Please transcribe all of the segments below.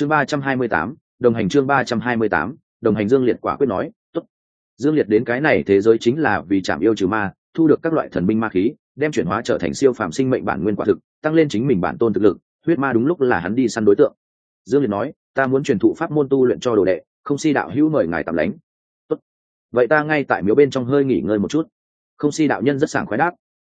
chương ba trăm hai mươi tám, đồng hành chương ba trăm hai mươi tám, đồng hành dương liệt quả quyết nói, tốt. Dương liệt đến cái này thế giới chính là vì chạm yêu trừ ma, thu được các loại thần binh ma khí, đem chuyển hóa trở thành siêu phàm sinh mệnh bản nguyên quả thực, tăng lên chính mình bản tôn thực lực, huyết ma đúng lúc là hắn đi săn đối tượng. Dương liệt nói, ta muốn truyền thụ pháp môn tu luyện cho đồ đệ, không si đạo hữu mời ngài tạm lánh. Tốt. vậy ta ngay tại miếu bên trong hơi nghỉ ngơi một chút. Không si đạo nhân rất sảng khoái đáp,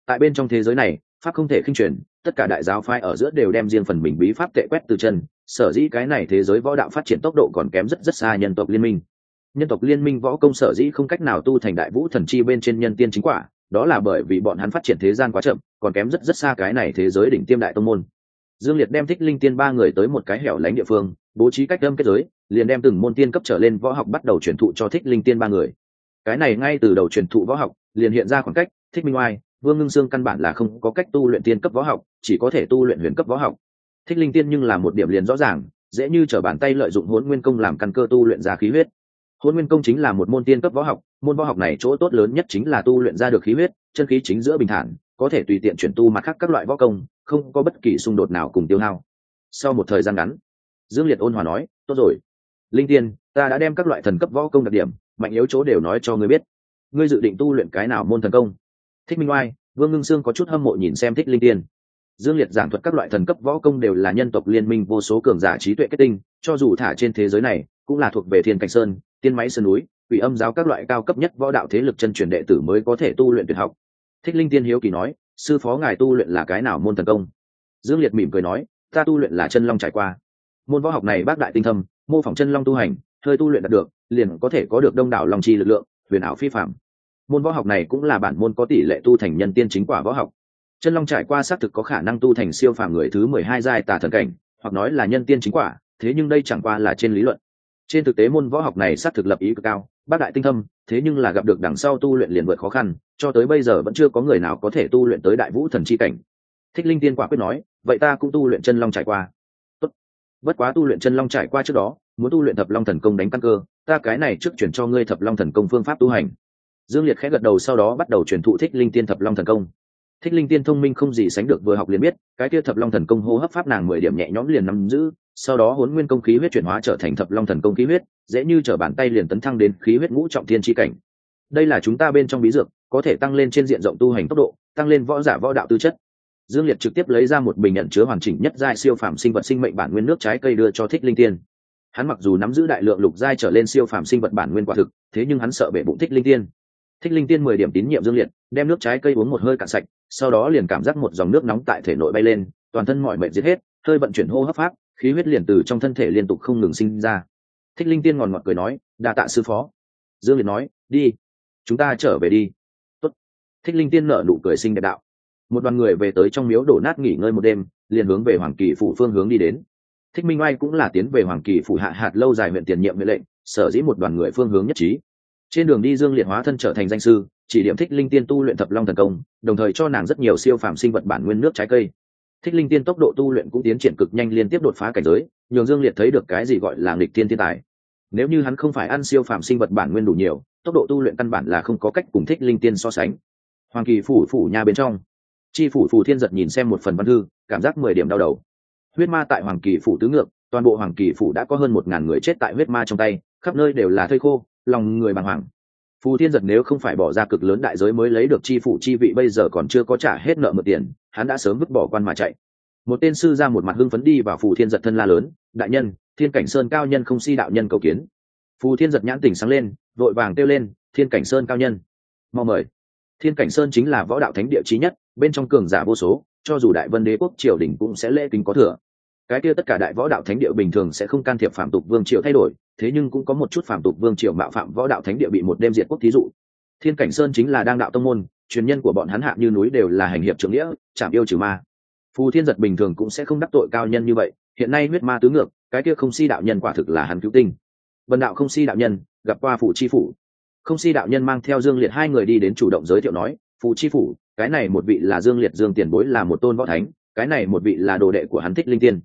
tại bên trong thế giới này, pháp không thể khinh truyền tất cả đại giáo phái ở giữa đều đem riêng phần mình bí pháp tệ quét từ chân, sở dĩ cái này thế giới võ đạo phát triển tốc độ còn kém rất rất xa nhân tộc liên minh. Nhân tộc liên minh võ công sở dĩ không cách nào tu thành đại vũ thần chi bên trên nhân tiên chính quả, đó là bởi vì bọn hắn phát triển thế gian quá chậm, còn kém rất rất xa cái này thế giới đỉnh tiêm đại tông môn. Dương liệt đem thích linh tiên ba người tới một cái hẻo lánh địa phương, bố trí cách đâm kết giới, liền đem từng môn tiên cấp trở lên võ học bắt đầu truyền thụ cho thích linh tiên ba người. Cái này ngay từ đầu truyền thụ võ học, liền hiện ra khoảng cách, thích minh oai vương ngưng sương căn bản là không có cách tu luyện tiên cấp võ học, chỉ có thể tu luyện huyền cấp võ học. Thích linh tiên nhưng là một điểm liền rõ ràng, dễ như t r ở bàn tay lợi dụng hôn nguyên công làm căn cơ tu luyện ra khí huyết. Hôn nguyên công chính là một môn tiên cấp võ học, môn võ học này chỗ tốt lớn nhất chính là tu luyện ra được khí huyết, chân khí chính giữa bình thản, có thể tùy tiện chuyển tu mặt khác các loại võ công, không có bất kỳ xung đột nào cùng tiêu hao. Sau một thời gian ngắn, dương liệt ôn hòa nói, tốt rồi. Linh tiên, ta đã đem các loại thần cấp võ công đặc điểm, mạnh yếu chỗ đều nói cho ngươi biết. Ngươi dự định tu luyện cái nào môn thần công? Thích minh oai, vương ngưng sương có chút hâm mộ nhìn xem thích linh tiên. Dương liệt giảng thuật các loại thần cấp võ công đều là nhân tộc liên minh vô số cường giả trí tuệ kết tinh, cho dù thả trên thế giới này, cũng là thuộc về thiên cảnh sơn, tiên máy sơn núi, quỷ âm giáo các loại cao cấp nhất võ đạo thế lực chân truyền đệ tử mới có thể tu luyện tuyệt học. Thích linh tiên hiếu kỳ nói, sư phó ngài tu luyện là cái nào môn thần công? Dương liệt mỉm cười nói, ta tu luyện là chân long trải qua. Môn võ học này bác đại tinh thâm, mô phỏng chân long tu hành, hơi tu luyện đạt được, liền có thể có được đông đảo long chi lực lượng, huyền ảo phi phạm môn võ học này cũng là bản môn có tỷ lệ tu thành nhân tiên chính quả võ học. Chân long trải qua xác thực có khả năng tu thành siêu phàm người thứ mười hai giai tà thần cảnh, hoặc nói là nhân tiên chính quả, thế nhưng đây chẳng qua là trên lý luận. Trên thực tế môn võ học này xác thực lập ý cực cao, bác đại tinh thâm, thế nhưng là gặp được đằng sau tu luyện liền vượt khó khăn, cho tới bây giờ vẫn chưa có người nào có thể tu luyện tới đại vũ thần chi cảnh. Thích linh tiên quả quyết nói, vậy ta cũng tu luyện chân long trải qua. Tốt. bất quá tu luyện chân long trải qua trước đó, muốn tu luyện thập long thần công đánh căn cơ, ta cái này trước chuyển cho ngươi thập long thần công phương pháp tu hành dương liệt khẽ gật đầu sau đó bắt đầu truyền thụ thích linh tiên thập long thần công. Thích linh tiên thông minh không gì sánh được vừa học liền biết, cái kia thập long thần công hô hấp pháp nàng mười điểm nhẹ nhõm liền nắm giữ, sau đó huấn nguyên công khí huyết chuyển hóa trở thành thập long thần công khí huyết, dễ như t bàn tay liền tấn thăng đến khí huyết ngũ trọng thiên tri cảnh. Đây là chúng ta bên trong bí dược, có thể tăng lên trên diện rộng tu hành tốc độ, tăng lên võ giả võ đạo tư chất. Dương liệt trực tiếp lấy ra một bình nhận chứa hoàn chỉnh nhất giai siêu phàm sinh vật sinh mệnh bản nguyên nước trái cây đưa cho thích linh tiên. Hắn mặc dù nắm giữ đại lượng lục giai trở lên siêu phàm sinh vật bản nguyên quả thực, thế nhưng hắn sợ bể bụng thích linh tiên thích linh tiên mười điểm tín nhiệm dương liệt, đem nước trái cây uống một hơi cạn sạch, sau đó liền cảm giác một dòng nước nóng tại thể nội bay lên, toàn thân mọi mệnh giết hết, hơi vận chuyển hô hấp pháp, khí huyết liền từ trong thân thể liên tục không ngừng sinh ra. Thích linh tiên ngòn ngọt cười nói, đa tạ sư phó. Dương liệt nói, đi, chúng ta trở về đi. Tốt. thích linh tiên nở nụ cười sinh đẹp đạo. Một đoàn người về tới trong miếu đổ nát nghỉ ngơi một đêm, liền hướng về hoàng kỳ phủ phương hướng đi đến. Thích minh oai cũng là tiến về hoàng kỳ phủ hạ hạt lâu dài huyện tiền nhiệm huyện lệnh, sở dĩ một đoàn người phương hướng nhất trí trên đường đi dương liệt hóa thân trở thành danh sư, chỉ điểm thích linh tiên tu luyện thập long thần công, đồng thời cho nàng rất nhiều siêu phạm sinh vật bản nguyên nước trái cây. Thích linh tiên tốc độ tu luyện cũng tiến triển cực nhanh liên tiếp đột phá cảnh giới, nhường dương liệt thấy được cái gì gọi là nghịch tiên thiên tài. Nếu như hắn không phải ăn siêu phạm sinh vật bản nguyên đủ nhiều, tốc độ tu luyện căn bản là không có cách cùng thích linh tiên so sánh. Hoàng kỳ phủ phủ nhà bên trong. Chi phủ phù thiên giật nhìn xem một phần văn thư, cảm giác mười điểm đau đầu. Huyết ma tại hoàng kỳ phủ tứ ngược, toàn bộ hoàng kỳ phủ đã có hơn một ngàn người chết tại huyết ma trong tay, khắp nơi đều là thây khô lòng người bàng hoàng. Phù thiên giật nếu không phải bỏ ra cực lớn đại giới mới lấy được chi phủ chi vị, bây giờ còn chưa có trả hết nợ mượn tiền, hắn đã sớm vứt bỏ quan mà chạy. Một tên sư ra một mặt hưng phấn đi vào phù thiên giật thân la lớn, đại nhân, thiên cảnh sơn cao nhân không si đạo nhân cầu kiến. Phù thiên giật nhãn tỉnh sáng lên, vội vàng kêu lên, thiên cảnh sơn cao nhân, mau mời. Thiên cảnh sơn chính là võ đạo thánh địa trí nhất, bên trong cường giả vô số, cho dù đại vân đế quốc triều đình cũng sẽ lễ kính có thừa. Cái kia tất cả đại võ đạo thánh địa bình thường sẽ không can thiệp phạm tục vương triều thay đổi thế nhưng cũng có một chút phạm tục vương triều mạo phạm võ đạo thánh địa bị một đêm diệt quốc thí dụ. Thiên cảnh sơn chính là đang đạo tông môn, truyền nhân của bọn hắn hạ như núi đều là hành hiệp trưởng nghĩa chạm yêu trừ ma. Phù thiên giật bình thường cũng sẽ không đắc tội cao nhân như vậy, hiện nay huyết ma tứ ngược, cái kia không si đạo nhân quả thực là hắn cứu tinh. Vần đạo không si đạo nhân, gặp qua phủ chi phủ. Không si đạo nhân mang theo dương liệt hai người đi đến chủ động giới thiệu nói phủ chi phủ, cái này một vị là dương liệt dương tiền bối là một tôn võ thánh, cái này một vị là đồ đệ của hắn thích linh tiên.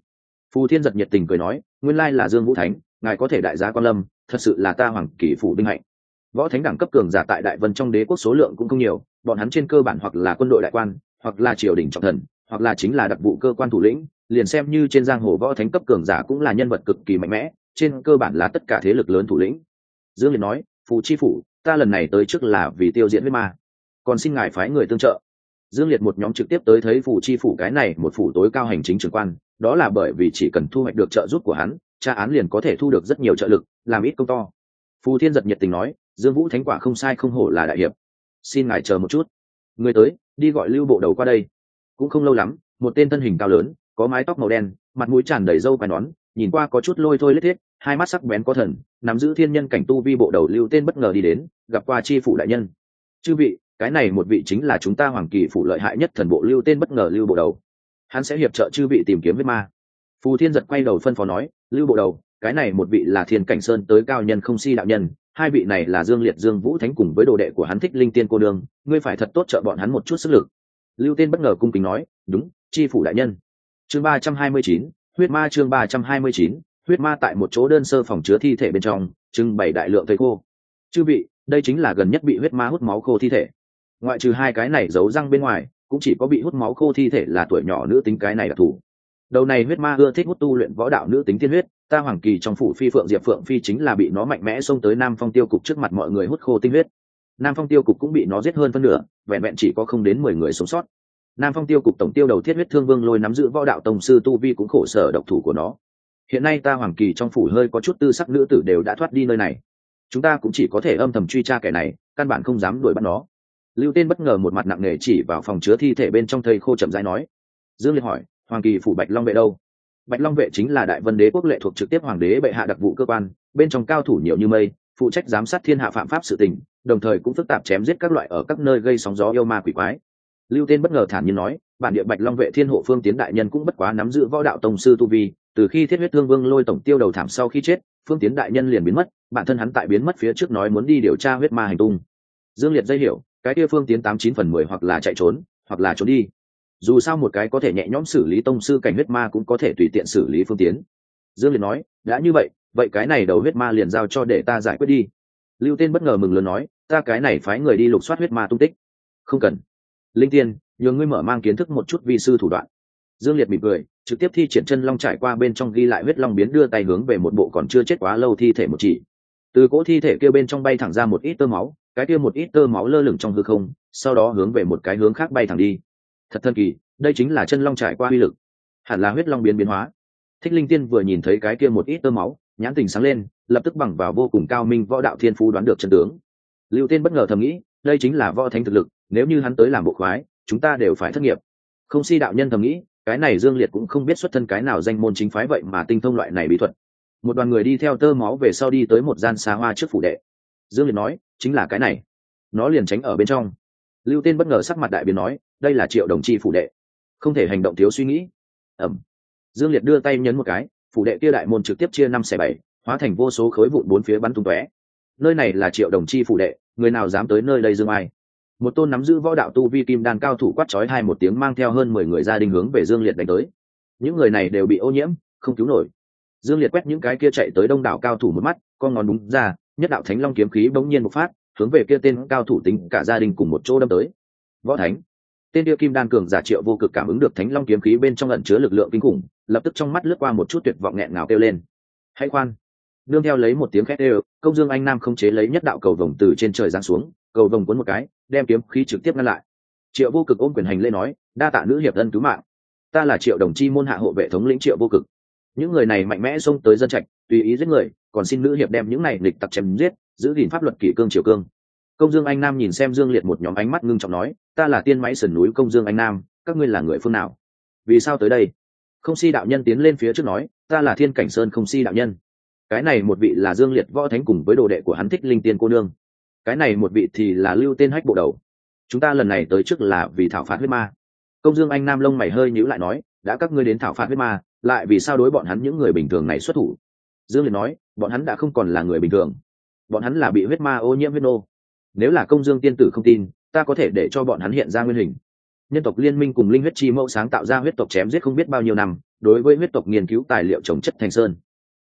Phù thiên giật nhiệt tình cười nói, nguyên lai là dương vũ thánh ngài có thể đại giá quan lâm, thật sự là ta hoàng kỷ phủ binh hạnh. Võ thánh đẳng cấp cường giả tại đại vân trong đế quốc số lượng cũng không nhiều, bọn hắn trên cơ bản hoặc là quân đội đại quan, hoặc là triều đình trọng thần, hoặc là chính là đặc vụ cơ quan thủ lĩnh, liền xem như trên giang hồ võ thánh cấp cường giả cũng là nhân vật cực kỳ mạnh mẽ, trên cơ bản là tất cả thế lực lớn thủ lĩnh. Dương liệt nói, phù chi phủ, ta lần này tới trước là vì tiêu diễn huyết ma, còn xin ngài phái người tương trợ. Dương liệt một nhóm trực tiếp tới thấy phủ chi phủ cái này, một phủ tối cao hành chính trưởng quan, đó là bởi vì chỉ cần thu hoạch được trợ giúp của hắn tra án liền có thể thu được rất nhiều trợ lực, làm ít công to. Phù thiên giật nhiệt tình nói, dương vũ thánh quả không sai không hổ là đại hiệp. Xin ngài chờ một chút. Người tới, đi gọi lưu bộ đầu qua đây. Cũng không lâu lắm, một tên thân hình cao lớn, có mái tóc màu đen, mặt mũi tràn đầy râu quai nón, nhìn qua có chút lôi thôi lết thiết, hai mắt sắc bén có thần, nắm giữ thiên nhân cảnh tu vi bộ đầu lưu tên bất ngờ đi đến, gặp qua chi phủ đại nhân. Chư vị, cái này một vị chính là chúng ta hoàng kỳ phủ lợi hại nhất thần bộ lưu tên bất ngờ lưu bộ đầu. Hắn sẽ hiệp trợ chư vị tìm kiếm huyết ma. Phù thiên giật quay đầu phân phó nói lưu bộ đầu, cái này một vị là thiên cảnh sơn tới cao nhân không si đạo nhân, hai vị này là dương liệt dương vũ thánh cùng với đồ đệ của hắn thích linh tiên cô đương ngươi phải thật tốt trợ bọn hắn một chút sức lực. Lưu tên bất ngờ cung kính nói, đúng, chi phủ đại nhân. Chương ba trăm hai mươi chín, huyết ma chương ba trăm hai mươi chín, huyết ma tại một chỗ đơn sơ phòng chứa thi thể bên trong, trưng bày đại lượng thầy khô chư vị, đây chính là gần nhất bị huyết ma hút máu khô thi thể. Ngoại trừ hai cái này giấu răng bên ngoài, cũng chỉ có bị hút máu khô thi thể là tuổi nhỏ nữ tính cái này đặc thù đầu này huyết ma ưa thích hút tu luyện võ đạo nữ tính tiên huyết, ta hoàng kỳ trong phủ phi phượng diệp phượng phi chính là bị nó mạnh mẽ xông tới nam phong tiêu cục trước mặt mọi người hút khô tinh huyết. Nam phong tiêu cục cũng bị nó giết hơn phân nửa, vẹn vẹn chỉ có không đến mười người sống sót. Nam phong tiêu cục tổng tiêu đầu thiết huyết thương vương lôi nắm giữ võ đạo tổng sư tu vi cũng khổ sở độc thủ của nó. Hiện nay ta hoàng kỳ trong phủ hơi có chút tư sắc nữ tử đều đã thoát đi nơi này. Chúng ta cũng chỉ có thể âm thầm truy tra kẻ này, căn bản không dám đuổi bắt nó. Lưu tên bất ngờ một mặt nặng nề chỉ vào phòng chứa thi thể bên trong thầy khô chậm rãi nói. Dương liệt hỏi hoàng kỳ phủ bạch long vệ đâu? Bạch long vệ chính là đại vân đế quốc lệ thuộc trực tiếp hoàng đế bệ hạ đặc vụ cơ quan, bên trong cao thủ nhiều như mây, phụ trách giám sát thiên hạ phạm pháp sự tình, đồng thời cũng phức tạp chém giết các loại ở các nơi gây sóng gió yêu ma quỷ quái. Lưu tên bất ngờ thản nhiên nói, bản địa bạch long vệ thiên hộ phương tiến đại nhân cũng bất quá nắm giữ võ đạo tổng sư tu vi, từ khi thiết huyết thương vương lôi tổng tiêu đầu thảm sau khi chết, phương tiến đại nhân liền biến mất, bản thân hắn tại biến mất phía trước nói muốn đi điều tra huyết ma hành tung. Dương liệt dây hiểu, cái kia phương tiến tám chín phần mười hoặc là chạy trốn, hoặc là trốn đi dù sao một cái có thể nhẹ nhõm xử lý tông sư cảnh huyết ma cũng có thể tùy tiện xử lý phương tiến. Dương liệt nói, đã như vậy vậy cái này đầu huyết ma liền giao cho để ta giải quyết đi. Lưu tên bất ngờ mừng lớn nói, ta cái này phái người đi lục soát huyết ma tung tích. Không cần. Linh tiên nhờ ngươi mở mang kiến thức một chút vi sư thủ đoạn. Dương liệt mỉm cười, trực tiếp thi triển chân long trải qua bên trong ghi lại huyết long biến đưa tay hướng về một bộ còn chưa chết quá lâu thi thể một chỉ. Từ cỗ thi thể kêu bên trong bay thẳng ra một ít tơ máu, cái kia một ít tơ máu lơ lửng trong hư không, sau đó hướng về một cái hướng khác bay thẳng đi thật thần kỳ, đây chính là chân long trải qua uy lực. Hẳn là huyết long biến biến hóa. Thích linh tiên vừa nhìn thấy cái kia một ít tơ máu, nhãn tình sáng lên, lập tức bằng vào vô cùng cao minh võ đạo thiên phú đoán được chân tướng. Lưu tiên bất ngờ thầm nghĩ, đây chính là võ thánh thực lực, nếu như hắn tới làm bộ khoái, chúng ta đều phải thất nghiệp. Không si đạo nhân thầm nghĩ, cái này dương liệt cũng không biết xuất thân cái nào danh môn chính phái vậy mà tinh thông loại này bí thuật. Một đoàn người đi theo tơ máu về sau đi tới một gian xa hoa trước phủ đệ. Dương liệt nói, chính là cái này. Nó liền tránh ở bên trong lưu tên bất ngờ sắc mặt đại biến nói, đây là triệu đồng chi phủ đệ. Không thể hành động thiếu suy nghĩ. Ẩm dương liệt đưa tay nhấn một cái, phủ đệ kia đại môn trực tiếp chia năm xẻ bảy, hóa thành vô số khối vụn bốn phía bắn tung tóe. Nơi này là triệu đồng chi phủ đệ, người nào dám tới nơi đây dương ai? Một tôn nắm giữ võ đạo tu vi kim đan cao thủ quát chói hai một tiếng mang theo hơn mười người gia đình hướng về dương liệt đánh tới. Những người này đều bị ô nhiễm, không cứu nổi. Dương liệt quét những cái kia chạy tới đông đảo cao thủ một mắt, con ngón đúng ra, nhất đạo thánh long kiếm khí bỗng nhiên một phát hướng về kia tên cao thủ tính cả gia đình cùng một chỗ đâm tới. Võ thánh, tên địa kim đan cường giả triệu vô cực cảm ứng được thánh long kiếm khí bên trong ẩn chứa lực lượng kinh khủng, lập tức trong mắt lướt qua một chút tuyệt vọng nghẹn ngào kêu lên. Hãy khoan. Nương theo lấy một tiếng khét đều, công dương anh nam không chế lấy nhất đạo cầu vồng từ trên trời giáng xuống, cầu vồng cuốn một cái, đem kiếm khí trực tiếp ngăn lại. Triệu vô cực ôm quyền hành lễ nói, đa tạ nữ hiệp ân cứu mạng. Ta là triệu đồng chi môn hạ hộ vệ thống lĩnh triệu vô cực. Những người này mạnh mẽ xông tới dân trạch, tùy ý giết người, còn xin nữ hiệp đem những này nghịch tặc chém giết giữ gìn pháp luật kỷ cương triều cương. Công dương anh nam nhìn xem dương liệt một nhóm ánh mắt ngưng trọng nói, ta là tiên máy sườn núi công dương anh nam, các ngươi là người phương nào? Vì sao tới đây? Không si đạo nhân tiến lên phía trước nói, ta là thiên cảnh sơn không si đạo nhân. Cái này một vị là dương liệt võ thánh cùng với đồ đệ của hắn thích linh tiên cô nương. Cái này một vị thì là lưu tên hách bộ đầu. Chúng ta lần này tới trước là vì thảo phạt huyết ma. Công dương anh nam lông mày hơi nhữ lại nói, đã các ngươi đến thảo phạt huyết ma, lại vì sao đối bọn hắn những người bình thường này xuất thủ? Dương liệt nói, bọn hắn đã không còn là người bình thường bọn hắn là bị huyết ma ô nhiễm huyết nô. Nếu là công dương tiên tử không tin, ta có thể để cho bọn hắn hiện ra nguyên hình. Nhân tộc liên minh cùng linh huyết chi mẫu sáng tạo ra huyết tộc chém giết không biết bao nhiêu năm, đối với huyết tộc nghiên cứu tài liệu trồng chất thành sơn.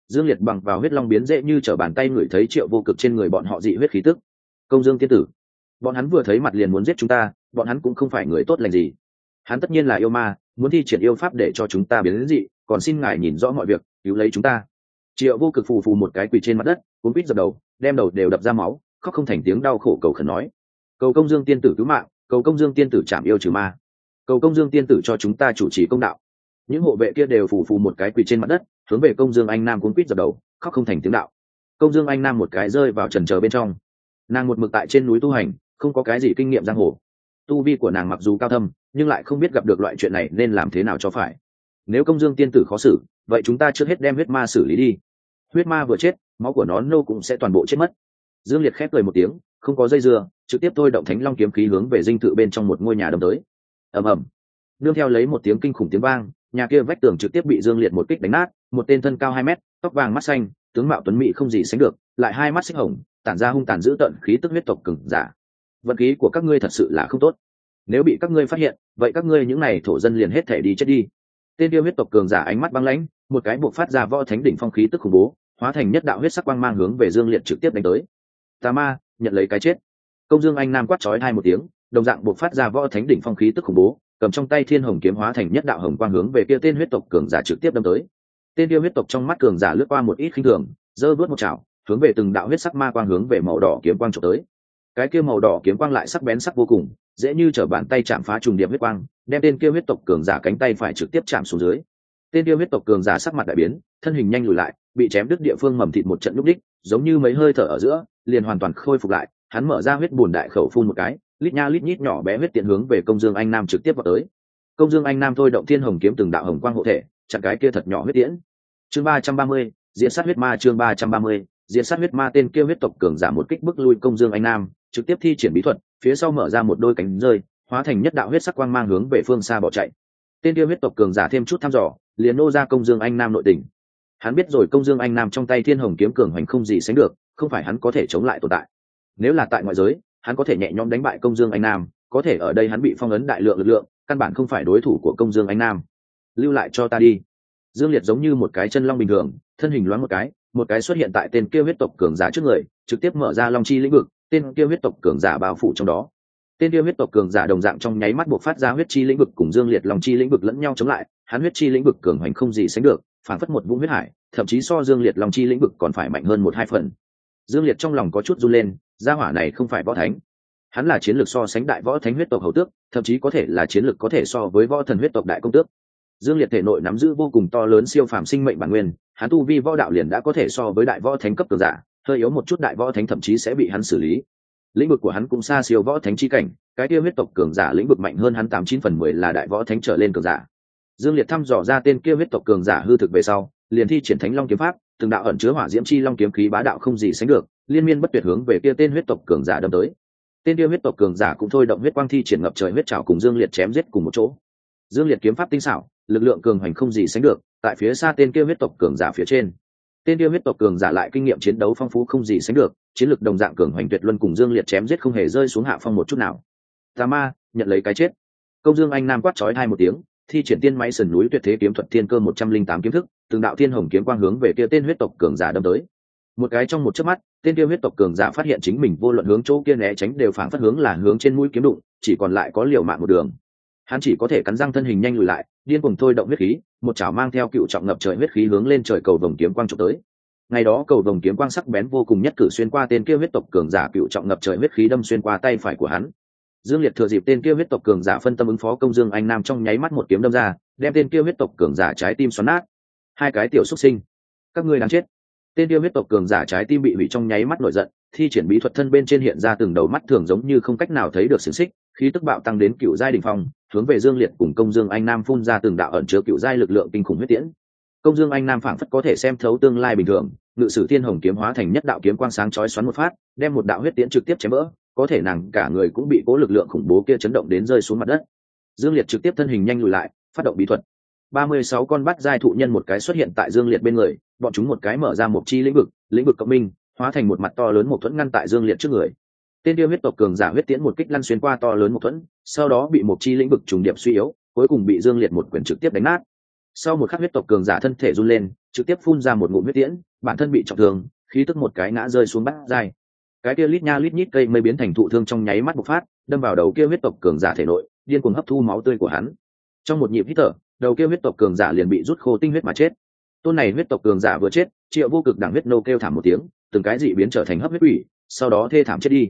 Dương liệt bằng vào huyết long biến dễ như t r ở bàn tay ngửi thấy triệu vô cực trên người bọn họ dị huyết khí tức. Công dương tiên tử, bọn hắn vừa thấy mặt liền muốn giết chúng ta, bọn hắn cũng không phải người tốt lành gì. Hắn tất nhiên là yêu ma, muốn thi triển yêu pháp để cho chúng ta biến đến dị, còn xin ngài nhìn rõ mọi việc, cứu lấy chúng ta triệu vô cực phù phù một cái quỳ trên mặt đất, cuốn quýt dập đầu, đem đầu đều đập ra máu, khóc không thành tiếng đau khổ cầu khẩn nói. Cầu công dương tiên tử cứu mạng, cầu công dương tiên tử chạm yêu trừ ma. Cầu công dương tiên tử cho chúng ta chủ trì công đạo. Những hộ vệ kia đều phù phù một cái quỳ trên mặt đất, hướng về công dương anh nam cuốn quýt dập đầu, khóc không thành tiếng đạo. Công dương anh nam một cái rơi vào trần trờ bên trong. Nàng một mực tại trên núi tu hành, không có cái gì kinh nghiệm giang hồ. Tu vi của nàng mặc dù cao thâm, nhưng lại không biết gặp được loại chuyện này nên làm thế nào cho phải. Nếu công dương tiên tử khó xử, vậy chúng ta trước hết đem huyết ma xử lý đi huyết ma vừa chết, máu của nó nô cũng sẽ toàn bộ chết mất. Dương liệt khép cười một tiếng, không có dây dưa, trực tiếp thôi động thánh long kiếm khí hướng về dinh thự bên trong một ngôi nhà đâm tới. Ầm ầm. Nương theo lấy một tiếng kinh khủng tiếng vang, nhà kia vách tường trực tiếp bị dương liệt một kích đánh nát, một tên thân cao hai mét, tóc vàng mắt xanh, tướng mạo tuấn mỹ không gì sánh được, lại hai mắt xích hồng, tản ra hung tàn dữ tợn khí tức huyết tộc cừng giả. Vận khí của các ngươi thật sự là không tốt. Nếu bị các ngươi phát hiện, vậy các ngươi những n à y thổ dân liền hết thể đi chết đi. Tên tiêu huyết tộc cường giả ánh mắt băng lãnh một cái buộc phát ra võ thánh đỉnh phong khí tức khủng bố, hóa thành nhất đạo huyết sắc quang mang hướng về dương liệt trực tiếp đánh tới. Tà ma, nhận lấy cái chết. Công dương anh nam quát trói hai một tiếng, đồng dạng buộc phát ra võ thánh đỉnh phong khí tức khủng bố, cầm trong tay thiên hồng kiếm hóa thành nhất đạo hồng quang hướng về kia tên huyết tộc cường giả trực tiếp đâm tới. Tên kia huyết tộc trong mắt cường giả lướt qua một ít khinh thường, giơ vớt một chảo, hướng về từng đạo huyết sắc ma quang hướng về màu đỏ kiếm quang trộm tới. Cái kia màu đỏ kiếm quang lại sắc bén sắc vô cùng, dễ như chở bàn tay chạm phá trùng điệp huyết quang, đem tên kia huyết tộc cường giả cánh tay phải trực tiếp chạm xuống dưới tên tiêu huyết tộc cường giả sắc mặt đại biến, thân hình nhanh lùi lại, bị chém đứt địa phương mầm thịt một trận lúc đích giống như mấy hơi thở ở giữa, liền hoàn toàn khôi phục lại, hắn mở ra huyết bùn đại khẩu phun một cái, lít nha lít nhít nhỏ bé huyết tiện hướng về công dương anh nam trực tiếp vào tới. Công dương anh nam thôi động thiên hồng kiếm từng đạo hồng quang hộ thể, chặn cái kia thật nhỏ huyết tiễn. Chương ba trăm ba mươi, diễn sát huyết ma chương ba trăm ba mươi, diễn sát huyết ma tên kia huyết tộc cường giả một kích bức lui công dương anh nam, trực tiếp thi triển bí thuật, phía sau mở ra một đôi cánh rơi, hóa thành nhất đạo huyết sắc quang mang hướng về phương xa bỏ chạy. Tên kia huyết tộc cường giả thêm chút thăm dò liền nô ra công dương anh nam nội tình. Hắn biết rồi công dương anh nam trong tay thiên hồng kiếm cường hoành không gì sánh được, không phải hắn có thể chống lại tồn tại. Nếu là tại ngoại giới, hắn có thể nhẹ nhõm đánh bại công dương anh nam, có thể ở đây hắn bị phong ấn đại lượng lực lượng, căn bản không phải đối thủ của công dương anh nam. Lưu lại cho ta đi. Dương liệt giống như một cái chân long bình thường, thân hình loáng một cái một cái xuất hiện tại tên kia huyết tộc cường giả trước người, trực tiếp mở ra long chi lĩnh vực, tên kia huyết tộc cường giả bao phủ trong đó. Tên kia huyết tộc cường giả đồng dạng trong nháy mắt buộc phát ra huyết chi lĩnh vực cùng dương liệt long chi lĩnh vực lẫn nhau chống lại hắn huyết chi lĩnh vực cường hoành không gì sánh được phản phất một vũng huyết hải, thậm chí so dương liệt long chi lĩnh vực còn phải mạnh hơn một hai phần. Dương liệt trong lòng có chút run lên, gia hỏa này không phải võ thánh. Hắn là chiến lược so sánh đại võ thánh huyết tộc hầu tước, thậm chí có thể là chiến lược có thể so với võ thần huyết tộc đại công tước. Dương liệt thể nội nắm giữ vô cùng to lớn siêu phàm sinh mệnh bản nguyên, hắn tu vi võ đạo liền đã có thể so với đại võ thánh cấp cường giả, hơi yếu một chút đại võ thánh thậm chí sẽ bị hắn xử lý. Lĩnh vực của hắn cũng xa siêu võ thánh chi cảnh, cái tiêu huyết tộc cường giả lĩnh vực mạnh hơn hắn tám chín phần mười là đại võ thánh trở lên cường giả dương liệt thăm dò ra tên kia huyết tộc cường giả hư thực về sau, liền thi triển thánh long kiếm pháp, từng đạo ẩn chứa hỏa diễm chi long kiếm khí bá đạo không gì sánh được, liên miên bất tuyệt hướng về kia tên huyết tộc cường giả đâm tới. Tên kia huyết tộc cường giả cũng thôi động huyết quang thi triển ngập trời huyết trào cùng dương liệt chém giết cùng một chỗ. Dương liệt kiếm pháp tinh xảo, lực lượng cường hoành không gì sánh được, tại phía xa tên kia huyết tộc cường giả phía trên. Tên kia huyết tộc cường giả lại kinh nghiệm chiến đấu phong phú không gì sánh được, chiến lược đồng dạng cường hoành tuyệt luân cùng dương liệt chém giết không hề rơi xuống hạ phong một chút nào. Tà ma, nhận lấy cái chết. Công dương anh nam quát trói hai một tiếng thi triển tiên máy sườn núi tuyệt thế kiếm thuật thiên cơ một trăm linh tám kiếm thức, từng đạo thiên hồng kiếm quang hướng về kia tên huyết tộc cường giả đâm tới. Một cái trong một chớp mắt, tên kia huyết tộc cường giả phát hiện chính mình vô luận hướng chỗ kia né tránh đều phản phát hướng là hướng trên mũi kiếm đụng, chỉ còn lại có liều mạng một đường. Hắn chỉ có thể cắn răng thân hình nhanh lùi lại, điên cùng thôi động huyết khí, một chảo mang theo cựu trọng ngập trời huyết khí hướng lên trời cầu vồng kiếm quang trộm tới. Ngày đó cầu vồng kiếm quang sắc bén vô cùng nhất cử xuyên qua tên kia huyết tộc cường giả cựu trọng ngập trời huyết khí đâm xuyên qua tay phải của hắn dương liệt thừa dịp tên kia huyết tộc cường giả phân tâm ứng phó công dương anh nam trong nháy mắt một kiếm đâm ra, đem tên kia huyết tộc cường giả trái tim xoắn nát. Hai cái tiểu xuất sinh. Các ngươi đang chết. Tên kia huyết tộc cường giả trái tim bị hủy trong nháy mắt nổi giận, thi triển bí thuật thân bên trên hiện ra từng đầu mắt thường giống như không cách nào thấy được xiềng xích, khí tức bạo tăng đến cựu giai đình phong, hướng về dương liệt cùng công dương anh nam phun ra từng đạo ẩn chứa cựu giai lực lượng kinh khủng huyết tiễn. Công dương anh nam phảng phất có thể xem thấu tương lai bình thường, ngự sử thiên hồng kiếm hóa thành nhất đạo kiếm quang sáng chói xoắn một phát, đem một đạo huyết tiễn trực tiếp chém vỡ có thể nàng cả người cũng bị cố lực lượng khủng bố kia chấn động đến rơi xuống mặt đất. Dương liệt trực tiếp thân hình nhanh lùi lại, phát động bí thuật. Ba mươi sáu con bắt giai thụ nhân một cái xuất hiện tại dương liệt bên người, bọn chúng một cái mở ra một chi lĩnh vực lĩnh vực cộng minh, hóa thành một mặt to lớn một thuẫn ngăn tại dương liệt trước người. Tên tiêu huyết tộc cường giả huyết tiễn một kích lăn xuyên qua to lớn một thuẫn, sau đó bị một chi lĩnh vực trùng điệp suy yếu, cuối cùng bị dương liệt một quyền trực tiếp đánh nát. Sau một khắc huyết tộc cường giả thân thể run lên, trực tiếp phun ra một ngụm huyết tiễn, bản thân bị trọng thương, khí tức một cái ngã rơi xuống bát Giai cái kia lít nha lít nhít cây mây biến thành thụ thương trong nháy mắt bộc phát, đâm vào đầu kia huyết tộc cường giả thể nội, điên cuồng hấp thu máu tươi của hắn. Trong một nhịp hít thở, đầu kia huyết tộc cường giả liền bị rút khô tinh huyết mà chết. Tôn này huyết tộc cường giả vừa chết, triệu vô cực đẳng huyết nô kêu thảm một tiếng, từng cái dị biến trở thành hấp huyết quỷ, sau đó thê thảm chết đi.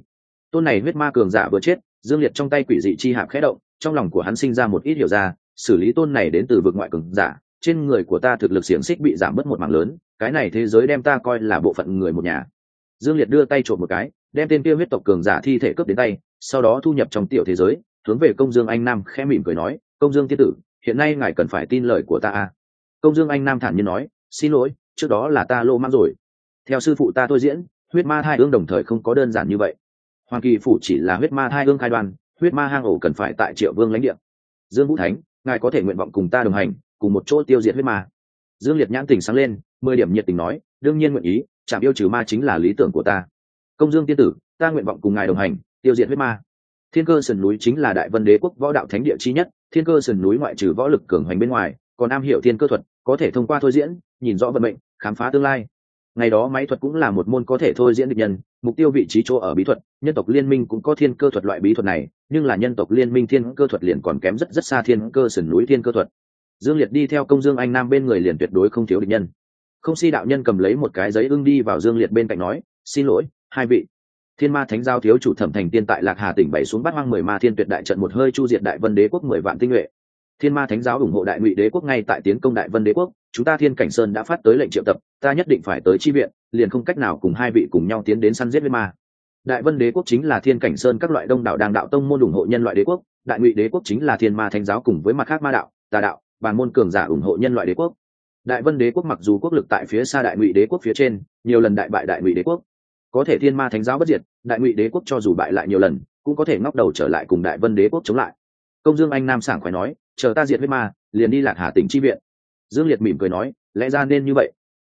Tôn này huyết ma cường giả vừa chết, dương liệt trong tay quỷ dị chi hạp khẽ động, trong lòng của hắn sinh ra một ít hiểu ra, xử lý tôn này đến từ vực ngoại cường giả, trên người của ta thực lực xiềng xích bị giảm bớt một mảng lớn, cái này thế giới đem ta coi là bộ phận người một nhà dương liệt đưa tay trộm một cái, đem tên kia huyết tộc cường giả thi thể cướp đến tay, sau đó thu nhập trong tiểu thế giới, hướng về công dương anh nam khẽ mỉm cười nói, công dương tiên tử, hiện nay ngài cần phải tin lời của ta à. công dương anh nam thản nhiên nói, xin lỗi, trước đó là ta lô mang rồi. Theo sư phụ ta tôi diễn, huyết ma thai ương đồng thời không có đơn giản như vậy. Hoàng kỳ phủ chỉ là huyết ma thai ương khai đoan, huyết ma hang ổ cần phải tại triệu vương lãnh địa. Dương vũ thánh, ngài có thể nguyện vọng cùng ta đồng hành, cùng một chỗ tiêu diệt huyết ma. Dương liệt nhãn tình sáng lên, mười điểm nhiệt tình nói, đương nhiên nguyện ý chạm yêu trừ ma chính là lý tưởng của ta. Công dương tiên tử, ta nguyện vọng cùng ngài đồng hành, tiêu diệt huyết ma. Thiên cơ sườn núi chính là đại vân đế quốc võ đạo thánh địa chi nhất, thiên cơ sườn núi ngoại trừ võ lực cường hoành bên ngoài, còn am hiểu thiên cơ thuật, có thể thông qua thôi diễn, nhìn rõ vận mệnh, khám phá tương lai. Ngày đó máy thuật cũng là một môn có thể thôi diễn địch nhân, mục tiêu vị trí chỗ ở bí thuật, nhân tộc liên minh cũng có thiên cơ thuật loại bí thuật này, nhưng là nhân tộc liên minh thiên cơ thuật liền còn kém rất rất xa thiên cơ sườn núi thiên cơ thuật. Dương liệt đi theo công dương anh nam bên người liền tuyệt đối không thiếu địch nhân không si đạo nhân cầm lấy một cái giấy ưng đi vào dương liệt bên cạnh nói, xin lỗi, hai vị. Thiên ma thánh giao thiếu chủ thẩm thành tiên tại lạc hà tỉnh bảy xuống bắt hoang mười ma thiên tuyệt đại trận một hơi chu diệt đại vân đế quốc mười vạn tinh nhuệ. Thiên ma thánh giáo ủng hộ đại ngụy đế quốc ngay tại tiến công đại vân đế quốc, chúng ta thiên cảnh sơn đã phát tới lệnh triệu tập, ta nhất định phải tới chi viện, liền không cách nào cùng hai vị cùng nhau tiến đến săn giết với ma. Đại vân đế quốc chính là thiên cảnh sơn các loại đông đảo đàng đạo tông môn ủng hộ nhân loại đế quốc, đại ngụy đế quốc chính là thiên ma thánh giáo cùng với mặt khác ma đạo, tà đạo, bàn môn cường giả ủng hộ nhân loại đế quốc đại vân đế quốc mặc dù quốc lực tại phía xa đại ngụy đế quốc phía trên, nhiều lần đại bại đại ngụy đế quốc. Có thể thiên ma thánh giáo bất diệt, đại ngụy đế quốc cho dù bại lại nhiều lần, cũng có thể ngóc đầu trở lại cùng đại vân đế quốc chống lại. Công dương anh nam sảng khoái nói, chờ ta diệt huyết ma, liền đi lạc hà tỉnh chi viện. Dương liệt mỉm cười nói, lẽ ra nên như vậy.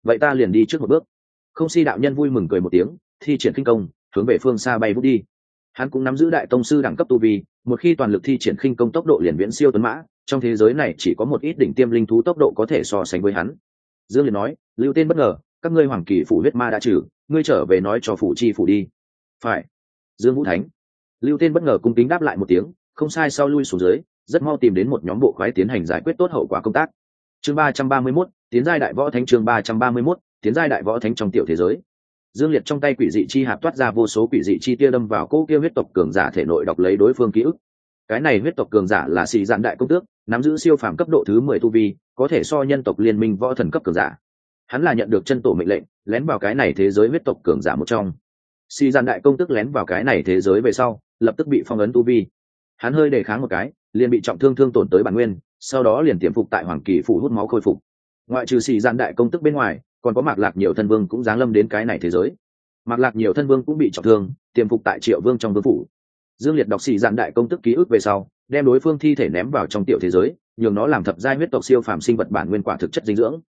Vậy ta liền đi trước một bước. Không si đạo nhân vui mừng cười một tiếng, thi triển khinh công, hướng về phương xa bay vút đi. Hắn cũng nắm giữ đại tông sư đẳng cấp tu vi, một khi toàn lực thi triển khinh công tốc độ liền viễn siêu tuấn mã trong thế giới này chỉ có một ít đỉnh tiêm linh thú tốc độ có thể so sánh với hắn. Dương liệt nói, lưu tên bất ngờ, các ngươi hoàng kỳ phủ huyết ma đã trừ, ngươi trở về nói cho phủ chi phủ đi. Phải. Dương vũ thánh. Lưu tên bất ngờ cung kính đáp lại một tiếng, không sai sau lui xuống dưới, rất mau tìm đến một nhóm bộ khoái tiến hành giải quyết tốt hậu quả công tác. Chương ba trăm ba mươi mốt, tiến giai đại võ thánh chương ba trăm ba mươi mốt, tiến giai đại võ thánh trong tiểu thế giới. Dương liệt trong tay quỷ dị chi hạp toát ra vô số quỷ dị chi tia đâm vào cô kia huyết tộc cường giả thể nội đọc lấy đối phương ký ức cái này huyết tộc cường giả là sĩ dạn đại công tước, nắm giữ siêu phàm cấp độ thứ mười tu vi, có thể so nhân tộc liên minh võ thần cấp cường giả. Hắn là nhận được chân tổ mệnh lệnh, lén vào cái này thế giới huyết tộc cường giả một trong. Sĩ dạn đại công tước lén vào cái này thế giới về sau, lập tức bị phong ấn tu vi. Hắn hơi đề kháng một cái, liền bị trọng thương thương tổn tới bản nguyên, sau đó liền tiềm phục tại hoàng kỳ phủ hút máu khôi phục. Ngoại trừ sĩ dạn đại công tức bên ngoài, còn có mạc lạc nhiều thân vương cũng giáng lâm đến cái này thế giới. Mạc lạc nhiều thân vương cũng bị trọng thương, tiềm phục tại triệu vương trong vương phủ dương liệt đọc xì dạn đại công tức ký ức về sau, đem đối phương thi thể ném vào trong tiểu thế giới, nhường nó làm thập giai huyết tộc siêu phàm sinh vật bản nguyên quả thực chất dinh dưỡng.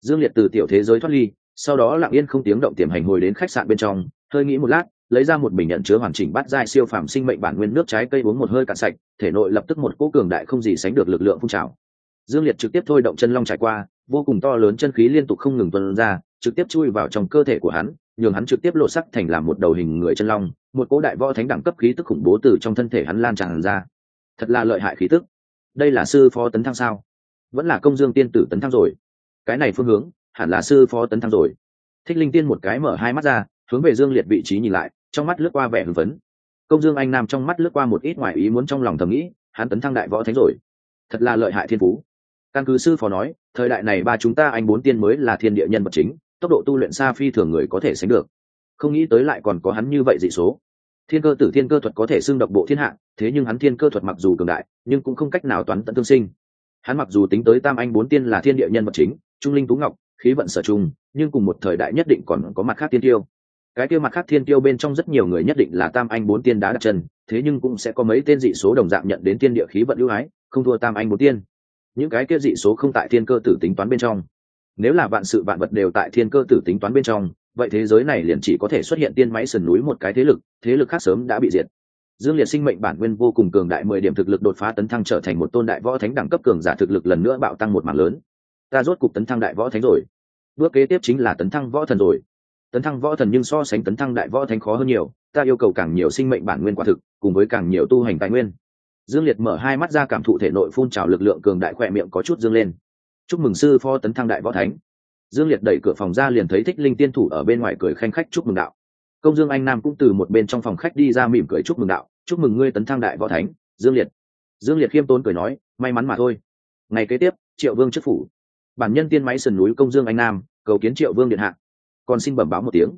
Dương liệt từ tiểu thế giới thoát ly, sau đó lặng yên không tiếng động tiềm hành hồi đến khách sạn bên trong, hơi nghĩ một lát, lấy ra một bình nhận chứa hoàn chỉnh bát giai siêu phàm sinh mệnh bản nguyên nước trái cây uống một hơi cạn sạch, thể nội lập tức một cỗ cường đại không gì sánh được lực lượng phun trào. Dương liệt trực tiếp thôi động chân long trải qua, vô cùng to lớn chân khí liên tục không ngừng tuân ra, trực tiếp chui vào trong cơ thể của hắn nhường hắn trực tiếp lộ sắc thành làm một đầu hình người chân long, một cỗ đại võ thánh đẳng cấp khí tức khủng bố từ trong thân thể hắn lan tràn ra. Thật là lợi hại khí tức. Đây là sư phó tấn thăng sao? Vẫn là công dương tiên tử tấn thăng rồi. Cái này phương hướng, hẳn là sư phó tấn thăng rồi. Thích linh tiên một cái mở hai mắt ra, hướng về dương liệt vị trí nhìn lại, trong mắt lướt qua vẻ hưng phấn. Công dương anh nam trong mắt lướt qua một ít ngoài ý muốn trong lòng thầm nghĩ, hắn tấn thăng đại võ thánh rồi. Thật là lợi hại thiên phú. Căn cứ sư phó nói, thời đại này ba chúng ta anh bốn tiên mới là thiên địa nhân vật chính tốc độ tu luyện xa phi thường người có thể sánh được. Không nghĩ tới lại còn có hắn như vậy dị số. Thiên cơ tử thiên cơ thuật có thể xưng độc bộ thiên hạ, thế nhưng hắn thiên cơ thuật mặc dù cường đại, nhưng cũng không cách nào toán tận tương sinh. Hắn mặc dù tính tới tam anh bốn tiên là thiên địa nhân vật chính, trung linh tú ngọc, khí vận sở trung, nhưng cùng một thời đại nhất định còn có mặt khác tiên tiêu. Cái kia mặt khác thiên tiêu bên trong rất nhiều người nhất định là tam anh bốn tiên đá đặt chân, thế nhưng cũng sẽ có mấy tên dị số đồng dạng nhận đến tiên địa khí vận ưu ái, không thua tam anh bốn tiên. Những cái kia dị số không tại thiên cơ tử tính toán bên trong nếu là vạn sự vạn vật đều tại thiên cơ tử tính toán bên trong, vậy thế giới này liền chỉ có thể xuất hiện tiên máy sườn núi một cái thế lực thế lực khác sớm đã bị diệt. Dương liệt sinh mệnh bản nguyên vô cùng cường đại, mười điểm thực lực đột phá tấn thăng trở thành một tôn đại võ thánh đẳng cấp cường giả thực lực lần nữa bạo tăng một mảng lớn. Ta rốt cục tấn thăng đại võ thánh rồi. Bước kế tiếp chính là tấn thăng võ thần rồi. Tấn thăng võ thần nhưng so sánh tấn thăng đại võ thánh khó hơn nhiều, ta yêu cầu càng nhiều sinh mệnh bản nguyên quả thực, cùng với càng nhiều tu hành tài nguyên. Dương liệt mở hai mắt ra cảm thụ thể nội phun trào lực lượng cường đại khỏe miệng có chút dương lên chúc mừng sư phó tấn thăng đại võ thánh. Dương liệt đẩy cửa phòng ra liền thấy thích linh tiên thủ ở bên ngoài cười khanh khách chúc mừng đạo. Công dương anh nam cũng từ một bên trong phòng khách đi ra mỉm cười chúc mừng đạo, chúc mừng ngươi tấn thăng đại võ thánh, dương liệt. Dương liệt khiêm tốn cười nói, may mắn mà thôi. Ngày kế tiếp, triệu vương chức phủ. Bản nhân tiên máy sườn núi công dương anh nam, cầu kiến triệu vương điện hạ. Còn xin bẩm báo một tiếng.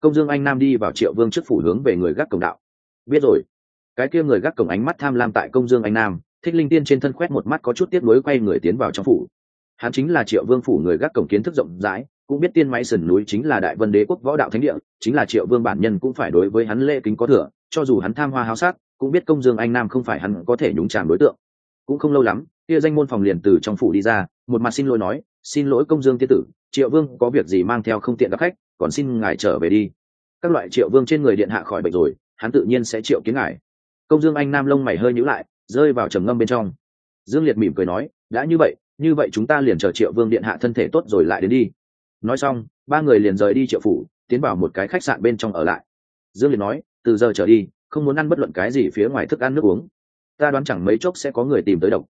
Công dương anh nam đi vào triệu vương chức phủ hướng về người gác cổng đạo. Biết rồi. Cái kia người gác cổng ánh mắt tham lam tại công dương anh nam, thích linh tiên trên thân khoét một mắt có chút tiếp nối quay người tiến vào trong phủ hắn chính là triệu vương phủ người gác cổng kiến thức rộng rãi, cũng biết tiên máy sườn núi chính là đại vân đế quốc võ đạo thánh địa, chính là triệu vương bản nhân cũng phải đối với hắn lễ kính có thừa, cho dù hắn tham hoa háo sắc, cũng biết công dương anh nam không phải hắn có thể nhúng chàm đối tượng. Cũng không lâu lắm, kia danh môn phòng liền từ trong phủ đi ra, một mặt xin lỗi nói, xin lỗi công dương tiên tử, triệu vương có việc gì mang theo không tiện gặp khách, còn xin ngài trở về đi. Các loại triệu vương trên người điện hạ khỏi bệnh rồi, hắn tự nhiên sẽ triệu kiến ngài. Công dương anh nam lông mày hơi nhíu lại, rơi vào trầm ngâm bên trong. Dương liệt mỉm cười nói, đã như vậy như vậy chúng ta liền chờ triệu vương điện hạ thân thể tốt rồi lại đến đi. Nói xong, ba người liền rời đi triệu phủ, tiến vào một cái khách sạn bên trong ở lại. Dương liệt nói, từ giờ trở đi, không muốn ăn bất luận cái gì phía ngoài thức ăn nước uống. Ta đoán chẳng mấy chốc sẽ có người tìm tới độc.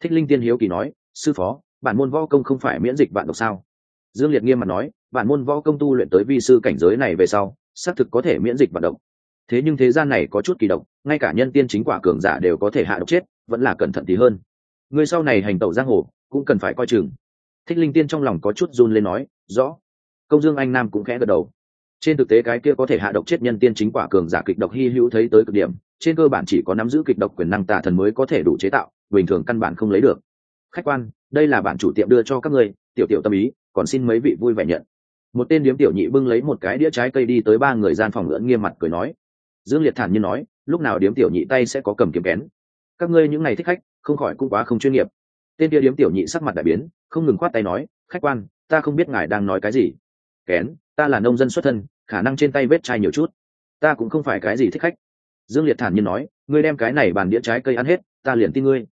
Thích linh tiên hiếu kỳ nói, sư phó, bản môn võ công không phải miễn dịch bạn độc sao? Dương liệt nghiêm mặt nói, bản môn võ công tu luyện tới vi sư cảnh giới này về sau, xác thực có thể miễn dịch bạn độc. Thế nhưng thế gian này có chút kỳ độc, ngay cả nhân tiên chính quả cường giả đều có thể hạ độc chết, vẫn là cẩn thận tí hơn. Người sau này hành tẩu giang hồ cũng cần phải coi chừng. Thích linh tiên trong lòng có chút run lên nói rõ. Công dương anh nam cũng khẽ gật đầu. Trên thực tế cái kia có thể hạ độc chết nhân tiên chính quả cường giả kịch độc hy hữu thấy tới cực điểm trên cơ bản chỉ có nắm giữ kịch độc quyền năng tà thần mới có thể đủ chế tạo bình thường căn bản không lấy được. Khách quan đây là bản chủ tiệm đưa cho các người, tiểu tiểu tâm ý còn xin mấy vị vui vẻ nhận. Một tên điếm tiểu nhị bưng lấy một cái đĩa trái cây đi tới ba người gian phòng ngưỡng nghiêm mặt cười nói. Dương liệt thản nhiên nói lúc nào điếm tiểu nhị tay sẽ có cầm kiếm kén? Các ngươi những ngày thích khách không khỏi cũng quá không chuyên nghiệp tên kia điếm tiểu nhị sắc mặt đại biến, không ngừng khoát tay nói, khách quan, ta không biết ngài đang nói cái gì. Kén, ta là nông dân xuất thân, khả năng trên tay vết chai nhiều chút. Ta cũng không phải cái gì thích khách. Dương liệt thản nhiên nói, ngươi đem cái này bàn đĩa trái cây ăn hết, ta liền tin ngươi.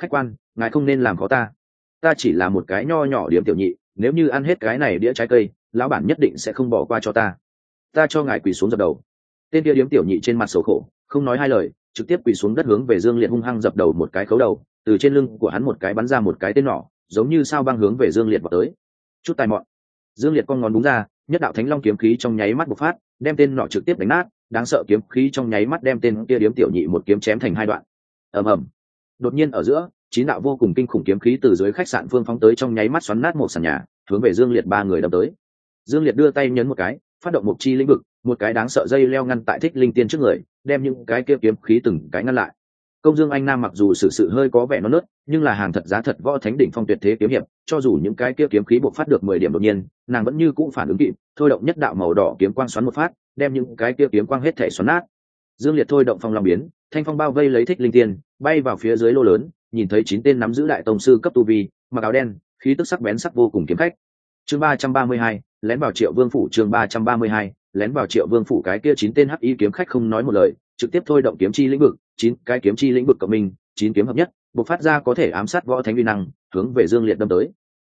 Khách quan, ngài không nên làm khó ta. Ta chỉ là một cái nho nhỏ điểm tiểu nhị, nếu như ăn hết cái này đĩa trái cây, lão bản nhất định sẽ không bỏ qua cho ta. Ta cho ngài quỳ xuống dập đầu. Tên kia điếm tiểu nhị trên mặt sầu khổ, không nói hai lời, trực tiếp quỳ xuống đất hướng về dương liệt hung hăng dập đầu một cái khấu đầu từ trên lưng của hắn một cái bắn ra một cái tên nỏ, giống như sao băng hướng về dương liệt vào tới. Chút tài mọn. Dương liệt con ngón đúng ra, nhất đạo thánh long kiếm khí trong nháy mắt bộc phát, đem tên nọ trực tiếp đánh nát, đáng sợ kiếm khí trong nháy mắt đem tên kia điếm tiểu nhị một kiếm chém thành hai đoạn. Ầm ầm. Đột nhiên ở giữa, chín đạo vô cùng kinh khủng kiếm khí từ dưới khách sạn phương phóng tới trong nháy mắt xoắn nát một sàn nhà, hướng về dương liệt ba người đâm tới. Dương liệt đưa tay nhấn một cái, phát động một chi lĩnh vực, một cái đáng sợ dây leo ngăn tại thích linh tiên trước người, đem những cái kia kiếm khí từng cái ngăn lại công dương anh nam mặc dù sự sự hơi có vẻ non nớt, nhưng là hàng thật giá thật võ thánh đỉnh phong tuyệt thế kiếm hiệp, cho dù những cái kia kiếm khí buộc phát được mười điểm đột nhiên, nàng vẫn như cũng phản ứng kịp, thôi động nhất đạo màu đỏ kiếm quang xoắn một phát, đem những cái kia kiếm quang hết thể xoắn nát. Dương liệt thôi động phong long biến, thanh phong bao vây lấy thích linh tiên, bay vào phía dưới lô lớn, nhìn thấy chín tên nắm giữ đại tông sư cấp tu vi, mặc áo đen, khí tức sắc bén sắc vô cùng kiếm khách. Chương ba trăm ba mươi hai, lén vào triệu vương phủ, chương ba trăm ba mươi hai, lén vào triệu vương phủ, cái kia chín tên hắc y kiếm khách không nói một lời trực tiếp thôi động kiếm chi lĩnh vực, chín cái kiếm chi lĩnh vực cộng minh, chín kiếm hợp nhất, bộc phát ra có thể ám sát võ thánh uy năng, hướng về dương liệt đâm tới.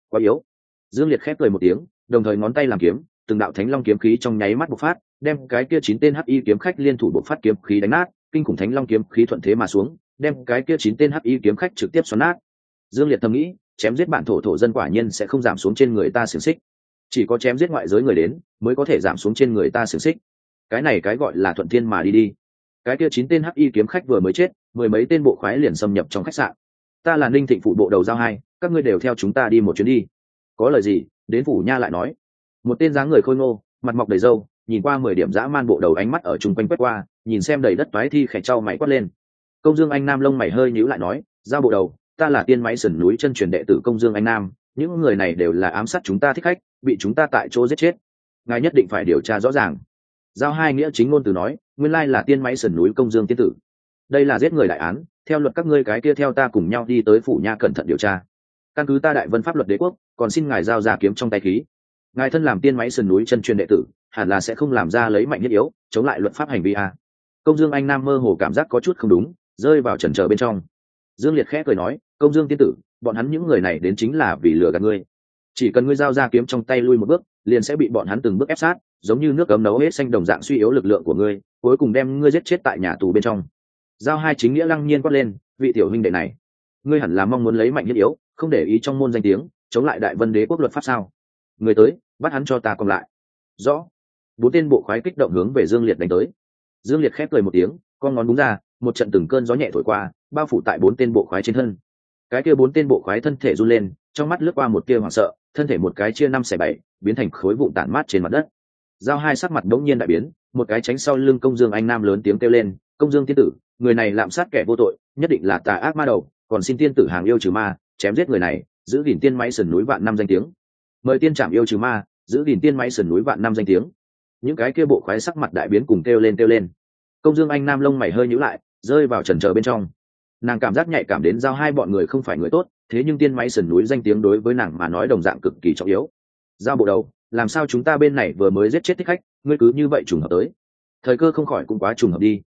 Quá yếu. Dương liệt khép cười một tiếng, đồng thời ngón tay làm kiếm, từng đạo thánh long kiếm khí trong nháy mắt bộc phát, đem cái kia chín tên hắc y kiếm khách liên thủ bộc phát kiếm khí đánh nát, kinh khủng thánh long kiếm khí thuận thế mà xuống, đem cái kia chín tên hắc y kiếm khách trực tiếp xoắn nát. Dương liệt thầm nghĩ, chém giết bản thổ thổ dân quả nhiên sẽ không giảm xuống trên người ta xiềng xích. Chỉ có chém giết ngoại giới người đến, mới có thể giảm xuống trên người ta xiềng xích. Cái này cái gọi là thuận thiên mà đi đi cái kia chín tên hắc y kiếm khách vừa mới chết, mười mấy tên bộ khoái liền xâm nhập trong khách sạn. Ta là ninh thịnh phụ bộ đầu giao hai, các ngươi đều theo chúng ta đi một chuyến đi. Có lời gì, đến phủ nha lại nói. Một tên dáng người khôi ngô, mặt mọc đầy râu, nhìn qua mười điểm dã man bộ đầu ánh mắt ở chung quanh quét qua, nhìn xem đầy đất toái thi khẽ trao mày quát lên. Công dương anh nam lông mày hơi nhíu lại nói, giao bộ đầu, ta là tiên máy sườn núi chân truyền đệ tử công dương anh nam, những người này đều là ám sát chúng ta thích khách, bị chúng ta tại chỗ giết chết. Ngài nhất định phải điều tra rõ ràng. Giao hai nghĩa chính ngôn từ nói nguyên lai là tiên máy sườn núi công dương tiên tử. Đây là giết người đại án, theo luật các ngươi cái kia theo ta cùng nhau đi tới phủ nha cẩn thận điều tra. Căn cứ ta đại vân pháp luật đế quốc, còn xin ngài giao ra kiếm trong tay khí. Ngài thân làm tiên máy sườn núi chân truyền đệ tử, hẳn là sẽ không làm ra lấy mạnh nhất yếu, chống lại luật pháp hành vi a. Công dương anh nam mơ hồ cảm giác có chút không đúng, rơi vào trần trờ bên trong. Dương liệt khẽ cười nói, công dương tiên tử, bọn hắn những người này đến chính là vì lừa gạt ngươi. Chỉ cần ngươi giao ra kiếm trong tay lui một bước, liền sẽ bị bọn hắn từng bước ép sát giống như nước cấm nấu hết xanh đồng dạng suy yếu lực lượng của ngươi, cuối cùng đem ngươi giết chết tại nhà tù bên trong. Giao hai chính nghĩa lăng nhiên quát lên, vị tiểu huynh đệ này, ngươi hẳn là mong muốn lấy mạnh nhất yếu, không để ý trong môn danh tiếng, chống lại đại vân đế quốc luật pháp sao? Người tới, bắt hắn cho ta còn lại. Rõ. Bốn tên bộ khoái kích động hướng về dương liệt đánh tới. Dương liệt khép cười một tiếng, con ngón đúng ra, một trận từng cơn gió nhẹ thổi qua, bao phủ tại bốn tên bộ khoái trên thân. Cái kia bốn tên bộ khoái thân thể run lên, trong mắt lướt qua một tia hoảng sợ, thân thể một cái chia năm xẻ bảy, biến thành khối vụn tản mát trên mặt đất giao hai sắc mặt đống nhiên đại biến, một cái tránh sau lưng công dương anh nam lớn tiếng kêu lên, công dương tiên tử, người này lạm sát kẻ vô tội, nhất định là tà ác ma đầu, còn xin tiên tử hàng yêu trừ ma, chém giết người này, giữ gìn tiên máy sườn núi vạn năm danh tiếng. Mời tiên trảm yêu trừ ma, giữ gìn tiên máy sườn núi vạn năm danh tiếng. Những cái kia bộ khoái sắc mặt đại biến cùng kêu lên kêu lên. Công dương anh nam lông mày hơi nhíu lại, rơi vào trần trờ bên trong. Nàng cảm giác nhạy cảm đến giao hai bọn người không phải người tốt, thế nhưng tiên máy sườn núi danh tiếng đối với nàng mà nói đồng dạng cực kỳ trọng yếu. Giao bộ đầu làm sao chúng ta bên này vừa mới giết chết thích khách, ngươi cứ như vậy trùng hợp tới. Thời cơ không khỏi cũng quá trùng hợp đi.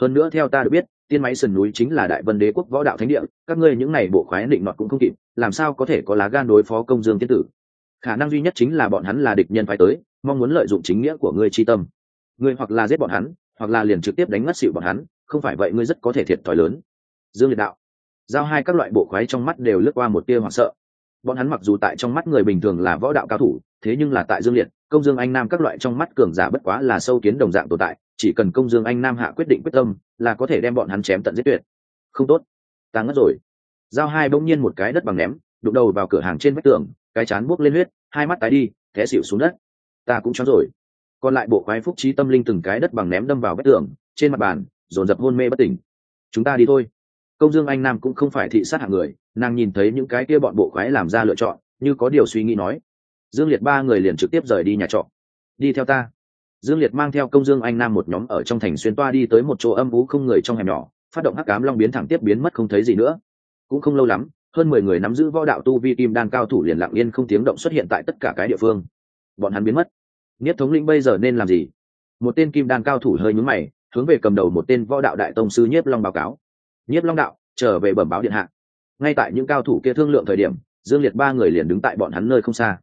Hơn nữa theo ta được biết, tiên máy sườn núi chính là đại vân đế quốc võ đạo thánh địa, các ngươi những này bộ khoái định nọt cũng không kịp, làm sao có thể có lá gan đối phó công dương tiên tử? Khả năng duy nhất chính là bọn hắn là địch nhân phải tới, mong muốn lợi dụng chính nghĩa của ngươi tri tâm. Ngươi hoặc là giết bọn hắn, hoặc là liền trực tiếp đánh ngất xịu bọn hắn, không phải vậy ngươi rất có thể thiệt thòi lớn. Dương liệt đạo. Giao hai các loại bộ khoái trong mắt đều lướt qua một tia hoảng sợ. Bọn hắn mặc dù tại trong mắt người bình thường là võ đạo cao thủ thế nhưng là tại dương liệt, công dương anh nam các loại trong mắt cường giả bất quá là sâu kiến đồng dạng tồn tại, chỉ cần công dương anh nam hạ quyết định quyết tâm, là có thể đem bọn hắn chém tận giết tuyệt. Không tốt, ta ngất rồi. Giao hai bỗng nhiên một cái đất bằng ném, đụng đầu vào cửa hàng trên vách tường, cái chán buốc lên huyết, hai mắt tái đi, té xịu xuống đất. Ta cũng chóng rồi. Còn lại bộ khoái phúc trí tâm linh từng cái đất bằng ném đâm vào vách tường, trên mặt bàn, dồn dập hôn mê bất tỉnh. Chúng ta đi thôi. Công dương anh nam cũng không phải thị sát hạng người, nàng nhìn thấy những cái kia bọn bộ khoái làm ra lựa chọn, như có điều suy nghĩ nói dương liệt ba người liền trực tiếp rời đi nhà trọ. Đi theo ta. Dương liệt mang theo công dương anh nam một nhóm ở trong thành xuyên toa đi tới một chỗ âm vú không người trong hẻm nhỏ, phát động hắc cám long biến thẳng tiếp biến mất không thấy gì nữa. Cũng không lâu lắm, hơn mười người nắm giữ võ đạo tu vi kim đan cao thủ liền lặng yên không tiếng động xuất hiện tại tất cả cái địa phương. Bọn hắn biến mất. Nhất thống lĩnh bây giờ nên làm gì? Một tên kim đan cao thủ hơi nhúng mày, hướng về cầm đầu một tên võ đạo đại tông sư nhiếp long báo cáo. Nhiếp long đạo, trở về bẩm báo điện hạ. Ngay tại những cao thủ kia thương lượng thời điểm, dương liệt ba người liền đứng tại bọn hắn nơi không xa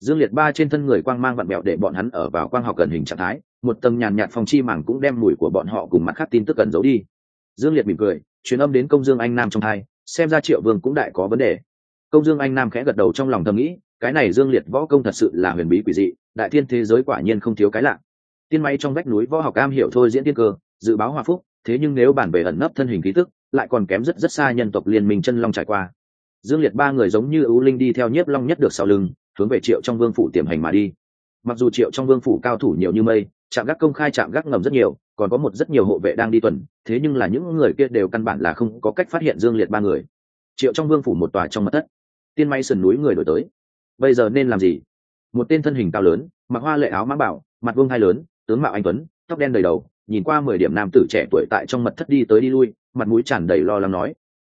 dương liệt ba trên thân người quang mang vặn bẹo để bọn hắn ở vào quang học gần hình trạng thái, một tầng nhàn nhạt phong chi màng cũng đem mùi của bọn họ cùng mặt khác tin tức cần giấu đi. Dương liệt mỉm cười, truyền âm đến công dương anh nam trong hai xem ra triệu vương cũng đại có vấn đề. Công dương anh nam khẽ gật đầu trong lòng thầm nghĩ, cái này dương liệt võ công thật sự là huyền bí quỷ dị, đại thiên thế giới quả nhiên không thiếu cái lạ. Tiên máy trong vách núi võ học am hiểu thôi diễn tiên cơ, dự báo hòa phúc, thế nhưng nếu bản về ẩn nấp thân hình ký tức, lại còn kém rất rất xa nhân tộc liên minh chân long trải qua. Dương liệt ba người giống như ưu linh đi theo nhiếp long nhất được sau lưng hướng về triệu trong vương phủ tiềm hành mà đi. Mặc dù triệu trong vương phủ cao thủ nhiều như mây, trạm gác công khai trạm gác ngầm rất nhiều, còn có một rất nhiều hộ vệ đang đi tuần, thế nhưng là những người kia đều căn bản là không có cách phát hiện dương liệt ba người. Triệu trong vương phủ một tòa trong mặt thất, tiên may sườn núi người đổi tới. Bây giờ nên làm gì? Một tên thân hình cao lớn, mặc hoa lệ áo mã bảo, mặt vương hai lớn, tướng mạo anh tuấn, tóc đen đầy đầu, nhìn qua mười điểm nam tử trẻ tuổi tại trong mật thất đi tới đi lui, mặt mũi tràn đầy lo lắng nói.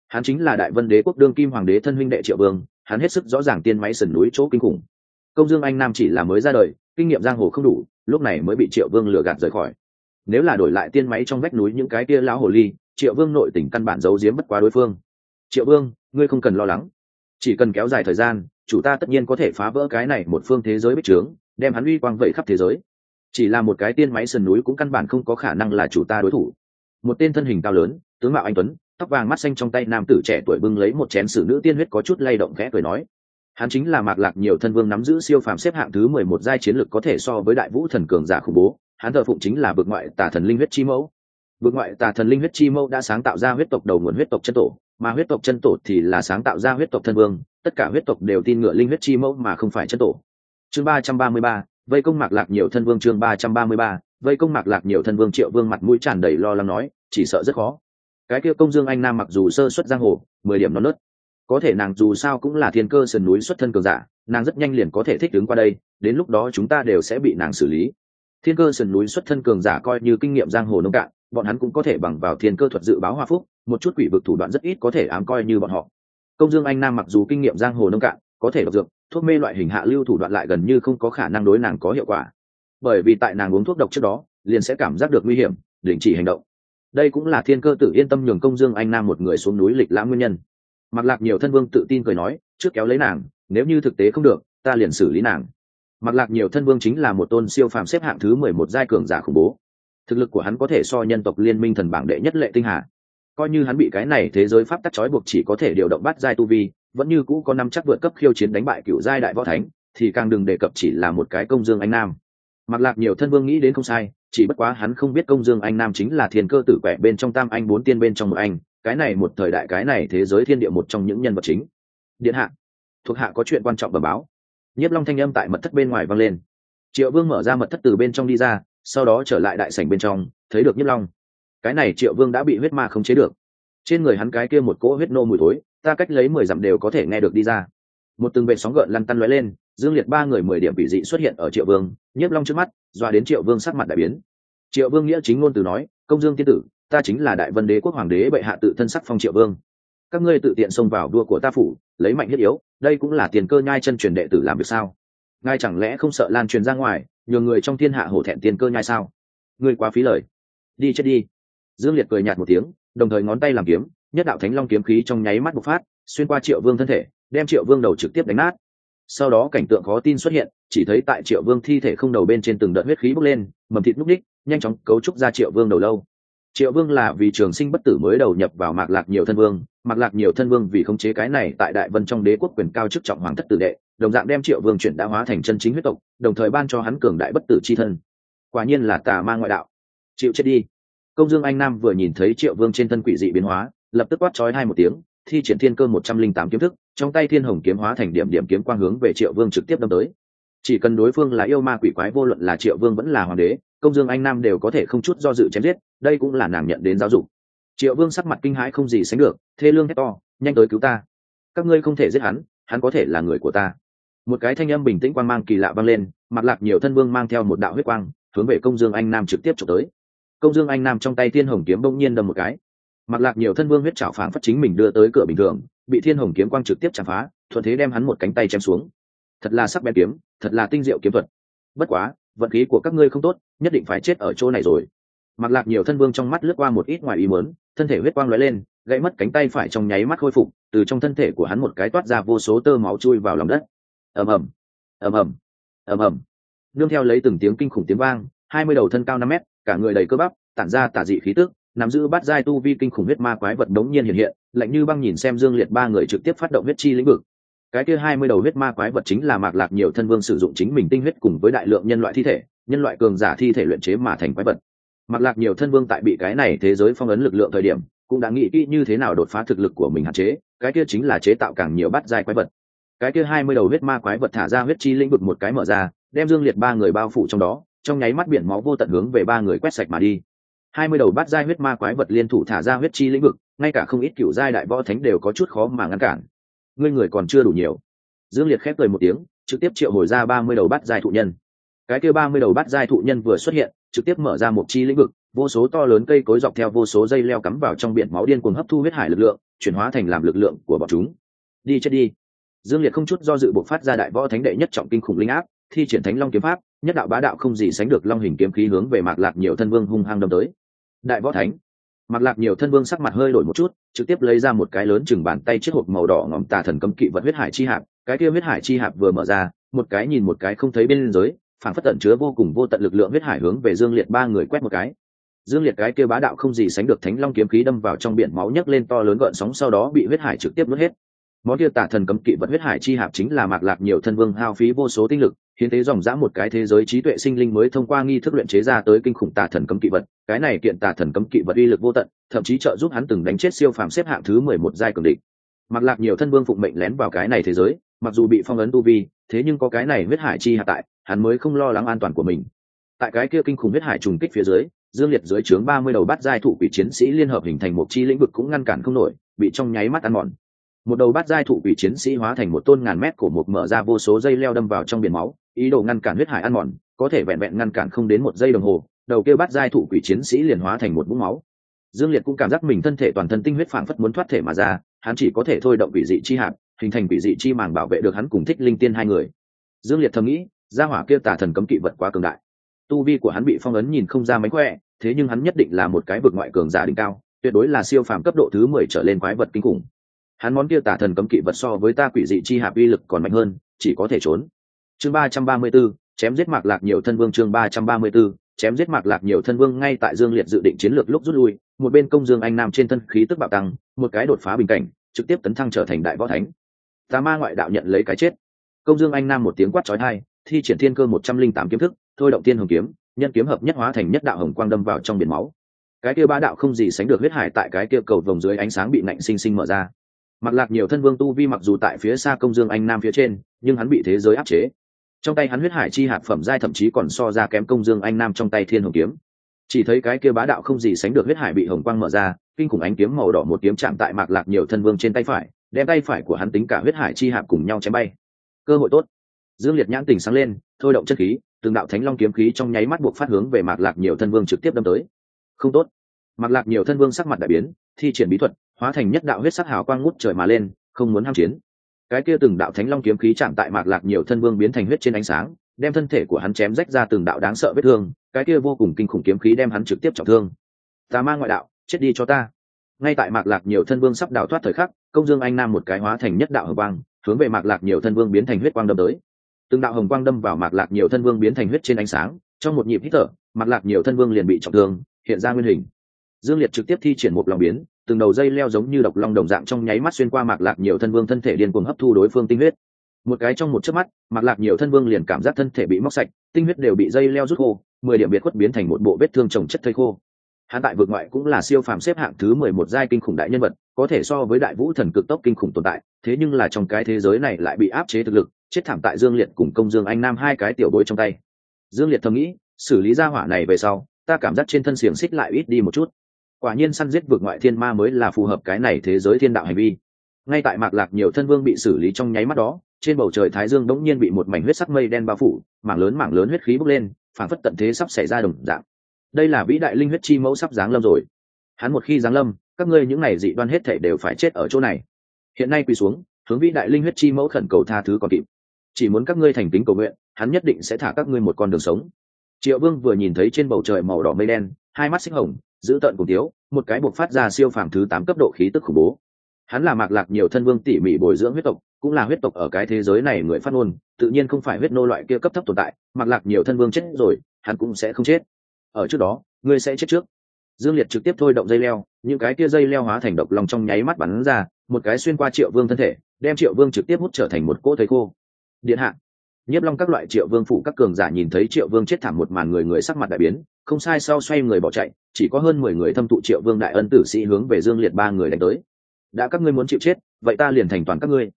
Hắn chính là đại vân đế quốc đương kim hoàng đế thân huynh đệ triệu vương hắn hết sức rõ ràng tiên máy sườn núi chỗ kinh khủng. Công dương anh nam chỉ là mới ra đời, kinh nghiệm giang hồ không đủ, lúc này mới bị triệu vương lừa gạt rời khỏi. Nếu là đổi lại tiên máy trong vách núi những cái kia lão hồ ly, triệu vương nội tỉnh căn bản giấu giếm bất quá đối phương. Triệu vương, ngươi không cần lo lắng. Chỉ cần kéo dài thời gian, chủ ta tất nhiên có thể phá vỡ cái này một phương thế giới bích trướng, đem hắn uy quang vẩy khắp thế giới. Chỉ là một cái tiên máy sườn núi cũng căn bản không có khả năng là chủ ta đối thủ. Một tên thân hình cao lớn, tướng mạo anh tuấn tóc vàng mắt xanh trong tay nam tử trẻ tuổi bưng lấy một chén sử nữ tiên huyết có chút lay động khẽ cười nói, hắn chính là mạc lạc nhiều thân vương nắm giữ siêu phàm xếp hạng thứ mười một giai chiến lực có thể so với đại vũ thần cường giả khủng bố, hắn thờ phụng chính là vực ngoại tà thần linh huyết chi mẫu. Vực ngoại tà thần linh huyết chi mẫu đã sáng tạo ra huyết tộc đầu nguồn huyết tộc chân tổ, mà huyết tộc chân tổ thì là sáng tạo ra huyết tộc thân vương, tất cả huyết tộc đều tin ngựa linh huyết chi mẫu mà không phải chân tổ. Chương ba trăm ba mươi ba, vây công mạc lạc nhiều thân vương chương ba trăm ba mươi ba, vây công mạc lạc nhiều thân vương triệu vương mặt mũi tràn đầy lo lắng nói, chỉ sợ rất khó cái kia công dương anh nam mặc dù sơ xuất giang hồ, mười điểm non nớt. Có thể nàng dù sao cũng là thiên cơ sườn núi xuất thân cường giả, nàng rất nhanh liền có thể thích ứng qua đây, đến lúc đó chúng ta đều sẽ bị nàng xử lý. Thiên cơ sườn núi xuất thân cường giả coi như kinh nghiệm giang hồ nông cạn, bọn hắn cũng có thể bằng vào thiên cơ thuật dự báo hoa phúc, một chút quỷ vực thủ đoạn rất ít có thể ám coi như bọn họ. Công dương anh nam mặc dù kinh nghiệm giang hồ nông cạn, có thể độc dược, thuốc mê loại hình hạ lưu thủ đoạn lại gần như không có khả năng đối nàng có hiệu quả. Bởi vì tại nàng uống thuốc độc trước đó, liền sẽ cảm giác được nguy hiểm, đình chỉ hành động đây cũng là thiên cơ tự yên tâm nhường công dương anh nam một người xuống núi lịch lãm nguyên nhân. Mặc lạc nhiều thân vương tự tin cười nói, trước kéo lấy nàng, nếu như thực tế không được, ta liền xử lý nàng. Mặc lạc nhiều thân vương chính là một tôn siêu phàm xếp hạng thứ mười một giai cường giả khủng bố. Thực lực của hắn có thể so nhân tộc liên minh thần bảng đệ nhất lệ tinh hà. Coi như hắn bị cái này thế giới pháp tắc trói buộc chỉ có thể điều động bắt giai tu vi, vẫn như cũ có năm chắc vượt cấp khiêu chiến đánh bại cựu giai đại võ thánh, thì càng đừng đề cập chỉ là một cái công dương anh nam. Mặc lạc nhiều thân vương nghĩ đến không sai chỉ bất quá hắn không biết công dương anh nam chính là thiên cơ tử quẻ bên trong tam anh, bốn tiên bên trong một anh, cái này một thời đại, cái này thế giới thiên địa một trong những nhân vật chính. Điện hạ. Thuộc hạ có chuyện quan trọng bẩm báo. Nhiếp long thanh âm tại mật thất bên ngoài vang lên. Triệu vương mở ra mật thất từ bên trong đi ra, sau đó trở lại đại sảnh bên trong, thấy được nhiếp long. Cái này triệu vương đã bị huyết ma không chế được. Trên người hắn cái kia một cỗ huyết nô mùi thối, ta cách lấy mười dặm đều có thể nghe được đi ra. Một từng vệ sóng gợn lăn tăn lóe lên, dương liệt ba người mười điểm bị dị xuất hiện ở triệu vương, nhiếp long trước mắt dọa đến triệu vương sắc mặt đại biến. Triệu vương nghĩa chính ngôn từ nói, công dương tiên tử, ta chính là đại vân đế quốc hoàng đế bệ hạ tự thân sắc phong triệu vương. Các ngươi tự tiện xông vào đua của ta phủ, lấy mạnh thiết yếu, đây cũng là tiền cơ nhai chân truyền đệ tử làm việc sao? Ngài chẳng lẽ không sợ lan truyền ra ngoài nhờ người trong thiên hạ hổ thẹn tiền cơ nhai sao? Ngươi quá phí lời. Đi chết đi. Dương liệt cười nhạt một tiếng, đồng thời ngón tay làm kiếm, nhất đạo thánh long kiếm khí trong nháy mắt bộc phát, xuyên qua triệu vương thân thể, đem triệu vương đầu trực tiếp đánh nát. Sau đó cảnh tượng khó tin xuất hiện chỉ thấy tại triệu vương thi thể không đầu bên trên từng đợt huyết khí bốc lên, mầm thịt núc ních, nhanh chóng cấu trúc ra triệu vương đầu lâu. Triệu vương là vì trường sinh bất tử mới đầu nhập vào mạc lạc nhiều thân vương, mạc lạc nhiều thân vương vì khống chế cái này tại đại vân trong đế quốc quyền cao chức trọng hoàng thất tử đệ, đồng dạng đem triệu vương chuyển đã hóa thành chân chính huyết tộc, đồng thời ban cho hắn cường đại bất tử c h i thân. Quả nhiên là tà ma ngoại đạo. Chịu chết đi. Công dương anh nam vừa nhìn thấy triệu vương trên thân quỷ dị biến hóa, lập tức quát trói hai một tiếng, thi triển thiên cơ một trăm linh tám kiếm thức, trong tay thiên hồng kiếm hóa thành điểm điểm kiếm quang hướng về triệu vương trực tiếp đâm tới chỉ cần đối phương là yêu ma quỷ quái, vô luận là triệu vương vẫn là hoàng đế, công dương anh nam đều có thể không chút do dự chém giết, đây cũng là nàng nhận đến giáo dục. Triệu vương sắc mặt kinh hãi không gì sánh được, thê lương hét to, nhanh tới cứu ta! Các ngươi không thể giết hắn hắn có thể là người của ta! Một cái thanh âm bình tĩnh quang mang kỳ lạ vang lên, mặt lạc nhiều thân vương mang theo một đạo huyết quang, hướng về công dương anh nam trực tiếp trộm tới. Công dương anh nam trong tay thiên hồng kiếm bỗng nhiên đâm một cái. Mặt lạc nhiều thân vương huyết trảo phản phát chính mình đưa tới cửa bình thường, bị thiên hồng kiếm quang trực tiếp chạm phá, thuận thế đem hắn một cánh tay chém xuống. Thật là sắc bén kiếm thật là tinh diệu kiếm thuật. Bất quá, vận khí của các ngươi không tốt, nhất định phải chết ở chỗ này rồi. Mặc lạc nhiều thân vương trong mắt lướt qua một ít ngoài ý mớn thân thể huyết quang lóe lên, gãy mất cánh tay phải trong nháy mắt khôi phục, từ trong thân thể của hắn một cái toát ra vô số tơ máu chui vào lòng đất. Ầm ầm ầm ầm ầm ầm. Nương theo lấy từng tiếng kinh khủng tiếng vang, hai mươi đầu thân cao năm mét, cả người đầy cơ bắp, tản ra tả dị khí tức, nắm giữ bát giai tu vi kinh khủng huyết ma quái vật đống nhiên hiện hiện, lạnh như băng nhìn xem dương liệt ba người trực tiếp phát động huyết chi lĩnh vực cái kia hai mươi đầu huyết ma quái vật chính là mạc lạc nhiều thân vương sử dụng chính mình tinh huyết cùng với đại lượng nhân loại thi thể, nhân loại cường giả thi thể luyện chế mà thành quái vật. Mạc lạc nhiều thân vương tại bị cái này thế giới phong ấn lực lượng thời điểm, cũng đã nghĩ kỹ như thế nào đột phá thực lực của mình hạn chế, cái kia chính là chế tạo càng nhiều bát giai quái vật. Cái kia hai mươi đầu huyết ma quái vật thả ra huyết chi lĩnh vực một cái mở ra, đem dương liệt ba người bao phủ trong đó, trong nháy mắt biển máu vô tận hướng về ba người quét sạch mà đi. Hai mươi đầu bát giai huyết ma quái vật liên thủ thả ra huyết chi lĩnh vực, ngay cả không ít cựu giai đại võ thánh đều có chút khó mà ngăn cản ngươi người còn chưa đủ nhiều. Dương liệt khép cười một tiếng, trực tiếp triệu hồi ra ba mươi đầu bát giai thụ nhân. Cái kia ba mươi đầu bát giai thụ nhân vừa xuất hiện, trực tiếp mở ra một chi lĩnh vực, vô số to lớn cây cối dọc theo vô số dây leo cắm vào trong biển máu điên cuồng hấp thu huyết hải lực lượng, chuyển hóa thành làm lực lượng của bọn chúng. Đi chết đi. Dương liệt không chút do dự buộc phát ra đại võ thánh đệ nhất trọng kinh khủng linh áp, thi triển thánh long kiếm pháp, nhất đạo bá đạo không gì sánh được long hình kiếm khí hướng về mạc lạc nhiều thân vương hung hăng đâm tới. Đại võ thánh. Mạc lạc nhiều thân vương sắc mặt hơi đổi một chút trực tiếp lấy ra một cái lớn chừng bàn tay chiếc hộp màu đỏ ngòm tà thần cấm kỵ vật huyết hải chi hạp. Cái kia huyết hải chi hạp vừa mở ra, một cái nhìn một cái không thấy bên dưới phản phất tận chứa vô cùng vô tận lực lượng huyết hải hướng về dương liệt ba người quét một cái. Dương liệt cái kia bá đạo không gì sánh được thánh long kiếm khí đâm vào trong biển máu nhấc lên to lớn gợn sóng sau đó bị huyết hải trực tiếp nuốt hết. Món kia tà thần cấm kỵ vật huyết hải chi hạp chính là mạc lạc nhiều thân vương hao phí vô số tinh lực hiến tế dòng dã một cái thế giới trí tuệ sinh linh mới thông qua nghi thức luyện chế ra tới kinh khủng tà thần cấm kỵ vật. Cái này kiện tà thần cấm kỵ vật uy lực vô tận, thậm chí trợ giúp hắn từng đánh chết siêu phàm xếp hạng thứ mười một giai cường địch. Mặc lạc nhiều thân vương phụng mệnh lén vào cái này thế giới, mặc dù bị phong ấn tu vi, thế nhưng có cái này huyết hải chi hạ tại, hắn mới không lo lắng an toàn của mình. Tại cái kia kinh khủng huyết hải trùng kích phía dưới, dương liệt dưới trướng ba mươi đầu bát giai thủ quỷ chiến sĩ liên hợp hình thành một chi lĩnh vực cũng ngăn cản không nổi, bị trong nháy mắt ăn mòn. Một đầu bát giai thủ quỷ chiến sĩ hóa thành một tôn ngàn mét của một mở ra vô số dây leo đâm vào trong biển máu ý đồ ngăn cản huyết hải ăn mòn, có thể vẹn vẹn ngăn cản không đến một giây đồng hồ, đầu kêu bắt giai thủ quỷ chiến sĩ liền hóa thành một vũng máu. Dương liệt cũng cảm giác mình thân thể toàn thân tinh huyết phảng phất muốn thoát thể mà ra, hắn chỉ có thể thôi động quỷ dị chi hạt, hình thành quỷ dị chi màng bảo vệ được hắn cùng thích linh tiên hai người. Dương liệt thầm nghĩ, gia hỏa kia tà thần cấm kỵ vật quá cường đại. Tu vi của hắn bị phong ấn nhìn không ra mánh khỏe, thế nhưng hắn nhất định là một cái vực ngoại cường giả đỉnh cao, tuyệt đối là siêu phàm cấp độ thứ mười trở lên quái vật kinh khủng. Hắn món kia tà thần cấm kỵ vật so với ta quỷ dị chi hạp uy lực còn mạnh hơn, chỉ có thể trốn chương ba trăm ba mươi 334, chém giết mạc lạc nhiều thân vương chương ba trăm ba mươi 334, chém giết mạc lạc nhiều thân vương ngay tại dương liệt dự định chiến lược lúc rút lui một bên công dương anh nam trên thân khí tức bạo tăng một cái đột phá bình cảnh trực tiếp tấn thăng trở thành đại võ thánh. Tà ma ngoại đạo nhận lấy cái chết. Công dương anh nam một tiếng quát trói tai thi triển thiên cơ một trăm linh tám kiếm thức thôi động tiên hồng kiếm nhân kiếm hợp nhất hóa thành nhất đạo hồng quang đâm vào trong biển máu. Cái kia ba đạo không gì sánh được huyết hải tại cái kia cầu vòng dưới ánh sáng bị nạnh sinh sinh mở ra. Mặc lạc nhiều thân vương tu vi mặc dù tại phía xa công dương anh nam phía trên nhưng hắn bị thế giới áp chế trong tay hắn huyết hải chi hạt phẩm giai thậm chí còn so ra kém công dương anh nam trong tay thiên hồng kiếm. Chỉ thấy cái kia bá đạo không gì sánh được huyết hải bị hồng quang mở ra, kinh khủng ánh kiếm màu đỏ một kiếm chạm tại mạc lạc nhiều thân vương trên tay phải, đem tay phải của hắn tính cả huyết hải chi hạt cùng nhau chém bay. Cơ hội tốt. Dương liệt nhãn tình sáng lên, thôi động chất khí, từng đạo thánh long kiếm khí trong nháy mắt buộc phát hướng về mạc lạc nhiều thân vương trực tiếp đâm tới. Không tốt. Mạc lạc nhiều thân vương sắc mặt đại biến, thi triển bí thuật, hóa thành nhất đạo huyết sắc hào quang ngút trời mà lên, không muốn ham chiến cái kia từng đạo thánh long kiếm khí chạm tại mạc lạc nhiều thân vương biến thành huyết trên ánh sáng, đem thân thể của hắn chém rách ra từng đạo đáng sợ vết thương, cái kia vô cùng kinh khủng kiếm khí đem hắn trực tiếp trọng thương. Tà ma ngoại đạo, chết đi cho ta. Ngay tại mạc lạc nhiều thân vương sắp đào thoát thời khắc, công dương anh nam một cái hóa thành nhất đạo hồng quang, hướng về mạc lạc nhiều thân vương biến thành huyết quang đâm tới. Từng đạo hồng quang đâm vào mạc lạc nhiều thân vương biến thành huyết trên ánh sáng, trong một nhịp hít thở, mạc lạc nhiều thân vương liền bị trọng thương, hiện ra nguyên hình. Dương liệt trực tiếp thi triển một lòng biến từng đầu dây leo giống như độc long đồng dạng trong nháy mắt xuyên qua mạc lạc nhiều thân vương thân thể điên cuồng hấp thu đối phương tinh huyết. Một cái trong một chớp mắt, mạc lạc nhiều thân vương liền cảm giác thân thể bị móc sạch, tinh huyết đều bị dây leo rút khô, mười điểm biệt khuất biến thành một bộ vết thương trồng chất thây khô. Hắn tại vượt ngoại cũng là siêu phàm xếp hạng thứ mười một giai kinh khủng đại nhân vật, có thể so với đại vũ thần cực tốc kinh khủng tồn tại, thế nhưng là trong cái thế giới này lại bị áp chế thực lực, chết thảm tại dương liệt cùng công dương anh nam hai cái tiểu bối trong tay. Dương liệt thầm nghĩ, xử lý ra hỏa này về sau, ta cảm giác trên thân xiềng xích lại ít đi một chút quả nhiên săn giết vượt ngoại thiên ma mới là phù hợp cái này thế giới thiên đạo hành vi. Ngay tại mạc lạc nhiều thân vương bị xử lý trong nháy mắt đó, trên bầu trời thái dương đống nhiên bị một mảnh huyết sắc mây đen bao phủ, mảng lớn mảng lớn huyết khí bốc lên, phản phất tận thế sắp xảy ra đồng dạng. Đây là vĩ đại linh huyết chi mẫu sắp giáng lâm rồi. Hắn một khi giáng lâm, các ngươi những này dị đoan hết thể đều phải chết ở chỗ này. Hiện nay quỳ xuống, hướng vĩ đại linh huyết chi mẫu khẩn cầu tha thứ còn kịp. Chỉ muốn các ngươi thành kính cầu nguyện, hắn nhất định sẽ thả các ngươi một con đường sống. Triệu vương vừa nhìn thấy trên bầu trời màu đỏ mây đen, hai mắt xích hồng giữ tận cùng tiếu một cái buộc phát ra siêu phàm thứ tám cấp độ khí tức khủng bố. Hắn là mạc lạc nhiều thân vương tỉ mỉ bồi dưỡng huyết tộc, cũng là huyết tộc ở cái thế giới này người phát ngôn, tự nhiên không phải huyết nô loại kia cấp thấp tồn tại, mạc lạc nhiều thân vương chết rồi, hắn cũng sẽ không chết. Ở trước đó, ngươi sẽ chết trước. Dương liệt trực tiếp thôi động dây leo, những cái kia dây leo hóa thành độc lòng trong nháy mắt bắn ra, một cái xuyên qua triệu vương thân thể, đem triệu vương trực tiếp hút trở thành một cỗ thầy khô. Điện hạ. Nhiếp long các loại triệu vương phủ các cường giả nhìn thấy triệu vương chết thảm một màn người người sắc mặt đại biến không sai, sau xoay người bỏ chạy, chỉ có hơn mười người thâm tụ triệu vương đại ân tử sĩ hướng về dương liệt ba người đánh tới. Đã các ngươi muốn chịu chết, vậy ta liền thành toàn các ngươi.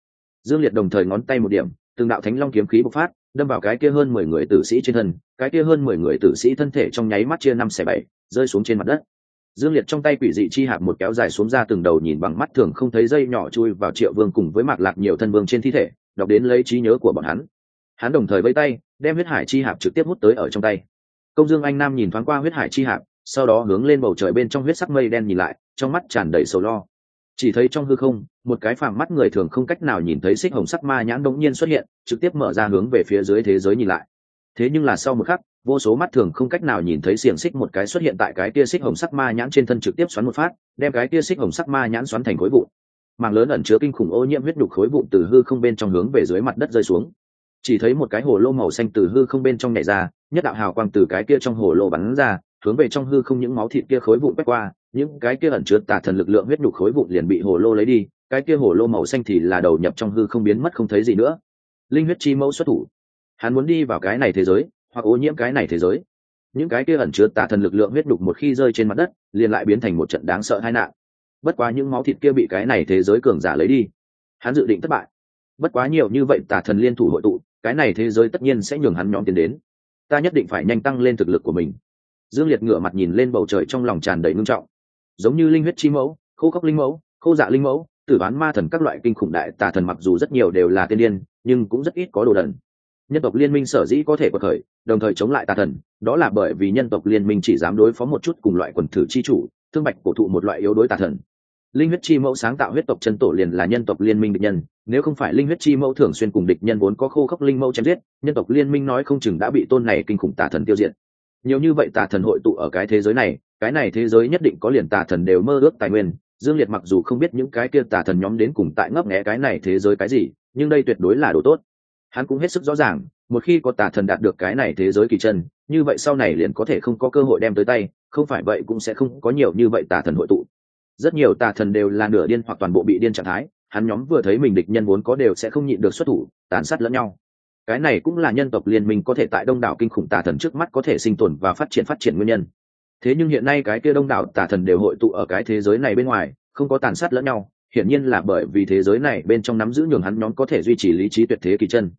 Dương liệt đồng thời ngón tay một điểm, từng đạo thánh long kiếm khí bộc phát, đâm vào cái kia hơn mười người tử sĩ trên thân, cái kia hơn mười người tử sĩ thân thể trong nháy mắt chia năm xẻ bảy, rơi xuống trên mặt đất. Dương liệt trong tay quỷ dị chi hạp một kéo dài xuống ra từng đầu nhìn bằng mắt thường không thấy dây nhỏ chui vào triệu vương cùng với mạc lạc nhiều thân vương trên thi thể, đọc đến lấy trí nhớ của bọn hắn. Hắn đồng thời vây tay, đem huyết hải chi hạp trực tiếp hút tới ở trong tay công dương anh nam nhìn thoáng qua huyết hải chi hạp, sau đó hướng lên bầu trời bên trong huyết sắc mây đen nhìn lại, trong mắt tràn đầy sầu lo. Chỉ thấy trong hư không, một cái phàm mắt người thường không cách nào nhìn thấy xích hồng sắc ma nhãn đống nhiên xuất hiện, trực tiếp mở ra hướng về phía dưới thế giới nhìn lại. Thế nhưng là sau một khắc, vô số mắt thường không cách nào nhìn thấy xiềng xích một cái xuất hiện tại cái tia xích hồng sắc ma nhãn trên thân trực tiếp xoắn một phát, đem cái tia xích hồng sắc ma nhãn xoắn thành khối vụn. Màng lớn ẩn chứa kinh khủng ô nhiễm huyết đục khối vụn từ hư không bên trong hướng về dưới mặt đất rơi xuống. Chỉ thấy một cái hồ lô màu xanh từ hư không bên trong nhảy ra nhất đạo hào quang từ cái kia trong hồ lô bắn ra, hướng về trong hư không những máu thịt kia khối vụn quét qua, những cái kia ẩn chứa tà thần lực lượng huyết nhục khối vụn liền bị hồ lô lấy đi, cái kia hồ lô màu xanh thì là đầu nhập trong hư không biến mất không thấy gì nữa. Linh huyết chi mẫu xuất thủ. Hắn muốn đi vào cái này thế giới, hoặc ô nhiễm cái này thế giới. Những cái kia ẩn chứa tà thần lực lượng huyết đục một khi rơi trên mặt đất, liền lại biến thành một trận đáng sợ hai nạn. Bất quá những máu thịt kia bị cái này thế giới cường giả lấy đi. Hắn dự định thất bại. Bất quá nhiều như vậy tà thần liên thủ hội tụ, cái này thế giới tất nhiên sẽ nhường hắn nhóm tiến đến ta nhất định phải nhanh tăng lên thực lực của mình. Dương liệt ngửa mặt nhìn lên bầu trời trong lòng tràn đầy ngưng trọng. Giống như linh huyết chi mẫu, khô khốc linh mẫu, khô dạ linh mẫu, tử bán ma thần các loại kinh khủng đại tà thần mặc dù rất nhiều đều là tiên điên, nhưng cũng rất ít có đồ đần. Nhân tộc liên minh sở dĩ có thể có khởi, đồng thời chống lại tà thần, đó là bởi vì nhân tộc liên minh chỉ dám đối phó một chút cùng loại quần thử chi chủ, thương bạch cổ thụ một loại yếu đối tà thần linh huyết chi mẫu sáng tạo huyết tộc chân tổ liền là nhân tộc liên minh địch nhân, nếu không phải linh huyết chi mẫu thường xuyên cùng địch nhân vốn có khô khốc linh mẫu chém giết, nhân tộc liên minh nói không chừng đã bị tôn này kinh khủng tà thần tiêu diệt. Nhiều như vậy tà thần hội tụ ở cái thế giới này, cái này thế giới nhất định có liền tà thần đều mơ ước tài nguyên. Dương liệt mặc dù không biết những cái kia tà thần nhóm đến cùng tại ngấp nghé cái này thế giới cái gì, nhưng đây tuyệt đối là đồ tốt. Hắn cũng hết sức rõ ràng, một khi có tà thần đạt được cái này thế giới kỳ chân, như vậy sau này liền có thể không có cơ hội đem tới tay, không phải vậy cũng sẽ không có nhiều như vậy tà thần hội tụ rất nhiều tà thần đều là nửa điên hoặc toàn bộ bị điên trạng thái, hắn nhóm vừa thấy mình địch nhân vốn có đều sẽ không nhịn được xuất thủ, tàn sát lẫn nhau. Cái này cũng là nhân tộc liên minh có thể tại đông đảo kinh khủng tà thần trước mắt có thể sinh tồn và phát triển phát triển nguyên nhân. Thế nhưng hiện nay cái kia đông đảo tà thần đều hội tụ ở cái thế giới này bên ngoài, không có tàn sát lẫn nhau, hiển nhiên là bởi vì thế giới này bên trong nắm giữ nhường hắn nhóm có thể duy trì lý trí tuyệt thế kỳ chân.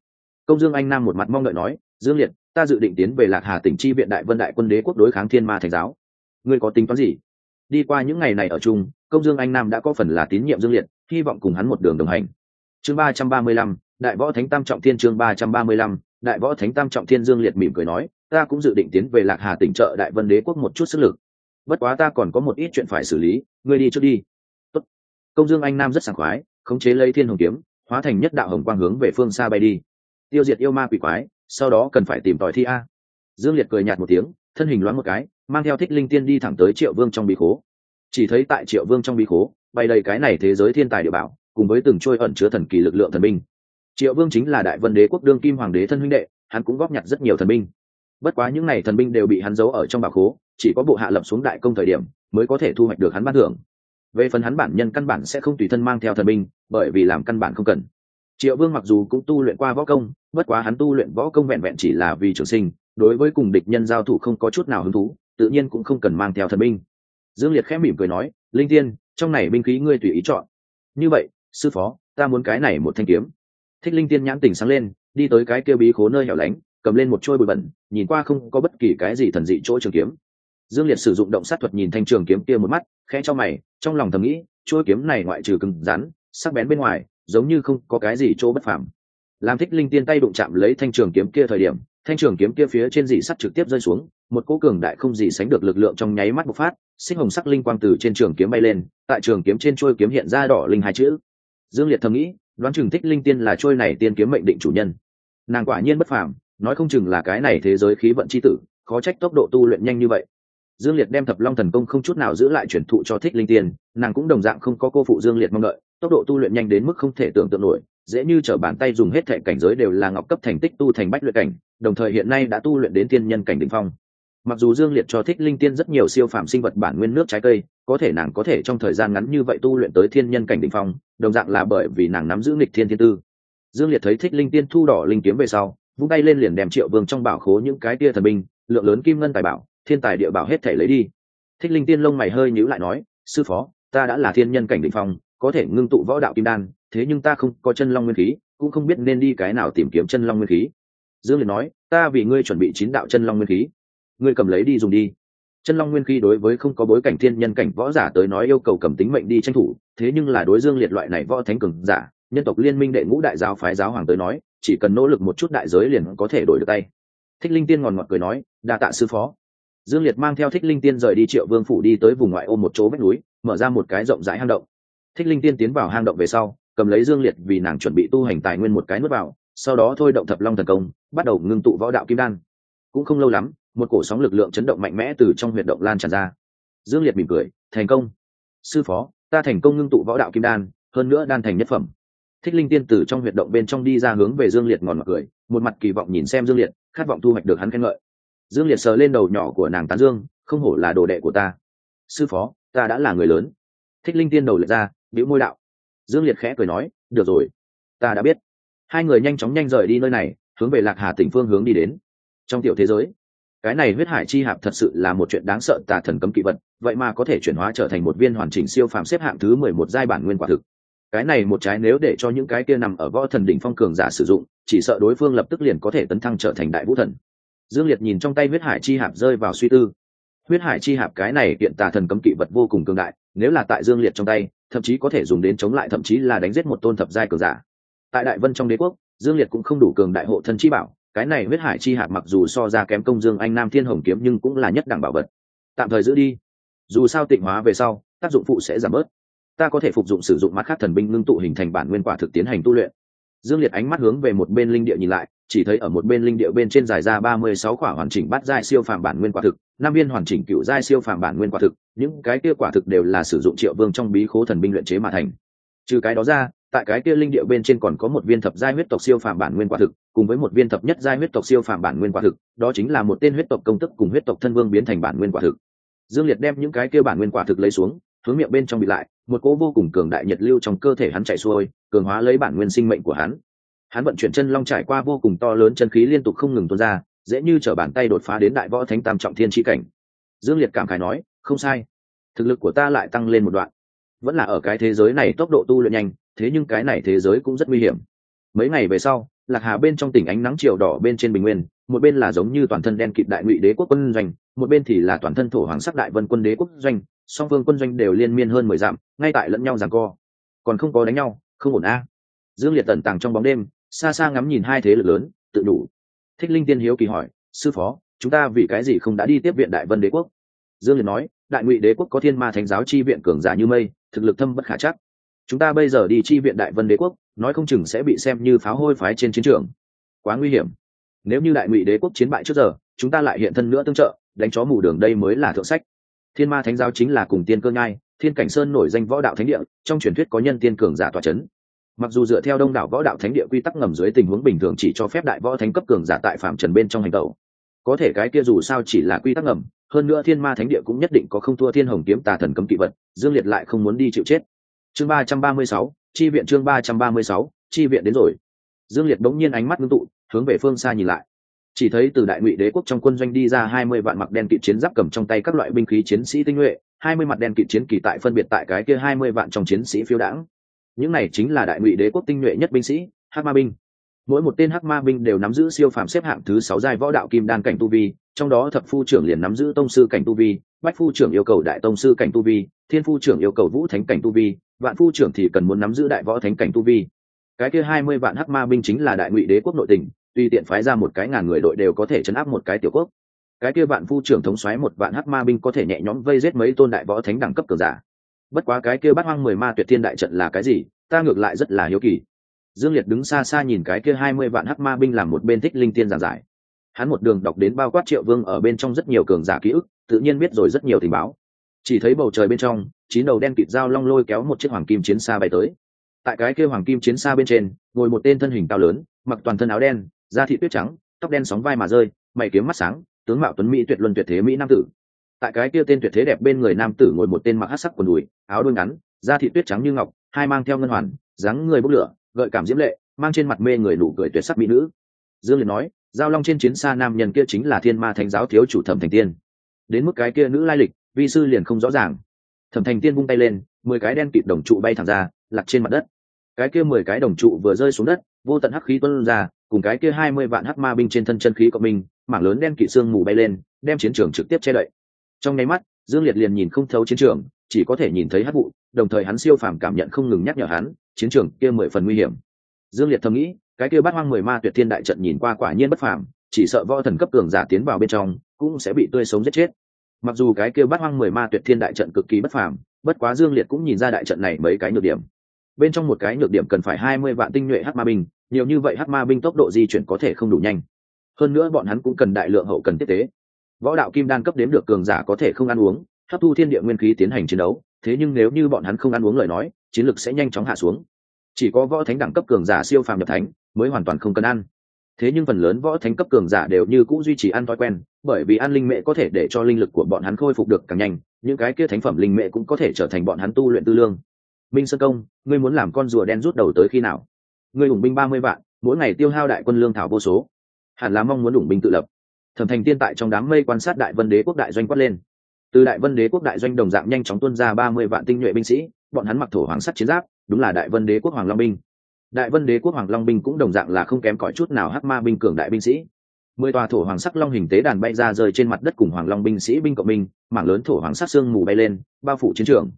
Công dương anh nam một mặt mong đợi nói, dương liệt, ta dự định tiến về lạc hà tỉnh chi viện đại vân đại quân đế quốc đối kháng thiên ma thành giáo. Ngươi có tính toán gì? Đi qua những ngày này ở chung, công dương anh nam đã có phần là tín nhiệm dương liệt, hy vọng cùng hắn một đường đồng hành. Chương ba trăm ba mươi lăm, đại võ thánh tam trọng thiên chương ba trăm ba mươi lăm, đại võ thánh tam trọng thiên dương liệt mỉm cười nói, ta cũng dự định tiến về lạc hà tỉnh trợ đại vân đế quốc một chút sức lực. Bất quá ta còn có một ít chuyện phải xử lý, ngươi đi trước đi. Tốt. công dương anh nam rất sảng khoái, khống chế lấy thiên hồng kiếm, hóa thành nhất đạo hồng quang hướng về phương xa bay đi. Tiêu diệt yêu ma quỷ quái, sau đó cần phải tìm tòi thi a. Dương liệt cười nhạt một tiếng, thân hình loáng một cái mang theo thích linh tiên đi thẳng tới triệu vương trong bí khố. Chỉ thấy tại triệu vương trong bí khố bày đầy cái này thế giới thiên tài địa bảo, cùng với từng trôi ẩn chứa thần kỳ lực lượng thần binh. Triệu vương chính là đại vân đế quốc đương kim hoàng đế thân huynh đệ, hắn cũng góp nhặt rất nhiều thần binh. Bất quá những n à y thần binh đều bị hắn giấu ở trong bảo khố, chỉ có bộ hạ lập xuống đại công thời điểm mới có thể thu hoạch được hắn ban thưởng. Về phần hắn bản nhân căn bản sẽ không tùy thân mang theo thần binh, bởi vì làm căn bản không cần. Triệu vương mặc dù cũng tu luyện qua võ công, bất quá hắn tu luyện võ công vẹn vẹn chỉ là vì trường sinh, đối với cùng địch nhân giao thủ không có chút nào hứng thú tự nhiên cũng không cần mang theo thần binh. Dương liệt khẽ mỉm cười nói, linh tiên trong này binh khí ngươi tùy ý chọn. Như vậy, sư phó, ta muốn cái này một thanh kiếm. Thích linh tiên nhãn tỉnh sáng lên, đi tới cái kia bí khố nơi hẻo lánh, cầm lên một trôi bụi bẩn, nhìn qua không có bất kỳ cái gì thần dị chỗ trường kiếm. Dương liệt sử dụng động sát thuật nhìn thanh trường kiếm kia một mắt, khẽ cho mày, trong lòng thầm nghĩ, chuôi kiếm này ngoại trừ cứng rắn, sắc bén bên ngoài, giống như không có cái gì chỗ bất phàm. Làm thích linh tiên tay đụng chạm lấy thanh trường kiếm kia thời điểm, thanh trường kiếm kia phía trên dị sắt trực tiếp rơi xuống một cỗ cường đại không gì sánh được lực lượng trong nháy mắt bộc phát sinh hồng sắc linh quang từ trên trường kiếm bay lên, tại trường kiếm trên trôi kiếm hiện ra đỏ linh hai chữ. Dương liệt thầm nghĩ, đoán chừng thích linh tiên là trôi này tiên kiếm mệnh định chủ nhân. Nàng quả nhiên bất phàm, nói không chừng là cái này thế giới khí vận c h i tử, khó trách tốc độ tu luyện nhanh như vậy. Dương liệt đem thập long thần công không chút nào giữ lại chuyển thụ cho thích linh tiên, nàng cũng đồng dạng không có cô phụ dương liệt mong đợi, tốc độ tu luyện nhanh đến mức không thể tưởng tượng nổi, dễ như t r ở bàn tay dùng hết thệ cảnh giới đều là ngọc cấp thành tích tu thành bách luyện cảnh, đồng thời hiện nay đã tu luyện đến tiên nhân cảnh đ ỉ n h phong mặc dù dương liệt cho thích linh tiên rất nhiều siêu phạm sinh vật bản nguyên nước trái cây, có thể nàng có thể trong thời gian ngắn như vậy tu luyện tới thiên nhân cảnh đ ỉ n h phong, đồng dạng là bởi vì nàng nắm giữ nghịch thiên thiên tư. Dương liệt thấy thích linh tiên thu đỏ linh kiếm về sau, vung tay lên liền đem triệu vương trong bảo khố những cái tia thần binh, lượng lớn kim ngân tài bảo, thiên tài địa bảo hết thể lấy đi. Thích linh tiên lông mày hơi nhíu lại nói, sư phó, ta đã là thiên nhân cảnh đ phong, có thể ngưng tụ võ đạo kim đan, thế nhưng ta không có chân long nguyên khí, cũng không biết nên đi cái nào tìm kiếm chân long nguyên khí. Dương liệt nói, ta vì ngươi chuẩn bị chín đạo chân long nguyên khí ngươi cầm lấy đi dùng đi. Chân long nguyên khí đối với không có bối cảnh thiên nhân cảnh võ giả tới nói yêu cầu cầm tính mệnh đi tranh thủ, thế nhưng là đối dương liệt loại này võ thánh cường giả, nhân tộc liên minh đệ ngũ đại giáo phái giáo hoàng tới nói, chỉ cần nỗ lực một chút đại giới liền có thể đổi được tay. Thích linh tiên ngòn ngọt cười nói, đa tạ sư phó. Dương liệt mang theo thích linh tiên rời đi triệu vương phủ đi tới vùng ngoại ô một chỗ vách núi, mở ra một cái rộng rãi hang động. Thích linh tiên tiến vào hang động về sau, cầm lấy dương liệt vì nàng chuẩn bị tu hành tài nguyên một cái nuốt vào, sau đó thôi động thập long thần công, bắt đầu ngưng tụ võ đạo kim đan. Cũng không lâu lắm một cổ sóng lực lượng chấn động mạnh mẽ từ trong huyệt động lan tràn ra. Dương liệt mỉm cười, thành công. Sư phó, ta thành công ngưng tụ võ đạo kim đan, hơn nữa đan thành nhất phẩm. Thích linh tiên từ trong huyệt động bên trong đi ra hướng về dương liệt ngòn mặt cười, một mặt kỳ vọng nhìn xem dương liệt, khát vọng thu hoạch được hắn khen ngợi. Dương liệt sờ lên đầu nhỏ của nàng tán dương, không hổ là đồ đệ của ta. Sư phó, ta đã là người lớn. Thích linh tiên đầu lệch ra biểu môi đạo. Dương liệt khẽ cười nói, được rồi, ta đã biết. Hai người nhanh chóng nhanh rời đi nơi này, hướng về lạc hà tỉnh phương hướng đi đến. Trong tiểu thế giới cái này huyết hải chi hạp thật sự là một chuyện đáng sợ tà thần cấm kỵ vật, vậy mà có thể chuyển hóa trở thành một viên hoàn chỉnh siêu phàm xếp hạng thứ mười một giai bản nguyên quả thực. Cái này một trái nếu để cho những cái kia nằm ở võ thần đỉnh phong cường giả sử dụng, chỉ sợ đối phương lập tức liền có thể tấn thăng trở thành đại vũ thần. Dương liệt nhìn trong tay huyết hải chi hạp rơi vào suy tư. Huyết hải chi hạp cái này kiện tà thần cấm kỵ vật vô cùng cường đại, nếu là tại dương liệt trong tay, thậm chí có thể dùng đến chống lại, thậm chí là đánh giết một tôn thập giai cường giả. Tại đại vân trong đế quốc, dương liệt cũng không đủ cường đại hộ thân chi bảo cái này huyết hải chi hạt mặc dù so ra kém công dương anh nam thiên hồng kiếm nhưng cũng là nhất đẳng bảo vật. Tạm thời giữ đi. Dù sao tịnh hóa về sau, tác dụng phụ sẽ giảm bớt. Ta có thể phục dụng sử dụng mắt khác thần binh ngưng tụ hình thành bản nguyên quả thực tiến hành tu luyện. Dương liệt ánh mắt hướng về một bên linh địa nhìn lại, chỉ thấy ở một bên linh địa bên trên dài ra ba mươi sáu quả hoàn chỉnh bát giai siêu phàm bản nguyên quả thực, năm viên hoàn chỉnh cựu giai siêu phàm bản nguyên quả thực, những cái kia quả thực đều là sử dụng triệu vương trong bí khố thần binh luyện chế mà thành. Trừ cái đó ra tại cái kia linh địa bên trên còn có một viên thập giai huyết tộc siêu phàm bản nguyên quả thực, cùng với một viên thập nhất giai huyết tộc siêu phàm bản nguyên quả thực, đó chính là một tên huyết tộc công tức cùng huyết tộc thân vương biến thành bản nguyên quả thực. Dương liệt đem những cái kia bản nguyên quả thực lấy xuống, hướng miệng bên trong bị lại, một cỗ vô cùng cường đại nhiệt lưu trong cơ thể hắn chạy xuôi, cường hóa lấy bản nguyên sinh mệnh của hắn. Hắn vận chuyển chân long trải qua vô cùng to lớn chân khí liên tục không ngừng tuôn ra, dễ như trở bàn tay đột phá đến đại võ thánh tam trọng thiên chi cảnh. Dương liệt cảm khải nói, không sai, thực lực của ta lại tăng lên một đoạn. Vẫn là ở cái thế giới này tốc độ tu luyện nhanh thế nhưng cái này thế giới cũng rất nguy hiểm. Mấy ngày về sau, lạc hà bên trong tỉnh ánh nắng chiều đỏ bên trên bình nguyên, một bên là giống như toàn thân đen kịt đại ngụy đế quốc quân doanh, một bên thì là toàn thân thổ hoàng sắc đại vân quân đế quốc doanh, song phương quân doanh đều liên miên hơn mười dặm, ngay tại lẫn nhau giằng co. Còn không có đánh nhau, không ổn a. Dương liệt tần tàng trong bóng đêm, xa xa ngắm nhìn hai thế lực lớn, tự đủ thích linh tiên hiếu kỳ hỏi, sư phó, chúng ta vì cái gì không đã đi tiếp viện đại vân đế quốc? Dương liệt nói, đại ngụy đế quốc có thiên ma thánh giáo chi viện cường giả như mây, thực lực thâm bất khả chắc chúng ta bây giờ đi chi viện đại vân đế quốc, nói không chừng sẽ bị xem như pháo hôi phái trên chiến trường. Quá nguy hiểm. Nếu như đại ngụy đế quốc chiến bại trước giờ, chúng ta lại hiện thân nữa tương trợ, đánh chó mù đường đây mới là thượng sách. Thiên ma thánh giáo chính là cùng tiên cơ ngai thiên cảnh sơn nổi danh võ đạo thánh địa, trong truyền thuyết có nhân tiên cường giả tòa c h ấ n mặc dù dựa theo đông đảo võ đạo thánh địa quy tắc ngầm dưới tình huống bình thường chỉ cho phép đại võ thánh cấp cường giả tại phạm trần bên trong hành tẩu. Có thể cái kia dù sao chỉ là quy tắc ngầm, hơn nữa thiên ma thánh địa cũng nhất định có không thua thiên hồng kiếm tà thần cấm kỵ vật, dương liệt lại không muốn đi chịu chết chương ba trăm ba mươi sáu, chi viện chương ba trăm ba mươi sáu, chi viện đến rồi. Dương liệt bỗng nhiên ánh mắt ngưng tụ, hướng về phương xa nhìn lại. Chỉ thấy từ đại ngụy đế quốc trong quân doanh đi ra hai mươi vạn mặc đen kỵ chiến giáp cầm trong tay các loại binh khí chiến sĩ tinh nhuệ, hai mươi mặt đen kỵ chiến kỳ tại phân biệt tại cái kia hai mươi vạn trong chiến sĩ phiêu đãng. Những này chính là đại ngụy đế quốc tinh nhuệ nhất binh sĩ, hắc ma binh. Mỗi một tên hắc ma binh đều nắm giữ siêu phàm xếp hạng thứ sáu giai võ đạo kim đan cảnh tu vi, trong đó thập phu trưởng liền nắm giữ tông sư cảnh tu vi bách phu trưởng yêu cầu đại tông sư cảnh tu vi, thiên phu trưởng yêu cầu vũ thánh cảnh tu vi, vạn phu trưởng thì cần muốn nắm giữ đại võ thánh cảnh tu vi. Cái kia hai mươi vạn hắc ma binh chính là đại ngụy đế quốc nội tình tuy tiện phái ra một cái ngàn người đội đều có thể chấn áp một cái tiểu quốc. Cái kia vạn phu trưởng thống xoáy một vạn hắc ma binh có thể nhẹ nhõm vây giết mấy tôn đại võ thánh đẳng cấp cường giả. Bất quá cái kia bắt hoang mười ma tuyệt thiên đại trận là cái gì, ta ngược lại rất là hiếu kỳ. Dương liệt đứng xa xa nhìn cái kia hai mươi vạn hắc ma binh làm một bên thích linh tiên giảng giải hắn một đường đọc đến bao quát triệu vương ở bên trong rất nhiều cường giả ký ức, tự nhiên biết rồi rất nhiều tình báo. Chỉ thấy bầu trời bên trong, chín đầu đen kịt dao long lôi kéo một chiếc hoàng kim chiến xa bay tới. Tại cái kia hoàng kim chiến xa bên trên, ngồi một tên thân hình cao lớn, mặc toàn thân áo đen, da thị tuyết trắng, tóc đen sóng vai mà rơi, mày kiếm mắt sáng, tướng mạo tuấn mỹ tuyệt luân tuyệt thế mỹ nam tử. Tại cái kia tên tuyệt thế đẹp bên người nam tử ngồi một tên mặc hát sắc quần đùi, áo đôi ngắn, da thị tuyết trắng như ngọc, hai mang theo ngân hoàn, dáng người bốc lửa, gợi cảm diễm lệ, mang trên mặt mê người nụ cười tuyệt sắc mỹ nữ. Dương liệt nói giao long trên chiến xa nam nhân kia chính là thiên ma thánh giáo thiếu chủ thẩm thành tiên. Đến mức cái kia nữ lai lịch, vi sư liền không rõ ràng. Thẩm thành tiên vung tay lên, mười cái đen kịt đồng trụ bay thẳng ra, lạc trên mặt đất. Cái kia mười cái đồng trụ vừa rơi xuống đất, vô tận hắc khí tuân ra, cùng cái kia hai mươi vạn hắc ma binh trên thân chân khí của mình mảng lớn đen kịt xương mù bay lên, đem chiến trường trực tiếp che đậy. Trong nháy mắt, dương liệt liền nhìn không thấu chiến trường, chỉ có thể nhìn thấy hắc vụ, đồng thời hắn siêu phàm cảm nhận không ngừng nhắc nhở hắn, chiến trường kia mười phần nguy hiểm. Dương liệt thầm nghĩ cái kia bát hoang mười ma tuyệt thiên đại trận nhìn qua quả nhiên bất phàm, chỉ sợ võ thần cấp cường giả tiến vào bên trong, cũng sẽ bị tươi sống giết chết. Mặc dù cái kia bát hoang mười ma tuyệt thiên đại trận cực kỳ bất phàm, bất quá dương liệt cũng nhìn ra đại trận này mấy cái nhược điểm. Bên trong một cái nhược điểm cần phải hai mươi vạn tinh nhuệ hắc ma binh, nhiều như vậy hắc ma binh tốc độ di chuyển có thể không đủ nhanh. Hơn nữa bọn hắn cũng cần đại lượng hậu cần tiếp tế võ đạo kim đan cấp đếm được cường giả có thể không ăn uống, hấp thu thiên địa nguyên khí tiến hành chiến đấu, thế nhưng nếu như bọn hắn không ăn uống lời nói, chiến lực sẽ nhanh chóng hạ xuống. Chỉ có võ thánh đẳng cấp cường giả siêu phàm nhập thánh mới hoàn toàn không cần ăn. Thế nhưng phần lớn võ thánh cấp cường giả đều như cũ duy trì ăn thói quen, bởi vì ăn linh mệ có thể để cho linh lực của bọn hắn khôi phục được càng nhanh, những cái kia thánh phẩm linh mệ cũng có thể trở thành bọn hắn tu luyện tư lương. Minh sơn công, ngươi muốn làm con rùa đen rút đầu tới khi nào? Ngươi ủng binh ba mươi vạn, mỗi ngày tiêu hao đại quân lương thảo vô số. Hẳn là mong muốn ủng binh tự lập. Thẩm thành tiên tại trong đám mây quan sát đại vân đế quốc đại doanh quát lên. Từ đại vân đế quốc đại doanh đồng dạng nhanh chóng tuân ra ba mươi vạn tinh nhuệ binh sĩ, bọn hắn mặc thổ hoàng sắt chiến giáp, đúng là đại vân đế quốc hoàng long binh đại vân đế quốc hoàng long binh cũng đồng dạng là không kém cỏi chút nào hắc ma binh cường đại binh sĩ. Mười tòa thổ hoàng sắc long hình tế đàn bay ra rơi trên mặt đất cùng hoàng long binh sĩ binh cộng minh, mảng lớn thổ hoàng sắc sương mù bay lên, bao phủ chiến trường.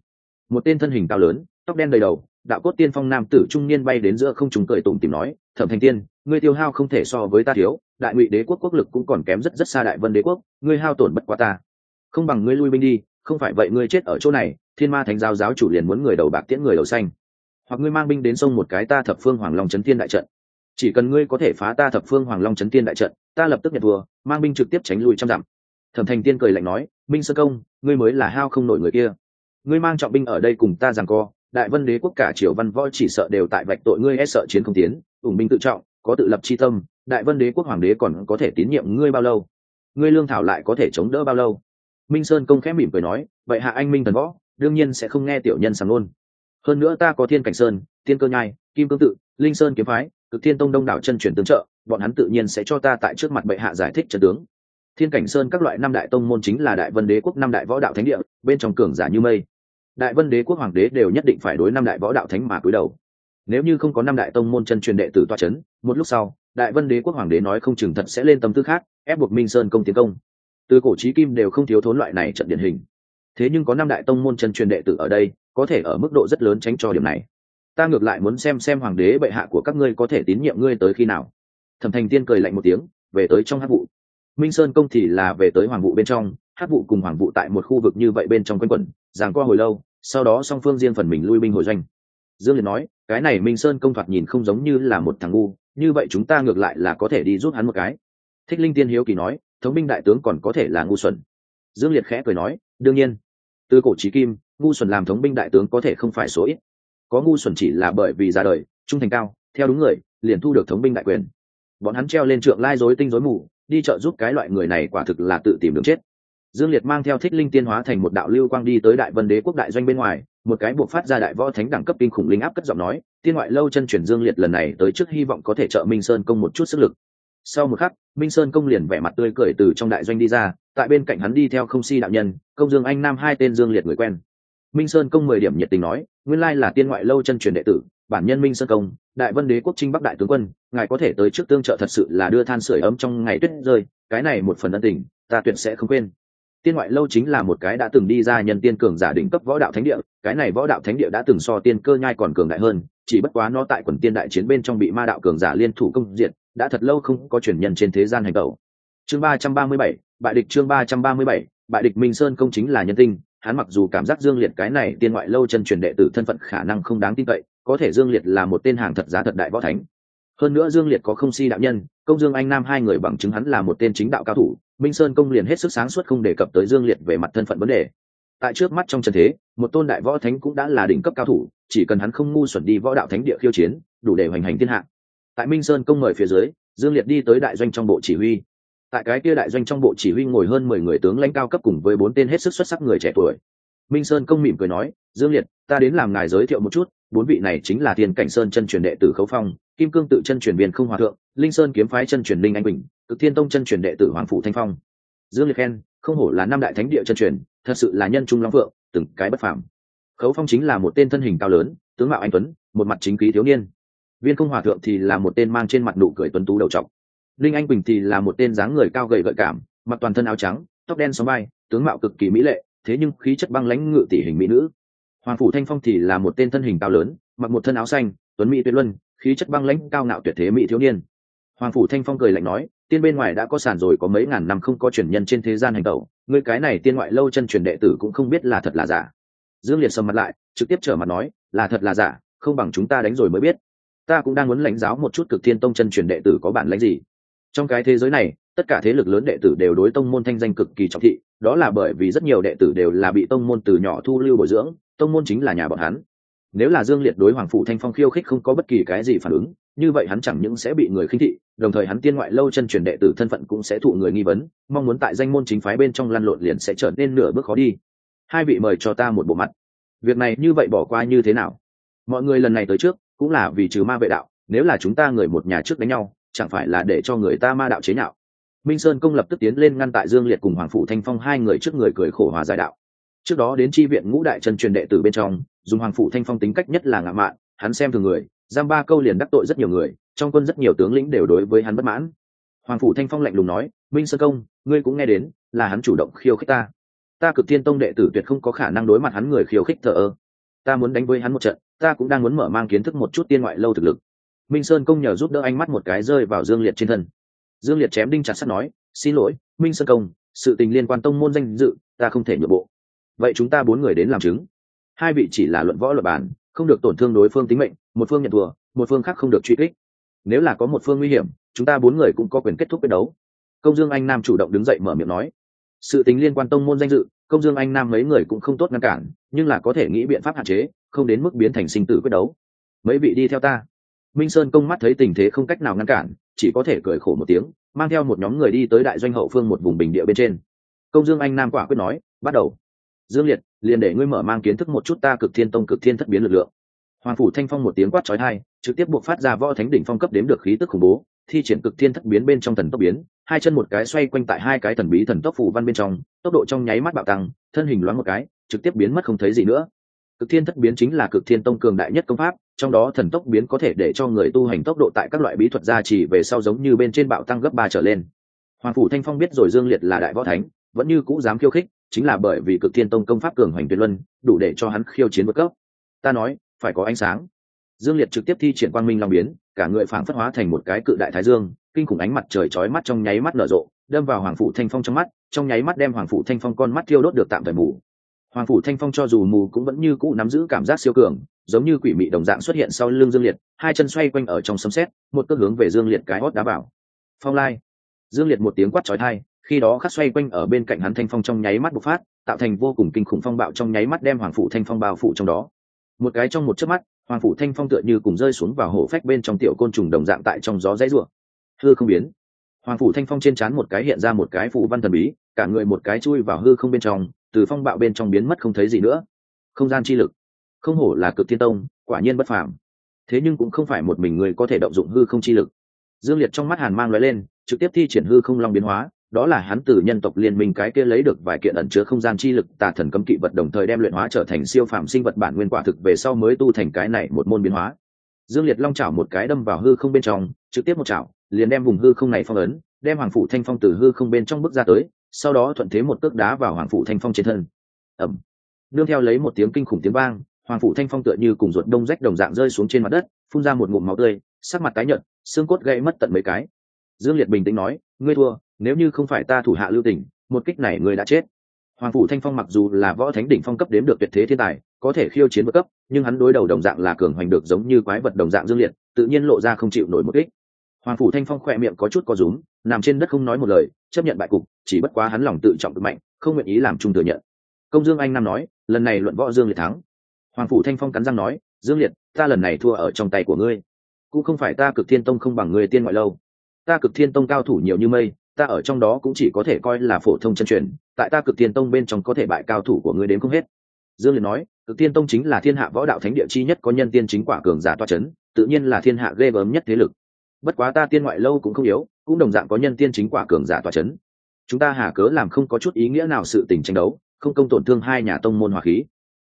Một tên thân hình cao lớn, tóc đen đầy đầu, đạo cốt tiên phong nam tử trung niên bay đến giữa không trùng cười tủm tìm nói, thẩm thành tiên, ngươi tiêu hao không thể so với ta thiếu, đại ngụy đế quốc quốc lực cũng còn kém rất rất xa đại vân đế quốc, ngươi hao tổn bất quá ta. Không bằng ngươi lui binh đi, không phải vậy ngươi chết ở chỗ này, thiên ma thánh giáo giáo chủ liền muốn người đầu bạc tiễn người đầu xanh hoặc ngươi mang binh đến sông một cái ta thập phương hoàng long trấn thiên đại trận. Chỉ cần ngươi có thể phá ta thập phương hoàng long trấn thiên đại trận, ta lập tức nhận thua, mang binh trực tiếp tránh lui trăm dặm. Thẩm thành tiên cười lạnh nói, minh sơ công, ngươi mới là hao không nổi người kia. Ngươi mang trọng binh ở đây cùng ta rằng co, đại vân đế quốc cả triều văn võ chỉ sợ đều tại vạch tội ngươi e sợ chiến không tiến, ủng binh tự trọng, có tự lập chi tâm, đại vân đế quốc hoàng đế còn có thể tín nhiệm ngươi bao lâu? Ngươi lương thảo lại có thể chống đỡ bao lâu? Minh sơn công khẽ mỉm cười nói, vậy hạ anh minh thần võ, đương nhiên sẽ không nghe tiểu nhân sàng luôn hơn nữa ta có thiên cảnh sơn tiên cơ nhai, kim cương tự, linh sơn kiếm phái, cực thiên tông đông đảo chân truyền tướng trợ, bọn hắn tự nhiên sẽ cho ta tại trước mặt bệ hạ giải thích trận tướng. Thiên cảnh sơn các loại năm đại tông môn chính là đại vân đế quốc năm đại võ đạo thánh địa, bên trong cường giả như mây. Đại vân đế quốc hoàng đế đều nhất định phải đối năm đại võ đạo thánh mà cúi đầu. Nếu như không có năm đại tông môn chân truyền đệ tử toa c h ấ n một lúc sau, đại vân đế quốc hoàng đế nói không chừng thật sẽ lên tâm tư khác, ép buộc minh sơn công tiến công. Từ cổ trí kim đều không thiếu thốn loại này trận điển hình. Thế nhưng có năm đại tông môn chân truyền đệ tử ở đây có thể ở mức độ rất lớn tránh cho điểm này. Ta ngược lại muốn xem xem hoàng đế bệ hạ của các ngươi có thể tín nhiệm ngươi tới khi nào. Thẩm thành tiên cười lạnh một tiếng, về tới trong hát vụ. Minh sơn công thì là về tới hoàng vụ bên trong hát vụ cùng hoàng vụ tại một khu vực như vậy bên trong quanh quẩn ràng qua hồi lâu, sau đó song phương riêng phần mình lui binh hồi doanh. Dương liệt nói, cái này minh sơn công thoạt nhìn không giống như là một thằng ngu, như vậy chúng ta ngược lại là có thể đi giúp hắn một cái. Thích linh tiên hiếu kỳ nói, thống binh đại tướng còn có thể là ngu xuẩn. Dương liệt khẽ cười nói, đương nhiên. Từ cổ trí kim ngu xuẩn làm thống binh đại tướng có thể không phải số ít. Có ngu xuẩn chỉ là bởi vì ra đời, trung thành cao, theo đúng người, liền thu được thống binh đại quyền. Bọn hắn treo lên trượng lai dối tinh dối mù, đi chợ giúp cái loại người này quả thực là tự tìm đường chết. Dương liệt mang theo thích linh tiên hóa thành một đạo lưu quang đi tới đại vân đế quốc đại doanh bên ngoài, một cái buộc phát ra đại võ thánh đẳng cấp kinh khủng linh áp cất giọng nói, tiên ngoại lâu chân chuyển dương liệt lần này tới trước hy vọng có thể trợ minh sơn công một chút sức lực. Sau một khắc, minh sơn công liền vẻ mặt tươi cười từ trong đại doanh đi ra, tại bên cạnh hắn đi theo không si đạo nhân, công dương anh nam hai tên dương liệt người quen minh sơn công mười điểm nhiệt tình nói, nguyên lai là tiên ngoại lâu chân truyền đệ tử, bản nhân minh sơn công, đại vân đế quốc trinh bắc đại tướng quân, ngài có thể tới trước tương trợ thật sự là đưa than sửa ấm trong ngày tuyết rơi, cái này một phần ân tình, ta tuyệt sẽ không quên. Tiên ngoại lâu chính là một cái đã từng đi ra nhân tiên cường giả đỉnh cấp võ đạo thánh địa, cái này võ đạo thánh địa đã từng so tiên cơ nhai còn cường đại hơn, chỉ bất quá nó tại quần tiên đại chiến bên trong bị ma đạo cường giả liên thủ công diệt, đã thật lâu không có truyền nhân trên thế gian hành tẩu. Chương ba trăm ba mươi bảy, bại địch chương ba trăm ba mươi bảy, bại địch minh sơn công chính là nhân tinh hắn mặc dù cảm giác dương liệt cái này tiên ngoại lâu chân truyền đệ tử thân phận khả năng không đáng tin cậy, có thể dương liệt là một tên hàng thật giá thật đại võ thánh. Hơn nữa dương liệt có không si đạo nhân, công dương anh nam hai người bằng chứng hắn là một tên chính đạo cao thủ, minh sơn công liền hết sức sáng suốt không đề cập tới dương liệt về mặt thân phận vấn đề. Tại trước mắt trong trần thế, một tôn đại võ thánh cũng đã là đỉnh cấp cao thủ, chỉ cần hắn không ngu xuẩn đi võ đạo thánh địa khiêu chiến, đủ để hoành hành thiên hạ. Tại minh sơn công mời phía dưới, dương liệt đi tới đại doanh trong bộ chỉ huy tại cái kia đại doanh trong bộ chỉ huy ngồi hơn mười người tướng lãnh cao cấp cùng với bốn tên hết sức xuất sắc người trẻ tuổi. Minh sơn công mỉm cười nói, dương liệt, ta đến làm ngài giới thiệu một chút, bốn vị này chính là thiên cảnh sơn chân truyền đệ tử khấu phong, kim cương tự chân truyền viên không hòa thượng, linh sơn kiếm phái chân truyền linh anh bình cực thiên tông chân truyền đệ tử hoàng phụ thanh phong. Dương liệt khen, không hổ là năm đại thánh địa chân truyền, thật sự là nhân trung long phượng, từng cái bất phàm. Khấu phong chính là một tên thân hình cao lớn, tướng mạo anh tuấn, một mặt chính khí thiếu niên. Viên không hòa thượng thì là một tên mang trên mặt nụ cười tuấn tú đầu trọc linh anh bình thì là một tên dáng người cao gầy gợi cảm, mặc toàn thân áo trắng, tóc đen sóng bay tướng mạo cực kỳ mỹ lệ, thế nhưng khí chất băng lãnh ngự tỷ hình mỹ nữ. Hoàng phủ thanh phong thì là một tên thân hình cao lớn, mặc một thân áo xanh, tuấn mỹ tuyệt luân, khí chất băng lãnh cao ngạo tuyệt thế mỹ thiếu niên. Hoàng phủ thanh phong cười lạnh nói, tiên bên ngoài đã có sản rồi, có mấy ngàn năm không có truyền nhân trên thế gian hành tẩu người cái này tiên ngoại lâu chân truyền đệ tử cũng không biết là thật là giả. Dương liệt sầm mặt lại, trực tiếp trở mặt nói, là thật là giả, không bằng chúng ta đánh rồi mới biết. Ta cũng đang muốn lãnh giáo một chút cực thiên tông chân truyền đệ tử có bản lãnh gì trong cái thế giới này, tất cả thế lực lớn đệ tử đều đối tông môn thanh danh cực kỳ trọng thị, đó là bởi vì rất nhiều đệ tử đều là bị tông môn từ nhỏ thu lưu bồi dưỡng, tông môn chính là nhà bọn hắn. Nếu là dương liệt đối hoàng phụ thanh phong khiêu khích không có bất kỳ cái gì phản ứng, như vậy hắn chẳng những sẽ bị người khinh thị, đồng thời hắn tiên ngoại lâu chân truyền đệ tử thân phận cũng sẽ thụ người nghi vấn, mong muốn tại danh môn chính phái bên trong lăn lộn liền sẽ trở nên nửa bước khó đi. Hai vị mời cho ta một bộ mặt. Việc này như vậy bỏ qua như thế nào? Mọi người lần này tới trước, cũng là vì trừ ma vệ đạo, nếu là chúng ta người một nhà trước đánh nhau chẳng phải là để cho người ta ma đạo chế nhạo. Minh sơn công lập tức tiến lên ngăn tại dương liệt cùng hoàng phụ thanh phong hai người trước người cười khổ hòa giải đạo. Trước đó đến tri viện ngũ đại chân truyền đệ tử bên trong, dùng hoàng phụ thanh phong tính cách nhất là ngạo mạn, hắn xem thường người, giam ba câu liền đắc tội rất nhiều người, trong quân rất nhiều tướng lĩnh đều đối với hắn bất mãn. Hoàng phủ thanh phong lạnh lùng nói, minh sơn công, ngươi cũng nghe đến, là hắn chủ động khiêu khích ta. Ta cực thiên tông đệ tử tuyệt không có khả năng đối mặt hắn người khiêu khích thờ ơ. Ta muốn đánh với hắn một trận, ta cũng đang muốn mở mang kiến thức một chút tiên ngoại lâu thực lực minh sơn công nhờ giúp đỡ anh mắt một cái rơi vào dương liệt trên thân. Dương liệt chém đinh chặt sắt nói, xin lỗi, minh sơn công, sự tình liên quan tông môn danh dự, ta không thể nhượng bộ. Vậy chúng ta bốn người đến làm chứng. Hai vị chỉ là luận võ luật bản không được tổn thương đối phương tính mệnh, một phương nhận thua, một phương khác không được truy kích. Nếu là có một phương nguy hiểm, chúng ta bốn người cũng có quyền kết thúc quyết đấu. Công dương anh nam chủ động đứng dậy mở miệng nói, sự tính liên quan tông môn danh dự, công dương anh nam mấy người cũng không tốt ngăn cản, nhưng là có thể nghĩ biện pháp hạn chế, không đến mức biến thành sinh tử quyết đấu. Mấy vị đi theo ta minh sơn công mắt thấy tình thế không cách nào ngăn cản, chỉ có thể cười khổ một tiếng, mang theo một nhóm người đi tới đại doanh hậu phương một vùng bình địa bên trên. Công dương anh nam quả quyết nói, bắt đầu. Dương liệt, liền để ngươi mở mang kiến thức một chút ta cực thiên tông cực thiên thất biến lực lượng. Hoàng phủ thanh phong một tiếng quát trói hai trực tiếp buộc phát ra võ thánh đỉnh phong cấp đếm được khí tức khủng bố, thi triển cực thiên thất biến bên trong thần tốc biến, hai chân một cái xoay quanh tại hai cái thần bí thần tốc phủ văn bên trong, tốc độ trong nháy mắt bạo tăng, thân hình loáng một cái, trực tiếp biến mất không thấy gì nữa cực thiên thất biến chính là cực thiên tông cường đại nhất công pháp, trong đó thần tốc biến có thể để cho người tu hành tốc độ tại các loại bí thuật gia trì về sau giống như bên trên bạo tăng gấp ba trở lên. Hoàng phủ thanh phong biết rồi dương liệt là đại võ thánh, vẫn như cũ dám khiêu khích, chính là bởi vì cực thiên tông công pháp cường hoành tuyệt luân, đủ để cho hắn khiêu chiến vượt cấp. Ta nói, phải có ánh sáng. Dương liệt trực tiếp thi triển quang minh long biến, cả người phảng phất hóa thành một cái cự đại thái dương, kinh khủng ánh mặt trời chói mắt trong nháy mắt nở rộ, đâm vào hoàng phủ thanh phong trong mắt, trong nháy mắt đem hoàng phủ thanh phong con mắt thiêu đốt được tạm thời mù hoàng phủ thanh phong cho dù mù cũng vẫn như cũ nắm giữ cảm giác siêu cường, giống như quỷ mị đồng dạng xuất hiện sau lưng dương liệt, hai chân xoay quanh ở trong sấm xét một cước hướng về dương liệt cái hót đá vào. Phong lai. Dương liệt một tiếng quát trói thai khi đó khắc xoay quanh ở bên cạnh hắn thanh phong trong nháy mắt bộc phát, tạo thành vô cùng kinh khủng phong bạo trong nháy mắt đem hoàng phủ thanh phong bao phủ trong đó. Một cái trong một chớp mắt, hoàng phủ thanh phong tựa như cùng rơi xuống vào hổ phách bên trong tiểu côn trùng đồng dạng tại trong gió dãy rủa. hư không biến. Hoàng phủ thanh phong trên trán một cái hiện ra một cái phủ văn thần bí, cả người một cái chui vào hư không bên trong từ phong bạo bên trong biến mất không thấy gì nữa. Không gian chi lực. Không hổ là cực thiên tông, quả nhiên bất phàm. Thế nhưng cũng không phải một mình người có thể động dụng hư không chi lực. Dương liệt trong mắt hàn mang l lên, trực tiếp thi triển hư không long biến hóa, đó là hắn từ nhân tộc liên minh cái kia lấy được vài kiện ẩn chứa không gian chi lực tà thần cấm kỵ vật đồng thời đem luyện hóa trở thành siêu phạm sinh vật bản nguyên quả thực về sau mới tu thành cái này một môn biến hóa. Dương liệt long chảo một cái đâm vào hư không bên trong, trực tiếp một chảo, liền đem vùng hư không này phong ấn đem hoàng phủ thanh phong từ hư không bên trong bước ra tới, sau đó thuận thế một cước đá vào hoàng phủ thanh phong trên thân. Ẩm nương theo lấy một tiếng kinh khủng tiếng vang, hoàng phủ thanh phong tựa như cùng ruột đông rách đồng dạng rơi xuống trên mặt đất, phun ra một ngụm máu tươi, sắc mặt tái nhợt, xương cốt gãy mất tận mấy cái. Dương liệt bình tĩnh nói, ngươi thua, nếu như không phải ta thủ hạ lưu tình, một kích này ngươi đã chết. Hoàng phủ thanh phong mặc dù là võ thánh đỉnh phong cấp đếm được tuyệt thế thiên tài, có thể khiêu chiến vượt cấp, nhưng hắn đối đầu đồng dạng là cường hoành được giống như quái vật đồng dạng dương liệt, tự nhiên lộ ra không chịu nổi một kích hoàng phủ thanh phong khỏe miệng có chút có rúm, nằm trên đất không nói một lời, chấp nhận bại cục, chỉ bất quá hắn lòng tự trọng cực mạnh, không nguyện ý làm trung thừa nhận. Công dương anh nam nói, lần này luận võ dương liệt thắng. Hoàng phủ thanh phong cắn răng nói, dương liệt, ta lần này thua ở trong tay của ngươi. Cũng không phải ta cực thiên tông không bằng người tiên ngoại lâu. Ta cực thiên tông cao thủ nhiều như mây, ta ở trong đó cũng chỉ có thể coi là phổ thông chân truyền, tại ta cực thiên tông bên trong có thể bại cao thủ của ngươi đến không hết. Dương liệt nói, cực thiên tông chính là thiên hạ võ đạo thánh địa chi nhất, có nhân tiên chính quả cường giả toa c h ấ n tự nhiên là thiên hạ ghê gớm nhất thế lực bất quá ta tiên ngoại lâu cũng không yếu, cũng đồng dạng có nhân tiên chính quả cường giả tòa c h ấ n chúng ta hà cớ làm không có chút ý nghĩa nào sự tình tranh đấu, không công tổn thương hai nhà tông môn hòa khí.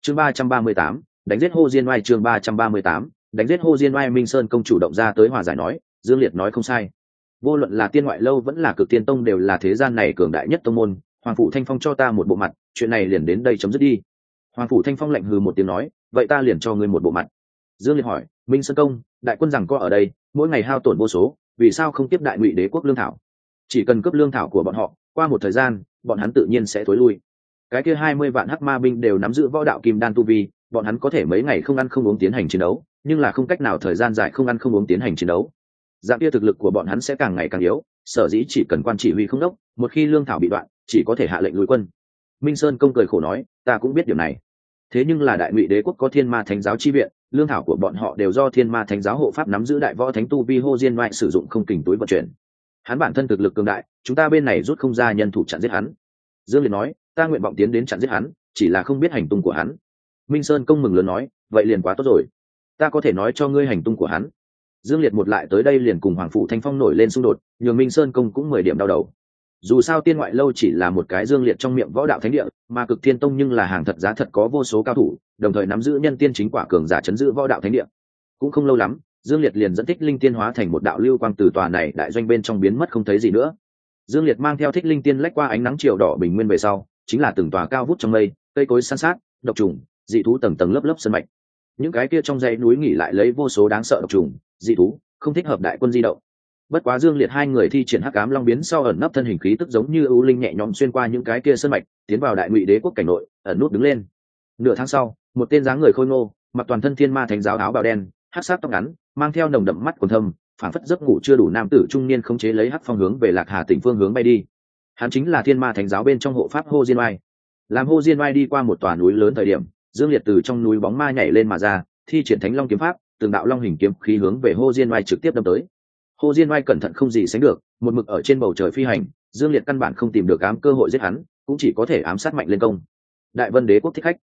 Chương ba trăm ba mươi tám, đánh giết hô diên oai chương ba trăm ba mươi tám, đánh giết hô diên oai minh sơn công chủ động ra tới hòa giải nói, dương liệt nói không sai. Vô luận là tiên ngoại lâu vẫn là cực tiên tông đều là thế gian này cường đại nhất tông môn, hoàng phủ thanh phong cho ta một bộ mặt, chuyện này liền đến đây chấm dứt đi. Hoàng phủ thanh phong lạnh hừ một tiếng nói, vậy ta liền cho ngươi một bộ mặt dương liệt hỏi, minh sơn công, đại quân rằng có ở đây, mỗi ngày hao tổn vô số, vì sao không tiếp đại ngụy đế quốc lương thảo? Chỉ cần cấp lương thảo của bọn họ, qua một thời gian, bọn hắn tự nhiên sẽ thối lui. Cái kia hai mươi vạn hắc ma binh đều nắm giữ võ đạo kim đan tu vi, bọn hắn có thể mấy ngày không ăn không uống tiến hành chiến đấu, nhưng là không cách nào thời gian dài không ăn không uống tiến hành chiến đấu. Dạng kia thực lực của bọn hắn sẽ càng ngày càng yếu, sở dĩ chỉ cần quan chỉ huy không đốc, một khi lương thảo bị đoạn, chỉ có thể hạ lệnh lùi quân. Minh sơn công cười khổ nói, ta cũng biết điều này thế nhưng là đại ngụy đế quốc có thiên ma thánh giáo chi viện, lương thảo của bọn họ đều do thiên ma thánh giáo hộ pháp nắm giữ đại võ thánh tu vi hô diên ngoại sử dụng không kình túi vận chuyển. Hắn bản thân thực lực cường đại, chúng ta bên này rút không ra nhân thủ chặn giết hắn. Dương liệt nói, ta nguyện vọng tiến đến chặn giết hắn, chỉ là không biết hành tung của hắn. Minh sơn công mừng lớn nói, vậy liền quá tốt rồi. Ta có thể nói cho ngươi hành tung của hắn. Dương liệt một lại tới đây liền cùng hoàng phụ thanh phong nổi lên xung đột, nhường minh sơn công cũng mười điểm đau đầu dù sao tiên ngoại lâu chỉ là một cái dương liệt trong miệng võ đạo thánh địa, mà cực thiên tông nhưng là hàng thật giá thật có vô số cao thủ, đồng thời nắm giữ nhân tiên chính quả cường giả chấn giữ võ đạo thánh địa. Cũng không lâu lắm, dương liệt liền dẫn thích linh tiên hóa thành một đạo lưu quang từ tòa này đại doanh bên trong biến mất không thấy gì nữa. Dương liệt mang theo thích linh tiên lách qua ánh nắng chiều đỏ bình nguyên về sau, chính là từng tòa cao vút trong mây, cây cối san sát, độc trùng, dị thú tầng tầng lớp lớp sân mạch. Những cái kia trong dãy núi nghỉ lại lấy vô số đáng sợ độc trùng, dị thú, không thích hợp đại quân di động bất quá dương liệt hai người thi triển hắc ám long biến sau ẩn nấp thân hình khí tức giống như ưu linh nhẹ nhõm xuyên qua những cái kia sân mạch, tiến vào đại ngụy đế quốc cảnh nội, ẩn nút đứng lên. Nửa tháng sau, một tên dáng người khôi ngô, mặc toàn thân thiên ma thánh giáo áo bào đen, hắc sát tóc ngắn, mang theo nồng đậm mắt quần thâm phản phất giấc ngủ chưa đủ nam tử trung niên khống chế lấy hắc phong hướng về lạc hà tỉnh phương hướng bay đi. Hắn chính là thiên ma thánh giáo bên trong hộ pháp hô diên oai. Làm hô diên oai đi qua một tòa núi lớn thời điểm, dương liệt từ trong núi bóng ma nhảy lên mà ra, thi triển thánh long kiếm pháp, từng đạo long hình kiếm khí hướng về hô diên oai trực tiếp đâm tới hô diên oai cẩn thận không gì sánh được, một mực ở trên bầu trời phi hành, dương liệt căn bản không tìm được ám cơ hội giết hắn, cũng chỉ có thể ám sát mạnh lên công. Đại vân đế quốc thích khách.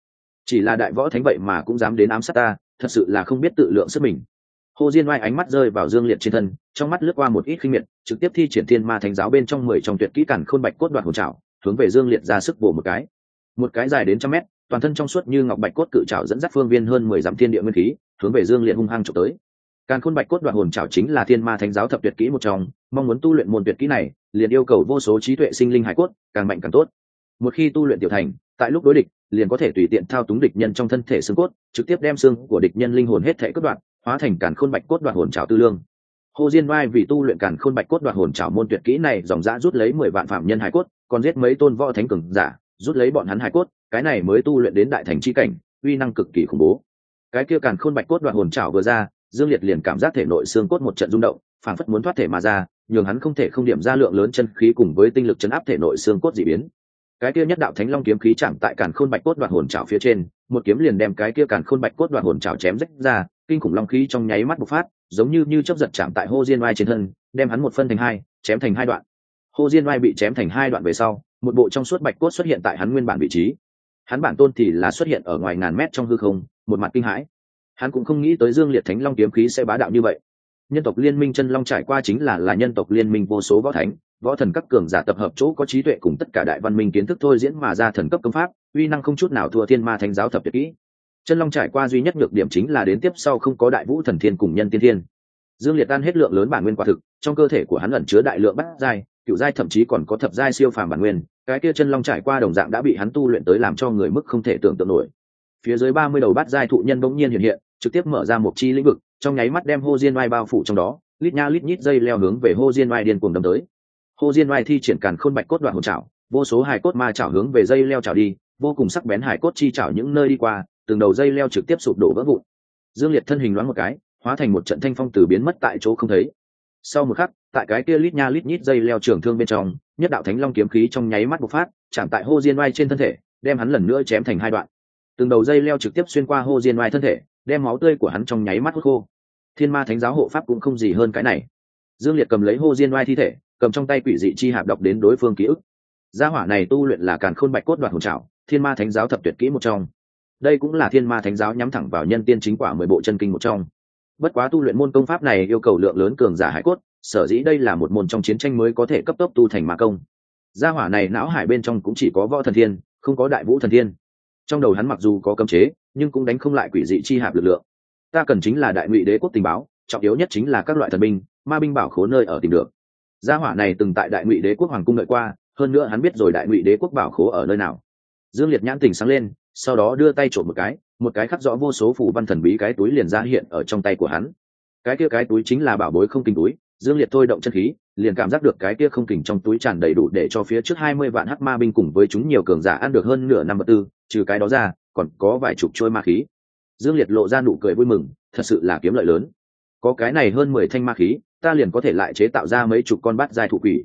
Chỉ là đại võ thánh vậy mà cũng dám đến ám sát ta, thật sự là không biết tự lượng sức mình. Hồ diên oai ánh mắt rơi vào dương liệt trên thân, trong mắt lướt qua một ít khinh miệt, trực tiếp thi triển thiên ma thánh giáo bên trong mười trong tuyệt kỹ cản khôn bạch cốt đoạt hồn trào hướng về dương liệt ra sức bổ một cái. Một cái dài đến trăm mét, toàn thân trong suốt như ngọc bạch cốt cự trào dẫn dắt phương viên hơn mười dặm thiên địa nguyên khí, hướng về dương liệt hung hăng trộm tới càn khôn bạch cốt đoạn hồn trảo chính là thiên ma thánh giáo thập tuyệt kỹ một trong, mong muốn tu luyện môn tuyệt kỹ này, liền yêu cầu vô số trí tuệ sinh linh hải cốt, càng mạnh càng tốt. Một khi tu luyện tiểu thành, tại lúc đối địch, liền có thể tùy tiện thao túng địch nhân trong thân thể xương cốt, trực tiếp đem xương của địch nhân linh hồn hết thể cất đoạn, hóa thành càn khôn bạch cốt đoạn hồn trảo tư lương. Hồ diên vai vì tu luyện càn khôn bạch cốt đoạn hồn trảo môn tuyệt kỹ này, dòng dã rút lấy mười vạn phạm nhân hải cốt, còn giết mấy tôn võ thánh cường giả, rút lấy bọn hắn hải cốt, cái này mới tu luyện đến đại thành chi cảnh, uy năng cực kỳ khủng bố. Cái kia càn khôn bạch cốt đoạn hồn trảo vừa ra dương liệt liền cảm giác thể nội xương cốt một trận rung động, phảng phất muốn thoát thể mà ra, nhường hắn không thể không điểm ra lượng lớn chân khí cùng với tinh lực chấn áp thể nội xương cốt dị biến. Cái kia nhất đạo thánh long kiếm khí chạm tại càn khôn bạch cốt đoạt hồn trào phía trên, một kiếm liền đem cái kia càn khôn bạch cốt đoạt hồn trào chém rách ra, kinh khủng long khí trong nháy mắt bộc phát, giống như như chấp giật chạm tại hô diên oai trên thân, đem hắn một phân thành hai, chém thành hai đoạn. Hô diên oai bị chém thành hai đoạn về sau, một bộ trong suốt bạch cốt xuất hiện tại hắn nguyên bản vị trí. Hắn bản tôn thì là xuất hiện ở ngoài ngàn mét trong hư không, một mặt kinh hãi hắn cũng không nghĩ tới dương liệt thánh long kiếm khí sẽ bá đạo như vậy. Nhân tộc liên minh chân long trải qua chính là là nhân tộc liên minh vô số võ thánh, võ thần các cường giả tập hợp chỗ có trí tuệ cùng tất cả đại văn minh kiến thức thôi diễn mà ra thần cấp công pháp, uy năng không chút nào thua thiên ma thánh giáo thập tuyệt kỹ. Chân long trải qua duy nhất nhược điểm chính là đến tiếp sau không có đại vũ thần thiên cùng nhân tiên thiên. Dương liệt tan hết lượng lớn bản nguyên quả thực, trong cơ thể của hắn ẩn chứa đại lượng bát giai, cựu giai thậm chí còn có thập giai siêu phàm bản nguyên, cái kia chân long trải qua đồng dạng đã bị hắn tu luyện tới làm cho người mức không thể tưởng tượng nổi phía dưới ba mươi đầu bát giai thụ nhân bỗng nhiên hiện hiện, trực tiếp mở ra một chi lĩnh vực, trong nháy mắt đem Hồ diên oai bao phủ trong đó, lít nha lít nhít dây leo hướng về Hồ diên oai điên cuồng đâm tới. Hồ diên oai thi triển càn khôn bạch cốt đoạn hồn trảo, vô số hải cốt ma chảo hướng về dây leo chảo đi, vô cùng sắc bén hải cốt chi chảo những nơi đi qua, từng đầu dây leo trực tiếp sụp đổ vỡ vụn. Dương liệt thân hình loáng một cái, hóa thành một trận thanh phong từ biến mất tại chỗ không thấy. Sau một khắc, tại cái kia lít nha lít nhít dây leo trường thương bên trong, nhất đạo thánh long kiếm khí trong nháy mắt bộc phát, chạm tại Hồ diên oai trên thân thể, đem hắn lần nữa chém thành hai đoạn từng đầu dây leo trực tiếp xuyên qua hô diên oai thân thể, đem máu tươi của hắn trong nháy mắt hút khô. Thiên ma thánh giáo hộ pháp cũng không gì hơn cái này. Dương liệt cầm lấy hô diên oai thi thể, cầm trong tay quỷ dị chi hạp đọc đến đối phương ký ức. Gia hỏa này tu luyện là càn khôn bạch cốt đoạt hồn trảo, thiên ma thánh giáo thập tuyệt kỹ một trong. Đây cũng là thiên ma thánh giáo nhắm thẳng vào nhân tiên chính quả mười bộ chân kinh một trong. Bất quá tu luyện môn công pháp này yêu cầu lượng lớn cường giả hải cốt, sở dĩ đây là một môn trong chiến tranh mới có thể cấp tốc tu thành ma công. Gia hỏa này não hải bên trong cũng chỉ có võ thần thiên, không có đại vũ thần thiên trong đầu hắn mặc dù có cấm chế, nhưng cũng đánh không lại quỷ dị chi hạp lực lượng. Ta cần chính là đại ngụy đế quốc tình báo, trọng yếu nhất chính là các loại thần binh, ma binh bảo khố nơi ở tìm được. Gia hỏa này từng tại đại ngụy đế quốc hoàng cung đợi qua, hơn nữa hắn biết rồi đại ngụy đế quốc bảo khố ở nơi nào. Dương liệt nhãn tình sáng lên, sau đó đưa tay trộm một cái một cái khắc rõ vô số phủ văn thần bí cái túi liền ra hiện ở trong tay của hắn. Cái kia cái túi chính là bảo bối không kinh túi dương liệt thôi động chân khí, liền cảm giác được cái kia không kỉnh trong túi tràn đầy đủ để cho phía trước hai mươi vạn hắc ma binh cùng với chúng nhiều cường giả ăn được hơn nửa năm vật tư, trừ cái đó ra, còn có vài chục trôi ma khí. Dương liệt lộ ra nụ cười vui mừng, thật sự là kiếm lợi lớn. Có cái này hơn mười thanh ma khí, ta liền có thể lại chế tạo ra mấy chục con bát dài thụ quỷ.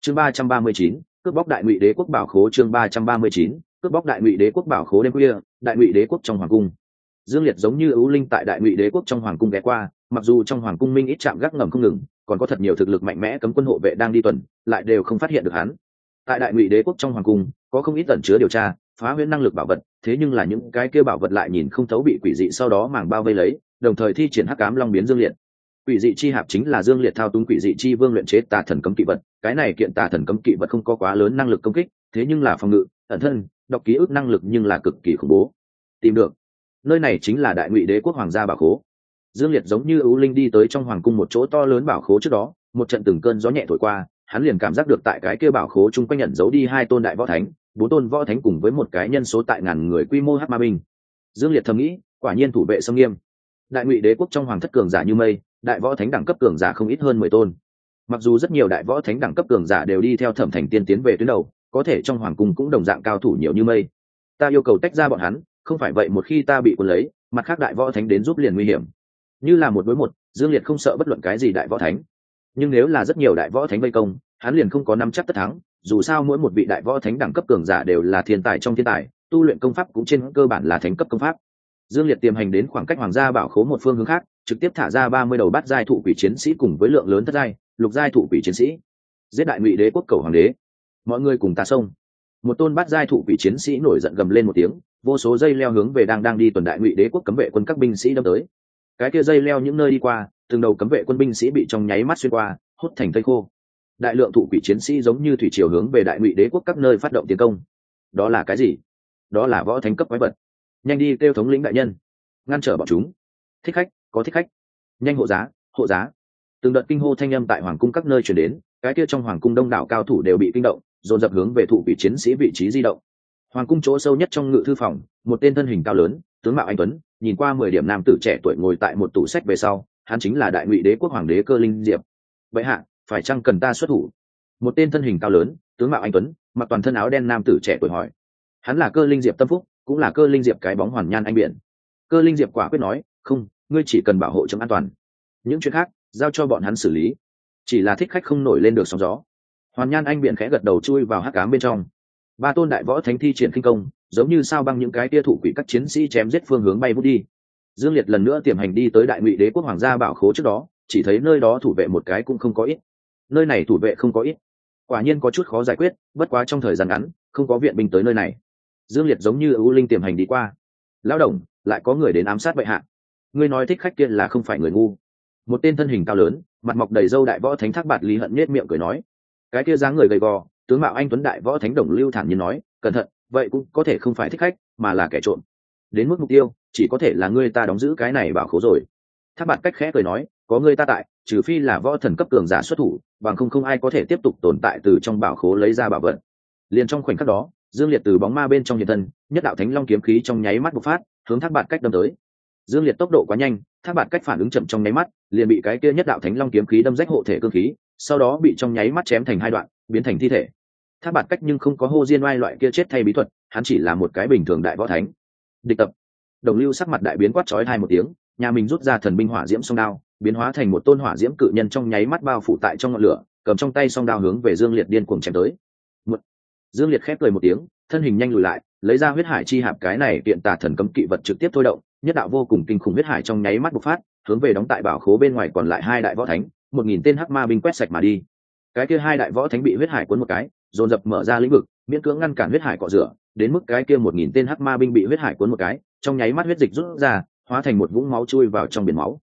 Chương ba trăm ba mươi chín, cướp bóc đại ngụy đế quốc bảo khố chương ba trăm ba mươi chín, cướp bóc đại ngụy đế quốc bảo khố đêm khuya, đại ngụy đế quốc trong hoàng cung dương liệt giống như ưu linh tại đại ngụy đế quốc trong hoàng cung ghé qua, mặc dù trong hoàng cung minh ít chạm gác ngầm không ngừng, còn có thật nhiều thực lực mạnh mẽ cấm quân hộ vệ đang đi tuần, lại đều không phát hiện được hắn. Tại đại ngụy đế quốc trong hoàng cung, có không ít tẩn chứa điều tra, phá huyễn năng lực bảo vật, thế nhưng là những cái kêu bảo vật lại nhìn không thấu bị quỷ dị sau đó màng bao vây lấy, đồng thời thi triển hắc ám long biến dương liệt. Quỷ dị chi hạp chính là dương liệt thao túng quỷ dị chi vương luyện chế tà thần cấm kỵ vật, cái này kiện tà thần cấm kỵ vật không có quá lớn năng lực công kích, thế nhưng là phòng ngự, ẩn thân, đọc ký ức năng lực nhưng là cực kỳ khủng bố. Tìm được nơi này chính là đại ngụy đế quốc hoàng gia bảo khố. Dương liệt giống như ưu linh đi tới trong hoàng cung một chỗ to lớn bảo khố trước đó, một trận từng cơn gió nhẹ thổi qua, hắn liền cảm giác được tại cái kia bảo khố chung quanh nhận giấu đi hai tôn đại võ thánh, bốn tôn võ thánh cùng với một cái nhân số tại ngàn người quy mô hát ma binh. Dương liệt thầm nghĩ, quả nhiên thủ vệ sông nghiêm. Đại ngụy đế quốc trong hoàng thất cường giả như mây, đại võ thánh đẳng cấp cường giả không ít hơn mười tôn. Mặc dù rất nhiều đại võ thánh đẳng cấp cường giả đều đi theo thẩm thành tiên tiến về tuyến đầu, có thể trong hoàng cung cũng đồng dạng cao thủ nhiều như mây. Ta yêu cầu tách ra bọn hắn không phải vậy một khi ta bị quân lấy, mặt khác đại võ thánh đến giúp liền nguy hiểm. Như là một đối một, dương liệt không sợ bất luận cái gì đại võ thánh. Nhưng nếu là rất nhiều đại võ thánh vây công, hắn liền không có năm chắc tất thắng, dù sao mỗi một vị đại võ thánh đẳng cấp cường giả đều là thiên tài trong thiên tài, tu luyện công pháp cũng trên cơ bản là thánh cấp công pháp. Dương liệt tiềm hành đến khoảng cách hoàng gia bảo khố một phương hướng khác, trực tiếp thả ra ba mươi đầu bát giai thụ quỷ chiến sĩ cùng với lượng lớn thất giai, lục giai thụ quỷ chiến sĩ. Giết đại ngụy đế quốc cầu hoàng đế. Mọi người cùng ta sông một tôn bát giai thụ quỷ chiến sĩ nổi giận gầm lên một tiếng, vô số dây leo hướng về đang đang đi tuần đại ngụy đế quốc cấm vệ quân các binh sĩ đâm tới. Cái kia dây leo những nơi đi qua, từng đầu cấm vệ quân binh sĩ bị trong nháy mắt xuyên qua hốt thành tây khô. Đại lượng thụ quỷ chiến sĩ giống như thủy chiều hướng về đại ngụy đế quốc các nơi phát động tiến công. Đó là cái gì? Đó là võ thánh cấp quái vật. Nhanh đi kêu thống lĩnh đại nhân. Ngăn trở bọn chúng. Thích khách, có thích khách. Nhanh hộ giá hộ giá. Từng đợt kinh hô thanh â m tại hoàng cung các nơi chuyển đến, cái kia trong hoàng cung đông đảo cao thủ đều bị kinh động dồn dập hướng về thụ vị chiến sĩ vị trí di động. Hoàng cung chỗ sâu nhất trong ngự thư phòng, một tên thân hình cao lớn, tướng mạo anh tuấn, nhìn qua mười điểm nam tử trẻ tuổi ngồi tại một tủ sách về sau, hắn chính là đại ngụy đế quốc hoàng đế cơ linh diệp. Vậy hạ, phải chăng cần ta xuất thủ? Một tên thân hình cao lớn, tướng mạo anh tuấn, mặc toàn thân áo đen nam tử trẻ tuổi hỏi. Hắn là cơ linh diệp tâm phúc, cũng là cơ linh diệp cái bóng hoàn nhan anh biển. Cơ linh diệp quả quyết nói, không, ngươi chỉ cần bảo hộ chấm an toàn. Những chuyện khác, giao cho bọn hắn xử lý. Chỉ là thích khách không nổi lên được sóng gió hoàn nhan anh biển khẽ gật đầu chui vào hắc cám bên trong. Ba tôn đại võ thánh thi triển kinh công, giống như sao băng những cái tia thủ quỷ các chiến sĩ chém giết phương hướng bay vút đi. Dương liệt lần nữa tiềm hành đi tới đại ngụy đế quốc hoàng gia bảo khố trước đó, chỉ thấy nơi đó thủ vệ một cái cũng không có ít. Nơi này thủ vệ không có ít. Quả nhiên có chút khó giải quyết, bất quá trong thời gian ngắn, không có viện binh tới nơi này. Dương liệt giống như ưu linh tiềm hành đi qua. Lão đồng, lại có người đến ám sát bệ hạ. Ngươi nói thích khách kia là không phải người ngu. Một tên thân hình cao lớn, mặt mọc đầy râu đại võ thánh thác bạt lý hận nhết miệng cười nói cái kia dáng người gầy gò, tướng mạo anh tuấn đại võ thánh đồng lưu thản nhiên nói, cẩn thận, vậy cũng có thể không phải thích khách, mà là kẻ trộm. Đến mức mục tiêu, chỉ có thể là ngươi ta đóng giữ cái này bảo khố rồi. Tháp bạt cách khẽ cười nói, có ngươi ta tại, trừ phi là võ thần cấp cường giả xuất thủ, bằng không không ai có thể tiếp tục tồn tại từ trong bảo khố lấy ra bảo vật. Liền trong khoảnh khắc đó, dương liệt từ bóng ma bên trong hiện thân, nhất đạo thánh long kiếm khí trong nháy mắt bộc phát, hướng thác bạt cách đâm tới. Dương liệt tốc độ quá nhanh, thác bạt cách phản ứng chậm trong nháy mắt, liền bị cái kia nhất đạo thánh long kiếm khí đâm rách hộ thể cơ khí sau đó bị trong nháy mắt chém thành hai đoạn, biến thành thi thể. Tháp bạt cách nhưng không có hô diên oai loại kia chết thay bí thuật, hắn chỉ là một cái bình thường đại võ thánh. Địch tập. Đồng lưu sắc mặt đại biến quát trói hai một tiếng, nhà mình rút ra thần binh hỏa diễm song đao, biến hóa thành một tôn hỏa diễm cự nhân trong nháy mắt bao phủ tại trong ngọn lửa, cầm trong tay song đao hướng về dương liệt điên cuồng chém tới. Một... dương liệt khép cười một tiếng, thân hình nhanh lùi lại, lấy ra huyết hải chi hạp cái này tiện tà thần cấm kỵ vật trực tiếp thôi động, nhất đạo vô cùng kinh khủng huyết hải trong nháy mắt bộc phát, hướng về đóng tại bảo khố bên ngoài còn lại hai đại võ thánh một nghìn tên hắc ma binh quét sạch mà đi. Cái kia hai đại võ thánh bị huyết hải cuốn một cái, dồn dập mở ra lĩnh vực, miễn cưỡng ngăn cản huyết hải cọ rửa, đến mức cái kia một nghìn tên hắc ma binh bị huyết hải cuốn một cái, trong nháy mắt huyết dịch rút ra, hóa thành một vũng máu chui vào trong biển máu.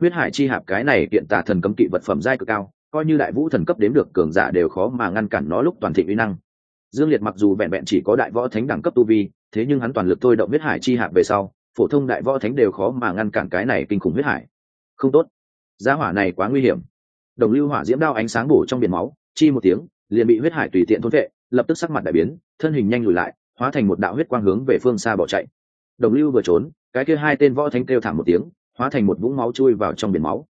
Huyết hải chi hạp cái này kiện tả thần cấm kỵ vật phẩm giai cực cao, coi như đại vũ thần cấp đếm được cường giả đều khó mà ngăn cản nó lúc toàn thị uy năng. Dương liệt mặc dù vẹn vẹn chỉ có đại võ thánh đẳng cấp tu vi, thế nhưng hắn toàn lực thôi động huyết hải chi hạp về sau, phổ thông đại võ thánh đều khó mà ngăn cản cái này kinh khủng huyết hải. Không tốt giá hỏa này quá nguy hiểm. Đồng lưu hỏa diễm đao ánh sáng bổ trong biển máu, chi một tiếng, liền bị huyết hải tùy tiện thôn vệ, lập tức sắc mặt đại biến, thân hình nhanh lùi lại, hóa thành một đạo huyết quang hướng về phương xa bỏ chạy. Đồng lưu vừa trốn, cái kia hai tên võ thánh kêu thảm một tiếng, hóa thành một vũng máu chui vào trong biển máu.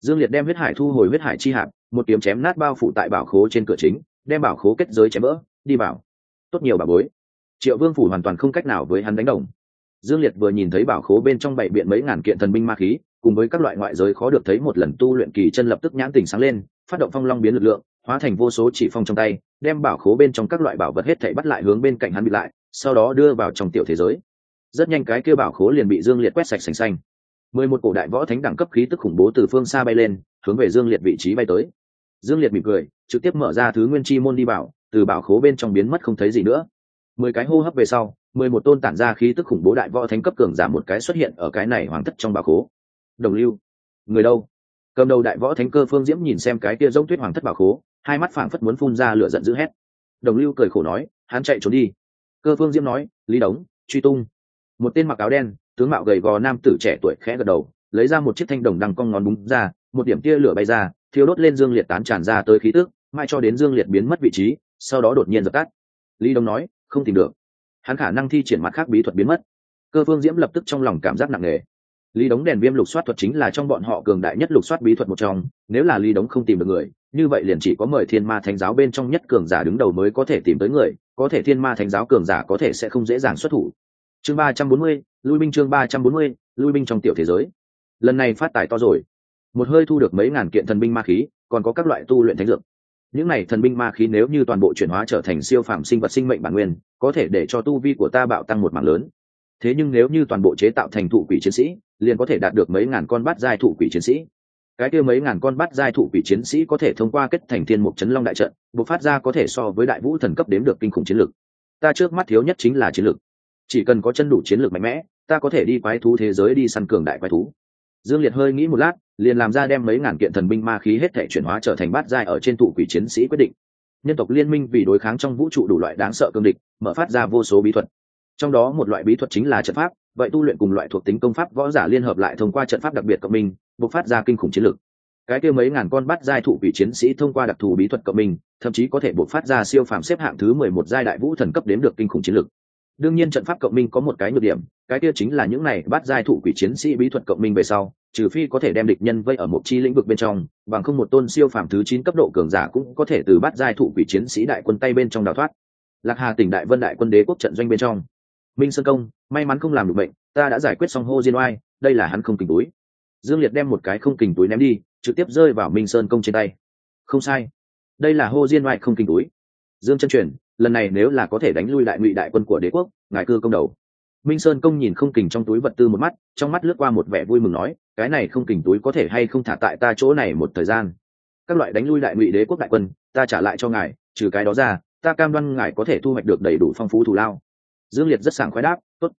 Dương liệt đem huyết hải thu hồi huyết hải chi hạt một kiếm chém nát bao phủ tại bảo khố trên cửa chính, đem bảo khố kết giới chém vỡ đi vào. Tốt nhiều bà bối. Triệu vương phủ hoàn toàn không cách nào với hắn đánh đồng. Dương liệt vừa nhìn thấy bảo khố bên trong bảy biện mấy ngàn kiện thần binh ma khí cùng với các loại ngoại giới khó được thấy một lần tu luyện kỳ chân lập tức nhãn tình sáng lên, phát động phong long biến lực lượng, hóa thành vô số chỉ phong trong tay, đem bảo khố bên trong các loại bảo vật hết thảy bắt lại hướng bên cạnh hắn bị lại, sau đó đưa vào trong tiểu thế giới. Rất nhanh cái kia bảo khố liền bị dương liệt quét sạch sành xanh. Mười một cổ đại võ thánh đẳng cấp khí tức khủng bố từ phương xa bay lên, hướng về dương liệt vị trí bay tới. Dương liệt mỉm cười, trực tiếp mở ra thứ nguyên chi môn đi bảo, từ bảo khố bên trong biến mất không thấy gì nữa. Mười cái hô hấp về sau, mười một tôn tản ra khí tức khủng bố đại võ thánh cấp cường giảm một cái xuất hiện ở cái này hoàng thất trong bảo khố đồng lưu. Người đâu? Cầm đầu đại võ thánh cơ phương diễm nhìn xem cái kia giống tuyết hoàng thất bảo khố, hai mắt phảng phất muốn phun ra lửa giận dữ hét. Đồng lưu cười khổ nói, hắn chạy trốn đi. Cơ phương diễm nói, lý đống, truy tung. Một tên mặc áo đen, tướng mạo gầy gò nam tử trẻ tuổi khẽ gật đầu, lấy ra một chiếc thanh đồng đằng cong ngón búng ra, một điểm tia lửa bay ra thiếu đốt lên dương liệt tán tràn ra tới khí tức mai cho đến dương liệt biến mất vị trí, sau đó đột nhiên dập tắt. Lý đông nói, không tìm được. Hắn khả năng thi triển mặt khác bí thuật biến mất. Cơ phương diễm lập tức trong lòng cảm giác nặng nề lý đống đèn viêm lục soát thuật chính là trong bọn họ cường đại nhất lục soát bí thuật một trong, nếu là lý đống không tìm được người, như vậy liền chỉ có mời thiên ma thánh giáo bên trong nhất cường giả đứng đầu mới có thể tìm tới người, có thể thiên ma thánh giáo cường giả có thể sẽ không dễ dàng xuất thủ. Chương ba trăm bốn mươi, lui binh chương ba trăm bốn mươi, lui binh trong tiểu thế giới. Lần này phát tài to rồi. Một hơi thu được mấy ngàn kiện thần binh ma khí, còn có các loại tu luyện thánh dược. Những này thần binh ma khí nếu như toàn bộ chuyển hóa trở thành siêu phàm sinh vật sinh mệnh bản nguyên, có thể để cho tu vi của ta bạo tăng một mảng lớn thế nhưng nếu như toàn bộ chế tạo thành thụ quỷ chiến sĩ, liền có thể đạt được mấy ngàn con bát giai thụ quỷ chiến sĩ. Cái kia mấy ngàn con bát giai thụ quỷ chiến sĩ có thể thông qua kết thành thiên mục chấn long đại trận, bộc phát ra có thể so với đại vũ thần cấp đếm được kinh khủng chiến lược ta trước mắt thiếu nhất chính là chiến lược chỉ cần có chân đủ chiến lược mạnh mẽ, ta có thể đi quái thú thế giới đi săn cường đại quái thú. Dương liệt hơi nghĩ một lát, liền làm ra đem mấy ngàn kiện thần binh ma khí hết thể chuyển hóa trở thành bát giai ở trên thụ quỷ chiến sĩ quyết định. Nhân tộc liên minh vì đối kháng trong vũ trụ đủ loại đáng sợ cương địch, mở phát ra vô số bí thuật trong đó một loại bí thuật chính là trận pháp, vậy tu luyện cùng loại thuộc tính công pháp võ giả liên hợp lại thông qua trận pháp đặc biệt cộng minh, bộc phát ra kinh khủng chiến lược cái kia mấy ngàn con bắt giai thụ vị chiến sĩ thông qua đặc thù bí thuật cộng minh, thậm chí có thể bộc phát ra siêu phàm xếp hạng thứ mười một giai đại vũ thần cấp đếm được kinh khủng chiến lược đương nhiên trận pháp cộng minh có một cái nhược điểm, cái kia chính là những này bắt giai thụ quỷ chiến sĩ bí thuật cộng minh về sau, trừ phi có thể đem địch nhân vây ở một chi lĩnh vực bên trong, bằng không một tôn siêu phàm thứ chín cấp độ cường giả cũng có thể từ bắt giai thụ quỷ chiến sĩ đại quân tay bên trong đào thoát. Lạc hà tỉnh đại vân đại quân đế quốc trận doanh bên trong minh sơn công, may mắn không làm được bệnh, ta đã giải quyết xong hô diên oai, đây là hắn không kình túi. Dương liệt đem một cái không kình túi ném đi, trực tiếp rơi vào minh sơn công trên tay. Không sai. Đây là hô diên oai không kình túi. Dương chân truyền lần này nếu là có thể đánh lui đại ngụy đại quân của đế quốc, ngài cư công đầu. Minh sơn công nhìn không kình trong túi vật tư một mắt, trong mắt lướt qua một vẻ vui mừng nói, cái này không kình túi có thể hay không thả tại ta chỗ này một thời gian? Các loại đánh lui đại ngụy đế quốc đại quân, ta trả lại cho ngài, trừ cái đó ra, ta cam đoan ngài có thể thu hoạch được đầy đủ phong phú thù lao dương liệt rất sảng khoái đáp, tốt.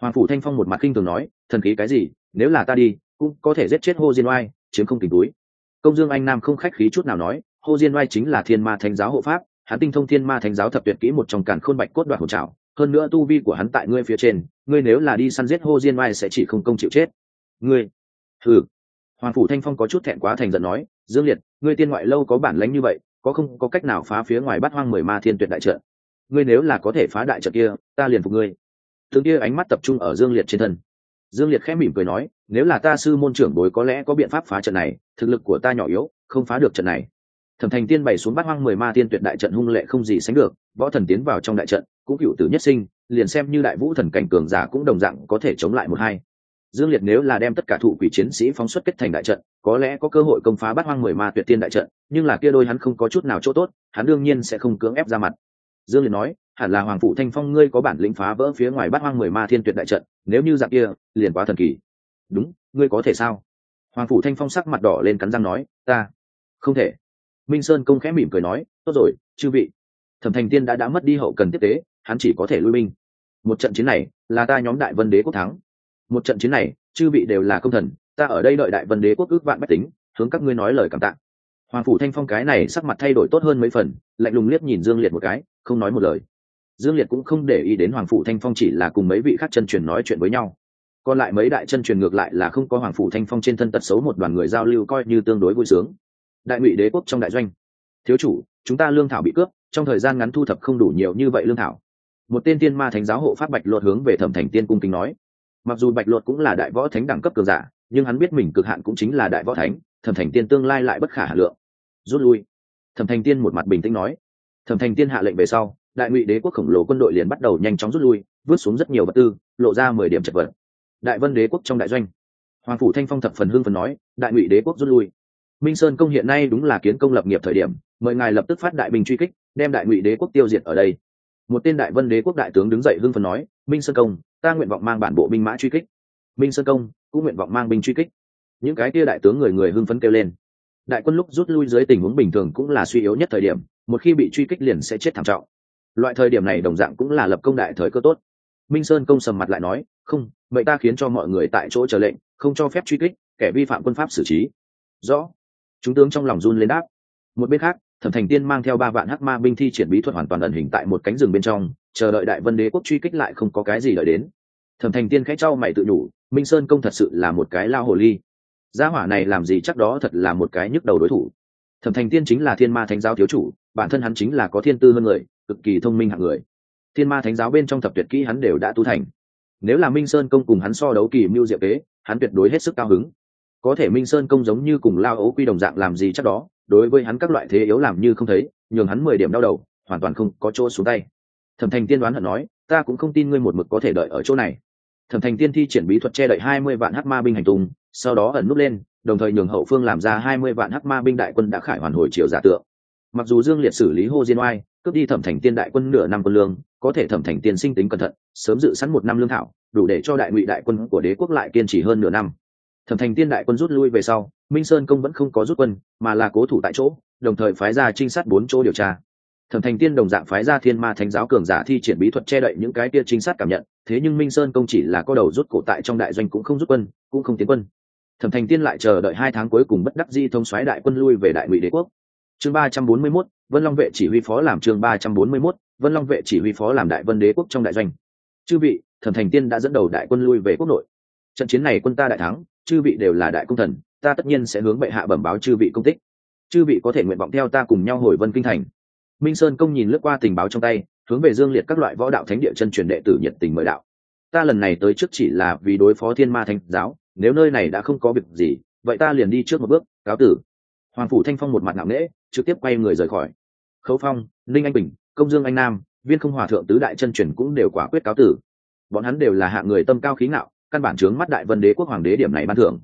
Hoàng phủ thanh phong một mặt kinh thường nói, thần khí cái gì, nếu là ta đi, cũng có thể giết chết hô diên oai, chiếm không tỉnh túi. Công dương anh nam không khách khí chút nào nói hô diên oai chính là thiên ma thánh giáo hộ pháp, hắn tinh thông thiên ma thánh giáo thập tuyệt kỹ một trong càn khôn bạch cốt đoạt hồn trào hơn nữa tu vi của hắn tại ngươi phía trên, ngươi nếu là đi săn giết hô diên oai sẽ chỉ không công chịu chết. Ngươi? Thử hoàng phủ thanh phong có chút thẹn quá thành giận nói, dương liệt, ngươi tiên ngoại lâu có bản lánh như vậy, có không có cách nào phá phía ngoài bắt hoang mười ma thiên tuyệt đại trợ ngươi nếu là có thể phá đại trận kia, ta liền phục ngươi. Tướng kia ánh mắt tập trung ở dương liệt trên thân. Dương liệt khẽ mỉm cười nói, nếu là ta sư môn trưởng bối có lẽ có biện pháp phá trận này, thực lực của ta nhỏ yếu, không phá được trận này. Thẩm thành tiên bày xuống bát hoang mười ma tiên tuyệt đại trận hung lệ không gì sánh được, võ thần tiến vào trong đại trận, cũng cựu tử nhất sinh, liền xem như đại vũ thần cảnh cường giả cũng đồng dạng có thể chống lại một hai. Dương liệt nếu là đem tất cả thụ quỷ chiến sĩ phóng xuất kết thành đại trận, có lẽ có cơ hội công phá bát hoang mười ma tuyệt tiên đại trận, nhưng là kia đôi hắn không có chút nào chỗ tốt, hắn đương nhiên sẽ không cưỡng ép ra mặt dương liệt nói, hẳn là hoàng phụ thanh phong ngươi có bản lĩnh phá vỡ phía ngoài bát hoang mười ma thiên tuyệt đại trận, nếu như dạng kia, liền quá thần kỳ. Đúng, ngươi có thể sao? Hoàng phủ thanh phong sắc mặt đỏ lên cắn răng nói, ta, không thể. Minh sơn công khẽ mỉm cười nói, tốt rồi, chư vị. Thẩm thành tiên đã đã mất đi hậu cần tiếp tế, hắn chỉ có thể lui binh. Một trận chiến này là ta nhóm đại vân đế quốc thắng. Một trận chiến này, chư vị đều là công thần, ta ở đây đợi đại vân đế quốc ước vạn bách tính, hướng các ngươi nói lời cảm tạ. Hoàng phủ thanh phong cái này sắc mặt thay đổi tốt hơn mấy phần, lạnh lùng liếc nhìn dương liệt một cái không nói một lời. Dương liệt cũng không để ý đến hoàng phủ thanh phong chỉ là cùng mấy vị khác chân truyền nói chuyện với nhau. Còn lại mấy đại chân truyền ngược lại là không có hoàng phủ thanh phong trên thân tật xấu một đoàn người giao lưu coi như tương đối vui sướng. Đại ngụy đế quốc trong đại doanh. Thiếu chủ, chúng ta lương thảo bị cướp, trong thời gian ngắn thu thập không đủ nhiều như vậy lương thảo. Một tên tiên ma thánh giáo hộ pháp bạch luật hướng về thẩm thành tiên cung kính nói. Mặc dù bạch luật cũng là đại võ thánh đẳng cấp cường giả, nhưng hắn biết mình cực hạn cũng chính là đại võ thánh, thẩm thành tiên tương lai lại bất khả hà lượng. Rút lui. Thẩm thành tiên một mặt bình tĩnh nói thẩm thành tiên hạ lệnh về sau, đại ngụy đế quốc khổng lồ quân đội liền bắt đầu nhanh chóng rút lui, vứt xuống rất nhiều vật tư, lộ ra mười điểm chật vật. Đại vân đế quốc trong đại doanh. Hoàng phủ thanh phong thập phần hương phần nói, đại ngụy đế quốc rút lui. Minh sơn công hiện nay đúng là kiến công lập nghiệp thời điểm, mời ngài lập tức phát đại binh truy kích, đem đại ngụy đế quốc tiêu diệt ở đây. Một tên đại vân đế quốc đại tướng đứng dậy hưng phần nói, minh sơn công, ta nguyện vọng mang bản bộ binh mã truy kích. Minh sơn công, cũng nguyện vọng mang binh truy kích. Những cái kia đại tướng người người hưng phấn kêu lên đại quân lúc rút lui dưới tình huống bình thường cũng là suy yếu nhất thời điểm, một khi bị truy kích liền sẽ chết thảm trọng. Loại thời điểm này đồng dạng cũng là lập công đại thời cơ tốt. Minh sơn công sầm mặt lại nói, không, vậy ta khiến cho mọi người tại chỗ chờ lệnh, không cho phép truy kích, kẻ vi phạm quân pháp xử trí. Rõ. Chúng tướng trong lòng run lên đáp. Một bên khác, thẩm thành tiên mang theo ba vạn hắc ma binh thi triển bí thuật hoàn toàn ẩn hình tại một cánh rừng bên trong, chờ đợi đại vân đế quốc truy kích lại không có cái gì đợi đến. Thẩm thành tiên khẽ trao mày tự nhủ, minh sơn công thật sự là một cái lao hồ ly gia hỏa này làm gì chắc đó thật là một cái nhức đầu đối thủ. Thẩm thành tiên chính là thiên ma thánh giáo thiếu chủ, bản thân hắn chính là có thiên tư hơn người, cực kỳ thông minh hạng người. Thiên ma thánh giáo bên trong thập tuyệt kỹ hắn đều đã tu thành. Nếu là minh sơn công cùng hắn so đấu kỳ mưu diệu kế, hắn tuyệt đối hết sức cao hứng. Có thể minh sơn công giống như cùng lao ấu quy đồng dạng làm gì chắc đó, đối với hắn các loại thế yếu làm như không thấy, nhường hắn mười điểm đau đầu, hoàn toàn không có chỗ xuống tay. Thẩm thành tiên đoán hận nói, ta cũng không tin ngươi một mực có thể đợi ở chỗ này. Thẩm thành tiên thi triển bí thuật che đậy hai mươi vạn hắc ma binh hành tung sau đó ẩn nút lên, đồng thời nhường hậu phương làm ra hai mươi vạn hắc ma binh đại quân đã khải hoàn hồi triều giả tượng. Mặc dù dương liệt xử lý hô diên oai, cướp đi thẩm thành tiên đại quân nửa năm quân lương, có thể thẩm thành tiên sinh tính cẩn thận, sớm dự sẵn một năm lương thảo, đủ để cho đại ngụy đại quân của đế quốc lại kiên trì hơn nửa năm. Thẩm thành tiên đại quân rút lui về sau, minh sơn công vẫn không có rút quân, mà là cố thủ tại chỗ, đồng thời phái ra trinh sát bốn chỗ điều tra. Thẩm thành tiên đồng dạng phái ra thiên ma thánh giáo cường giả thi triển bí thuật che đậy những cái kia trinh sát cảm nhận, thế nhưng minh sơn công chỉ là có đầu rút cổ tại trong đại doanh cũng không rút quân, cũng không tiến quân thẩm thành tiên lại chờ đợi hai tháng cuối cùng bất đắc di thông xoáy đại quân lui về đại ngụy đế quốc. Chương ba trăm bốn mươi mốt, vân long vệ chỉ huy phó làm chương ba trăm bốn mươi mốt, vân long vệ chỉ huy phó làm đại vân đế quốc trong đại doanh. Chư vị, thẩm thành tiên đã dẫn đầu đại quân lui về quốc nội. Trận chiến này quân ta đại thắng, chư vị đều là đại công thần, ta tất nhiên sẽ hướng bệ hạ bẩm báo chư vị công tích. Chư vị có thể nguyện vọng theo ta cùng nhau hồi vân kinh thành. Minh sơn công nhìn lướt qua tình báo trong tay, hướng về dương liệt các loại võ đạo thánh địa chân truyền đệ tử nhiệt tình mời đạo. Ta lần này tới trước chỉ là vì đối phó thiên ma thánh giáo nếu nơi này đã không có việc gì, vậy ta liền đi trước một bước, cáo tử. Hoàng phủ thanh phong một mặt ngạo nghễ trực tiếp quay người rời khỏi. Khấu phong, ninh anh bình, công dương anh nam, viên không hòa thượng tứ đại chân truyền cũng đều quả quyết cáo tử. Bọn hắn đều là hạng người tâm cao khí ngạo, căn bản chướng mắt đại vân đế quốc hoàng đế điểm này ban thưởng.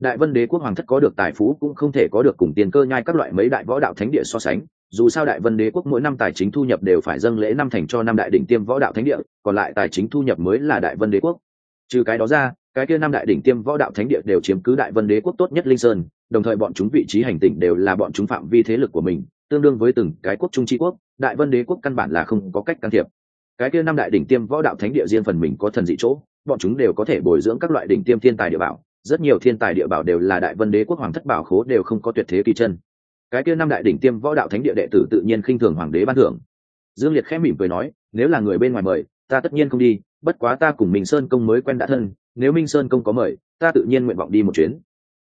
Đại vân đế quốc hoàng thất có được tài phú cũng không thể có được cùng tiền cơ nhai các loại mấy đại võ đạo thánh địa so sánh, dù sao đại vân đế quốc mỗi năm tài chính thu nhập đều phải dâng lễ năm thành cho năm đại đỉnh tiêm võ đạo thánh địa, còn lại tài chính thu nhập mới là đại vân đế quốc trừ cái đó ra, cái kia năm đại đỉnh tiêm võ đạo thánh địa đều chiếm cứ đại vân đế quốc tốt nhất linh sơn, đồng thời bọn chúng vị trí hành tinh đều là bọn chúng phạm vi thế lực của mình, tương đương với từng cái quốc trung tri quốc, đại vân đế quốc căn bản là không có cách can thiệp. Cái kia năm đại đỉnh tiêm võ đạo thánh địa riêng phần mình có thần dị chỗ, bọn chúng đều có thể bồi dưỡng các loại đỉnh tiêm thiên tài địa bảo, rất nhiều thiên tài địa bảo đều là đại vân đế quốc hoàng thất bảo khố đều không có tuyệt thế kỳ chân. Cái kia năm đại đỉnh tiêm võ đạo thánh địa đệ tử tự nhiên khinh thường hoàng đế ban thưởng. Dương liệt khẽ mỉm cười nói, nếu là người bên ngoài mời, ta tất nhiên không đi bất quá ta cùng minh sơn công mới quen đã thân, nếu minh sơn công có mời, ta tự nhiên nguyện vọng đi một chuyến.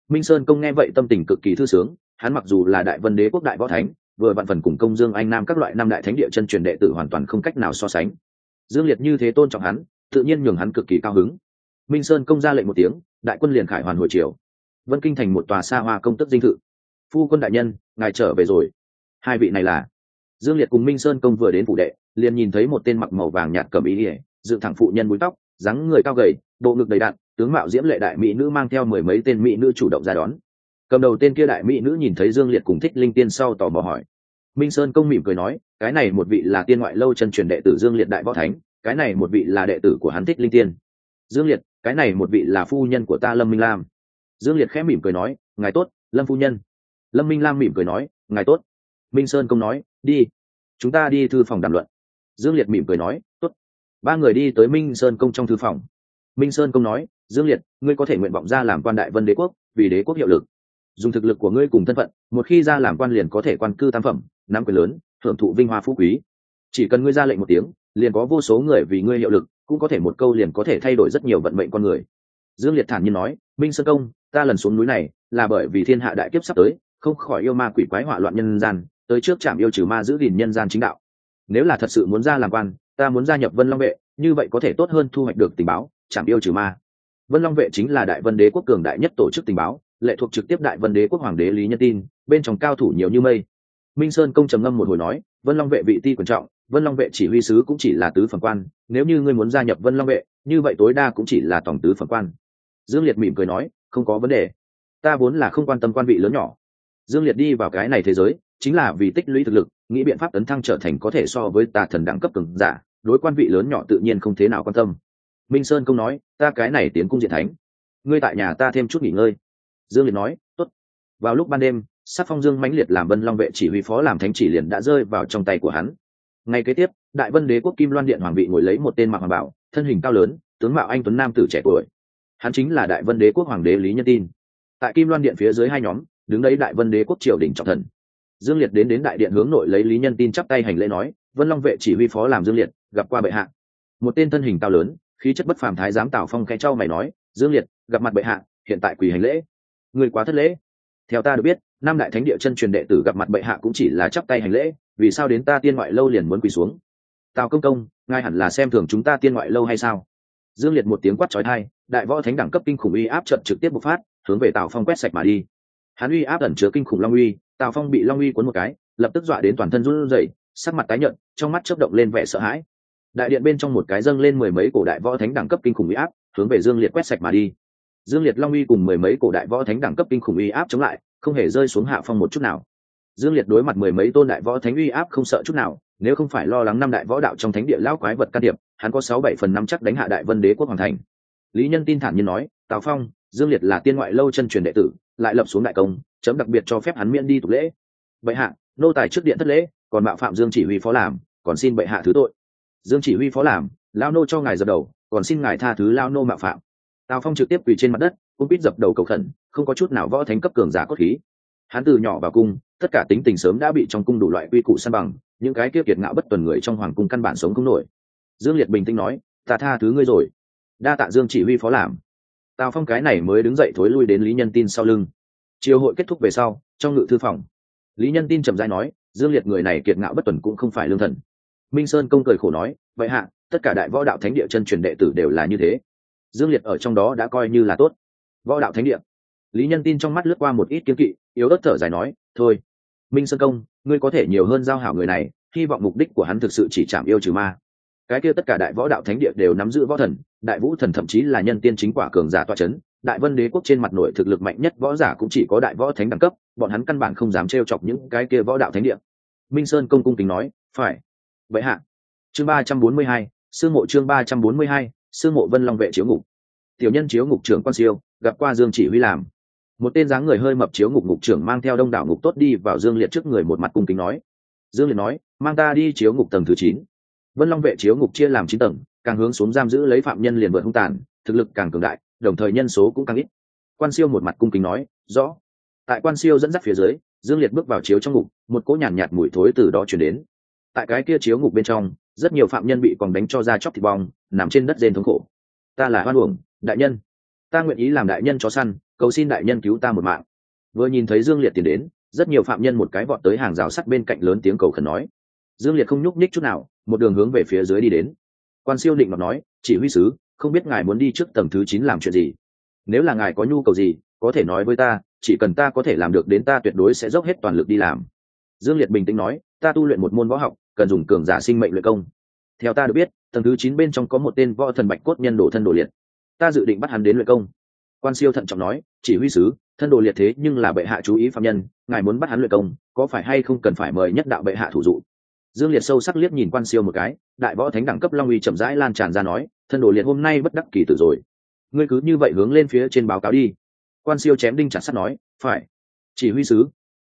Minh sơn công nghe vậy tâm tình cực kỳ thư sướng, hắn mặc dù là đại vân đế quốc đại võ thánh, vừa vạn phần cùng công dương anh nam các loại năm đại thánh địa chân truyền đệ tử hoàn toàn không cách nào so sánh. Dương liệt như thế tôn trọng hắn, tự nhiên nhường hắn cực kỳ cao hứng. Minh sơn công ra lệnh một tiếng, đại quân liền khải hoàn hồi chiều vân kinh thành một tòa xa hoa công tức dinh thự. Phu quân đại nhân, ngài trở về rồi. Hai vị này là. Dương liệt cùng minh sơn công vừa đến phủ đệ, liền nhìn thấy một tên mặc màu vàng nhạt cầm ý ỉa dựng thẳng phụ nhân búi tóc, dáng người cao gầy, bộ ngực đầy đặn, tướng mạo diễm lệ đại mỹ nữ mang theo mười mấy tên mỹ nữ chủ động ra đón. Cầm đầu tên kia đại mỹ nữ nhìn thấy dương liệt cùng thích linh tiên sau tò mò hỏi. Minh sơn công mỉm cười nói, cái này một vị là tiên ngoại lâu chân truyền đệ tử dương liệt đại võ thánh, cái này một vị là đệ tử của hắn thích linh tiên. Dương liệt, cái này một vị là phu nhân của ta lâm minh lam. Dương liệt khẽ mỉm cười nói, ngài tốt, lâm phu nhân. Lâm minh lam mỉm cười nói, ngài tốt. Minh sơn công nói, đi, chúng ta đi thư phòng đàm luận. Dương liệt mỉm cười nói, tốt ba người đi tới minh sơn công trong thư phòng. Minh sơn công nói, dương liệt, ngươi có thể nguyện vọng ra làm quan đại vân đế quốc, vì đế quốc hiệu lực. Dùng thực lực của ngươi cùng thân phận, một khi ra làm quan liền có thể quan cư tam phẩm, nắm quyền lớn hưởng thụ vinh hoa phú quý. Chỉ cần ngươi ra lệnh một tiếng, liền có vô số người vì ngươi hiệu lực, cũng có thể một câu liền có thể thay đổi rất nhiều vận mệnh con người. Dương liệt thản nhiên nói, minh sơn công, ta lần xuống núi này, là bởi vì thiên hạ đại kiếp sắp tới, không khỏi yêu ma quỷ quái hỏa loạn nhân gian, tới trước trạm yêu trừ ma giữ gìn nhân gian chính đạo. Nếu là thật sự muốn ra làm quan ta muốn gia nhập vân long vệ, như vậy có thể tốt hơn thu hoạch được tình báo chẳng yêu trừ ma. Vân long vệ chính là đại vân đế quốc cường đại nhất tổ chức tình báo, lệ thuộc trực tiếp đại vân đế quốc hoàng đế lý nhân tin, bên trong cao thủ nhiều như mây. Minh sơn công trầm ngâm một hồi nói, vân long vệ vị ti quan trọng, vân long vệ chỉ huy sứ cũng chỉ là tứ phẩm quan, nếu như ngươi muốn gia nhập vân long vệ, như vậy tối đa cũng chỉ là tổng tứ phẩm quan. Dương liệt mỉm cười nói, không có vấn đề. Ta vốn là không quan tâm quan vị lớn nhỏ. Dương liệt đi vào cái này thế giới chính là vì tích lũy thực lực, nghĩ biện pháp tấn thăng trở thành có thể so với tà thần đẳng cấp cường giả, đối quan vị lớn nhỏ tự nhiên không thế nào quan tâm. Minh sơn công nói, ta cái này tiến cung diện thánh. Ngươi tại nhà ta thêm chút nghỉ ngơi. Dương liệt nói, tốt. Vào lúc ban đêm, sắc phong dương mãnh liệt làm vân long vệ chỉ huy phó làm thánh chỉ liền đã rơi vào trong tay của hắn. Ngay kế tiếp, đại vân đế quốc kim loan điện hoàng vị ngồi lấy một tên mặc hoàng bảo, thân hình cao lớn, tướng mạo anh tuấn nam tử trẻ tuổi. Hắn chính là đại vân đế quốc hoàng đế lý nhân tin. Tại kim loan điện phía dưới hai nhóm, đứng đấy đại vân đế quốc triều đình trọng thần dương liệt đến đến đại điện hướng nội lấy lý nhân tin chắp tay hành lễ nói, vân long vệ chỉ huy phó làm dương liệt, gặp qua bệ hạ. Một tên thân hình cao lớn, khí chất bất phàm thái giám tào phong khẽ trao mày nói, dương liệt, gặp mặt bệ hạ, hiện tại quỳ hành lễ. Người quá thất lễ. Theo ta được biết, năm đại thánh địa chân truyền đệ tử gặp mặt bệ hạ cũng chỉ là chắp tay hành lễ, vì sao đến ta tiên ngoại lâu liền muốn quỳ xuống? Tào công công, ngài hẳn là xem thường chúng ta tiên ngoại lâu hay sao? Dương liệt một tiếng quát trói thai đại võ thánh đẳng cấp kinh khủng uy áp trận trực tiếp bộc phát, hướng về tào phong quét sạch mà đi. Hắn uy áp ẩn chứa kinh khủng long uy tào phong bị long uy cuốn một cái, lập tức dọa đến toàn thân run rẩy, sắc mặt tái nhợt, trong mắt chớp động lên vẻ sợ hãi. Đại điện bên trong một cái dâng lên mười mấy cổ đại võ thánh đẳng cấp kinh khủng uy áp, hướng về dương liệt quét sạch mà đi. Dương liệt, long uy cùng mười mấy cổ đại võ thánh đẳng cấp kinh khủng uy áp chống lại, không hề rơi xuống hạ phong một chút nào. Dương liệt đối mặt mười mấy tôn đại võ thánh uy áp không sợ chút nào, nếu không phải lo lắng năm đại võ đạo trong thánh địa lão quái vật can thiệp, hắn có sáu bảy phần năm chắc đánh hạ đại vân đế quốc hoàng thành. Lý nhân tin thản nhiên nói, tào phong, dương liệt là tiên ngoại lâu chân truyền đệ tử, lại lập xuống đại công chấm đặc biệt cho phép hắn miễn đi tục lễ. Bệ hạ, nô tài trước điện thất lễ, còn mạo phạm dương chỉ huy phó làm, còn xin bệ hạ thứ tội. Dương chỉ huy phó làm lao nô cho ngài dập đầu, còn xin ngài tha thứ lao nô mạo phạm. Tào phong trực tiếp quỳ trên mặt đất, cũng biết dập đầu cầu khẩn, không có chút nào võ thánh cấp cường giả cốt khí. Hắn từ nhỏ vào cung, tất cả tính tình sớm đã bị trong cung đủ loại quy củ san bằng, những cái kia kiệt ngạo bất tuần người trong hoàng cung căn bản sống không nổi. Dương liệt bình tĩnh nói, ta tha thứ ngươi rồi. Đa tạ dương chỉ huy phó làm. Tào phong cái này mới đứng dậy thối lui đến lý nhân tin sau lưng chiều hội kết thúc về sau, trong ngự thư phòng, lý nhân tin trầm dai nói, dương liệt người này kiệt ngạo bất tuần cũng không phải lương thần. Minh sơn công cười khổ nói, vậy hạ, tất cả đại võ đạo thánh địa chân truyền đệ tử đều là như thế. Dương liệt ở trong đó đã coi như là tốt. Võ đạo thánh địa. Lý nhân tin trong mắt lướt qua một ít kiếm kỵ, yếu ớt thở dài nói, thôi, minh sơn công, ngươi có thể nhiều hơn giao hảo người này, hy vọng mục đích của hắn thực sự chỉ chạm yêu trừ ma. Cái kia tất cả đại võ đạo thánh địa đều nắm giữ võ thần, đại vũ thần thậm chí là nhân tiên chính quả cường giả toa c h ấ n đại vân đế quốc trên mặt nội thực lực mạnh nhất võ giả cũng chỉ có đại võ thánh đẳng cấp, bọn hắn căn bản không dám trêu chọc những cái kia võ đạo thánh địa. Minh sơn công cung kính nói, phải. Vậy hạ. Chương ba trăm bốn mươi hai sương mộ chương ba trăm bốn mươi hai sương mộ vân long vệ chiếu ngục. Tiểu nhân chiếu ngục trưởng quan siêu, gặp qua dương chỉ huy làm. Một tên dáng người hơi mập chiếu ngục ngục trưởng mang theo đông đảo ngục tốt đi vào dương liệt trước người một mặt cung kính nói. Dương liệt nói, mang ta đi chiếu ngục tầng thứ chín. Vân long vệ chiếu ngục chia làm chín tầng, càng hướng xuống giam giữ lấy phạm nhân liền vượt hung tàn, thực lực càng cường đại đồng thời nhân số cũng càng ít. Quan siêu một mặt cung kính nói rõ. Tại quan siêu dẫn dắt phía dưới dương liệt bước vào chiếu trong ngục một cỗ nhàn nhạt, nhạt mùi thối từ đó chuyển đến. Tại cái kia chiếu ngục bên trong rất nhiều phạm nhân bị còn đánh cho ra chóc thịt bong nằm trên đất rên thống khổ. Ta là hoan uổng đại nhân. Ta nguyện ý làm đại nhân chó săn cầu xin đại nhân cứu ta một mạng. Vừa nhìn thấy dương liệt tiến đến rất nhiều phạm nhân một cái vọt tới hàng rào sắt bên cạnh lớn tiếng cầu khẩn nói. Dương liệt không nhúc nhích chút nào một đường hướng về phía dưới đi đến. Quan siêu định ngọc nói chỉ huy sứ không biết ngài muốn đi trước tầng thứ chín làm chuyện gì. Nếu là ngài có nhu cầu gì, có thể nói với ta, chỉ cần ta có thể làm được đến ta tuyệt đối sẽ dốc hết toàn lực đi làm. Dương liệt bình tĩnh nói, ta tu luyện một môn võ học, cần dùng cường giả sinh mệnh luyện công. Theo ta được biết, tầng thứ chín bên trong có một tên võ thần bạch cốt nhân đổ thân đồ liệt. Ta dự định bắt hắn đến luyện công. Quan siêu thận trọng nói, chỉ huy sứ, thân đồ liệt thế nhưng là bệ hạ chú ý phạm nhân, ngài muốn bắt hắn luyện công, có phải hay không cần phải mời nhất đạo bệ hạ thủ dụ? Dương liệt sâu sắc liếc nhìn quan siêu một cái, đại võ thánh đẳng cấp long uy chậm rãi lan tràn ra nói, thân đồ liệt hôm nay bất đắc kỳ tử rồi. Ngươi cứ như vậy hướng lên phía trên báo cáo đi. Quan siêu chém đinh chặt sắt nói, phải. Chỉ huy sứ.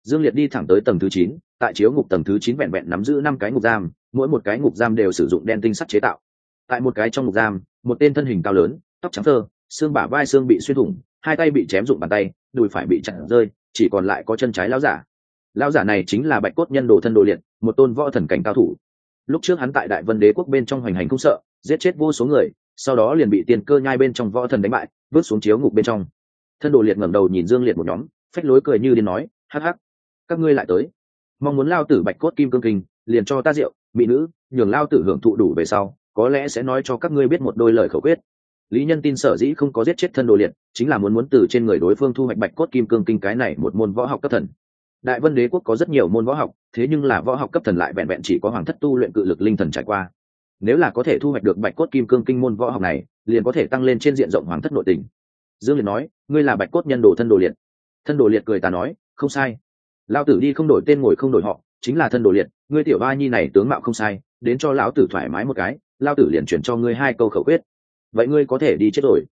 Dương liệt đi thẳng tới tầng thứ chín, tại chiếu ngục tầng thứ chín vẹn vẹn nắm giữ năm cái ngục giam, mỗi một cái ngục giam đều sử dụng đen tinh sắt chế tạo. Tại một cái trong ngục giam, một tên thân hình cao lớn, tóc trắng thơ, xương bả vai xương bị xuyên thủng, hai tay bị chém dụng bàn tay, đùi phải bị chặn rơi, chỉ còn lại có chân trái lão giả. Lão giả này chính là bạch cốt nhân đồ thân đồ liệt một tôn võ thần cảnh cao thủ. Lúc trước hắn tại đại vân đế quốc bên trong hoành hành không sợ, giết chết vô số người, sau đó liền bị tiền cơ nhai bên trong võ thần đánh bại vứt xuống chiếu ngục bên trong. Thân đồ liệt ngẩng đầu nhìn dương liệt một nhóm, phách lối cười như điên nói, hắc hắc, các ngươi lại tới. Mong muốn lao tử bạch cốt kim cương kinh, liền cho ta rượu, mỹ nữ, nhường lao tử hưởng thụ đủ về sau, có lẽ sẽ nói cho các ngươi biết một đôi lời khẩu quyết. Lý nhân tin sở dĩ không có giết chết thân đồ liệt, chính là muốn muốn từ trên người đối phương thu hoạch bạch cốt kim cương kinh cái này một môn võ học cấp thần đại vân đế quốc có rất nhiều môn võ học, thế nhưng là võ học cấp thần lại vẹn vẹn chỉ có hoàng thất tu luyện cự lực linh thần trải qua. Nếu là có thể thu hoạch được bạch cốt kim cương kinh môn võ học này, liền có thể tăng lên trên diện rộng hoàng thất nội tình. Dương liệt nói, ngươi là bạch cốt nhân đồ thân đồ liệt. Thân đồ liệt cười ta nói, không sai. Lao tử đi không đổi tên ngồi không đổi họ, chính là thân đồ liệt. Ngươi tiểu ba nhi này tướng mạo không sai, đến cho lão tử thoải mái một cái lao tử liền chuyển cho ngươi hai câu khẩu quyết. Vậy ngươi có thể đi chết rồi.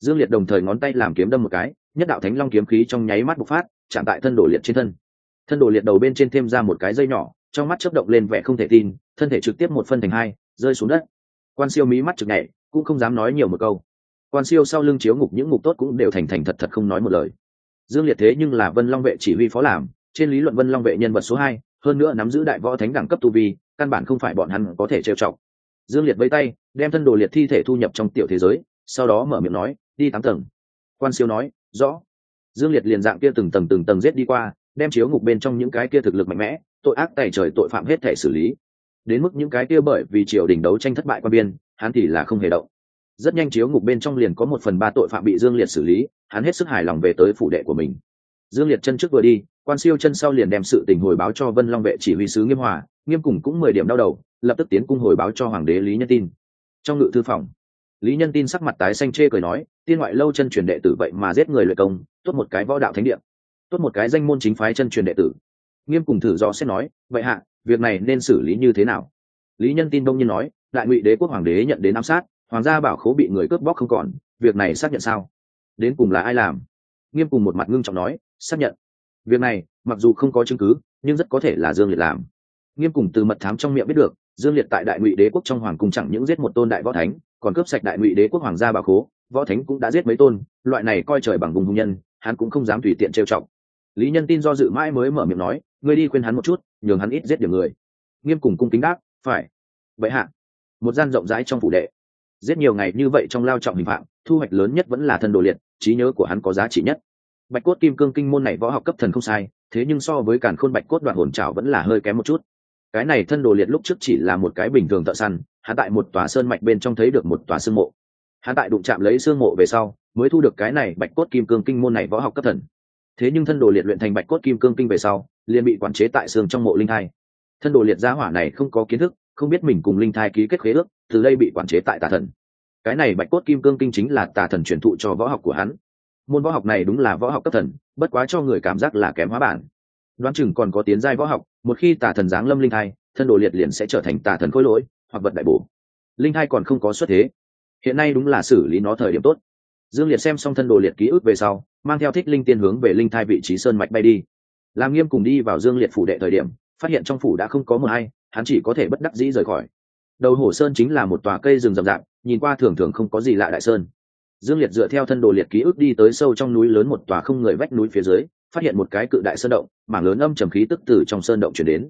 Dương liệt đồng thời ngón tay làm kiếm đâm một cái, nhất đạo thánh long kiếm khí trong nháy mắt bộc phát, chạm tại thân đồ liệt trên thân thân đồ liệt đầu bên trên thêm ra một cái dây nhỏ, trong mắt chấp động lên vẻ không thể tin, thân thể trực tiếp một phân thành hai, rơi xuống đất. Quan siêu mí mắt chực nhảy, cũng không dám nói nhiều một câu. Quan siêu sau lưng chiếu ngục những ngục tốt cũng đều thành thành thật thật không nói một lời. Dương liệt thế nhưng là vân long vệ chỉ huy phó làm, trên lý luận vân long vệ nhân vật số hai, hơn nữa nắm giữ đại võ thánh đẳng cấp tu vi, căn bản không phải bọn hắn có thể trêu chọc. Dương liệt vây tay, đem thân đồ liệt thi thể thu nhập trong tiểu thế giới, sau đó mở miệng nói, đi tám tầng. Quan siêu nói, rõ. Dương liệt liền dạng kia từng tầng từng tầng giết đi qua đem chiếu ngục bên trong những cái kia thực lực mạnh mẽ, tội ác tài trời tội phạm hết thể xử lý. Đến mức những cái kia bởi vì triều đình đấu tranh thất bại qua biên, hắn thì là không hề động. Rất nhanh chiếu ngục bên trong liền có một phần ba tội phạm bị dương liệt xử lý, hắn hết sức hài lòng về tới phủ đệ của mình. Dương liệt chân trước vừa đi, quan siêu chân sau liền đem sự tình hồi báo cho vân long vệ chỉ huy sứ nghiêm hòa, nghiêm cùng cũng mười điểm đau đầu, lập tức tiến cung hồi báo cho hoàng đế lý nhân tin. Trong ngự thư phòng, lý nhân tin sắc mặt tái xanh chê cười nói, tiên ngoại lâu chân truyền đệ tử vậy mà giết người lợi công, tốt một cái võ đạo thánh địa tốt một cái danh môn chính phái chân truyền đệ tử. Nghiêm cùng thử do xét nói, vậy hạ, việc này nên xử lý như thế nào? Lý nhân tin đông nhiên nói, đại ngụy đế quốc hoàng đế nhận đến ám sát, hoàng gia bảo khố bị người cướp bóc không còn, việc này xác nhận sao? Đến cùng là ai làm? Nghiêm cùng một mặt ngưng trọng nói, xác nhận. Việc này, mặc dù không có chứng cứ, nhưng rất có thể là dương liệt làm. Nghiêm cùng từ mật thám trong miệng biết được, dương liệt tại đại ngụy đế quốc trong hoàng cung chẳng những giết một tôn đại võ thánh, còn cướp sạch đại ngụy đế quốc hoàng gia bảo khố, võ thánh cũng đã giết mấy tôn, loại này coi trời bằng vùng hùng nhân, hắn cũng không dám tùy tiện trêu trọng lý nhân tin do dự mãi mới mở miệng nói, ngươi đi khuyên hắn một chút, nhường hắn ít giết điểm người. Nghiêm cùng cung kính đáp, phải. Vậy hạ. Một gian rộng rãi trong phủ đệ. Giết nhiều ngày như vậy trong lao trọng hình phạm, thu hoạch lớn nhất vẫn là thân đồ liệt, trí nhớ của hắn có giá trị nhất. Bạch cốt kim cương kinh môn này võ học cấp thần không sai, thế nhưng so với càn khôn bạch cốt đoạn hồn trào vẫn là hơi kém một chút. Cái này thân đồ liệt lúc trước chỉ là một cái bình thường thợ săn, hắn tại một tòa sơn mạch bên trong thấy được một tòa sương mộ. Hắn tại đụng chạm lấy sương mộ về sau, mới thu được cái này bạch cốt kim cương kinh môn này võ học cấp thần thế nhưng thân đồ liệt luyện thành bạch cốt kim cương kinh về sau, liền bị quản chế tại xương trong mộ linh thai. Thân đồ liệt gia hỏa này không có kiến thức, không biết mình cùng linh thai ký kết khế ước, từ đây bị quản chế tại tà thần. Cái này bạch cốt kim cương kinh chính là tà thần truyền thụ cho võ học của hắn. Môn võ học này đúng là võ học cấp thần, bất quá cho người cảm giác là kém hóa bản. Đoán chừng còn có tiến giai võ học, một khi tà thần giáng lâm linh thai, thân đồ liệt liền sẽ trở thành tà thần khối lỗi, hoặc vật đại bổ. Linh thai còn không có xuất thế. Hiện nay đúng là xử lý nó thời điểm tốt dương liệt xem xong thân đồ liệt ký ức về sau, mang theo thích linh tiên hướng về linh thai vị trí sơn mạch bay đi. Làm nghiêm cùng đi vào dương liệt phủ đệ thời điểm, phát hiện trong phủ đã không có mờ hay hắn chỉ có thể bất đắc dĩ rời khỏi. Đầu hồ sơn chính là một tòa cây rừng rậm rạp, nhìn qua thường thường không có gì lạ đại sơn. Dương liệt dựa theo thân đồ liệt ký ức đi tới sâu trong núi lớn một tòa không người vách núi phía dưới, phát hiện một cái cự đại sơn động, mảng lớn âm trầm khí tức từ trong sơn động chuyển đến.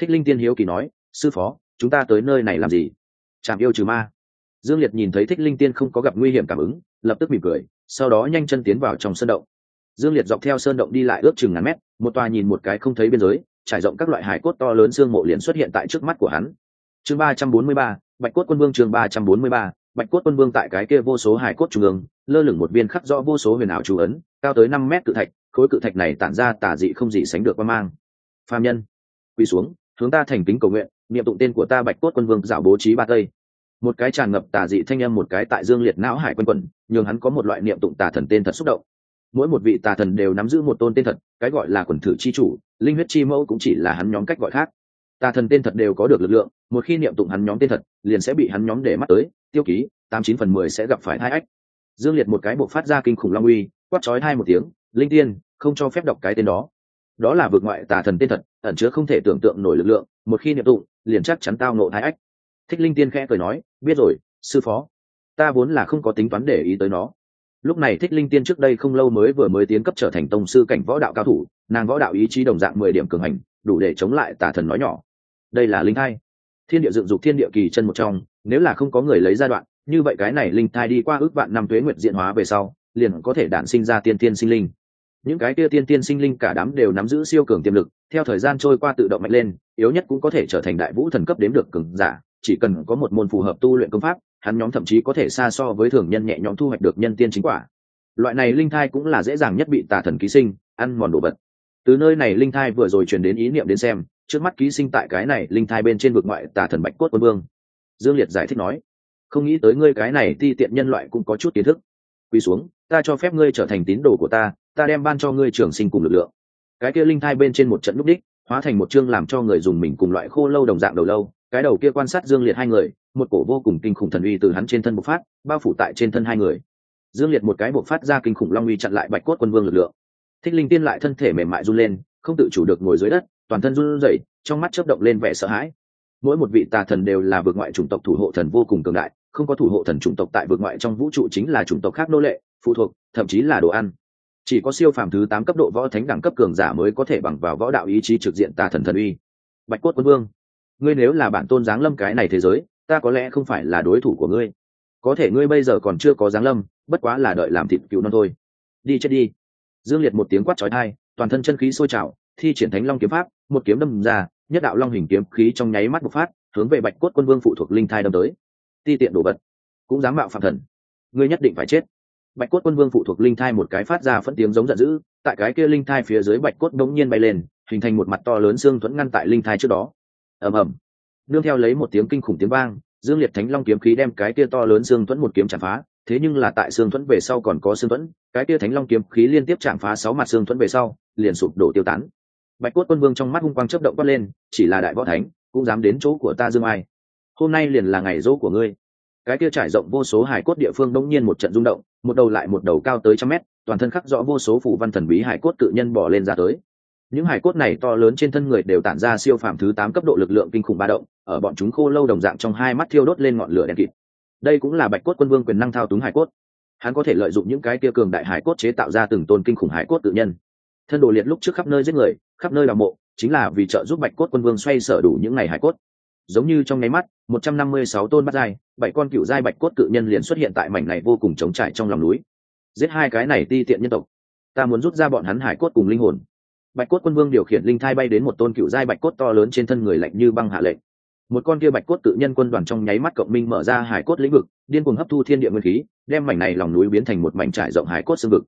Thích linh tiên hiếu kỳ nói, sư phó, chúng ta tới nơi này làm gì? Chạm yêu trừ ma dương liệt nhìn thấy thích linh tiên không có gặp nguy hiểm cảm ứng, lập tức mỉm cười, sau đó nhanh chân tiến vào trong sơn động. Dương liệt dọc theo sơn động đi lại ước chừng ngàn mét, một tòa nhìn một cái không thấy biên giới, trải rộng các loại hải cốt to lớn xương mộ liền xuất hiện tại trước mắt của hắn. Chương ba trăm bốn mươi ba, bạch cốt quân vương chương ba trăm bốn mươi ba, bạch cốt quân vương tại cái kia vô số hải cốt trung ương, lơ lửng một viên khắc rõ vô số huyền ảo chú ấn, cao tới năm mét cự thạch, khối cự thạch này tản ra tả dị không gì sánh được qua mang. Phạm nhân, quỳ xuống, hướng ta thành kính cầu nguyện, niệm tụng tên của ta bạch cốt quân vương, dạo bố trí ba tây một cái tràn ngập tà dị thanh âm một cái tại dương liệt não hải quân quẩn, nhường hắn có một loại niệm tụng tà thần tên thật xúc động. Mỗi một vị tà thần đều nắm giữ một tôn tên thật, cái gọi là quần thử chi chủ, linh huyết chi mẫu cũng chỉ là hắn nhóm cách gọi khác. Tà thần tên thật đều có được lực lượng, một khi niệm tụng hắn nhóm tên thật, liền sẽ bị hắn nhóm để mắt tới, tiêu ký, tám chín phần mười sẽ gặp phải hai ách. Dương liệt một cái bộ phát ra kinh khủng long uy, quát trói hai một tiếng, linh tiên, không cho phép đọc cái tên đó. Đó là vượt ngoại tà thần tên thật, ẩn chứa không thể tưởng tượng nổi lực lượng, một khi niệm tụng, liền chắc chắn tao nộ hai ách thích linh tiên khẽ cười nói, biết rồi, sư phó. Ta vốn là không có tính toán để ý tới nó. Lúc này thích linh tiên trước đây không lâu mới vừa mới tiến cấp trở thành tông sư cảnh võ đạo cao thủ, nàng võ đạo ý chí đồng dạng mười điểm cường hành, đủ để chống lại tà thần nói nhỏ. Đây là linh thai. Thiên địa dựng dục thiên địa kỳ chân một trong, nếu là không có người lấy giai đoạn, như vậy cái này linh thai đi qua ước vạn năm tuế nguyệt diện hóa về sau, liền có thể đản sinh ra tiên tiên sinh linh. Những cái kia tiên tiên sinh linh cả đám đều nắm giữ siêu cường tiềm lực, theo thời gian trôi qua tự động mạnh lên, yếu nhất cũng có thể trở thành đại vũ thần cấp đếm được cường giả chỉ cần có một môn phù hợp tu luyện công pháp, hắn nhóm thậm chí có thể xa so với thường nhân nhẹ nhõm thu hoạch được nhân tiên chính quả. Loại này linh thai cũng là dễ dàng nhất bị tà thần ký sinh, ăn mòn đồ vật. Từ nơi này linh thai vừa rồi truyền đến ý niệm đến xem, trước mắt ký sinh tại cái này linh thai bên trên vực ngoại tà thần bạch cốt quân vương. Dương liệt giải thích nói, không nghĩ tới ngươi cái này ti tiện nhân loại cũng có chút kiến thức. Quy xuống, ta cho phép ngươi trở thành tín đồ của ta ta đem ban cho ngươi trường sinh cùng lực lượng. Cái kia linh thai bên trên một trận lúc đích, hóa thành một chương làm cho người dùng mình cùng loại khô lâu đồng dạng đầu lâu cái đầu kia quan sát dương liệt hai người, một cổ vô cùng kinh khủng thần uy từ hắn trên thân bộc phát, bao phủ tại trên thân hai người. Dương liệt một cái bộc phát ra kinh khủng long uy chặn lại bạch cốt quân vương lực lượng. Thích linh tiên lại thân thể mềm mại run lên, không tự chủ được ngồi dưới đất, toàn thân run rẩy, trong mắt chớp động lên vẻ sợ hãi. Mỗi một vị tà thần đều là vượt ngoại chủng tộc thủ hộ thần vô cùng cường đại, không có thủ hộ thần chủng tộc tại vượt ngoại trong vũ trụ chính là chủng tộc khác nô lệ, phụ thuộc, thậm chí là đồ ăn. Chỉ có siêu phàm thứ tám cấp độ võ thánh đẳng cấp cường giả mới có thể bằng vào võ đạo ý chí trực diện tà thần thần uy. Bạch cốt quân vương ngươi nếu là bản tôn giáng lâm cái này thế giới, ta có lẽ không phải là đối thủ của ngươi. Có thể ngươi bây giờ còn chưa có giáng lâm, bất quá là đợi làm thịt cựu non thôi. Đi chết đi. Dương liệt một tiếng quát trói thai toàn thân chân khí sôi trào, thi triển thánh long kiếm pháp, một kiếm đâm ra, nhất đạo long hình kiếm khí trong nháy mắt bộc phát, hướng về bạch cốt quân vương phụ thuộc linh thai đâm tới. Ti tiện đổ vật, cũng dám mạo phạm thần. Ngươi nhất định phải chết. Bạch cốt quân vương phụ thuộc linh thai một cái phát ra phân tiếng giống giận dữ, tại cái kia linh thai phía dưới bạch cốt đống nhiên bay lên, hình thành một mặt to lớn xương thuẫn ngăn tại linh thai trước đó ầm ầm. Nương theo lấy một tiếng kinh khủng tiếng vang, dương liệt thánh long kiếm khí đem cái kia to lớn xương thuẫn một kiếm chạm phá, thế nhưng là tại xương thuẫn về sau còn có xương thuẫn, cái kia thánh long kiếm khí liên tiếp chạm phá sáu mặt xương thuẫn về sau, liền sụp đổ tiêu tán. Bạch cốt quân vương trong mắt hung quang chớp động quát lên, chỉ là đại võ thánh, cũng dám đến chỗ của ta dương ai. Hôm nay liền là ngày dỗ của ngươi. Cái kia trải rộng vô số hải cốt địa phương đông nhiên một trận rung động, một đầu lại một đầu cao tới trăm mét, toàn thân khắc rõ vô số phủ văn thần bí hải cốt tự nhân bỏ lên ra tới những hải cốt này to lớn trên thân người đều tản ra siêu phàm thứ tám cấp độ lực lượng kinh khủng ba động, ở bọn chúng khô lâu đồng dạng trong hai mắt thiêu đốt lên ngọn lửa đen kịt. Đây cũng là bạch cốt quân vương quyền năng thao túng hải cốt. Hắn có thể lợi dụng những cái kia cường đại hải cốt chế tạo ra từng tôn kinh khủng hải cốt tự nhân. Thân đồ liệt lúc trước khắp nơi giết người, khắp nơi đào mộ, chính là vì trợ giúp bạch cốt quân vương xoay sở đủ những ngày hải cốt. Giống như trong nháy mắt, một trăm năm mươi sáu tôn bắt dai bảy con cựu giai bạch cốt cự nhân liền xuất hiện tại mảnh này vô cùng trống trải trong lòng núi. Giết hai cái này ti tiện nhân tộc. Ta muốn rút ra bọn hắn hải cốt cùng linh hồn bạch cốt quân vương điều khiển linh thai bay đến một tôn cựu giai bạch cốt to lớn trên thân người lạnh như băng hạ lệnh. Một con kia bạch cốt tự nhân quân đoàn trong nháy mắt cộng minh mở ra hải cốt lĩnh vực, điên cuồng hấp thu thiên địa nguyên khí, đem mảnh này lòng núi biến thành một mảnh trải rộng hải cốt xương vực.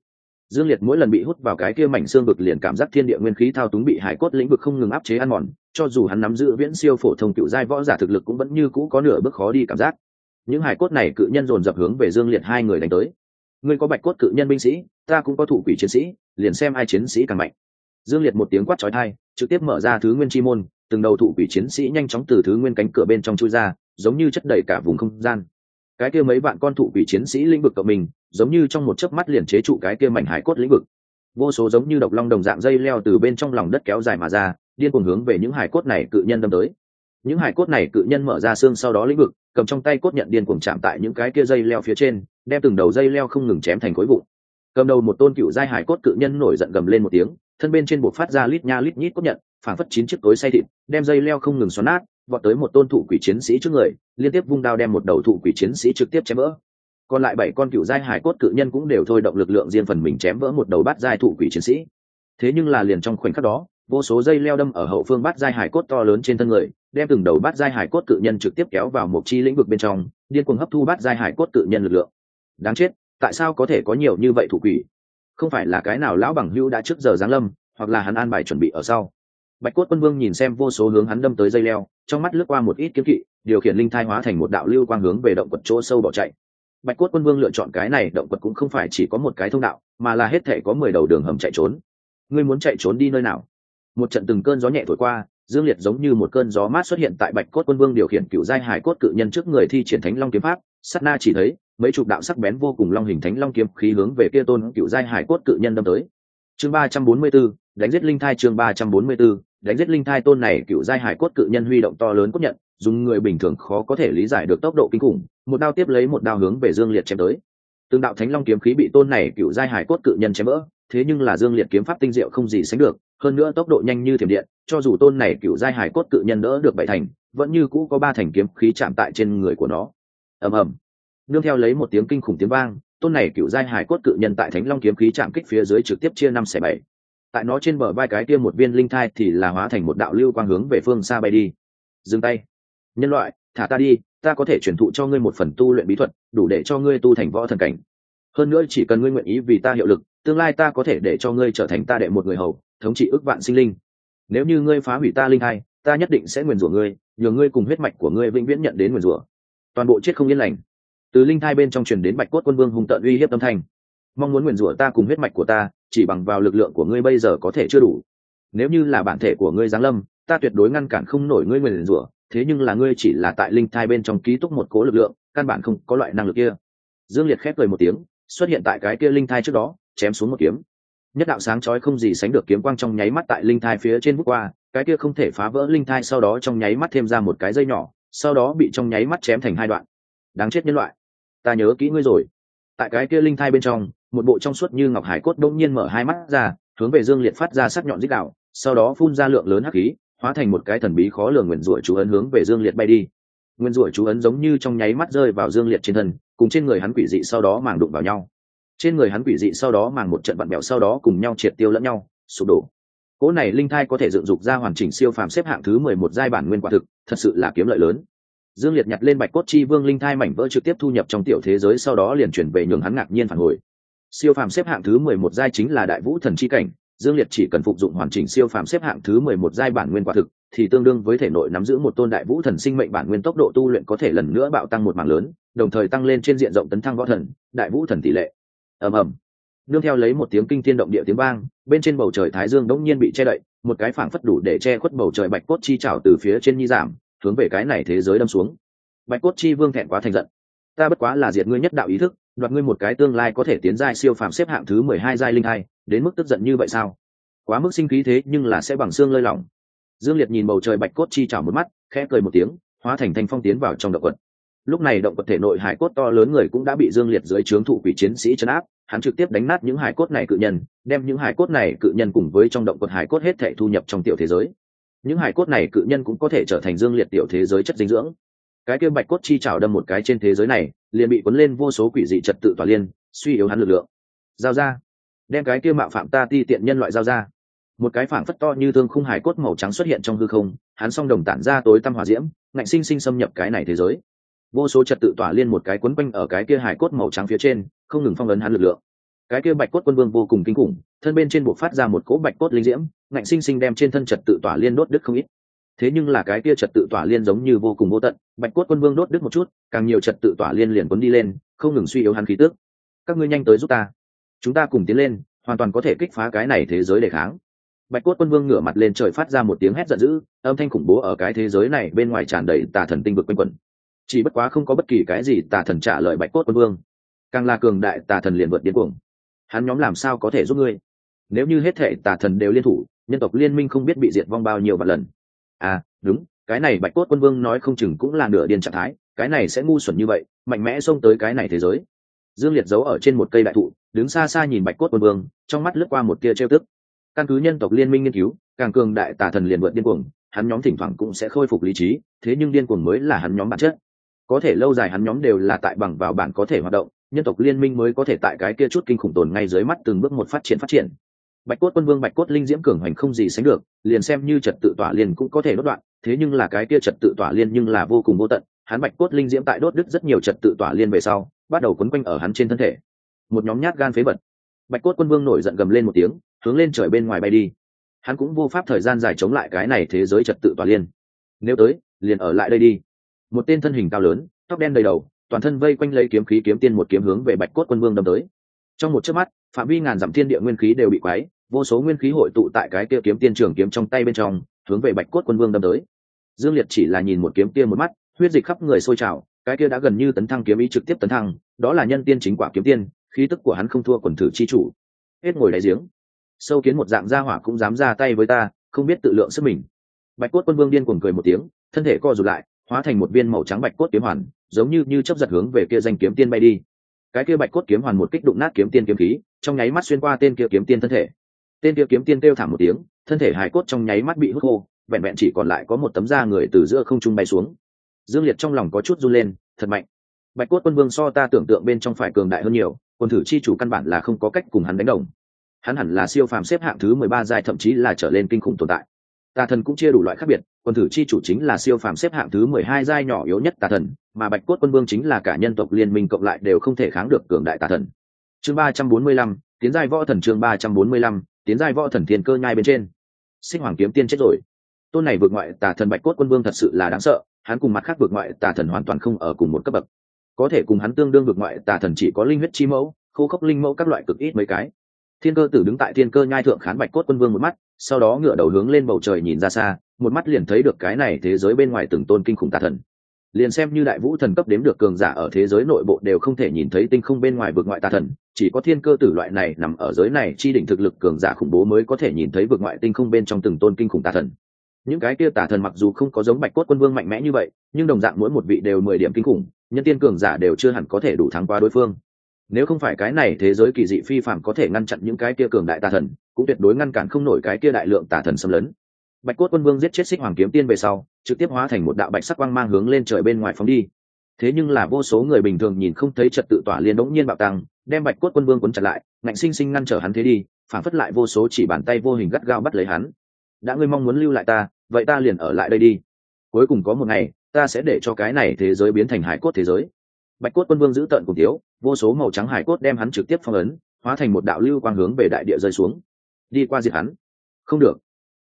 Dương liệt mỗi lần bị hút vào cái kia mảnh xương vực liền cảm giác thiên địa nguyên khí thao túng bị hải cốt lĩnh vực không ngừng áp chế ăn mòn, cho dù hắn nắm giữ viễn siêu phổ thông cựu giai võ giả thực lực cũng vẫn như cũ có nửa bước khó đi cảm giác. Những hải cốt này cự nhân dồn dập hướng về dương liệt hai người đánh tới. Ngươi có bạch cốt cự nhân binh sĩ, ta cũng có thủ quỷ chiến sĩ, liền xem ai chiến sĩ càng mạnh dương liệt một tiếng quát trói thai trực tiếp mở ra thứ nguyên chi môn, từng đầu thụ quỷ chiến sĩ nhanh chóng từ thứ nguyên cánh cửa bên trong chui ra, giống như chất đầy cả vùng không gian. Cái kia mấy bạn con thụ quỷ chiến sĩ lĩnh vực cộng mình, giống như trong một chớp mắt liền chế trụ cái kia mảnh hải cốt lĩnh vực. Vô số giống như độc long đồng dạng dây leo từ bên trong lòng đất kéo dài mà ra, điên cuồng hướng về những hải cốt này cự nhân đâm tới. Những hải cốt này cự nhân mở ra xương sau đó lĩnh vực, cầm trong tay cốt nhận điên cuồng chạm tại những cái kia dây leo phía trên, đem từng đầu dây leo không ngừng chém thành khối vụn cầm đầu một tôn cựu giai hải cốt cự nhân nổi giận gầm lên một tiếng, thân bên trên buộc phát ra lít nha lít nhít cốt nhận, phảng phất chín chiếc cối say thịt, đem dây leo không ngừng xoắn nát, vọt tới một tôn thụ quỷ chiến sĩ trước người, liên tiếp vung đao đem một đầu thụ quỷ chiến sĩ trực tiếp chém vỡ. Còn lại bảy con cựu giai hải cốt cự nhân cũng đều thôi động lực lượng riêng phần mình chém vỡ một đầu bát giai thụ quỷ chiến sĩ. Thế nhưng là liền trong khoảnh khắc đó, vô số dây leo đâm ở hậu phương bát giai hải cốt to lớn trên thân người, đem từng đầu bát giai hải cốt cự nhân trực tiếp kéo vào một chi lĩnh vực bên trong, điên cuồng hấp thu bát giai hải cốt cự nhân lực lượng. Đáng chết tại sao có thể có nhiều như vậy thủ quỷ? Không phải là cái nào lão bằng hữu đã trước giờ giáng lâm, hoặc là hắn an bài chuẩn bị ở sau. Bạch cốt quân vương nhìn xem vô số hướng hắn đâm tới dây leo, trong mắt lướt qua một ít kiếm kỵ, điều khiển linh thai hóa thành một đạo lưu quang hướng về động quật chỗ sâu bỏ chạy. Bạch cốt quân vương lựa chọn cái này, động quật cũng không phải chỉ có một cái thông đạo, mà là hết thể có mười đầu đường hầm chạy trốn. Ngươi muốn chạy trốn đi nơi nào? Một trận từng cơn gió nhẹ thổi qua, dương liệt giống như một cơn gió mát xuất hiện tại bạch cốt quân vương điều khiển cựu giai hải cốt cự nhân trước người thi triển thánh long kiếm pháp sắt na chỉ thấy mấy chục đạo sắc bén vô cùng long hình thánh long kiếm khí hướng về kia tôn cựu giai hải cốt cự nhân đâm tới. Chương ba trăm bốn mươi 344, đánh giết linh thai chương ba trăm bốn mươi 344, đánh giết linh thai tôn này cựu giai hải cốt cự nhân huy động to lớn cốt nhận dùng người bình thường khó có thể lý giải được tốc độ kinh khủng một đao tiếp lấy một đao hướng về dương liệt chém tới. Từng đạo thánh long kiếm khí bị tôn này cựu giai hải cốt cự nhân chém vỡ thế nhưng là dương liệt kiếm pháp tinh diệu không gì sánh được hơn nữa tốc độ nhanh như thiểm điện cho dù tôn này cựu giai hải cốt cự nhân đỡ được bảy thành vẫn như cũ có ba thành kiếm khí chạm tại trên người của nó. Ầm ầm nương theo lấy một tiếng kinh khủng tiếng vang, tôn này cựu giai hải cốt cự nhân tại thánh long kiếm khí chạm kích phía dưới trực tiếp chia năm xẻ bảy. Tại nó trên bờ vai cái kia một viên linh thai thì là hóa thành một đạo lưu quang hướng về phương xa bay đi. Dừng tay. Nhân loại, thả ta đi, ta có thể truyền thụ cho ngươi một phần tu luyện bí thuật, đủ để cho ngươi tu thành võ thần cảnh. Hơn nữa chỉ cần ngươi nguyện ý vì ta hiệu lực, tương lai ta có thể để cho ngươi trở thành ta đệ một người hầu, thống trị ước vạn sinh linh. Nếu như ngươi phá hủy ta linh hai ta nhất định sẽ nguyền rủa ngươi, nhờ ngươi cùng huyết mạch của ngươi vĩnh viễn nhận đến nguyền rủa. Toàn bộ chết không yên lành từ linh thai bên trong truyền đến bạch cốt quân vương hung tợn uy hiếp tâm thành mong muốn nguyền rủa ta cùng huyết mạch của ta, chỉ bằng vào lực lượng của ngươi bây giờ có thể chưa đủ. Nếu như là bản thể của ngươi giáng lâm, ta tuyệt đối ngăn cản không nổi ngươi nguyền rủa, thế nhưng là ngươi chỉ là tại linh thai bên trong ký túc một cố lực lượng, căn bản không có loại năng lực kia. Dương liệt khép cười một tiếng, xuất hiện tại cái kia linh thai trước đó, chém xuống một kiếm. Nhất đạo sáng chói không gì sánh được kiếm quang trong nháy mắt tại linh thai phía trên bước qua, cái kia không thể phá vỡ linh thai sau đó trong nháy mắt thêm ra một cái dây nhỏ, sau đó bị trong nháy mắt chém thành hai đoạn. Đáng chết nhân loại ta nhớ kỹ ngươi rồi. Tại cái kia linh thai bên trong, một bộ trong suốt như ngọc hải cốt đông nhiên mở hai mắt ra, hướng về dương liệt phát ra sắc nhọn dích đạo, sau đó phun ra lượng lớn hắc khí, hóa thành một cái thần bí khó lường nguyền rủa chú ấn hướng về dương liệt bay đi. Nguyên rủa chú ấn giống như trong nháy mắt rơi vào dương liệt trên thân, cùng trên người hắn quỷ dị sau đó màng đụng vào nhau. Trên người hắn quỷ dị sau đó màng một trận bận bẹo sau đó cùng nhau triệt tiêu lẫn nhau, sụp đổ. Cỗ này linh thai có thể dựng dục ra hoàn chỉnh siêu phàm xếp hạng thứ mười một giai bản nguyên quả thực, thật sự là kiếm lợi lớn dương liệt nhặt lên bạch cốt chi vương linh thai mảnh vỡ trực tiếp thu nhập trong tiểu thế giới, sau đó liền chuyển về nhường hắn ngạc nhiên phản hồi. Siêu phàm xếp hạng thứ mười một giai chính là đại vũ thần chi cảnh, dương liệt chỉ cần phục dụng hoàn chỉnh siêu phàm xếp hạng thứ mười một giai bản nguyên quả thực, thì tương đương với thể nội nắm giữ một tôn đại vũ thần sinh mệnh bản nguyên tốc độ tu luyện có thể lần nữa bạo tăng một mảng lớn, đồng thời tăng lên trên diện rộng tấn thăng võ thần, đại vũ thần tỷ lệ. Ầm ầm. Nương theo lấy một tiếng kinh thiên động địa tiếng vang, bên trên bầu trời thái dương đống nhiên bị che đậy, một cái phảng phất đủ để che khuất bầu trời bạch cốt chi trào từ phía trên nhi giảm hướng về cái này thế giới đâm xuống. Bạch cốt chi vương thẹn quá thành giận. Ta bất quá là diệt ngươi nhất đạo ý thức, đoạt ngươi một cái tương lai có thể tiến giai siêu phàm xếp hạng thứ mười hai giai linh hai đến mức tức giận như vậy sao? Quá mức sinh khí thế nhưng là sẽ bằng xương lơi lỏng. Dương liệt nhìn bầu trời bạch cốt chi chảo một mắt, khẽ cười một tiếng, hóa thành thanh phong tiến vào trong động quật. Lúc này động vật thể nội hải cốt to lớn người cũng đã bị dương liệt dưới trướng thụ quỷ chiến sĩ chấn áp, hắn trực tiếp đánh nát những hải cốt này cự nhân, đem những hải cốt này cự nhân cùng với trong động vật hải cốt hết thể thu nhập trong tiểu thế giới những hải cốt này cự nhân cũng có thể trở thành dương liệt tiểu thế giới chất dinh dưỡng. Cái kia bạch cốt chi trào đâm một cái trên thế giới này, liền bị cuốn lên vô số quỷ dị trật tự tỏa liên, suy yếu hắn lực lượng. Giao ra. Đem cái kia mạo phạm ta ti tiện nhân loại giao ra. Một cái phảng phất to như thương khung hải cốt màu trắng xuất hiện trong hư không, hắn song đồng tản ra tối tăm hòa diễm, ngạnh sinh sinh xâm nhập cái này thế giới. Vô số trật tự tỏa liên một cái quấn quanh ở cái kia hải cốt màu trắng phía trên, không ngừng phong ấn hắn lực lượng. Cái kia bạch cốt quân vương vô cùng kinh khủng, thân bên trên buộc phát ra một cỗ bạch cốt linh diễm ngạnh sinh sinh đem trên thân trật tự tỏa liên đốt đứt không ít. Thế nhưng là cái kia trật tự tỏa liên giống như vô cùng vô tận, bạch cốt quân vương đốt đứt một chút, càng nhiều trật tự tỏa liên liền quấn đi lên, không ngừng suy yếu hắn khí tước các ngươi nhanh tới giúp ta. Chúng ta cùng tiến lên, hoàn toàn có thể kích phá cái này thế giới đề kháng. Bạch cốt quân vương ngửa mặt lên trời phát ra một tiếng hét giận dữ, âm thanh khủng bố ở cái thế giới này bên ngoài tràn đầy tà thần tinh vực quanh quẩn. Chỉ bất quá không có bất kỳ cái gì tà thần trả lời bạch cốt quân vương. Càng là cường đại tà thần liền vượt điên cuồng. Hắn nhóm làm sao có thể giúp ngươi? Nếu như hết thệ tà thần đều liên thủ nhân tộc liên minh không biết bị diệt vong bao nhiêu vạn lần. À đúng, cái này bạch cốt quân vương nói không chừng cũng là nửa điên trạng thái, cái này sẽ ngu xuẩn như vậy, mạnh mẽ xông tới cái này thế giới. Dương liệt giấu ở trên một cây đại thụ, đứng xa xa nhìn bạch cốt quân vương, trong mắt lướt qua một tia trêu tức. Căn cứ nhân tộc liên minh nghiên cứu, càng cường đại tà thần liền vượt điên cuồng, hắn nhóm thỉnh thoảng cũng sẽ khôi phục lý trí, thế nhưng điên cuồng mới là hắn nhóm bản chất. Có thể lâu dài hắn nhóm đều là tại bằng vào bản có thể hoạt động, nhân tộc liên minh mới có thể tại cái kia chút kinh khủng tồn ngay dưới mắt từng bước một phát triển phát triển bạch cốt quân vương, bạch cốt linh diễm cường hoành không gì sánh được, liền xem như trật tự tỏa liên cũng có thể đốt đoạn, thế nhưng là cái kia trật tự tỏa liên nhưng là vô cùng vô tận, hắn bạch cốt linh diễm tại đốt đứt rất nhiều trật tự tỏa liên về sau, bắt đầu quấn quanh ở hắn trên thân thể. Một nhóm nhát gan phế vật. Bạch cốt quân vương nổi giận gầm lên một tiếng, hướng lên trời bên ngoài bay đi. Hắn cũng vô pháp thời gian dài chống lại cái này thế giới trật tự tỏa liên nếu tới, liền ở lại đây đi. Một tên thân hình cao lớn, tóc đen đầy đầu, toàn thân vây quanh lấy kiếm khí kiếm tiên một kiếm hướng về bạch cốt quân vương đâm tới. Trong một chớp mắt, phạm vi ngàn dặm thiên địa nguyên khí đều bị quái vô số nguyên khí hội tụ tại cái kia kiếm tiên trường kiếm trong tay bên trong, hướng về bạch cốt quân vương đâm tới. Dương liệt chỉ là nhìn một kiếm kia một mắt, huyết dịch khắp người sôi trào, cái kia đã gần như tấn thăng kiếm ý trực tiếp tấn thăng, đó là nhân tiên chính quả kiếm tiên, khí tức của hắn không thua quần thử chi chủ. Hết ngồi đáy giếng. Sâu kiến một dạng gia hỏa cũng dám ra tay với ta, không biết tự lượng sức mình. Bạch cốt quân vương điên cuồng cười một tiếng, thân thể co rụt lại, hóa thành một viên màu trắng bạch cốt kiếm hoàn, giống như như chấp giật hướng về kia danh kiếm tiên bay đi. Cái kia bạch cốt kiếm hoàn một kích đụng nát kiếm tiên kiếm khí, trong nháy mắt xuyên qua tên kia kiếm tiên thân thể tên kia kiếm tiên kêu thảm một tiếng, thân thể hải cốt trong nháy mắt bị hút khô, vẹn vẹn chỉ còn lại có một tấm da người từ giữa không trung bay xuống. Dương liệt trong lòng có chút run lên, thật mạnh. Bạch cốt quân vương so ta tưởng tượng bên trong phải cường đại hơn nhiều, quân thử chi chủ căn bản là không có cách cùng hắn đánh đồng. Hắn hẳn là siêu phàm xếp hạng thứ mười ba giai, thậm chí là trở lên kinh khủng tồn tại. Tà thần cũng chia đủ loại khác biệt, quân thử chi chủ chính là siêu phàm xếp hạng thứ mười hai giai nhỏ yếu nhất tà thần, mà bạch cốt quân vương chính là cả nhân tộc liên minh cộng lại đều không thể kháng được cường đại tà thần. Chương ba trăm bốn mươi lăm, tiến giai võ thần chương ba trăm bốn mươi lăm tiến giai võ thần thiên cơ nhai bên trên. Sinh hoàng kiếm tiên chết rồi. Tôn này vượt ngoại tà thần bạch cốt quân vương thật sự là đáng sợ, hắn cùng mặt khác vượt ngoại tà thần hoàn toàn không ở cùng một cấp bậc. Có thể cùng hắn tương đương vượt ngoại tà thần chỉ có linh huyết chi mẫu, khô khốc linh mẫu các loại cực ít mấy cái. Thiên cơ tử đứng tại thiên cơ nhai thượng khán bạch cốt quân vương một mắt, sau đó ngửa đầu hướng lên bầu trời nhìn ra xa, một mắt liền thấy được cái này thế giới bên ngoài từng tôn kinh khủng tà thần liền xem như đại vũ thần cấp đếm được cường giả ở thế giới nội bộ đều không thể nhìn thấy tinh không bên ngoài vực ngoại tà thần, chỉ có thiên cơ tử loại này nằm ở giới này chi đỉnh thực lực cường giả khủng bố mới có thể nhìn thấy vực ngoại tinh không bên trong từng tôn kinh khủng tà thần. Những cái kia tà thần mặc dù không có giống bạch cốt quân vương mạnh mẽ như vậy, nhưng đồng dạng mỗi một vị đều mười điểm kinh khủng, nhân tiên cường giả đều chưa hẳn có thể đủ thắng qua đối phương. Nếu không phải cái này thế giới kỳ dị phi phạm có thể ngăn chặn những cái kia cường đại tà thần, cũng tuyệt đối ngăn cản không nổi cái kia đại lượng tà thần xâm lấn bạch cốt quân vương giết chết xích hoàng kiếm tiên về sau, trực tiếp hóa thành một đạo bạch sắc quang mang hướng lên trời bên ngoài phóng đi. Thế nhưng là vô số người bình thường nhìn không thấy trật tự tỏa liên đống nhiên bạo tăng, đem bạch cốt quân vương quấn chặt lại, ngạnh sinh sinh ngăn trở hắn thế đi, phản phất lại vô số chỉ bàn tay vô hình gắt gao bắt lấy hắn. Đã ngươi mong muốn lưu lại ta, vậy ta liền ở lại đây đi. Cuối cùng có một ngày, ta sẽ để cho cái này thế giới biến thành hải cốt thế giới. Bạch cốt quân vương giữ tận cùng thiếu, vô số màu trắng hải cốt đem hắn trực tiếp phong ấn, hóa thành một đạo lưu quang hướng về đại địa rơi xuống. Đi qua diệt hắn. Không được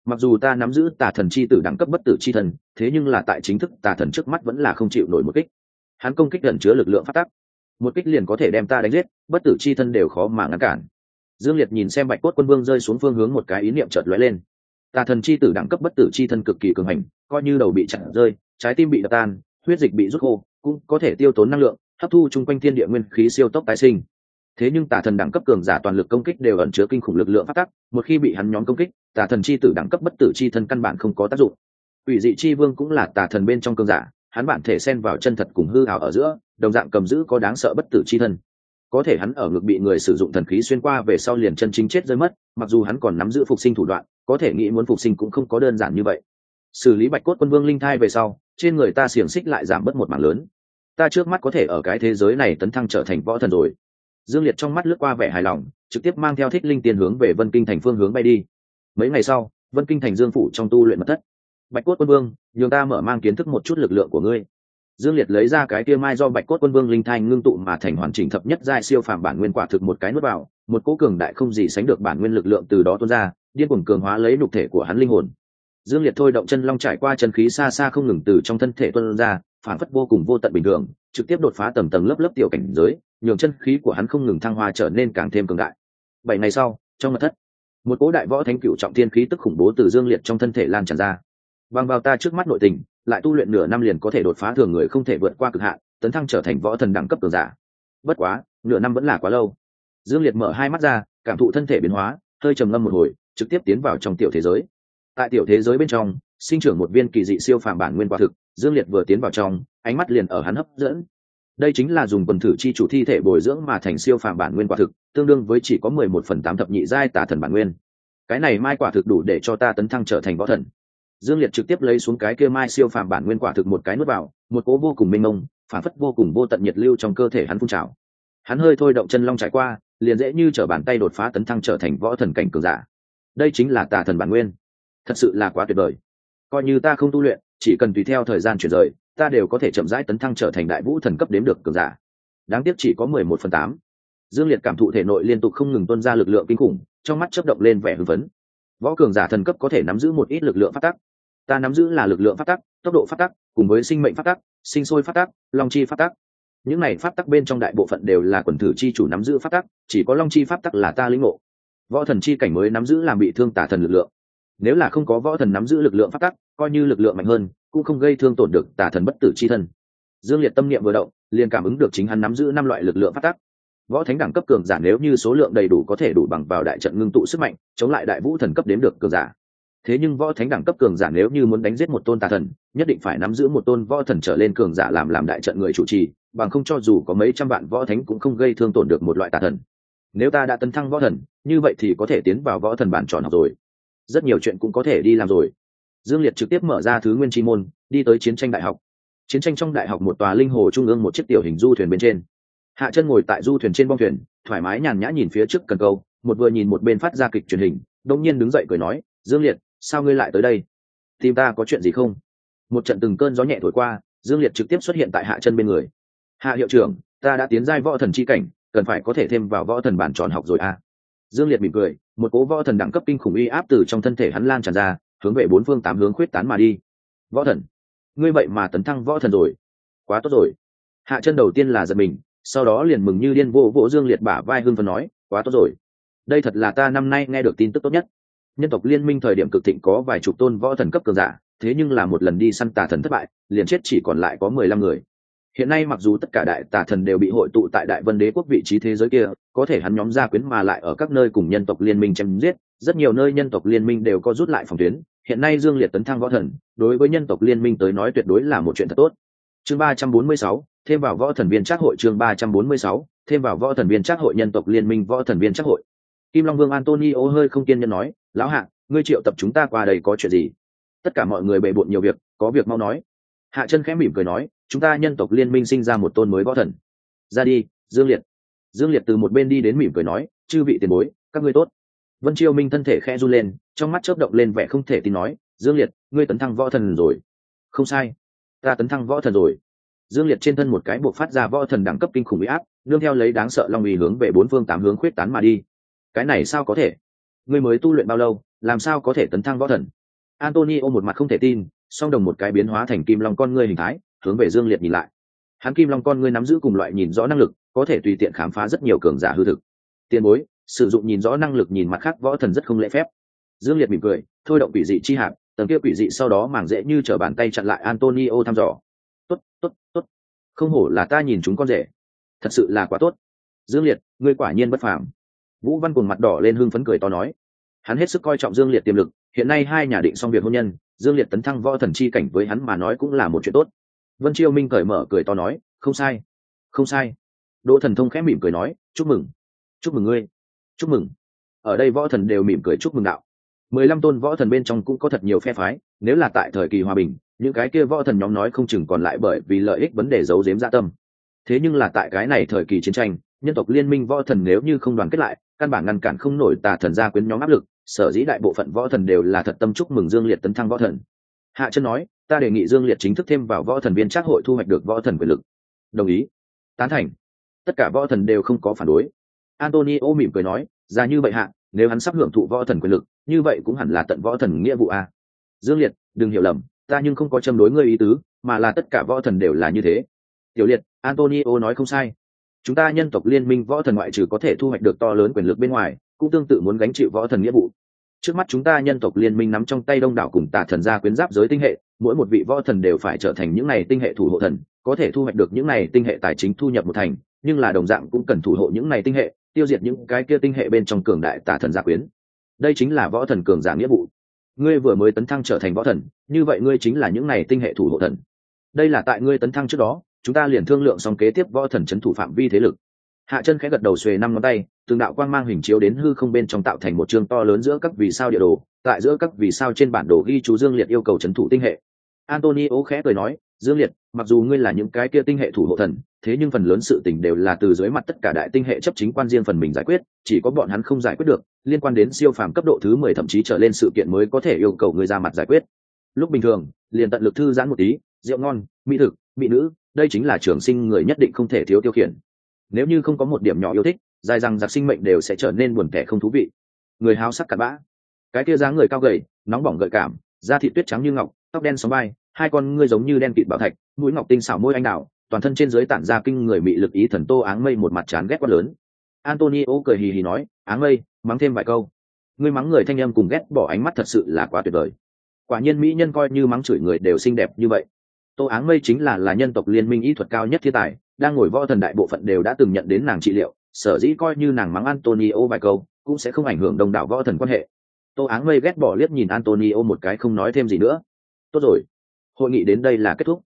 mặc dù ta nắm giữ tà thần c h i tử đẳng cấp bất tử c h i thần, thế nhưng là tại chính thức tà thần trước mắt vẫn là không chịu nổi một kích. Hắn công kích gần chứa lực lượng phát tắc một kích liền có thể đem ta đánh giết, bất tử c h i thân đều khó mà ngăn cản. Dương liệt nhìn xem bạch cốt quân vương rơi xuống phương hướng một cái ý niệm chợt lóe lên. Tà thần chi tử đẳng cấp bất tử chi thân cực kỳ cường hành, coi như đầu bị chặn rơi, trái tim bị đập tan, huyết dịch bị rút khô, cũng có thể tiêu tốn năng lượng, hấp thu chung quanh thiên địa nguyên khí siêu tốc tái sinh thế nhưng tà thần đẳng cấp cường giả toàn lực công kích đều ẩn chứa kinh khủng lực lượng phát tắc, một khi bị hắn nhóm công kích, tà thần chi tử đẳng cấp bất tử chi thân căn bản không có tác dụng. Ủy dị chi vương cũng là tà thần bên trong cường giả, hắn bản thể xen vào chân thật cùng hư hào ở giữa, đồng dạng cầm giữ có đáng sợ bất tử chi thân. Có thể hắn ở ngực bị người sử dụng thần khí xuyên qua về sau liền chân chính chết rơi mất, mặc dù hắn còn nắm giữ phục sinh thủ đoạn, có thể nghĩ muốn phục sinh cũng không có đơn giản như vậy. Xử lý bạch cốt quân vương linh thai về sau, trên người ta xiềng xích lại giảm bớt một mảng lớn. Ta trước mắt có thể ở cái thế giới này tấn thăng trở thành võ thần rồi dương liệt trong mắt lướt qua vẻ hài lòng, trực tiếp mang theo thích linh tiền hướng về vân kinh thành phương hướng bay đi. Mấy ngày sau, vân kinh thành dương phủ trong tu luyện mật thất. Bạch cốt quân vương, nhường ta mở mang kiến thức một chút lực lượng của ngươi. Dương liệt lấy ra cái kia mai do bạch cốt quân vương linh thanh ngưng tụ mà thành hoàn chỉnh thập nhất giai siêu phàm bản nguyên quả thực một cái nuốt vào, một cố cường đại không gì sánh được bản nguyên lực lượng từ đó tuôn ra, điên cuồng cường hóa lấy nhục thể của hắn linh hồn. Dương liệt thôi động chân long trải qua chân khí xa xa không ngừng từ trong thân thể tuôn ra phản phất vô cùng vô tận bình thường, trực tiếp đột phá tầng tầng lớp lớp tiểu cảnh giới, nhường chân khí của hắn không ngừng thăng hoa trở nên càng thêm cường đại. Bảy ngày sau, trong mật thất, một cố đại võ thánh cựu trọng thiên khí tức khủng bố từ dương liệt trong thân thể lan tràn ra. Bằng vào ta trước mắt nội tình, lại tu luyện nửa năm liền có thể đột phá thường người không thể vượt qua cực hạn, tấn thăng trở thành võ thần đẳng cấp cường giả. Bất quá, nửa năm vẫn là quá lâu. Dương liệt mở hai mắt ra, cảm thụ thân thể biến hóa, hơi trầm ngâm một hồi, trực tiếp tiến vào trong tiểu thế giới. Tại tiểu thế giới bên trong sinh trưởng một viên kỳ dị siêu phàm bản nguyên quả thực, dương liệt vừa tiến vào trong, ánh mắt liền ở hắn hấp dẫn. Đây chính là dùng quần thử chi chủ thi thể bồi dưỡng mà thành siêu phàm bản nguyên quả thực, tương đương với chỉ có mười một phần tám thập nhị giai tà thần bản nguyên. Cái này mai quả thực đủ để cho ta tấn thăng trở thành võ thần. Dương liệt trực tiếp lấy xuống cái kia mai siêu phàm bản nguyên quả thực một cái nuốt vào, một cố vô cùng mênh mông, phản phất vô cùng vô tận nhiệt lưu trong cơ thể hắn phun trào. Hắn hơi thôi động chân long trải qua, liền dễ như t bàn tay đột phá tấn thăng trở thành võ thần cảnh cường giả. Đây chính là tà thần bản nguyên. Thật sự là quá tuyệt vời coi như ta không tu luyện, chỉ cần tùy theo thời gian chuyển rời, ta đều có thể chậm rãi tấn thăng trở thành đại vũ thần cấp đếm được cường giả. Đáng tiếc chỉ có mười một phần tám. Dương liệt cảm thụ thể nội liên tục không ngừng tuân ra lực lượng kinh khủng, trong mắt chấp động lên vẻ hưng phấn. Võ cường giả thần cấp có thể nắm giữ một ít lực lượng phát tắc ta nắm giữ là lực lượng phát tắc tốc độ phát tắc cùng với sinh mệnh phát tắc sinh sôi phát tắc long chi phát tắc những này phát tắc bên trong đại bộ phận đều là quần thử chi chủ nắm giữ phát tắc chỉ có long chi phát tắc là ta lĩnh ngộ. Võ thần chi cảnh mới nắm giữ làm bị thương tả thần lực lượng nếu là không có võ thần nắm giữ lực lượng phát tắc, coi như lực lượng mạnh hơn, cũng không gây thương tổn được tà thần bất tử chi thân. Dương liệt tâm niệm vừa động, liền cảm ứng được chính hắn nắm giữ năm loại lực lượng phát tắc. Võ thánh đẳng cấp cường giả nếu như số lượng đầy đủ có thể đủ bằng vào đại trận ngưng tụ sức mạnh, chống lại đại vũ thần cấp đếm được cường giả. Thế nhưng võ thánh đẳng cấp cường giả nếu như muốn đánh giết một tôn tà thần, nhất định phải nắm giữ một tôn võ thần trở lên cường giả làm làm đại trận người chủ trì, bằng không cho dù có mấy trăm vạn võ thánh cũng không gây thương tổn được một loại tà thần. Nếu ta đã tấn thăng võ thần, như vậy thì có thể tiến vào võ thần bản tròn học rồi rất nhiều chuyện cũng có thể đi làm rồi. Dương liệt trực tiếp mở ra thứ nguyên tri môn, đi tới chiến tranh đại học. Chiến tranh trong đại học một tòa linh hồ trung ương một chiếc tiểu hình du thuyền bên trên. Hạ chân ngồi tại du thuyền trên bong thuyền, thoải mái nhàn nhã nhìn phía trước cần câu, một vừa nhìn một bên phát ra kịch truyền hình đông nhiên đứng dậy cười nói, dương liệt, sao ngươi lại tới đây? Tìm ta có chuyện gì không? Một trận từng cơn gió nhẹ thổi qua, dương liệt trực tiếp xuất hiện tại hạ chân bên người. Hạ hiệu trưởng, ta đã tiến giai võ thần c h i cảnh, cần phải có thể thêm vào võ thần bản tròn học rồi à? Dương liệt mỉm cười một cố võ thần đẳng cấp kinh khủng uy áp từ trong thân thể hắn lan tràn ra, hướng về bốn phương tám hướng khuyết tán mà đi. Võ thần, ngươi vậy mà tấn thăng võ thần rồi. Quá tốt rồi. Hạ chân đầu tiên là giật mình, sau đó liền mừng như điên vô vỗ dương liệt bả vai hưng phần nói, quá tốt rồi. Đây thật là ta năm nay nghe được tin tức tốt nhất. Nhân tộc liên minh thời điểm cực thịnh có vài chục tôn võ thần cấp cường giả, thế nhưng là một lần đi săn tà thần thất bại, liền chết chỉ còn lại có mười lăm người hiện nay mặc dù tất cả đại tà thần đều bị hội tụ tại đại vân đế quốc vị trí thế giới kia, có thể hắn nhóm gia quyến mà lại ở các nơi cùng nhân tộc liên minh chém giết, rất nhiều nơi nhân tộc liên minh đều có rút lại phòng tuyến. Hiện nay dương liệt tấn thăng võ thần, đối với nhân tộc liên minh tới nói tuyệt đối là một chuyện thật tốt. Chương ba trăm bốn mươi sáu, thêm vào võ thần viên trác hội chương ba trăm bốn mươi sáu, thêm vào võ thần viên trác hội nhân tộc liên minh võ thần viên trác hội. Kim long vương antonio hơi không kiên nhẫn nói, lão hạ, ngươi triệu tập chúng ta qua đây có chuyện gì? Tất cả mọi người bề bộn nhiều việc, có việc mau nói. Hạ chân khẽ mỉm cười nói chúng ta nhân tộc liên minh sinh ra một tôn mới võ thần. Ra đi, dương liệt. Dương liệt từ một bên đi đến mỉm cười nói, chư vị tiền bối, các ngươi tốt. Vân chiêu minh thân thể khẽ run lên, trong mắt chớp động lên vẻ không thể tin nói, dương liệt, ngươi tấn thăng võ thần rồi. Không sai, ta tấn thăng võ thần rồi. Dương liệt trên thân một cái buộc phát ra võ thần đẳng cấp kinh khủng bị áp, nương theo lấy đáng sợ long uy hướng về bốn phương tám hướng khuyết tán mà đi. Cái này sao có thể? Ngươi mới tu luyện bao lâu, làm sao có thể tấn thăng võ thần? Antonio một mặt không thể tin, song đồng một cái biến hóa thành kim long con ngươi hình thái hướng về dương liệt nhìn lại. Hắn kim long con ngươi nắm giữ cùng loại nhìn rõ năng lực, có thể tùy tiện khám phá rất nhiều cường giả hư thực. Tiền bối, sử dụng nhìn rõ năng lực nhìn mặt khác võ thần rất không lễ phép. Dương liệt mỉm cười, thôi động quỷ dị chi hạt, tầng kia quỷ dị sau đó màng dễ như t bàn tay chặn lại antonio thăm dò. Tốt tốt tốt. Không hổ là ta nhìn chúng con rể. Thật sự là quá tốt. Dương liệt, ngươi quả nhiên bất phàm. Vũ văn cùng mặt đỏ lên hưng phấn cười to nói. Hắn hết sức coi trọng dương liệt tiềm lực, hiện nay hai nhà định xong việc hôn nhân, dương liệt tấn thăng võ thần chi cảnh với hắn mà nói cũng là một chuyện tốt vân chiêu minh cởi mở cười to nói, không sai không sai. Đỗ thần thông khẽ mỉm cười nói, chúc mừng chúc mừng ngươi, chúc mừng. Ở đây võ thần đều mỉm cười chúc mừng đạo. Mười lăm tôn võ thần bên trong cũng có thật nhiều phe phái, nếu là tại thời kỳ hòa bình, những cái kia võ thần nhóm nói không chừng còn lại bởi vì lợi ích vấn đề giấu giếm gia tâm. Thế nhưng là tại cái này thời kỳ chiến tranh, nhân tộc liên minh võ thần nếu như không đoàn kết lại, căn bản ngăn cản không nổi tà thần gia quyến nhóm áp lực, sở dĩ đại bộ phận võ thần đều là thật tâm chúc mừng dương liệt tấn thăng võ thần hạ chân nói, ta đề nghị dương liệt chính thức thêm vào võ thần viên trác hội thu hoạch được võ thần quyền lực. Đồng ý. Tán thành. Tất cả võ thần đều không có phản đối. Antonio mỉm cười nói ra như vậy hạ, nếu hắn sắp hưởng thụ võ thần quyền lực, như vậy cũng hẳn là tận võ thần nghĩa vụ a. Dương liệt, đừng hiểu lầm, ta nhưng không có châm đối ngươi ý tứ, mà là tất cả võ thần đều là như thế. Tiểu liệt, antonio nói không sai. Chúng ta nhân tộc liên minh võ thần ngoại trừ có thể thu hoạch được to lớn quyền lực bên ngoài, cũng tương tự muốn gánh chịu võ thần nghĩa vụ trước mắt chúng ta nhân tộc liên minh nắm trong tay đông đảo cùng tà thần gia quyến giáp giới tinh hệ, mỗi một vị võ thần đều phải trở thành những này tinh hệ thủ hộ thần, có thể thu hoạch được những này tinh hệ tài chính thu nhập một thành, nhưng là đồng dạng cũng cần thủ hộ những này tinh hệ, tiêu diệt những cái kia tinh hệ bên trong cường đại tà thần gia quyến. Đây chính là võ thần cường giả nghĩa vụ. Ngươi vừa mới tấn thăng trở thành võ thần, như vậy ngươi chính là những này tinh hệ thủ hộ thần. Đây là tại ngươi tấn thăng trước đó, chúng ta liền thương lượng xong kế tiếp võ thần c h ấ n thủ phạm vi thế lực hạ chân khẽ gật đầu xuề năm ngón tay, từng đạo quang mang hình chiếu đến hư không bên trong tạo thành một chương to lớn giữa các vì sao địa đồ, tại giữa các vì sao trên bản đồ ghi chú dương liệt yêu cầu c h ấ n thủ tinh hệ. Antonio khẽ cười nói, dương liệt, mặc dù ngươi là những cái kia tinh hệ thủ hộ thần, thế nhưng phần lớn sự tình đều là từ dưới mặt tất cả đại tinh hệ chấp chính quan riêng phần mình giải quyết, chỉ có bọn hắn không giải quyết được, liên quan đến siêu phàm cấp độ thứ mười thậm chí trở lên sự kiện mới có thể yêu cầu ngươi ra mặt giải quyết. Lúc bình thường, liền tận lực thư giãn một tí, rượu ngon, mỹ thực, mỹ nữ, đây chính là trường sinh người nhất định không thể thiếu tiêu khiển nếu như không có một điểm nhỏ yêu thích dài rằng giặc sinh mệnh đều sẽ trở nên buồn tẻ không thú vị. Người háo sắc cặn bã. Cái tia dáng người cao gầy nóng bỏng gợi cảm da thị tuyết trắng như ngọc tóc đen sóng vai hai con ngươi giống như đen kịt bảo thạch mũi ngọc tinh xảo môi anh đào, toàn thân trên dưới tản ra kinh người mị lực ý thần tô áng mây một mặt chán ghét quá lớn. Antonio cười hì hì nói áng mây mắng thêm vài câu. Ngươi mắng người thanh âm cùng ghét bỏ ánh mắt thật sự là quá tuyệt vời. Quả nhiên mỹ nhân coi như mắng chửi người đều xinh đẹp như vậy. Tô áng mây chính là là nhân tộc liên minh y thuật cao nhất thiên tài đang ngồi võ thần đại bộ phận đều đã từng nhận đến nàng trị liệu, sở dĩ coi như nàng mắng antonio vài câu, cũng sẽ không ảnh hưởng đồng đảo võ thần quan hệ. Tô áng mây ghét bỏ liếc nhìn antonio một cái không nói thêm gì nữa. Tốt rồi, hội nghị đến đây là kết thúc.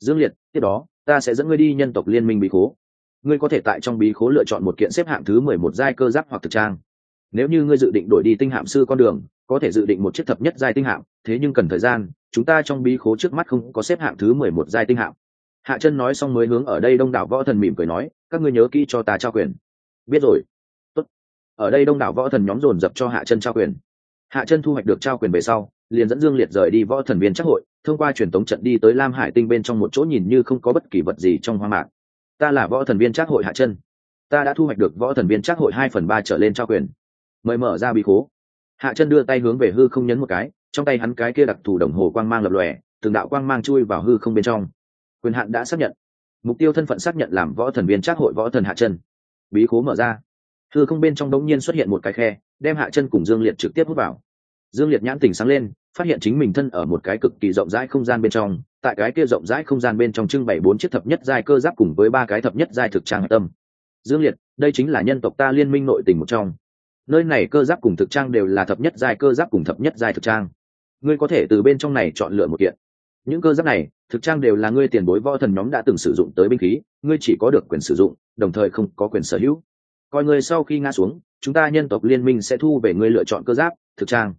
Dương liệt, tiếp đó, ta sẽ dẫn ngươi đi nhân tộc liên minh bí khố. Ngươi có thể tại trong bí khố lựa chọn một kiện xếp hạng thứ mười một giai cơ giáp hoặc thực trang. Nếu như ngươi dự định đổi đi tinh hạm sư con đường, có thể dự định một chiếc thập nhất giai tinh hạm, thế nhưng cần thời gian, chúng ta trong bí khố trước mắt không có xếp hạng thứ mười một giai tinh hạm hạ chân nói xong mới hướng ở đây đông đảo võ thần mỉm cười nói, các ngươi nhớ kỹ cho ta trao quyền. Biết rồi. Tốt. ở đây đông đảo võ thần nhóm dồn dập cho hạ chân trao quyền. Hạ chân thu hoạch được trao quyền về sau, liền dẫn dương liệt rời đi võ thần viên chắc hội, thông qua truyền tống trận đi tới lam hải tinh bên trong một chỗ nhìn như không có bất kỳ vật gì trong hoang mạc. Ta là võ thần viên chắc hội hạ chân. Ta đã thu hoạch được võ thần viên chắc hội hai phần ba trở lên trao quyền. Mời mở ra bí khố. Hạ chân đưa tay hướng về hư không nhấn một cái, trong tay hắn cái kia đặc thù đồng hồ quang mang lập lòe, từng đạo quang mang chui vào hư không bên trong quyền hạn đã xác nhận. Mục tiêu thân phận xác nhận làm võ thần viên trác hội võ thần hạ chân. Bí khố mở ra. Thư không bên trong đống nhiên xuất hiện một cái khe, đem hạ chân cùng dương liệt trực tiếp hút vào. Dương liệt nhãn tình sáng lên, phát hiện chính mình thân ở một cái cực kỳ rộng rãi không gian bên trong, tại cái kia rộng rãi không gian bên trong trưng bày bốn chiếc thập nhất giai cơ giáp cùng với ba cái thập nhất giai thực trang tâm. Dương liệt, đây chính là nhân tộc ta liên minh nội tình một trong. Nơi này cơ giáp cùng thực trang đều là thập nhất giai cơ giáp cùng thập nhất giai thực trang. Ngươi có thể từ bên trong này chọn lựa một kiện. Những cơ giáp này thực trang đều là ngươi tiền bối võ thần nhóm đã từng sử dụng tới binh khí, ngươi chỉ có được quyền sử dụng, đồng thời không có quyền sở hữu. Coi ngươi sau khi ngã xuống, chúng ta nhân tộc liên minh sẽ thu về ngươi lựa chọn cơ giáp, thực trang.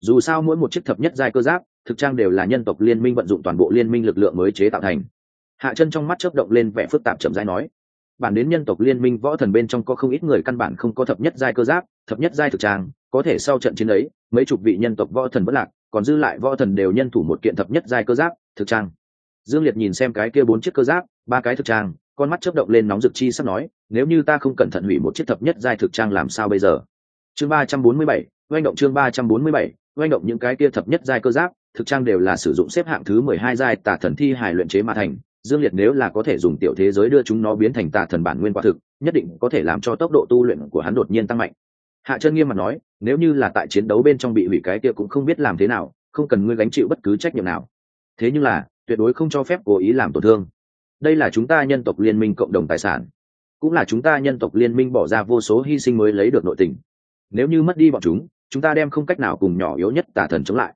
Dù sao mỗi một chiếc thập nhất giai cơ giáp, thực trang đều là nhân tộc liên minh vận dụng toàn bộ liên minh lực lượng mới chế tạo thành. Hạ chân trong mắt chớp động lên vẻ phức tạp chậm rãi nói, bản đến nhân tộc liên minh võ thần bên trong có không ít người căn bản không có thập nhất giai cơ giáp, thập nhất giai thực trang, có thể sau trận chiến ấy, mấy chục vị nhân tộc võ thần vẫn lạc, còn dư lại võ thần đều nhân thủ một kiện thập nhất giai cơ giáp, thực trang dương liệt nhìn xem cái kia bốn chiếc cơ giáp, ba cái thực trang, con mắt chớp động lên nóng rực chi sắp nói, nếu như ta không cẩn thận hủy một chiếc thập nhất giai thực trang làm sao bây giờ? Chương ba trăm bốn mươi bảy, oanh động chương ba trăm bốn mươi bảy, oanh động những cái kia thập nhất giai cơ giáp, thực trang đều là sử dụng xếp hạng thứ mười hai giai tả thần thi hài luyện chế mà thành. Dương liệt nếu là có thể dùng tiểu thế giới đưa chúng nó biến thành tà thần bản nguyên quả thực, nhất định có thể làm cho tốc độ tu luyện của hắn đột nhiên tăng mạnh. Hạ chân nghiêm mặt nói, nếu như là tại chiến đấu bên trong bị hủy cái kia cũng không biết làm thế nào, không cần ngươi gánh chịu bất cứ trách nhiệm nào. Thế nhưng là tuyệt đối không cho phép cố ý làm tổn thương. Đây là chúng ta nhân tộc liên minh cộng đồng tài sản. Cũng là chúng ta nhân tộc liên minh bỏ ra vô số hy sinh mới lấy được nội tình. Nếu như mất đi bọn chúng chúng ta đem không cách nào cùng nhỏ yếu nhất tả thần chống lại.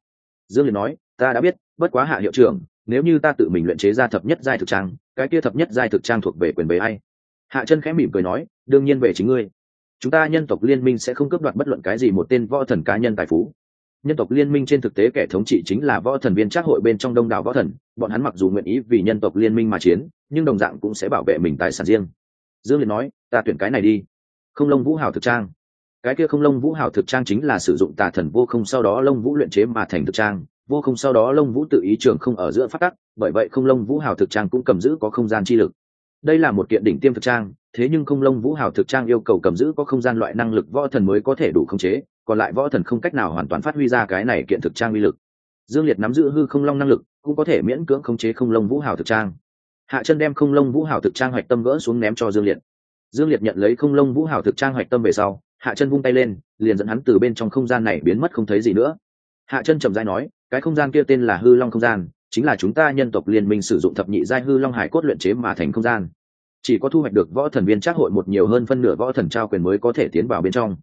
Dương liệt nói, ta đã biết, bất quá hạ hiệu trưởng, nếu như ta tự mình luyện chế ra thập nhất giai thực trang, cái kia thập nhất giai thực trang thuộc về quyền bề ai? Hạ chân khẽ mỉm cười nói, đương nhiên về chính ngươi. Chúng ta nhân tộc liên minh sẽ không cướp đoạt bất luận cái gì một tên võ thần cá nhân tài phú nhân tộc liên minh trên thực tế kẻ thống trị chính là võ thần viên trác hội bên trong đông đảo võ thần, bọn hắn mặc dù nguyện ý vì nhân tộc liên minh mà chiến, nhưng đồng dạng cũng sẽ bảo vệ mình tài sản riêng. Dương liệt nói, ta tuyển cái này đi. Không lông vũ hào thực trang. Cái kia không lông vũ hào thực trang chính là sử dụng tà thần vô không sau đó lông vũ luyện chế mà thành thực trang, vô không sau đó lông vũ tự ý trường không ở giữa phát tắc, bởi vậy không lông vũ hào thực trang cũng cầm giữ có không gian chi lực. Đây là một kiện đỉnh tiêm thực trang, thế nhưng không lông vũ hào thực trang yêu cầu cầm giữ có không gian loại năng lực võ thần mới có thể đủ khống chế còn lại võ thần không cách nào hoàn toàn phát huy ra cái này kiện thực trang uy lực. Dương liệt nắm giữ hư không long năng lực, cũng có thể miễn cưỡng khống chế không lông vũ hào thực trang. Hạ chân đem không lông vũ hào thực trang hoạch tâm gỡ xuống ném cho dương liệt. Dương liệt nhận lấy không lông vũ hào thực trang hoạch tâm về sau, hạ chân vung tay lên, liền dẫn hắn từ bên trong không gian này biến mất không thấy gì nữa. Hạ chân trầm dai nói, cái không gian kia tên là hư long không gian, chính là chúng ta nhân tộc liên minh sử dụng thập nhị giai hư long hải cốt luyện chế mà thành không gian. Chỉ có thu hoạch được võ thần viên trác hội một nhiều hơn phân nửa võ thần trao quyền mới có thể tiến vào bên trong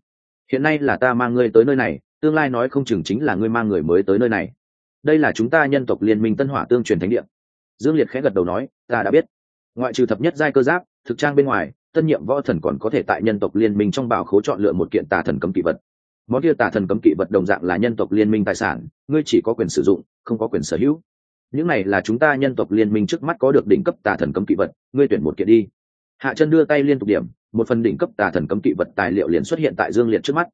hiện nay là ta mang ngươi tới nơi này, tương lai nói không chừng chính là ngươi mang người mới tới nơi này. Đây là chúng ta nhân tộc liên minh tân hỏa tương truyền thánh địa. Dương liệt khẽ gật đầu nói, ta đã biết. Ngoại trừ thập nhất giai cơ giáp, thực trang bên ngoài, tân nhiệm võ thần còn có thể tại nhân tộc liên minh trong bảo khố chọn lựa một kiện tà thần cấm kỵ vật. Món kia tà thần cấm kỵ vật đồng dạng là nhân tộc liên minh tài sản, ngươi chỉ có quyền sử dụng, không có quyền sở hữu. Những này là chúng ta nhân tộc liên minh trước mắt có được đỉnh cấp tà thần cấm kỵ vật, ngươi tuyển một kiện đi. Hạ chân đưa tay liên tục điểm một phần đỉnh cấp tà thần cấm kỵ vật tài liệu liền xuất hiện tại dương liệt trước mắt.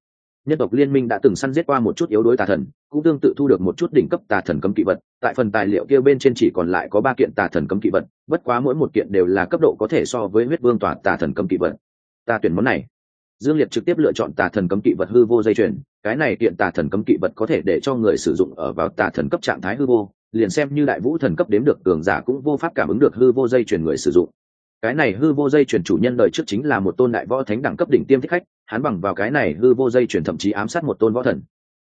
Nhân tộc liên minh đã từng săn giết qua một chút yếu đối tà thần, cũng tương tự thu được một chút đỉnh cấp tà thần cấm kỵ vật, tại phần tài liệu kia bên trên chỉ còn lại có ba kiện tà thần cấm kỵ vật, bất quá mỗi một kiện đều là cấp độ có thể so với huyết vương tòa tà thần cấm kỵ vật. Ta tuyển món này. Dương liệt trực tiếp lựa chọn tà thần cấm kỵ vật hư vô dây chuyền, cái này kiện tà thần cấm kỵ vật có thể để cho người sử dụng ở vào tà thần cấp trạng thái hư vô, liền xem như đại vũ thần cấp đếm được cường giả cũng vô pháp cảm ứng được hư vô dây chuyền người sử dụng cái này hư vô dây chuyển chủ nhân đời trước chính là một tôn đại võ thánh đẳng cấp đỉnh tiêm thích khách, hắn bằng vào cái này hư vô dây chuyển thậm chí ám sát một tôn võ thần.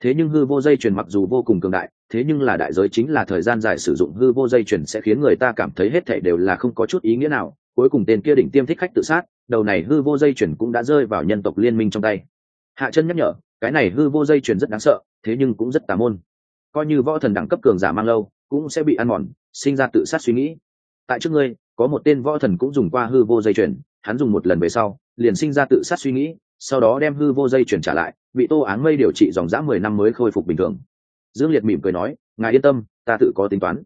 Thế nhưng hư vô dây chuyển mặc dù vô cùng cường đại, thế nhưng là đại giới chính là thời gian dài sử dụng hư vô dây chuyển sẽ khiến người ta cảm thấy hết thảy đều là không có chút ý nghĩa nào. Cuối cùng tên kia đỉnh tiêm thích khách tự sát, đầu này hư vô dây chuyển cũng đã rơi vào nhân tộc liên minh trong tay. Hạ chân nhắc nhở, cái này hư vô dây chuyển rất đáng sợ, thế nhưng cũng rất tà môn. Coi như võ thần đẳng cấp cường giả mang lâu, cũng sẽ bị ăn mòn, sinh ra tự sát suy nghĩ. Tại trước ngươi có một tên võ thần cũng dùng qua hư vô dây chuyền, hắn dùng một lần về sau, liền sinh ra tự sát suy nghĩ, sau đó đem hư vô dây chuyển trả lại, bị tô áng mây điều trị dòng dã mười năm mới khôi phục bình thường. Dương liệt mỉm cười nói, ngài yên tâm, ta tự có tính toán.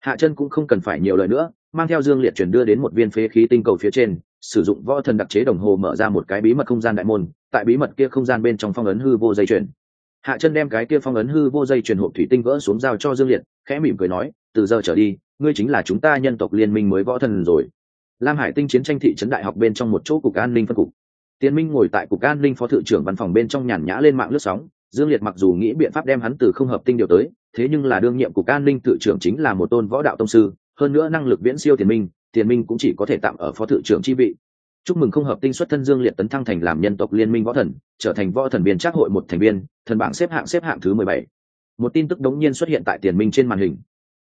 Hạ chân cũng không cần phải nhiều lời nữa, mang theo dương liệt chuyển đưa đến một viên phế khí tinh cầu phía trên, sử dụng võ thần đặc chế đồng hồ mở ra một cái bí mật không gian đại môn, tại bí mật kia không gian bên trong phong ấn hư vô dây chuyển hạ chân đem cái kia phong ấn hư vô dây chuyển hộp thủy tinh vỡ xuống giao cho dương liệt, khẽ mỉm cười nói, từ giờ trở đi ngươi chính là chúng ta nhân tộc liên minh mới võ thần rồi. Lam hải tinh chiến tranh thị trấn đại học bên trong một chỗ cục an ninh phân cục. Tiến minh ngồi tại cục an ninh phó thự trưởng văn phòng bên trong nhàn nhã lên mạng lướt sóng, dương liệt mặc dù nghĩ biện pháp đem hắn từ không hợp tinh điều tới, thế nhưng là đương nhiệm cục an ninh tự trưởng chính là một tôn võ đạo tông sư, hơn nữa năng lực viễn siêu tiền minh tiền minh cũng chỉ có thể tạm ở phó thự trưởng chi vị. Chúc mừng không hợp tinh xuất thân dương liệt tấn thăng thành làm nhân tộc liên minh võ thần, trở thành võ thần biên trác hội một thành viên, thần bảng xếp hạng xếp hạng thứ mười bảy. Một tin tức đống nhiên xuất hiện tại tiền minh trên màn hình.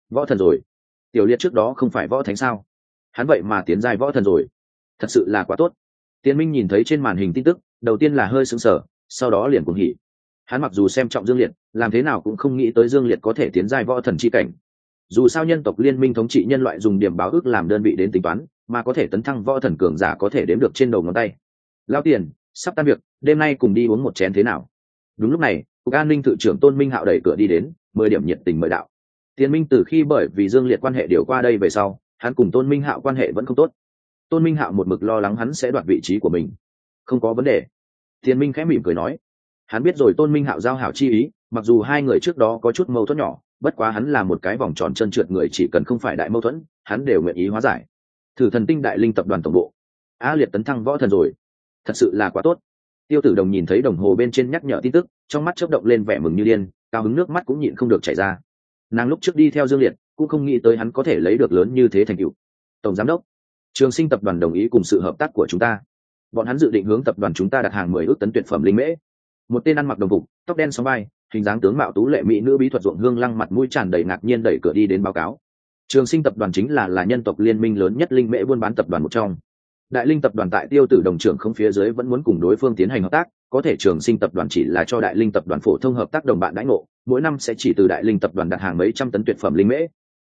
Võ thần rồi tiểu liệt trước đó không phải võ thánh sao? Hắn vậy mà tiến dài võ thần rồi. Thật sự là quá tốt. Tiến minh nhìn thấy trên màn hình tin tức, đầu tiên là hơi sững sờ, sau đó liền cuồng hỉ. Hắn mặc dù xem trọng dương liệt, làm thế nào cũng không nghĩ tới dương liệt có thể tiến dài võ thần c h i cảnh. Dù sao nhân tộc liên minh thống trị nhân loại dùng điểm báo ước làm đơn vị đến tính toán, mà có thể tấn thăng võ thần cường giả có thể đếm được trên đầu ngón tay. Lao tiền, sắp tan việc, đêm nay cùng đi uống một chén thế nào? Đúng lúc này, cục an ninh thự trưởng tôn minh hạo đẩy cửa đi đến mười điểm nhiệt tình mời đạo tiền minh từ khi bởi vì dương liệt quan hệ điều qua đây về sau, hắn cùng tôn minh hạo quan hệ vẫn không tốt. Tôn minh hạo một mực lo lắng hắn sẽ đoạt vị trí của mình. Không có vấn đề. Tiền minh khẽ mỉm cười nói. Hắn biết rồi tôn minh hạo giao hảo chi ý, mặc dù hai người trước đó có chút mâu thuẫn nhỏ, bất quá hắn là một cái vòng tròn chân trượt người chỉ cần không phải đại mâu thuẫn, hắn đều nguyện ý hóa giải. Thử thần tinh đại linh tập đoàn tổng bộ. A liệt tấn thăng võ thần rồi. Thật sự là quá tốt. Tiêu tử đồng nhìn thấy đồng hồ bên trên nhắc nhở tin tức, trong mắt chớp động lên vẻ mừng như điên, cao hứng nước mắt cũng nhịn không được chảy ra nàng lúc trước đi theo dương liệt, cũng không nghĩ tới hắn có thể lấy được lớn như thế thành cựu tổng giám đốc, trường sinh tập đoàn đồng ý cùng sự hợp tác của chúng ta. Bọn hắn dự định hướng tập đoàn chúng ta đặt hàng mười ước tấn tuyệt phẩm linh mễ. Một tên ăn mặc đồng phục, tóc đen sóng vai, hình dáng tướng mạo tú lệ mỹ nữ bí thuật ruộng hương lăng mặt mũi tràn đầy ngạc nhiên đẩy cửa đi đến báo cáo. Trường sinh tập đoàn chính là là nhân tộc liên minh lớn nhất linh mễ buôn bán tập đoàn một trong. Đại linh tập đoàn tại tiêu tử đồng trưởng không phía dưới vẫn muốn cùng đối phương tiến hành hợp tác, có thể trường sinh tập đoàn chỉ là cho đại linh tập đoàn phổ thông hợp tác đồng bạn đãi ngộ mỗi năm sẽ chỉ từ đại linh tập đoàn đặt hàng mấy trăm tấn tuyệt phẩm linh mễ.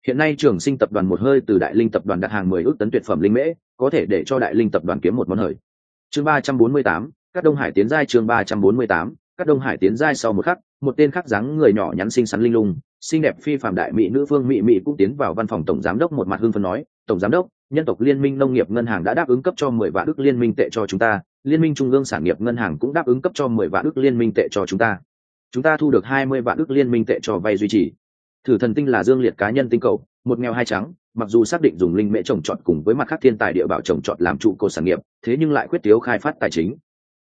Hiện nay trường sinh tập đoàn một hơi từ đại linh tập đoàn đặt hàng mười ước tấn tuyệt phẩm linh mễ, có thể để cho đại linh tập đoàn kiếm một món hời. Chương ba trăm bốn mươi tám, các đông hải tiến giai chương ba trăm bốn mươi tám, các đông hải tiến giai sau một khắc, một tên khắc dáng người nhỏ nhắn xinh xắn linh lung, xinh đẹp phi phạm đại mỹ nữ phương mỹ mỹ cũng tiến vào văn phòng tổng giám đốc một mặt hưng phấn nói, tổng giám đốc, nhân tộc liên minh nông nghiệp ngân hàng đã đáp ứng cấp cho mười vạn ước liên minh tệ cho chúng ta, liên minh trung ương sản nghiệp ngân hàng cũng đáp ứng cấp cho mười vạn ước liên minh tệ cho chúng ta chúng ta thu được hai mươi vạn ước liên minh tệ cho vay duy trì. Thử thần tinh là dương liệt cá nhân tinh cầu, một nghèo hai trắng, mặc dù xác định dùng linh mễ trồng trọt cùng với mặt khác thiên tài địa bảo trồng trọt làm trụ cột sản nghiệp, thế nhưng lại quyết tiếu khai phát tài chính.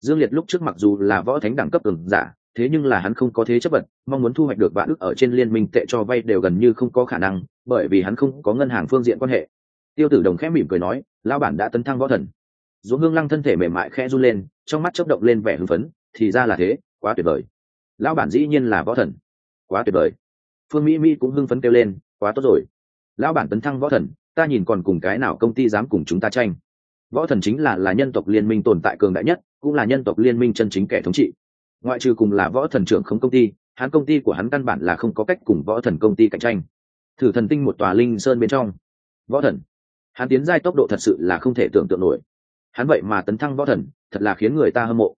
Dương liệt lúc trước mặc dù là võ thánh đẳng cấp cường giả, thế nhưng là hắn không có thế chấp vật, mong muốn thu hoạch được vạn ước ở trên liên minh tệ cho vay đều gần như không có khả năng, bởi vì hắn không có ngân hàng phương diện quan hệ. Tiêu tử đồng khẽ mỉm cười nói lao bản đã tấn thăng võ thần. Dũng hương lăng thân thể mềm mại khẽ run lên, trong mắt chớp động lên vẻ hưng phấn, thì ra là thế, quá tuyệt vời lão bản dĩ nhiên là võ thần. Quá tuyệt vời. Phương mỹ mỹ cũng hưng phấn kêu lên, quá tốt rồi. Lão bản tấn thăng võ thần, ta nhìn còn cùng cái nào công ty dám cùng chúng ta tranh. Võ thần chính là là nhân tộc liên minh tồn tại cường đại nhất, cũng là nhân tộc liên minh chân chính kẻ thống trị. Ngoại trừ cùng là võ thần trưởng không công ty, hắn công ty của hắn căn bản là không có cách cùng võ thần công ty cạnh tranh. Thử thần tinh một tòa linh sơn bên trong. Võ thần. Hắn tiến giai tốc độ thật sự là không thể tưởng tượng nổi. Hắn vậy mà tấn thăng võ thần, thật là khiến người ta hâm mộ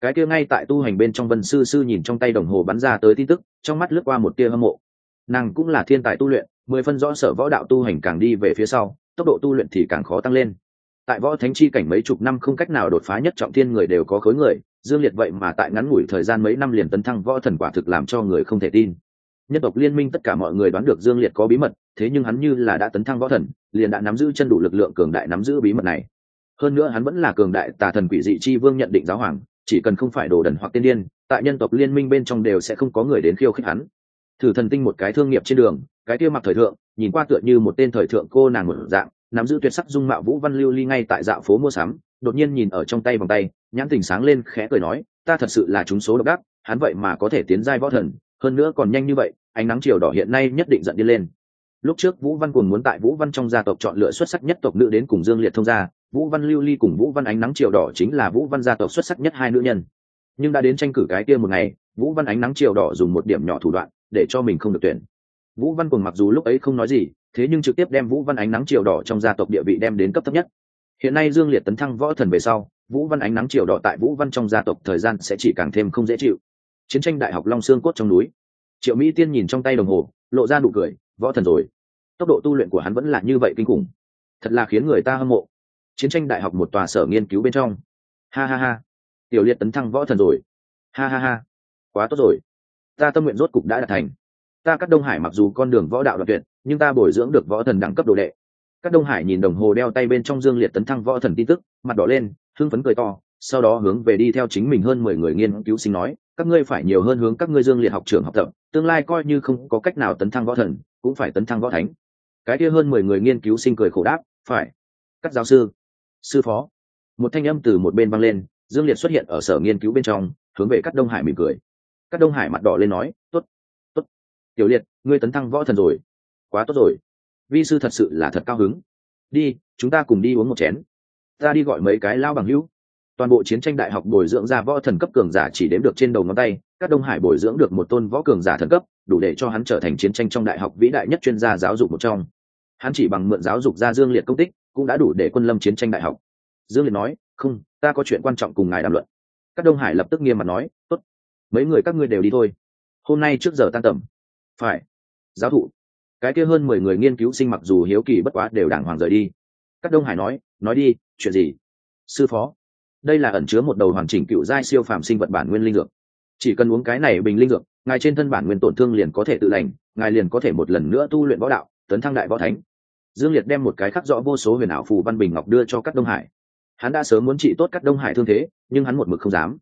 cái kia ngay tại tu hành bên trong vân sư sư nhìn trong tay đồng hồ bắn ra tới tin tức, trong mắt lướt qua một tia hâm mộ. Nàng cũng là thiên tài tu luyện, mười phân rõ sở võ đạo tu hành càng đi về phía sau, tốc độ tu luyện thì càng khó tăng lên. Tại võ thánh chi cảnh mấy chục năm không cách nào đột phá nhất trọng thiên người đều có khối người, dương liệt vậy mà tại ngắn ngủi thời gian mấy năm liền tấn thăng võ thần quả thực làm cho người không thể tin. Nhân tộc liên minh tất cả mọi người đoán được dương liệt có bí mật, thế nhưng hắn như là đã tấn thăng võ thần, liền đã nắm giữ chân đủ lực lượng cường đại nắm giữ bí mật này. Hơn nữa hắn vẫn là cường đại tà thần quỷ dị chi vương nhận định giáo hoàng chỉ cần không phải đồ đần hoặc tiên điên, tại nhân tộc liên minh bên trong đều sẽ không có người đến khiêu khích hắn. Thử thần tinh một cái thương nghiệp trên đường, cái kia mặc thời thượng, nhìn qua tựa như một tên thời thượng cô nàng một dạng, nắm giữ tuyệt sắc dung mạo vũ văn lưu ly ngay tại dạo phố mua sắm, đột nhiên nhìn ở trong tay vòng tay, nhãn tình sáng lên khẽ cười nói, ta thật sự là chúng số độc đắc, hắn vậy mà có thể tiến giai võ thần, hơn nữa còn nhanh như vậy, ánh nắng chiều đỏ hiện nay nhất định giận đi lên lúc trước vũ văn cùng muốn tại vũ văn trong gia tộc chọn lựa xuất sắc nhất tộc nữ đến cùng dương liệt thông gia vũ văn lưu ly cùng vũ văn ánh nắng chiều đỏ chính là vũ văn gia tộc xuất sắc nhất hai nữ nhân nhưng đã đến tranh cử cái kia một ngày vũ văn ánh nắng chiều đỏ dùng một điểm nhỏ thủ đoạn để cho mình không được tuyển vũ văn cùng mặc dù lúc ấy không nói gì thế nhưng trực tiếp đem vũ văn ánh nắng chiều đỏ trong gia tộc địa vị đem đến cấp thấp nhất hiện nay dương liệt tấn thăng võ thần về sau vũ văn ánh nắng chiều đỏ tại vũ văn trong gia tộc thời gian sẽ chỉ càng thêm không dễ chịu chiến tranh đại học long Sương cốt trong núi triệu mỹ tiên nhìn trong tay đồng hồ lộ ra nụ cười võ thần rồi. Tốc độ tu luyện của hắn vẫn là như vậy kinh khủng. Thật là khiến người ta hâm mộ. Chiến tranh đại học một tòa sở nghiên cứu bên trong. Ha ha ha. Tiểu liệt tấn thăng võ thần rồi. Ha ha ha. Quá tốt rồi. Ta tâm nguyện rốt cục đã đạt thành. Ta cắt đông hải mặc dù con đường võ đạo đoạn tuyệt, nhưng ta bồi dưỡng được võ thần đẳng cấp đồ đệ. Các đông hải nhìn đồng hồ đeo tay bên trong dương liệt tấn thăng võ thần tin tức, mặt đỏ lên, hưng phấn cười to, sau đó hướng về đi theo chính mình hơn mười người nghiên cứu sinh nói các ngươi phải nhiều hơn hướng các ngươi dương liệt học trường học tập, tương lai coi như không có cách nào tấn thăng võ thần, cũng phải tấn thăng võ thánh. Cái kia hơn mười người nghiên cứu sinh cười khổ đáp, phải. Các giáo sư sư phó. Một thanh âm từ một bên vang lên, dương liệt xuất hiện ở sở nghiên cứu bên trong, hướng về các đông hải mỉm cười. Các đông hải mặt đỏ lên nói t ố t t ố t tiểu liệt, ngươi tấn thăng võ thần rồi. Quá tốt rồi. Vi sư thật sự là thật cao hứng. Đi, chúng ta cùng đi uống một chén. Ta đi gọi mấy cái lao bằng hữu toàn bộ chiến tranh đại học bồi dưỡng ra võ thần cấp cường giả chỉ đếm được trên đầu ngón tay, các đông hải bồi dưỡng được một tôn võ cường giả thần cấp, đủ để cho hắn trở thành chiến tranh trong đại học vĩ đại nhất chuyên gia giáo dục một trong. Hắn chỉ bằng mượn giáo dục ra dương liệt công tích, cũng đã đủ để quân lâm chiến tranh đại học. Dương liệt nói, không, ta có chuyện quan trọng cùng ngài đàm luận. Các đông hải lập tức nghiêm mặt nói, tốt, mấy người các ngươi đều đi thôi. Hôm nay trước giờ tan tầm. Phải, giáo thụ. Cái kia hơn mười người nghiên cứu sinh mặc dù hiếu kỳ bất quá đều đàng hoàng rời đi. Các đông hải nói nói đi, chuyện gì? Sư phó đây là ẩn chứa một đầu hoàn chỉnh cựu giai siêu phàm sinh vật bản nguyên linh dược. Chỉ cần uống cái này bình linh dược, ngài trên thân bản nguyên tổn thương liền có thể tự lành, ngài liền có thể một lần nữa tu luyện võ đạo, tấn thăng đại võ thánh. Dương liệt đem một cái khắc rõ vô số huyền ảo phù văn bình ngọc đưa cho các đông hải. Hắn đã sớm muốn trị tốt các đông hải thương thế, nhưng hắn một mực không dám.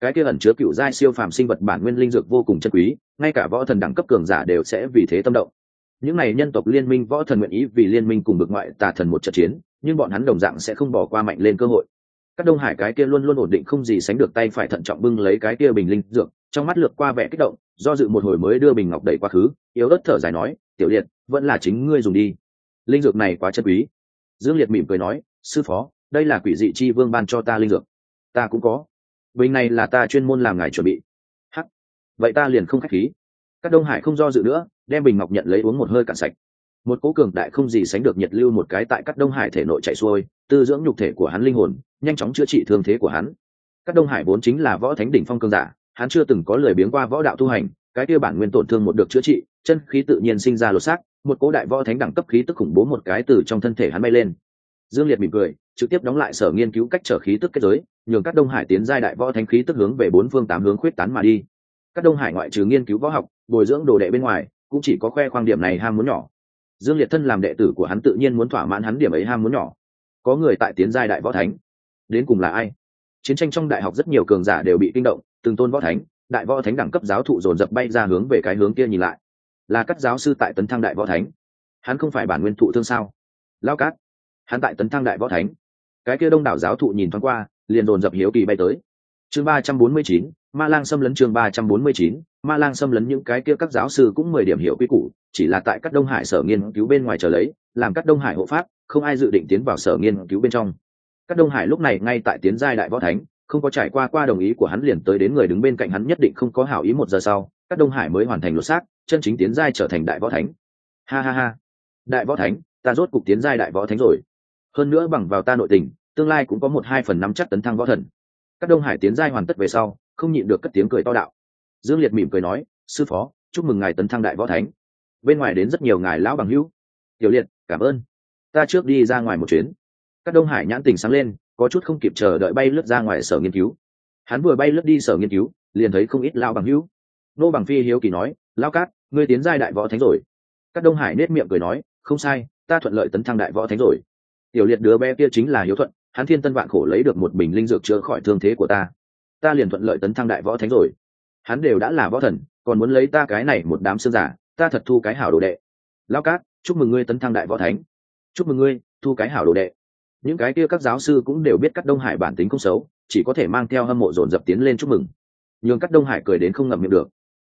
Cái kia ẩn chứa cựu giai siêu phàm sinh vật bản nguyên linh dược vô cùng chân quý, ngay cả võ thần đẳng cấp cường giả đều sẽ vì thế tâm động. Những này nhân tộc liên minh võ thần nguyện ý vì liên minh cùng bực ngoại tà thần một trận chiến, nhưng bọn hắn đồng dạng sẽ không bỏ qua mạnh lên cơ hội các đông hải cái kia luôn luôn ổn định không gì sánh được tay phải thận trọng bưng lấy cái kia bình linh dược, trong mắt lược qua vẻ kích động, do dự một hồi mới đưa bình ngọc đẩy quá khứ, yếu ớt thở dài nói, tiểu liệt, vẫn là chính ngươi dùng đi. Linh dược này quá chân quý. Dương liệt mỉm cười nói, sư phó, đây là quỷ dị chi vương ban cho ta linh dược. Ta cũng có. Bình này là ta chuyên môn làm ngài chuẩn bị. Hắc. Vậy ta liền không khách khí. Các đông hải không do dự nữa, đem bình ngọc nhận lấy uống một hơi cạn sạch. Một cố cường đại không gì sánh được nhiệt lưu một cái tại các đông hải thể nội chạy xuôi, tư dưỡng nhục thể của hắn linh hồn nhanh chóng chữa trị thương thế của hắn. Các đông hải vốn chính là võ thánh đỉnh phong cường giả, hắn chưa từng có lời biếng qua võ đạo tu hành, cái kia bản nguyên tổn thương một được chữa trị, chân khí tự nhiên sinh ra lột xác, một cố đại võ thánh đẳng cấp khí tức khủng bố một cái từ trong thân thể hắn bay lên. Dương liệt mỉm cười, trực tiếp đóng lại sở nghiên cứu cách trở khí tức kết giới, nhường các đông hải tiến giai đại võ thánh khí tức hướng về bốn phương tám hướng khuyết tán mà đi. Các đông hải ngoại trừ nghiên cứu võ học, bồi dưỡng đồ đệ bên ngoài, cũng chỉ có khoe khoang điểm này ham muốn nhỏ. Dương liệt thân làm đệ tử của hắn tự nhiên muốn thỏa mãn hắn điểm ấy ham muốn nhỏ. Có người tại tiến giai đại võ thánh đến cùng là ai? Chiến tranh trong đại học rất nhiều cường giả đều bị kinh động, từng tôn võ thánh, đại võ thánh đẳng cấp giáo thụ dồn dập bay ra hướng về cái hướng kia nhìn lại. Là các giáo sư tại tấn thăng đại võ thánh. Hắn không phải bản nguyên thụ thương sao? Lao cát. Hắn tại tấn thăng đại võ thánh. Cái kia đông đảo giáo thụ nhìn thoáng qua, liền dồn dập hiếu kỳ bay tới. Chương ba trăm bốn mươi chín, ma lang xâm lấn chương ba trăm bốn mươi chín, ma lang xâm lấn những cái kia các giáo sư cũng mười điểm hiểu quy củ, chỉ là tại các đông hải sở nghiên cứu bên ngoài chờ lấy, làm các đông hải hộ pháp, không ai dự định tiến vào sở nghiên cứu bên trong các đông hải lúc này ngay tại tiến giai đại võ thánh, không có trải qua qua đồng ý của hắn liền tới đến người đứng bên cạnh hắn nhất định không có hảo ý một giờ sau, các đông hải mới hoàn thành lột xác, chân chính tiến giai trở thành đại võ thánh. Ha ha ha. Đại võ thánh, ta rốt cục tiến giai đại võ thánh rồi. Hơn nữa bằng vào ta nội tình, tương lai cũng có một hai phần năm chắc tấn thăng võ thần. Các đông hải tiến giai hoàn tất về sau, không nhịn được cất tiếng cười to đạo. Dương liệt mỉm cười nói, sư phó, chúc mừng ngài tấn thăng đại võ thánh. Bên ngoài đến rất nhiều ngài lão bằng hữu. Tiểu liệt, cảm ơn. Ta trước đi ra ngoài một chuyến các đông hải nhãn tình sáng lên, có chút không kịp chờ đợi bay lướt ra ngoài sở nghiên cứu. Hắn vừa bay lướt đi sở nghiên cứu, liền thấy không ít lao bằng hữu. Nô bằng phi hiếu kỳ nói lao cát, ngươi tiến giai đại võ thánh rồi. Các đông hải nết miệng cười nói, không sai, ta thuận lợi tấn thăng đại võ thánh rồi. Tiểu liệt đứa bé kia chính là hiếu thuận, hắn thiên tân vạn khổ lấy được một bình linh dược chữa khỏi thương thế của ta. Ta liền thuận lợi tấn thăng đại võ thánh rồi. Hắn đều đã là võ thần, còn muốn lấy ta cái này một đám xương giả, ta thật thu cái hảo đồ đệ. Lao cát, chúc mừng ngươi tấn thăng đại võ thánh. Chúc mừng ngươi, thu cái hảo đồ đệ những cái kia các giáo sư cũng đều biết các đông hải bản tính không xấu, chỉ có thể mang theo hâm mộ dồn dập tiến lên chúc mừng. Nhường các đông hải cười đến không ngậm miệng được.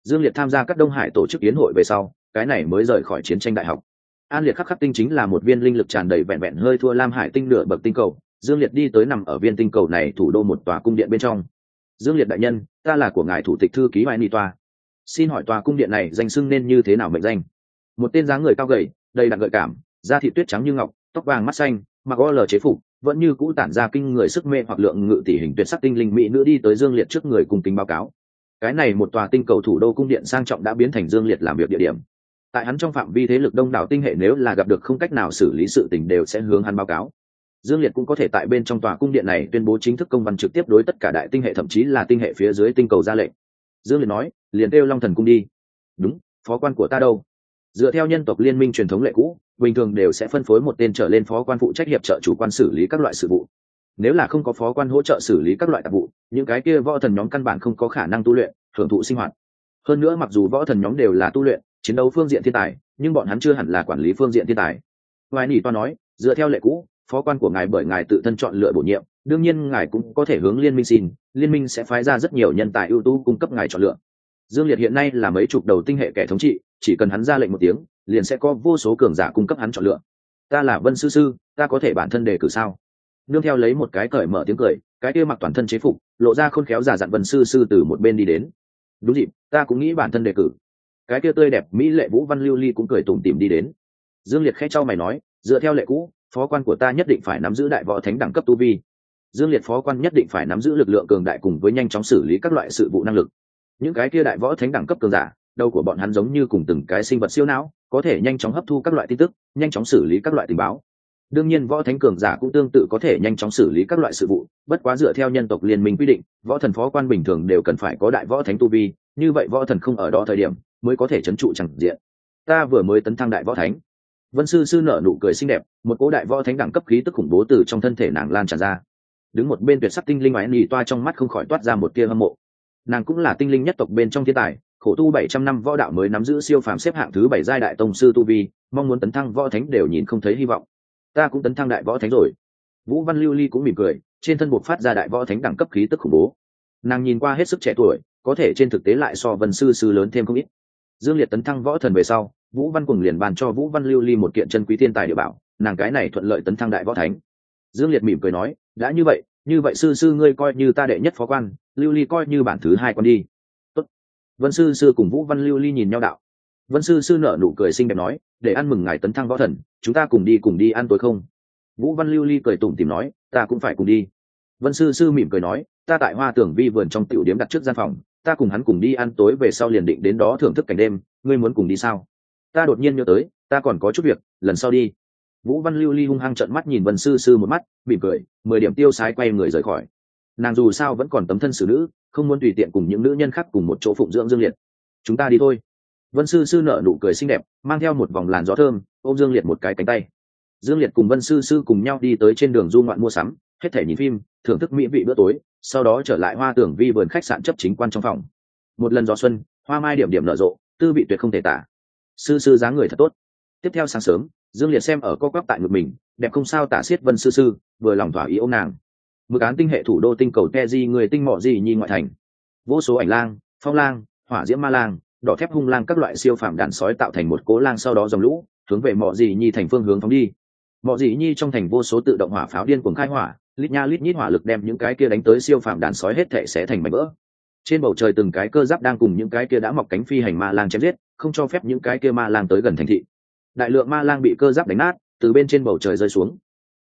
Dương liệt tham gia các đông hải tổ chức yến hội về sau, cái này mới rời khỏi chiến tranh đại học. An liệt khắc khắc tinh chính là một viên linh lực tràn đầy vẹn vẹn hơi thua lam hải tinh nửa bậc tinh cầu. Dương liệt đi tới nằm ở viên tinh cầu này thủ đô một tòa cung điện bên trong. Dương liệt đại nhân, ta là của ngài thủ tịch thư ký mai ni toa. Xin hỏi tòa cung điện này danh xưng nên như thế nào mệnh danh? Một tên dáng người cao gầy, đầy đặc gợi cảm, da thị tuyết trắng như ngọc, tóc vàng mắt xanh mặc o lờ chế phục, vẫn như cũ tản ra kinh người sức mê hoặc lượng ngự tỷ hình tuyệt sắc tinh linh mỹ nữ đi tới dương liệt trước người cùng kính báo cáo. Cái này một tòa tinh cầu thủ đô cung điện sang trọng đã biến thành dương liệt làm việc địa điểm. Tại hắn trong phạm vi thế lực đông đảo tinh hệ nếu là gặp được không cách nào xử lý sự tình đều sẽ hướng hắn báo cáo. Dương liệt cũng có thể tại bên trong tòa cung điện này tuyên bố chính thức công văn trực tiếp đối tất cả đại tinh hệ thậm chí là tinh hệ phía dưới tinh cầu ra lệnh. Dương liệt nói, liền kêu long thần cung đi. Đúng, phó quan của ta đâu? Dựa theo nhân tộc liên minh truyền thống lệ cũ bình thường đều sẽ phân phối một tên trở lên phó quan phụ trách hiệp trợ chủ quan xử lý các loại sự vụ. Nếu là không có phó quan hỗ trợ xử lý các loại tạp vụ, những cái kia võ thần nhóm căn bản không có khả năng tu luyện, hưởng thụ sinh hoạt. Hơn nữa mặc dù võ thần nhóm đều là tu luyện, chiến đấu phương diện thiên tài, nhưng bọn hắn chưa hẳn là quản lý phương diện thiên tài. Ngoài nỉ to nói, dựa theo lệ cũ, phó quan của ngài bởi ngài tự thân chọn lựa bổ nhiệm, đương nhiên ngài cũng có thể hướng liên minh xin, liên minh sẽ phái ra rất nhiều nhân tài ưu tú cung cấp ngài chọn lựa. Dương liệt hiện nay là mấy chục đầu tinh hệ kẻ thống trị, chỉ cần hắn ra lệnh một tiếng liền sẽ có vô số cường giả cung cấp hắn chọn lựa. Ta là vân sư sư, ta có thể bản thân đề cử sao? Nương theo lấy một cái cởi mở tiếng cười, cái kia mặc toàn thân chế phục, lộ ra khôn khéo giả dặn vân sư sư từ một bên đi đến. Đúng dịp, ta cũng nghĩ bản thân đề cử. Cái kia tươi đẹp mỹ lệ vũ văn lưu ly cũng cười tủm tìm đi đến. Dương liệt khẽ trao mày nói, dựa theo lệ cũ, phó quan của ta nhất định phải nắm giữ đại võ thánh đẳng cấp tu vi. Dương liệt phó quan nhất định phải nắm giữ lực lượng cường đại cùng với nhanh chóng xử lý các loại sự vụ năng lực. Những cái kia đại võ thánh đẳng cấp cường giả, đầu của bọn hắn giống như cùng từng cái sinh vật siêu não có thể nhanh chóng hấp thu các loại tin tức, nhanh chóng xử lý các loại tình báo. Đương nhiên, võ thánh cường giả cũng tương tự có thể nhanh chóng xử lý các loại sự vụ, bất quá dựa theo nhân tộc liên minh quy định, võ thần phó quan bình thường đều cần phải có đại võ thánh tu vi, như vậy võ thần không ở đó thời điểm, mới có thể c h ấ n trụ chẳng diện. Ta vừa mới tấn thăng đại võ thánh. Vân sư sư nở nụ cười xinh đẹp, một cố đại võ thánh đẳng cấp khí tức khủng bố từ trong thân thể nàng lan tràn ra. Đứng một bên tuyệt sắc tinh linh mái nỉ toa trong mắt không khỏi toát ra một tia hâm mộ. Nàng cũng là tinh linh nhất tộc bên trong thiên tài khổ tu bảy trăm năm võ đạo mới nắm giữ siêu phàm xếp hạng thứ bảy giai đại tông sư tu vi, mong muốn tấn thăng võ thánh đều nhìn không thấy hy vọng. Ta cũng tấn thăng đại võ thánh rồi. Vũ văn lưu ly cũng mỉm cười, trên thân buộc phát ra đại võ thánh đẳng cấp khí tức khủng bố. Nàng nhìn qua hết sức trẻ tuổi, có thể trên thực tế lại so vân sư sư lớn thêm không ít. Dương liệt tấn thăng võ thần về sau, vũ văn cùng liền bàn cho vũ văn lưu ly một kiện chân quý thiên tài địa bảo, nàng cái này thuận lợi tấn thăng đại võ thánh. Dương liệt mỉm cười nói, đã như vậy như vậy sư sư ngươi coi như ta đệ nhất phó quan, lưu ly coi như bản thứ hai con đi vân sư sư cùng vũ văn lưu ly nhìn nhau đạo. Vân sư sư nở nụ cười xinh đẹp nói, để ăn mừng ngài tấn thăng võ thần, chúng ta cùng đi cùng đi ăn tối không? Vũ văn lưu ly cười tủm tìm nói, ta cũng phải cùng đi. Vân sư sư mỉm cười nói, ta tại hoa tưởng vi vườn trong tiểu điếm đặt trước gian phòng, ta cùng hắn cùng đi ăn tối về sau liền định đến đó thưởng thức cảnh đêm, ngươi muốn cùng đi sao? Ta đột nhiên nhớ tới, ta còn có chút việc, lần sau đi. Vũ văn lưu ly hung hăng trợn mắt nhìn vân sư sư một mắt, mỉm cười, mười điểm tiêu sái quay người rời khỏi. Nàng dù sao vẫn còn tấm thân xử nữ không muốn tùy tiện cùng những nữ nhân khác cùng một chỗ phụng dưỡng dương liệt. Chúng ta đi thôi. Vân sư sư nở nụ cười xinh đẹp, mang theo một vòng làn gió thơm, ôm dương liệt một cái cánh tay. Dương liệt cùng vân sư sư cùng nhau đi tới trên đường du ngoạn mua sắm, hết thể nhìn phim, thưởng thức mỹ vị bữa tối, sau đó trở lại hoa tưởng vi vườn khách sạn chấp chính quan trong phòng. Một lần gió xuân, hoa mai điểm điểm nở rộ, tư vị tuyệt không thể tả. Sư sư dáng người thật tốt. Tiếp theo sáng sớm, dương liệt xem ở co quắp tại ngực mình, đẹp không sao tả xiết vân sư sư, vừa lòng thỏa ý ô nàng mực án tinh hệ thủ đô tinh cầu te di người tinh mọ gì nhi ngoại thành. Vô số ảnh lang, phong lang, hỏa diễm ma lang, đỏ thép hung lang các loại siêu phạm đàn sói tạo thành một cố lang sau đó dòng lũ, hướng về mọ gì nhi thành phương hướng phóng đi. Mọ gì nhi trong thành vô số tự động hỏa pháo điên cuồng khai hỏa, lít nha lít nhít hỏa lực đem những cái kia đánh tới siêu phạm đàn sói hết thệ sẽ thành mảnh vỡ. Trên bầu trời từng cái cơ giáp đang cùng những cái kia đã mọc cánh phi hành ma lang chém giết, không cho phép những cái kia ma lang tới gần thành thị. Đại lượng ma lang bị cơ giáp đánh nát, từ bên trên bầu trời rơi xuống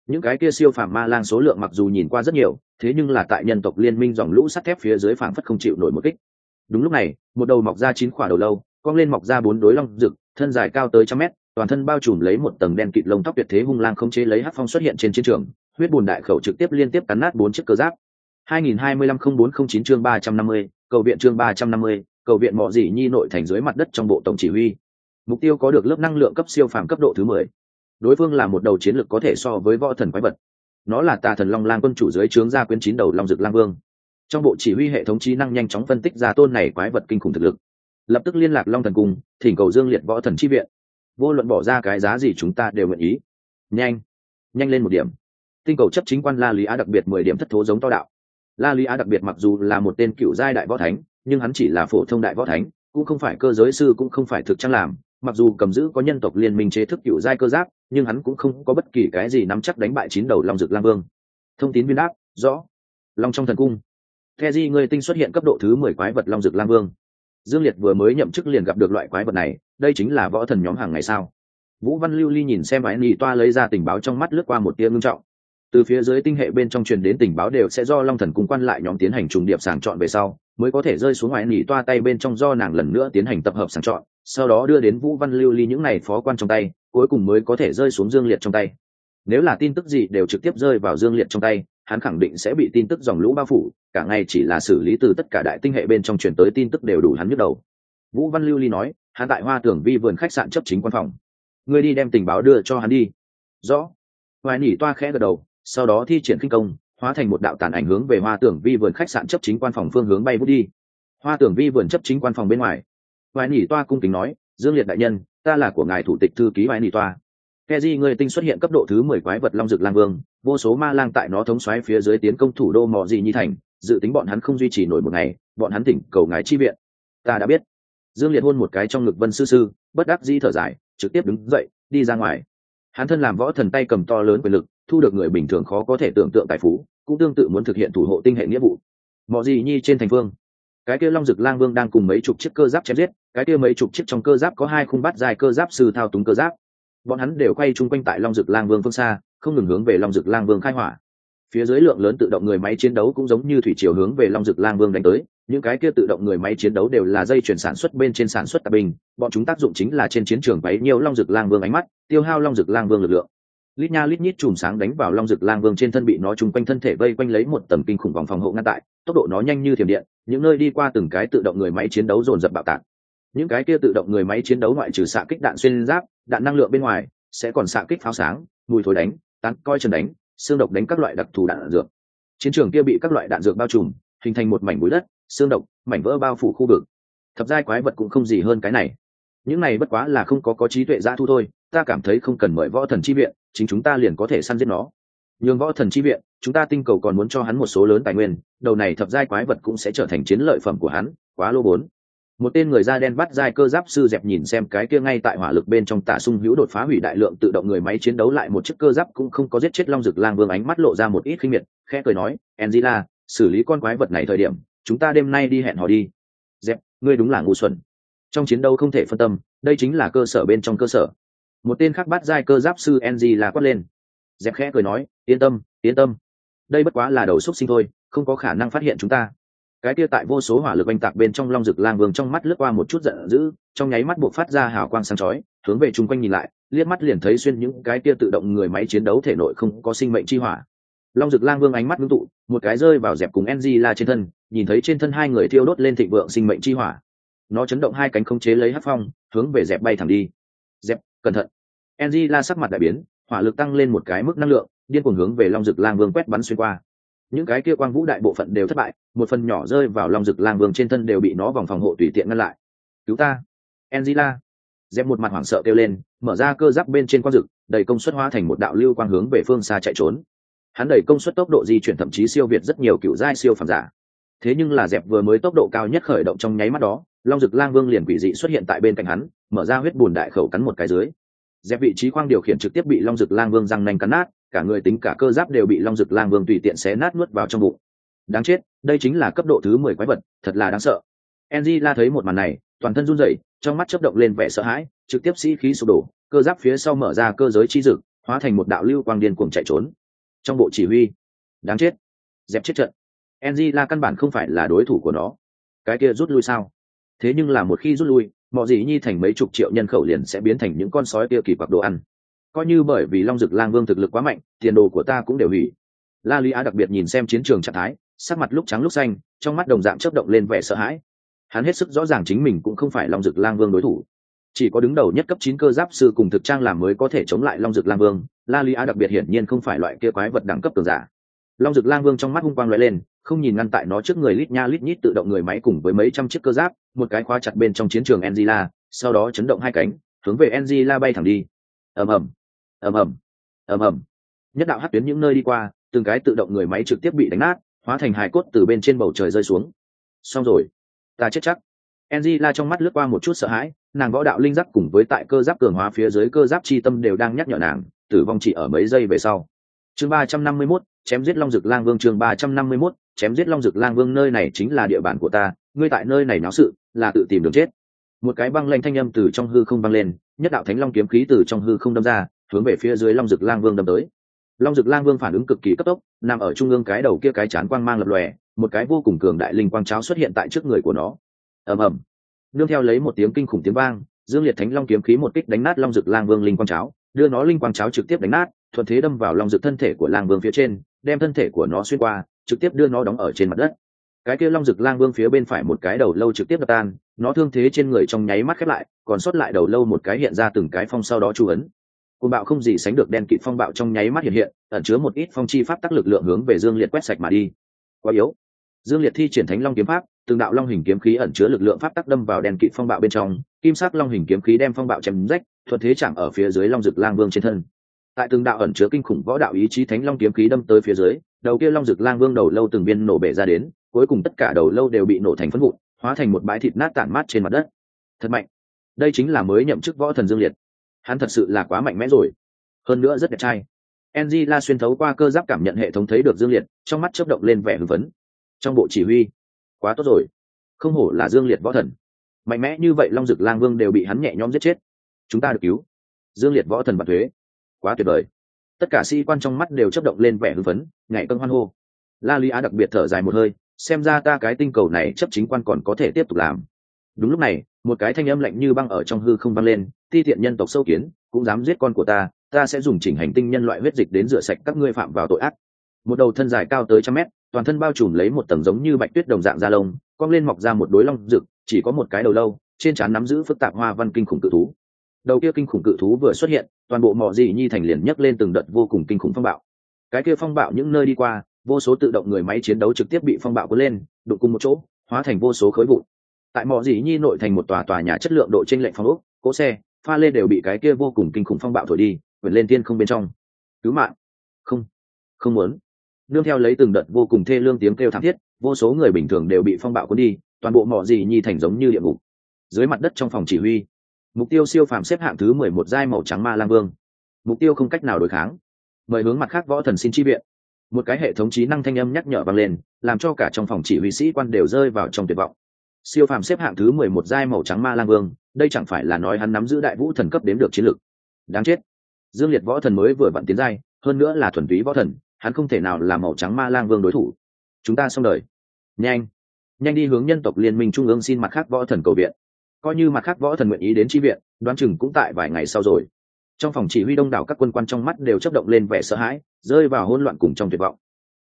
những cái kia siêu phàm ma lang số lượng mặc dù nhìn qua rất nhiều thế nhưng là tại nhân tộc liên minh dòng lũ sắt thép phía dưới phảng phất không chịu nổi một kích. Đúng lúc này một đầu mọc ra chín khỏa đầu lâu cong lên mọc ra bốn đối long rực thân dài cao tới trăm mét toàn thân bao trùm lấy một tầng đen kịt lông tóc tuyệt thế hung lang không chế lấy hát phong xuất hiện trên chiến trường huyết bùn đại khẩu trực tiếp liên tiếp cắn nát bốn chiếc cơ giáp. 2025-0409 chương 350, cầu viện chương 350, cầu viện mọ dị nhi nội thành dưới mặt đất trong bộ tổng chỉ huy. Mục tiêu có được lớp năng lượng cấp siêu phàm cấp độ thứ mười đối phương là một đầu chiến lược có thể so với võ thần quái vật. Nó là tà thần long lang quân chủ dưới trướng gia quyến chín đầu long dực lang vương. Trong bộ chỉ huy hệ thống trí năng nhanh chóng phân tích ra tôn này quái vật kinh khủng thực lực. Lập tức liên lạc long thần cung, thỉnh cầu dương liệt võ thần chi viện. Vô luận bỏ ra cái giá gì chúng ta đều nguyện ý. Nhanh nhanh lên một điểm. Tinh cầu chấp chính quan la lý á đặc biệt mười điểm thất thố giống to đạo. La lý á đặc biệt mặc dù là một tên cựu giai đại võ thánh, nhưng hắn chỉ là phổ thông đại võ thánh, cũng không phải cơ giới sư, cũng không phải thực trang làm. Mặc dù cầm giữ có nhân tộc liên minh chế thức cựu giai cơ giáp nhưng hắn cũng không có bất kỳ cái gì nắm chắc đánh bại chín đầu long dực lang vương. Thông tin viên đáp, rõ. Long trong thần cung. The di người tinh xuất hiện cấp độ thứ mười quái vật long dực lang vương. Dương liệt vừa mới nhậm chức liền gặp được loại quái vật này, đây chính là võ thần nhóm hàng ngày sao? Vũ văn lưu ly nhìn xem ái nị toa lấy ra tình báo trong mắt lướt qua một tia ngưng trọng. Từ phía dưới tinh hệ bên trong truyền đến tình báo đều sẽ do long thần cung quan lại nhóm tiến hành trùng điệp sàng chọn về sau, mới có thể rơi xuống ngoài nỉ toa tay bên trong do nàng lần nữa tiến hành tập hợp sàng chọn, sau đó đưa đến vũ văn lưu ly những này phó quan trong tay cuối cùng mới có thể rơi xuống dương liệt trong tay. Nếu là tin tức gì đều trực tiếp rơi vào dương liệt trong tay, hắn khẳng định sẽ bị tin tức dòng lũ bao phủ, cả ngày chỉ là xử lý từ tất cả đại tinh hệ bên trong chuyển tới tin tức đều đủ hắn nhức đầu. Vũ văn lưu ly nói, hắn tại hoa tưởng vi vườn khách sạn chấp chính quan phòng. Ngươi đi đem tình báo đưa cho hắn đi. Rõ. Hoài nỉ toa khẽ gật đầu, sau đó thi triển kinh công, hóa thành một đạo tàn ảnh hướng về hoa tưởng vi vườn khách sạn chấp chính quan phòng phương hướng bay vút đi. Hoa tưởng vi vườn chấp chính quan phòng bên ngoài. Hoài nỉ toa cung kính nói, dương liệt đại nhân ta là của ngài thủ tịch thư ký hoài nị toa. Ke di người tinh xuất hiện cấp độ thứ mười quái vật long dực lang vương, vô số ma lang tại nó thống xoáy phía dưới tiến công thủ đô mò Di nhi thành, dự tính bọn hắn không duy trì nổi một ngày, bọn hắn tỉnh cầu ngài chi viện. Ta đã biết. Dương liệt hôn một cái trong ngực vân sư sư, bất đắc di thở dài, trực tiếp đứng dậy, đi ra ngoài. Hắn thân làm võ thần tay cầm to lớn quyền lực, thu được người bình thường khó có thể tưởng tượng tài phú, cũng tương tự muốn thực hiện thủ hộ tinh hệ nghĩa vụ. Mọi gì nhi trên thành phương cái kia long dực lang vương đang cùng mấy chục chiếc cơ giáp chém giết, cái kia mấy chục chiếc trong cơ giáp có hai khung bát dài cơ giáp sư thao túng cơ giáp. Bọn hắn đều quay chung quanh tại long dực lang vương phương xa, không ngừng hướng về long dực lang vương khai hỏa. Phía dưới lượng lớn tự động người máy chiến đấu cũng giống như thủy chiều hướng về long dực lang vương đánh tới, những cái kia tự động người máy chiến đấu đều là dây chuyển sản xuất bên trên sản xuất tạp bình, bọn chúng tác dụng chính là trên chiến trường bấy nhiều long dực lang vương ánh mắt, tiêu hao long dực lang vương lực lượng. Lít nha lít nhít chùm sáng đánh vào long dực lang vương trên thân bị nó chung quanh thân thể vây quanh lấy một tầm kinh khủng vòng phòng hộ ngăn tại tốc độ nó nhanh như thiểm điện, những nơi đi qua từng cái tự động người máy chiến đấu dồn dập bạo tạc. Những cái kia tự động người máy chiến đấu ngoại trừ xạ kích đạn xuyên giáp, đạn năng lượng bên ngoài, sẽ còn xạ kích pháo sáng, mùi thối đánh, tán, coi chân đánh, xương độc đánh các loại đặc thù đạn dược. Chiến trường kia bị các loại đạn dược bao trùm, hình thành một mảnh bụi đất, xương độc, mảnh vỡ bao phủ khu vực. Thập giai quái vật cũng không gì hơn cái này. Những này bất quá là không có có trí tuệ ra thu thôi, ta cảm thấy không cần mời võ thần chi viện, chính chúng ta liền có thể săn giết nó nhường võ thần chi viện, chúng ta tinh cầu còn muốn cho hắn một số lớn tài nguyên, đầu này thập giai quái vật cũng sẽ trở thành chiến lợi phẩm của hắn, quá lô bốn. Một tên người da đen bắt giai cơ giáp sư dẹp nhìn xem cái kia ngay tại hỏa lực bên trong tả sung hữu đột phá hủy đại lượng tự động người máy chiến đấu lại một chiếc cơ giáp cũng không có giết chết long rực lang vương ánh mắt lộ ra một ít khinh miệt, khẽ cười nói, angela, xử lý con quái vật này thời điểm, chúng ta đêm nay đi hẹn hò đi. Dẹp, ngươi đúng là ngu xuẩn. Trong chiến đấu không thể phân tâm, đây chính là cơ sở bên trong cơ sở. Một tên khác bắt giai cơ giáp sư angela quát lên dẹp khẽ cười nói, yên tâm yên tâm. Đây bất quá là đầu xúc sinh thôi, không có khả năng phát hiện chúng ta. Cái kia tại vô số hỏa lực oanh tạc bên trong long rực lang vương trong mắt lướt qua một chút giận dữ, trong nháy mắt buộc phát ra hào quang sáng chói, hướng về chung quanh nhìn lại, liếc mắt liền thấy xuyên những cái kia tự động người máy chiến đấu thể nội không có sinh mệnh chi hỏa. Long rực lang vương ánh mắt ngưng tụ, một cái rơi vào dẹp cùng ng la trên thân, nhìn thấy trên thân hai người thiêu đốt lên thịnh vượng sinh mệnh chi hỏa. Nó chấn động hai cánh không chế lấy hát phong, hướng về dẹp bay thẳng đi. Dẹp, cẩn thận. Ng la sắc mặt đại biến hỏa lực tăng lên một cái mức năng lượng điên cuồng hướng về long Dực lang vương quét bắn xuyên qua. Những cái kia quang vũ đại bộ phận đều thất bại một phần nhỏ rơi vào long Dực lang vương trên thân đều bị nó vòng phòng hộ tùy tiện ngăn lại. Cứu ta! Angela. Dẹp một mặt hoảng sợ kêu lên mở ra cơ giáp bên trên quang dực, đầy công suất hóa thành một đạo lưu quang hướng về phương xa chạy trốn. Hắn đẩy công suất tốc độ di chuyển thậm chí siêu việt rất nhiều cựu giai siêu phàm giả. Thế nhưng là dẹp vừa mới tốc độ cao nhất khởi động trong nháy mắt đó long Dực lang vương liền quỷ dị xuất hiện tại bên cạnh hắn mở ra huyết bùn đại khẩu cắn một cái dưới dẹp vị trí khoang điều khiển trực tiếp bị long rực lang vương răng nanh cắn nát, cả người tính cả cơ giáp đều bị long rực lang vương tùy tiện xé nát nuốt vào trong bụng. Đáng chết, đây chính là cấp độ thứ mười quái vật, thật là đáng sợ. Enzy la thấy một màn này, toàn thân run rẩy, trong mắt chấp động lên vẻ sợ hãi, trực tiếp sĩ khí sụp đổ, cơ giáp phía sau mở ra cơ giới chi dực, hóa thành một đạo lưu quang điên cuồng chạy trốn. Trong bộ chỉ huy, đáng chết, dẹp chết trận. Enzy la căn bản không phải là đối thủ của nó. Cái kia rút lui sao? Thế nhưng là một khi rút lui mọi gì nhi thành mấy chục triệu nhân khẩu liền sẽ biến thành những con sói kia kỳ bạc đồ ăn. Coi như bởi vì long dực lang vương thực lực quá mạnh, tiền đồ của ta cũng đều hủy. La lý á đặc biệt nhìn xem chiến trường trạng thái, sắc mặt lúc trắng lúc xanh, trong mắt đồng dạng chấp động lên vẻ sợ hãi. Hắn hết sức rõ ràng chính mình cũng không phải long dực lang vương đối thủ. Chỉ có đứng đầu nhất cấp chín cơ giáp sư cùng thực trang làm mới có thể chống lại long dực lang vương. La lý á đặc biệt hiển nhiên không phải loại kia quái vật đẳng cấp tường giả long dực lang vương trong mắt hung quang loại lên không nhìn ngăn tại nó trước người lít nha lít nhít tự động người máy cùng với mấy trăm chiếc cơ giáp một cái khóa chặt bên trong chiến trường Enzila, sau đó chấn động hai cánh hướng về Enzila bay thẳng đi. Ầm ầm. Ầm ầm. Ầm ầm. Nhất đạo hát tuyến những nơi đi qua từng cái tự động người máy trực tiếp bị đánh nát hóa thành hài cốt từ bên trên bầu trời rơi xuống. Xong rồi. Ta chết chắc. Enzila trong mắt lướt qua một chút sợ hãi nàng võ đạo linh giác cùng với tại cơ giáp cường hóa phía dưới cơ giáp chi tâm đều đang nhắc nhở nàng tử vong chỉ ở mấy giây về sau chương ba trăm năm mươi 351, chém giết long dực lang vương. Chương ba trăm năm mươi 351, chém giết long dực lang vương nơi này chính là địa bàn của ta ngươi tại nơi này náo sự là tự tìm đường chết. Một cái băng lanh thanh âm từ trong hư không băng lên nhất đạo thánh long kiếm khí từ trong hư không đâm ra hướng về phía dưới long dực lang vương đâm tới. Long dực lang vương phản ứng cực kỳ cấp tốc nằm ở trung ương cái đầu kia cái chán quang mang lập lòe một cái vô cùng cường đại linh quang cháo xuất hiện tại trước người của nó. Ầm ầm. Nương theo lấy một tiếng kinh khủng tiếng vang dương liệt thánh long kiếm khí một kích đánh nát long dực lang vương linh quang cháo đưa nó linh quang cháo trực tiếp đánh nát thuận thế đâm vào long dực thân thể của lang vương phía trên, đem thân thể của nó xuyên qua, trực tiếp đưa nó đóng ở trên mặt đất. Cái kia long dực lang vương phía bên phải một cái đầu lâu trực tiếp đập tan, nó thương thế trên người trong nháy mắt khép lại, còn sót lại đầu lâu một cái hiện ra từng cái phong sau đó chu ấn. Côn bạo không gì sánh được đen kịt phong bạo trong nháy mắt hiện hiện, ẩn chứa một ít phong chi pháp tắc lực lượng hướng về dương liệt quét sạch mà đi. Quá yếu. Dương liệt thi triển thánh long kiếm pháp, từng đạo long hình kiếm khí ẩn chứa lực lượng pháp tắc đâm vào đen kỵ phong bạo bên trong, kim sắc long hình kiếm khí đem phong bạo chém rách, thuận thế chạm ở phía dưới long dực lang vương trên thân tại từng đạo ẩn chứa kinh khủng võ đạo ý chí thánh long kiếm khí đâm tới phía dưới, đầu kia long rực lang vương đầu lâu từng viên nổ bể ra đến, cuối cùng tất cả đầu lâu đều bị nổ thành phân vụn, hóa thành một bãi thịt nát tản mát trên mặt đất. Thật mạnh. Đây chính là mới nhậm chức võ thần dương liệt. Hắn thật sự là quá mạnh mẽ rồi. Hơn nữa rất đẹp trai. Ng la xuyên thấu qua cơ giáp cảm nhận hệ thống thấy được dương liệt, trong mắt chớp động lên vẻ hưng phấn. Trong bộ chỉ huy, quá tốt rồi. Không hổ là dương liệt võ thần. Mạnh mẽ như vậy long dực lang vương đều bị hắn nhẹ nhõm giết chết. Chúng ta được cứu. Dương liệt võ thần và thuế quá tuyệt vời. Tất cả sĩ quan trong mắt đều chấp động lên vẻ hưng phấn, nhảy cân hoan hô. La lý á đặc biệt thở dài một hơi, xem ra ta cái tinh cầu này chấp chính quan còn có thể tiếp tục làm. Đúng lúc này, một cái thanh âm lạnh như băng ở trong hư không vang lên, ti thiện nhân tộc sâu kiến, cũng dám giết con của ta ta sẽ dùng chỉnh hành tinh nhân loại huyết dịch đến rửa sạch các ngươi phạm vào tội ác. Một đầu thân dài cao tới trăm mét, toàn thân bao trùm lấy một tầng giống như bạch tuyết đồng dạng da lông, cong lên mọc ra một đối long rực, chỉ có một cái đầu lâu, trên trán nắm giữ phức tạp hoa văn kinh khủng cự thú. Đầu kia kinh khủng cự thú vừa xuất hiện toàn bộ mỏ dị nhi thành liền nhấc lên từng đợt vô cùng kinh khủng phong bạo. Cái kia phong bạo những nơi đi qua, vô số tự động người máy chiến đấu trực tiếp bị phong bạo cuốn lên, đụng cùng một chỗ, hóa thành vô số khối vụn. Tại mỏ dị nhi nội thành một tòa tòa nhà chất lượng độ trên lệnh phong ốc, cỗ xe, pha lê đều bị cái kia vô cùng kinh khủng phong bạo thổi đi, vượt lên tiên không bên trong. Cứu mạng. Không. Không muốn. Nương theo lấy từng đợt vô cùng thê lương tiếng kêu thảm thiết, vô số người bình thường đều bị phong bạo cuốn đi, toàn bộ mỏ dị nhi thành giống như địa ngục. Dưới mặt đất trong phòng chỉ huy mục tiêu siêu phàm xếp hạng thứ mười một giai màu trắng ma lang vương. Mục tiêu không cách nào đối kháng. Mời hướng mặt khác võ thần xin chi viện. Một cái hệ thống trí năng thanh âm nhắc nhở vang lên, làm cho cả trong phòng chỉ huy sĩ quan đều rơi vào trong tuyệt vọng. Siêu phàm xếp hạng thứ mười một giai màu trắng ma lang vương, đây chẳng phải là nói hắn nắm giữ đại vũ thần cấp đến được chiến lược đáng chết. Dương liệt võ thần mới vừa vặn tiến giai, hơn nữa là thuần túy võ thần, hắn không thể nào là màu trắng ma lang vương đối thủ. Chúng ta xong đời. Nhanh. Nhanh đi hướng nhân tộc liên minh trung ương xin mặt khác võ thần cầu viện coi như mặt khác võ thần nguyện ý đến tri viện, đoán chừng cũng tại vài ngày sau rồi. Trong phòng chỉ huy đông đảo các quân quan trong mắt đều chấp động lên vẻ sợ hãi, rơi vào hỗn loạn cùng trong tuyệt vọng.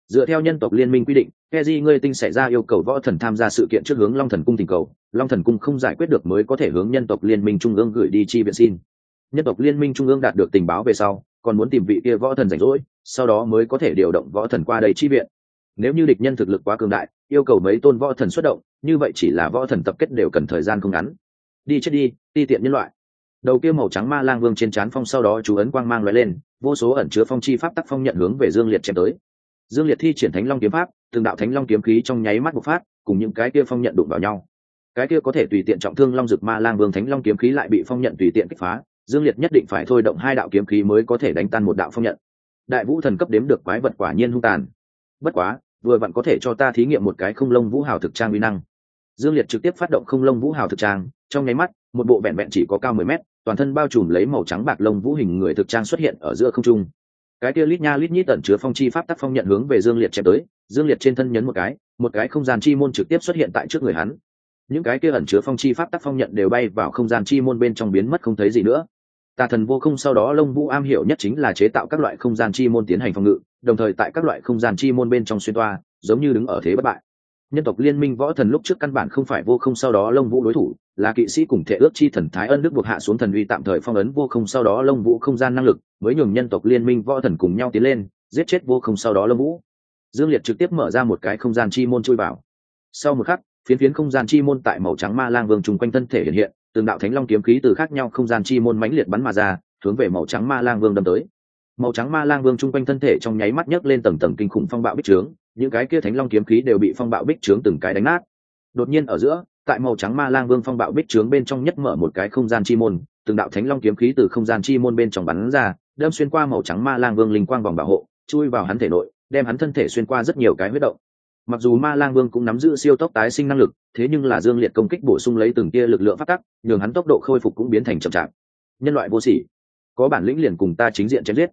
Dựa theo nhân tộc liên minh quy định, keji ngươi tinh xảy ra yêu cầu võ thần tham gia sự kiện trước hướng long thần cung tình cầu, long thần cung không giải quyết được mới có thể hướng nhân tộc liên minh trung ương gửi đi chi viện xin. Nhân tộc liên minh trung ương đạt được tình báo về sau, còn muốn tìm vị kia võ thần rảnh rỗi, sau đó mới có thể điều động võ thần qua đây chi viện. Nếu như địch nhân thực lực quá cường đại, yêu cầu mấy tôn võ thần xuất động, như vậy chỉ là võ thần tập kết đều cần thời gian không ngắn đi chết đi, ti tiện nhân loại. Đầu kia màu trắng ma lang vương trên trán phong sau đó chú ấn quang mang loại lên, vô số ẩn chứa phong chi pháp tắc phong nhận hướng về dương liệt chém tới. Dương liệt thi triển thánh long kiếm pháp, từng đạo thánh long kiếm khí trong nháy mắt bộc phát, cùng những cái kia phong nhận đụng vào nhau. Cái kia có thể tùy tiện trọng thương long dực ma lang vương thánh long kiếm khí lại bị phong nhận tùy tiện kích phá, dương liệt nhất định phải thôi động hai đạo kiếm khí mới có thể đánh tan một đạo phong nhận. Đại vũ thần cấp đếm được quái vật quả nhiên hung tàn. Bất quá, vừa vặn có thể cho ta thí nghiệm một cái không lông vũ hào thực trang uy năng dương liệt trực tiếp phát động không lông vũ hào thực trang, trong nháy mắt, một bộ vẹn vẹn chỉ có cao mười mét, toàn thân bao trùm lấy màu trắng bạc lông vũ hình người thực trang xuất hiện ở giữa không trung. Cái kia lít nha lít nhít tẩn chứa phong chi pháp tắc phong nhận hướng về dương liệt chém tới, dương liệt trên thân nhấn một cái một cái không gian chi môn trực tiếp xuất hiện tại trước người hắn. Những cái kia ẩn chứa phong chi pháp tắc phong nhận đều bay vào không gian chi môn bên trong biến mất không thấy gì nữa. Tà thần vô không sau đó lông vũ am hiểu nhất chính là chế tạo các loại không gian chi môn tiến hành phòng ngự, đồng thời tại các loại không gian chi môn bên trong xuyên toa, giống như đứng ở thế bất bại nhân tộc liên minh võ thần lúc trước căn bản không phải vô không sau đó lông vũ đối thủ, là kỵ sĩ cùng thể ước chi thần thái ân đức buộc hạ xuống thần uy tạm thời phong ấn vô không sau đó lông vũ không gian năng lực, mới nhường nhân tộc liên minh võ thần cùng nhau tiến lên, giết chết vô không sau đó lông vũ. Dương liệt trực tiếp mở ra một cái không gian chi môn chui vào. Sau một khắc, phiến phiến không gian chi môn tại màu trắng ma lang vương chung quanh thân thể hiện hiện, từng đạo thánh long kiếm khí từ khác nhau không gian chi môn mãnh liệt bắn mà ra, hướng về màu trắng ma lang vương đâm tới. Màu trắng ma lang vương chung quanh thân thể trong nháy mắt nhấc lên tầng tầng kinh khủng phong bạo bích trướng những cái kia thánh long kiếm khí đều bị phong bạo bích trướng từng cái đánh nát. Đột nhiên ở giữa, tại màu trắng ma lang vương phong bạo bích trướng bên trong nhất mở một cái không gian chi môn, từng đạo thánh long kiếm khí từ không gian chi môn bên trong bắn ra, đâm xuyên qua màu trắng ma lang vương linh quang vòng bảo hộ, chui vào hắn thể nội, đem hắn thân thể xuyên qua rất nhiều cái huyết động. Mặc dù ma lang vương cũng nắm giữ siêu tốc tái sinh năng lực, thế nhưng là dương liệt công kích bổ sung lấy từng tia lực lượng phát tắc, nhường hắn tốc độ khôi phục cũng biến thành chậm chạp. Nhân loại vô sỉ, có bản lĩnh liền cùng ta chính diện chém giết.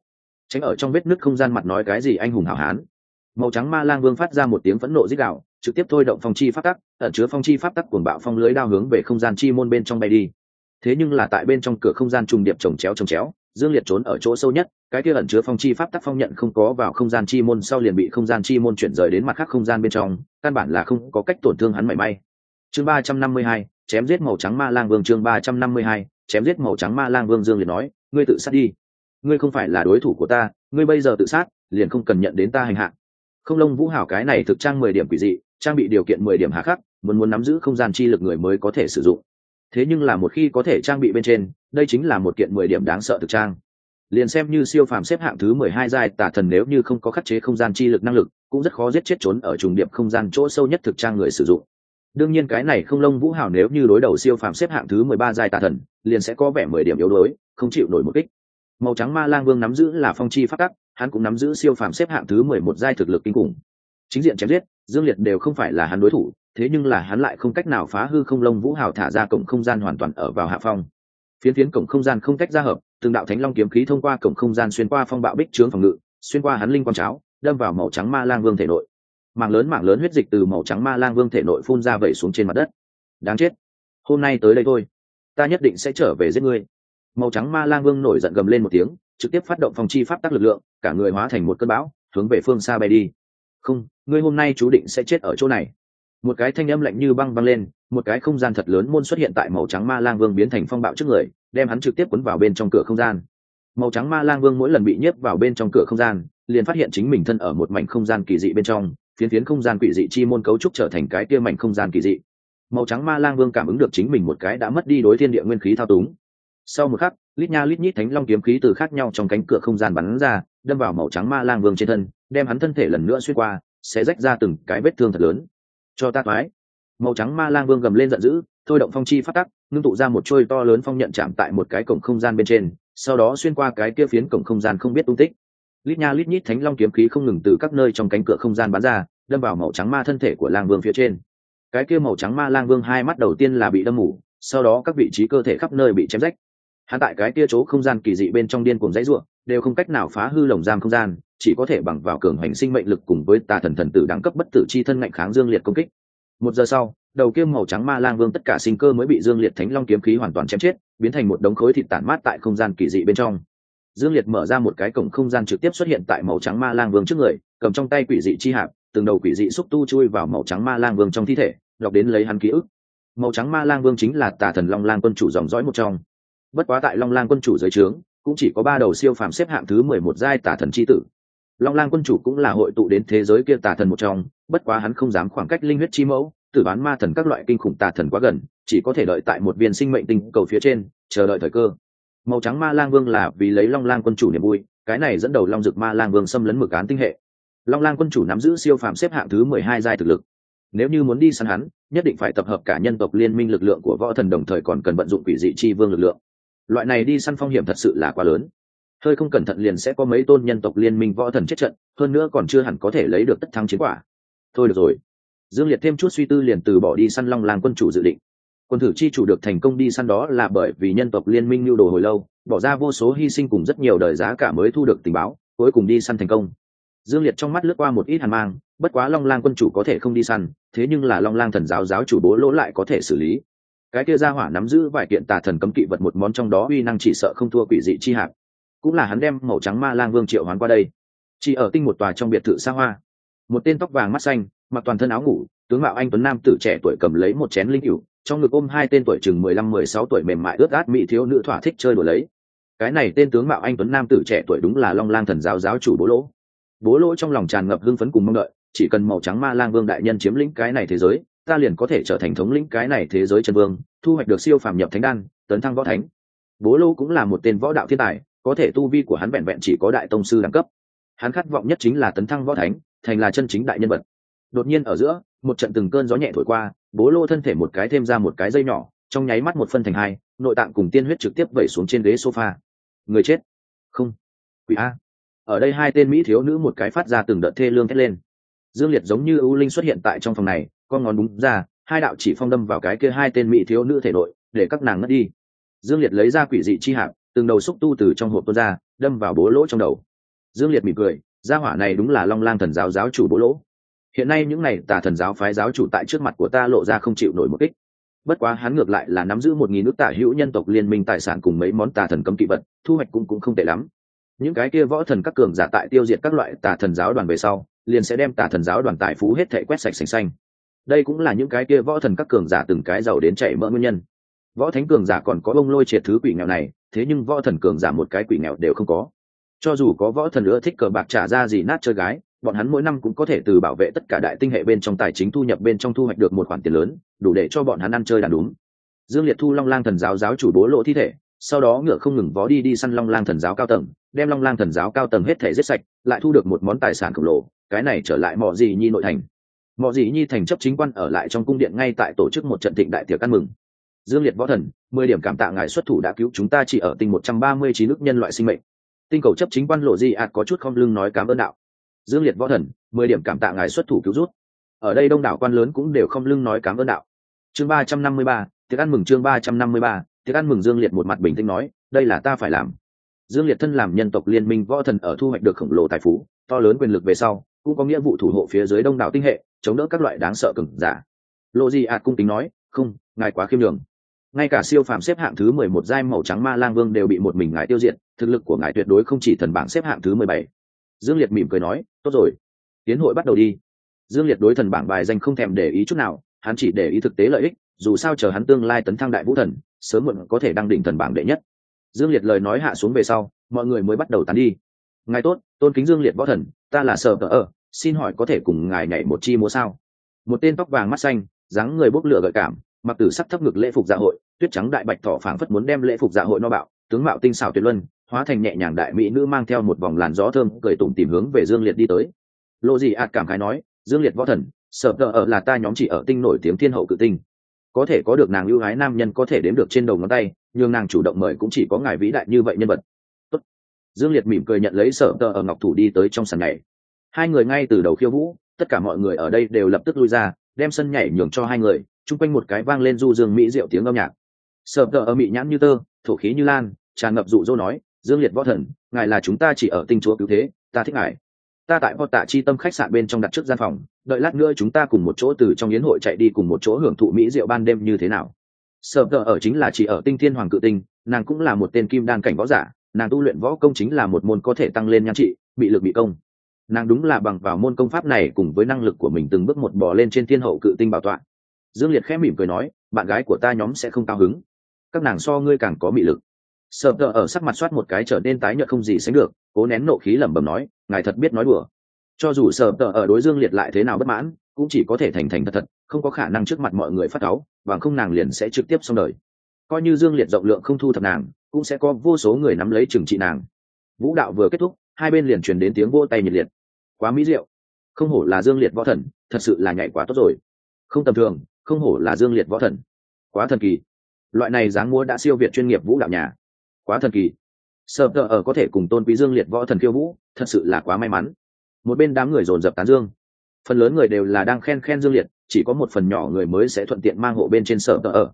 Tránh ở trong vết nứt không gian mặt nói cái gì anh hùng hảo hán màu trắng ma lang vương phát ra một tiếng phẫn nộ dích đạo trực tiếp thôi động phong chi pháp tắc, ẩn chứa phong chi pháp tắc cuồng bạo phong lưới đao hướng về không gian chi môn bên trong bay đi. Thế nhưng là tại bên trong cửa không gian trùng điệp trồng chéo trồng chéo, dương liệt trốn ở chỗ sâu nhất, cái kia ẩn chứa phong chi pháp tắc phong nhận không có vào không gian chi môn sau liền bị không gian chi môn chuyển rời đến mặt khác không gian bên trong, căn bản là không có cách tổn thương hắn mảy may. Chương ba trăm năm mươi hai, chém giết màu trắng ma lang vương, chương ba trăm năm mươi hai, chém giết màu trắng ma lang vương dương liệt nói, ngươi tự sát đi. Ngươi không phải là đối thủ của ta, ngươi bây giờ tự sát, liền không cần nhận đến ta hành hạ không lông vũ hảo cái này thực trang mười điểm quỷ dị, trang bị điều kiện mười điểm hạ khắc, muốn muốn nắm giữ không gian chi lực người mới có thể sử dụng. Thế nhưng là một khi có thể trang bị bên trên, đây chính là một kiện mười điểm đáng sợ thực trang. Liền xem như siêu phàm xếp hạng thứ mười hai giai tả thần nếu như không có khắc chế không gian chi lực năng lực, cũng rất khó giết chết trốn ở trùng điệp không gian chỗ sâu nhất thực trang người sử dụng. Đương nhiên cái này không lông vũ hảo nếu như đối đầu siêu phàm xếp hạng thứ mười ba giai tà thần, liền sẽ có vẻ mười điểm yếu đuối, không chịu nổi một kích. Màu trắng ma lang vương nắm giữ là phong chi phát tắc hắn cũng nắm giữ siêu phàm xếp hạng thứ mười một giai thực lực kinh khủng. Chính diện chém giết, dương liệt đều không phải là hắn đối thủ, thế nhưng là hắn lại không cách nào phá hư không lông vũ hào thả ra cổng không gian hoàn toàn ở vào hạ phong. Phiến phiến cổng không gian không cách ra hợp, từng đạo thánh long kiếm khí thông qua cổng không gian xuyên qua phong bạo bích trướng phòng ngự, xuyên qua hắn linh quang cháo, đâm vào màu trắng ma lang vương thể nội. Mảng lớn mảng lớn huyết dịch từ màu trắng ma lang vương thể nội phun ra vẩy xuống trên mặt đất. Đáng chết. Hôm nay tới đây thôi. Ta nhất định sẽ trở về giết ngươi. Màu trắng ma lang vương nổi giận gầm lên một tiếng trực tiếp phát động phòng chi pháp tắc lực lượng, cả người hóa thành một cơn bão, hướng về phương xa bay đi. Không, ngươi hôm nay chú định sẽ chết ở chỗ này. Một cái thanh âm lạnh như băng băng lên, một cái không gian thật lớn môn xuất hiện tại màu trắng ma lang vương biến thành phong bạo trước người, đem hắn trực tiếp quấn vào bên trong cửa không gian. Màu trắng ma lang vương mỗi lần bị nhiếp vào bên trong cửa không gian, liền phát hiện chính mình thân ở một mảnh không gian kỳ dị bên trong, phiến phiến không gian quỷ dị chi môn cấu trúc trở thành cái kia mảnh không gian kỳ dị. Màu trắng ma lang vương cảm ứng được chính mình một cái đã mất đi đối thiên địa nguyên khí thao túng. Sau một khắc lít nha lít nhít thánh long kiếm khí từ khác nhau trong cánh cửa không gian bắn ra, đâm vào màu trắng ma lang vương trên thân, đem hắn thân thể lần nữa xuyên qua, sẽ rách ra từng cái vết thương thật lớn. Cho ta thoái. Màu trắng ma lang vương gầm lên giận dữ, thôi động phong chi phát tắc, ngưng tụ ra một trôi to lớn phong nhận chạm tại một cái cổng không gian bên trên, sau đó xuyên qua cái kia phiến cổng không gian không biết tung tích. Lít nha lít nhít thánh long kiếm khí không ngừng từ các nơi trong cánh cửa không gian bắn ra, đâm vào màu trắng ma thân thể của lang vương phía trên. Cái kia màu trắng ma lang vương hai mắt đầu tiên là bị đâm mủ sau đó các vị trí cơ thể khắp nơi bị chém rách hắn tại cái kia chỗ không gian kỳ dị bên trong điên cuồng dãy ruộng đều không cách nào phá hư lồng giam không gian, chỉ có thể bằng vào cường hành sinh mệnh lực cùng với tà thần thần tử đẳng cấp bất tử chi thân ngạnh kháng dương liệt công kích. Một giờ sau, đầu kiếm màu trắng ma lang vương tất cả sinh cơ mới bị dương liệt thánh long kiếm khí hoàn toàn chém chết, biến thành một đống khối thịt tản mát tại không gian kỳ dị bên trong. Dương liệt mở ra một cái cổng không gian trực tiếp xuất hiện tại màu trắng ma lang vương trước người, cầm trong tay quỷ dị chi hạp, từng đầu quỷ dị xúc tu chui vào màu trắng ma lang vương trong thi thể, đọc đến lấy hắn ký ức. Màu trắng ma lang vương chính là tà thần long lang quân chủ dòng dõi một trong bất quá tại long lang quân chủ dưới trướng, cũng chỉ có ba đầu siêu phàm xếp hạng thứ mười một giai tà thần c h i tử. Long lang quân chủ cũng là hội tụ đến thế giới kia tà thần một trong, bất quá hắn không dám khoảng cách linh huyết chi mẫu, tử bán ma thần các loại kinh khủng tà thần quá gần, chỉ có thể đợi tại một viên sinh mệnh tinh cầu phía trên, chờ đợi thời cơ. Màu trắng ma lang vương là vì lấy long lang quân chủ niềm vui, cái này dẫn đầu long dực ma lang vương xâm lấn mực án tinh hệ. Long lang quân chủ nắm giữ siêu phàm xếp hạng thứ mười hai giai thực lực. Nếu như muốn đi săn hắn, nhất định phải tập hợp cả nhân tộc liên minh lực lượng của võ thần đồng thời còn cần vận dụng quỷ dị chi vương lực lượng loại này đi săn phong hiểm thật sự là quá lớn. Hơi không cẩn thận liền sẽ có mấy tôn nhân tộc liên minh võ thần chết trận, hơn nữa còn chưa hẳn có thể lấy được tất thắng chiến quả. Thôi được rồi. Dương liệt thêm chút suy tư liền từ bỏ đi săn long làng quân chủ dự định. Quân thử chi chủ được thành công đi săn đó là bởi vì nhân tộc liên minh lưu đồ hồi lâu, bỏ ra vô số hy sinh cùng rất nhiều đời giá cả mới thu được tình báo, cuối cùng đi săn thành công. Dương liệt trong mắt lướt qua một ít hàn mang, bất quá long lang quân chủ có thể không đi săn, thế nhưng là long lang thần giáo giáo chủ bố lỗ lại có thể xử lý cái kia ra hỏa nắm giữ vài kiện tà thần cấm kỵ vật một món trong đó uy năng chỉ sợ không thua quỷ dị chi hạp cũng là hắn đem màu trắng ma lang vương triệu hoán qua đây. Chỉ ở tinh một tòa trong biệt thự xa hoa. Một tên tóc vàng mắt xanh, mặc toàn thân áo ngủ, tướng mạo anh tuấn nam tử trẻ tuổi cầm lấy một chén linh cựu trong ngực ôm hai tên tuổi chừng mười lăm, mười sáu tuổi mềm mại ướt át mỹ thiếu nữ thỏa thích chơi đùa lấy. Cái này tên tướng mạo anh tuấn nam tử trẻ tuổi đúng là long lang thần giáo giáo chủ bố lỗ. Bố lỗ trong lòng tràn ngập hưng phấn cùng mong đợi, chỉ cần màu trắng ma lang vương đại nhân chiếm lĩnh cái này thế giới ta liền có thể trở thành thống lĩnh cái này thế giới chân vương, thu hoạch được siêu phàm nhập thánh đan, tấn thăng võ thánh. Bố lô cũng là một tên võ đạo thiên tài, có thể tu vi của hắn vẹn vẹn chỉ có đại tông sư đẳng cấp. Hắn khát vọng nhất chính là tấn thăng võ thánh, thành là chân chính đại nhân vật. Đột nhiên ở giữa, một trận từng cơn gió nhẹ thổi qua, bố lô thân thể một cái thêm ra một cái dây nhỏ, trong nháy mắt một phân thành hai, nội tạng cùng tiên huyết trực tiếp vẩy xuống trên ghế sofa. Người chết. Không. Quỷ a. Ở đây hai tên mỹ thiếu nữ một cái phát ra từng đợt thê lương thét lên. Dương liệt giống như ưu linh xuất hiện tại trong phòng này con ngón búng ra, hai đạo chỉ phong đâm vào cái kia hai tên mỹ thiếu nữ thể nội, để các nàng ngất đi. Dương liệt lấy ra quỷ dị chi hạp từng đầu xúc tu từ trong hộp tuôn ra, đâm vào bố lỗ trong đầu. Dương liệt mỉm cười, gia hỏa này đúng là long lang thần giáo giáo chủ bố lỗ. Hiện nay những này tà thần giáo phái giáo chủ tại trước mặt của ta lộ ra không chịu nổi một kích. Bất quá hắn ngược lại là nắm giữ một nghìn nước tả hữu nhân tộc liên minh tài sản cùng mấy món tà thần cấm kỵ vật, thu hoạch cũng cũng không tệ lắm. Những cái kia võ thần các cường giả tại tiêu diệt các loại tà thần giáo đoàn về sau, liền sẽ đem tà thần giáo đoàn tài phú hết thể quét sạch sành xanh đây cũng là những cái kia võ thần các cường giả từng cái giàu đến chảy mỡ nguyên nhân. Võ thánh cường giả còn có bông lôi triệt thứ quỷ nghèo này, thế nhưng võ thần cường giả một cái quỷ nghèo đều không có. Cho dù có võ thần nữa thích cờ bạc trả ra gì nát chơi gái, bọn hắn mỗi năm cũng có thể từ bảo vệ tất cả đại tinh hệ bên trong tài chính thu nhập bên trong thu hoạch được một khoản tiền lớn, đủ để cho bọn hắn ăn chơi đàn đúng. Dương liệt thu long lang thần giáo giáo chủ bố lộ thi thể, sau đó ngựa không ngừng vó đi đi săn long lang thần giáo cao tầng, đem long lang thần giáo cao tầng hết thể giết sạch, lại thu được một món tài sản khổng lồ, cái này trở lại mỏ gì nhi nội thành mọi gì nhi thành chấp chính quan ở lại trong cung điện ngay tại tổ chức một trận thịnh đại tiệc ăn mừng. Dương liệt võ thần, mười điểm cảm tạ ngài xuất thủ đã cứu chúng ta chỉ ở tinh một trăm ba mươi chín nước nhân loại sinh mệnh. Tinh cầu chấp chính quan lộ di ạt có chút không lưng nói cảm ơn đạo. Dương liệt võ thần, mười điểm cảm tạ ngài xuất thủ cứu rút ở đây đông đảo quan lớn cũng đều không lưng nói cảm ơn đạo. Chương ba trăm năm mươi ba, tiệc ăn mừng chương ba trăm năm mươi ba, tiệc ăn mừng dương liệt một mặt bình tĩnh nói, đây là ta phải làm. Dương liệt thân làm nhân tộc liên minh võ thần ở thu hoạch được khổng lồ tài phú, to lớn quyền lực về sau cũng có nghĩa vụ thủ hộ phía dưới đông đảo tinh hệ, chống đỡ các loại đáng sợ cừng giả. Lộ di ạt cung tính nói, không, ngài quá khiêm đường ngay cả siêu phàm xếp hạng thứ mười một giai màu trắng ma lang vương đều bị một mình ngài tiêu diệt, thực lực của ngài tuyệt đối không chỉ thần bảng xếp hạng thứ mười bảy. Dương liệt mỉm cười nói, tốt rồi. Tiến hội bắt đầu đi. Dương liệt đối thần bảng bài danh không thèm để ý chút nào, hắn chỉ để ý thực tế lợi ích, dù sao chờ hắn tương lai tấn thăng đại vũ thần, sớm muộn có thể đăng đỉnh thần bảng đệ nhất. Dương liệt lời nói hạ xuống về sau, mọi người mới bắt đầu tán đi. Ngài tốt, tôn kính dương liệt võ thần, ta là sở tờ ở xin hỏi có thể cùng ngài nhảy một chi múa sao một tên tóc vàng mắt xanh, dáng người bốc lửa gợi cảm, mặc tử sắc thấp ngực lễ phục dạ hội, tuyết trắng đại bạch thọ phảng phất muốn đem lễ phục dạ hội no bạo, tướng mạo tinh xảo tuyệt luân, hóa thành nhẹ nhàng đại mỹ nữ mang theo một vòng làn gió thơm, cười tủm tìm hướng về dương liệt đi tới lộ gì ạt cảm khái nói, dương liệt võ thần, sợ tờ ở là ta nhóm chỉ ở tinh nổi tiếng thiên hậu cự tinh có thể có được nàng ưu ái nam nhân có thể đếm được trên đầu ngón tay nhưng nàng chủ động mời cũng chỉ có ngài vĩ đại như vậy nhân vật Tốt. dương liệt mỉm cười nhận lấy sở tờ ở ngọc thủ đi tới trong sàn này hai người ngay từ đầu khiêu vũ, tất cả mọi người ở đây đều lập tức lui ra, đem sân nhảy nhường cho hai người, chung quanh một cái vang lên du dương mỹ diệu tiếng âm nhạc. Sở tờ ở mỹ nhãn như tơ, thổ khí như lan, tràn ngập dụ dỗ nói, dương liệt võ thần, ngài là chúng ta chỉ ở tinh chúa cứu thế, ta thích ngài. Ta tại võ tạ chi tâm khách sạn bên trong đặt trước gian phòng, đợi lát nữa chúng ta cùng một chỗ từ trong yến hội chạy đi cùng một chỗ hưởng thụ mỹ rượu ban đêm như thế nào. Sợ tờ ở chính là chỉ ở tinh thiên hoàng cự tinh, nàng cũng là một tên kim đan cảnh võ giả, nàng tu luyện võ công chính là một môn có thể tăng lên nhan trị, bị lực bị công nàng đúng là bằng vào môn công pháp này cùng với năng lực của mình từng bước một bỏ lên trên thiên hậu cự tinh bảo tọa. Dương liệt khẽ mỉm cười nói, bạn gái của ta nhóm sẽ không cao hứng. Các nàng so ngươi càng có mị lực. Sợ tờ ở sắc mặt soát một cái trở nên tái nhợt không gì sánh được, cố nén nộ khí lẩm bẩm nói, ngài thật biết nói đùa. Cho dù sợ tờ ở đối dương liệt lại thế nào bất mãn, cũng chỉ có thể thành thành thật thật, không có khả năng trước mặt mọi người phát cáu, bằng không nàng liền sẽ trực tiếp xong đời. Coi như dương liệt rộng lượng không thu thập nàng, cũng sẽ có vô số người nắm lấy trừng trị nàng. Vũ đạo vừa kết thúc hai bên liền truyền đến tiếng vỗ tay nhiệt liệt. Quá mỹ diệu. Không hổ là dương liệt võ thần, thật sự là nhảy quá tốt rồi. Không tầm thường, không hổ là dương liệt võ thần. Quá thần kỳ. Loại này dáng múa đã siêu việt chuyên nghiệp vũ đạo nhà. Quá thần kỳ. Sợ tờ ở có thể cùng tôn quý dương liệt võ thần khiêu vũ, thật sự là quá may mắn. Một bên đám người dồn dập tán dương. Phần lớn người đều là đang khen khen dương liệt, chỉ có một phần nhỏ người mới sẽ thuận tiện mang hộ bên trên sở tờ ở.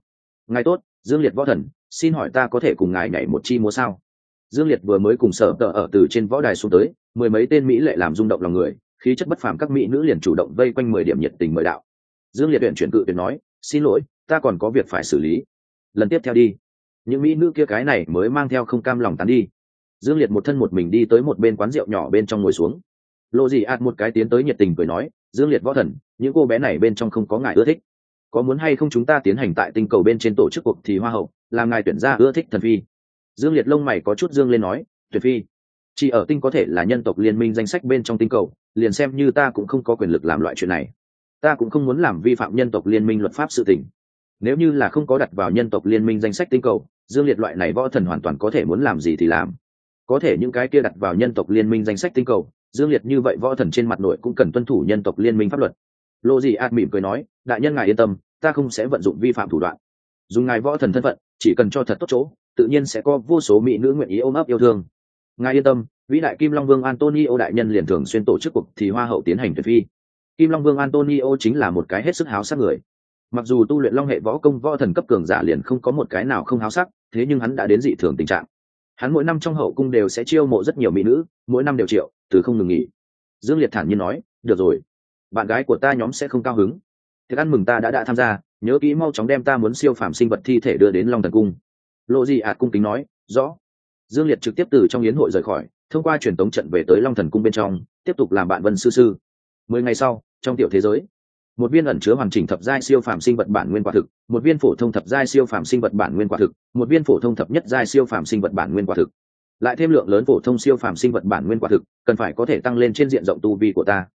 Ngài tốt, dương liệt võ thần, xin hỏi ta có thể cùng ngài nhảy một chi múa sao? Dương liệt vừa mới cùng sở tờ ở từ trên võ đài xuống tới, mười mấy tên mỹ lệ làm rung động lòng người, khí chất bất phàm các mỹ nữ liền chủ động vây quanh mười điểm nhiệt tình mời đạo. Dương liệt huyện chuyển cự tuyệt nói, xin lỗi, ta còn có việc phải xử lý. Lần tiếp theo đi. Những mỹ nữ kia cái này mới mang theo không cam lòng tán đi. Dương liệt một thân một mình đi tới một bên quán rượu nhỏ bên trong ngồi xuống. Lộ gì ạt một cái tiến tới nhiệt tình cười nói, dương liệt võ thần, những cô bé này bên trong không có ngài ưa thích. Có muốn hay không chúng ta tiến hành tại tinh cầu bên trên tổ chức cuộc thì hoa hậu, làm ngài tuyển ra ưa thích thần phi? Dương liệt lông mày có chút dương lên nói tuyệt phi, chỉ ở tinh có thể là nhân tộc liên minh danh sách bên trong tinh cầu, liền xem như ta cũng không có quyền lực làm loại chuyện này. Ta cũng không muốn làm vi phạm nhân tộc liên minh luật pháp sự tình. Nếu như là không có đặt vào nhân tộc liên minh danh sách tinh cầu, dương liệt loại này võ thần hoàn toàn có thể muốn làm gì thì làm. Có thể những cái kia đặt vào nhân tộc liên minh danh sách tinh cầu, dương liệt như vậy võ thần trên mặt nội cũng cần tuân thủ nhân tộc liên minh pháp luật. Lô dị ạt mỉm cười nói, đại nhân ngài yên tâm, ta không sẽ vận dụng vi phạm thủ đoạn. Dùng ngài võ thần thân phận, chỉ cần cho thật tốt chỗ tự nhiên sẽ có vô số mỹ nữ nguyện ý ôm ấp yêu thương. Ngài yên tâm, vĩ đại kim long vương antonio đại nhân liền thường xuyên tổ chức cuộc thì hoa hậu tiến hành tuyển phi. Kim long vương antonio chính là một cái hết sức háo sắc người. Mặc dù tu luyện long hệ võ công võ thần cấp cường giả liền không có một cái nào không háo sắc, thế nhưng hắn đã đến dị thường tình trạng. Hắn mỗi năm trong hậu cung đều sẽ chiêu mộ rất nhiều mỹ nữ, mỗi năm đều triệu, từ không ngừng nghỉ. Dương liệt thản nhiên nói, được rồi, bạn gái của ta nhóm sẽ không cao hứng. Thức ăn mừng ta đã đã tham gia, nhớ kỹ mau chóng đem ta muốn siêu phàm sinh vật thi thể đưa đến long thần cung lộ gì ạt cung kính nói, rõ. Dương liệt trực tiếp từ trong yến hội rời khỏi, thông qua truyền tống trận về tới long thần cung bên trong, tiếp tục làm bạn vân sư sư. Mười ngày sau, trong tiểu thế giới, một viên ẩn chứa hoàn chỉnh thập giai siêu phàm sinh vật bản nguyên quả thực, một viên phổ thông thập giai siêu phàm sinh vật bản nguyên quả thực, một viên phổ thông thập nhất giai siêu phàm sinh vật bản nguyên quả thực. Lại thêm lượng lớn phổ thông siêu phàm sinh vật bản nguyên quả thực, cần phải có thể tăng lên trên diện rộng tu vi của ta.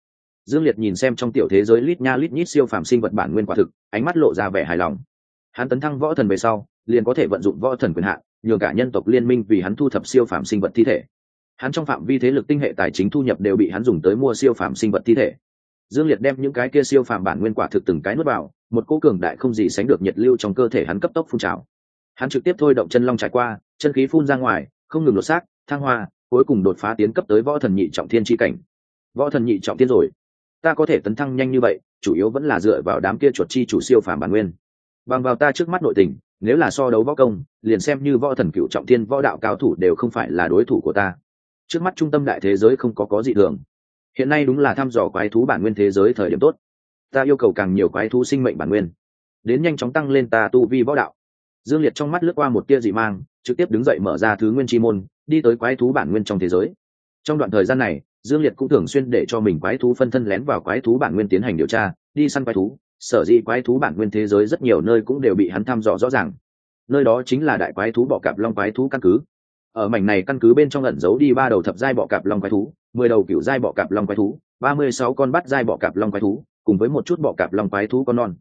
Dương liệt nhìn xem trong tiểu thế giới lít nha lít nhít siêu phàm sinh vật bản nguyên quả thực, ánh mắt lộ ra vẻ hài lòng. Hắn tấn thăng võ thần về sau liền có thể vận dụng võ thần quyền hạn, nhường cả nhân tộc liên minh vì hắn thu thập siêu phạm sinh vật thi thể. Hắn trong phạm vi thế lực tinh hệ tài chính thu nhập đều bị hắn dùng tới mua siêu phạm sinh vật thi thể. Dương liệt đem những cái kia siêu phạm bản nguyên quả thực từng cái nuốt vào, một cô cường đại không gì sánh được nhiệt lưu trong cơ thể hắn cấp tốc phun trào. Hắn trực tiếp thôi động chân long trải qua, chân khí phun ra ngoài, không ngừng đột xác, thăng hoa, cuối cùng đột phá tiến cấp tới võ thần nhị trọng thiên tri cảnh. Võ thần nhị trọng thiên rồi. Ta có thể tấn thăng nhanh như vậy, chủ yếu vẫn là dựa vào đám kia chuột chi chủ siêu phàm bản nguyên bằng vào ta trước mắt nội tình, nếu là so đấu võ công, liền xem như võ thần cựu trọng thiên võ đạo cao thủ đều không phải là đối thủ của ta. Trước mắt trung tâm đại thế giới không có có gì thường. Hiện nay đúng là thăm dò quái thú bản nguyên thế giới thời điểm tốt. Ta yêu cầu càng nhiều quái thú sinh mệnh bản nguyên. Đến nhanh chóng tăng lên ta tu vi võ đạo. Dương liệt trong mắt lướt qua một tia dị mang, trực tiếp đứng dậy mở ra thứ nguyên chi môn, đi tới quái thú bản nguyên trong thế giới. Trong đoạn thời gian này, dương liệt cũng thường xuyên để cho mình quái thú phân thân lén vào quái thú bản nguyên tiến hành điều tra, đi săn quái thú sở dĩ quái thú bản nguyên thế giới rất nhiều nơi cũng đều bị hắn thăm dò rõ ràng. Nơi đó chính là đại quái thú bọ cạp long quái thú căn cứ. Ở mảnh này căn cứ bên trong ẩn giấu đi ba đầu thập giai bọ cạp long quái thú, mười đầu cựu giai bọ cạp long quái thú, ba mươi sáu con bắt giai bọ cạp long quái thú, cùng với một chút bọ cạp long quái thú con non.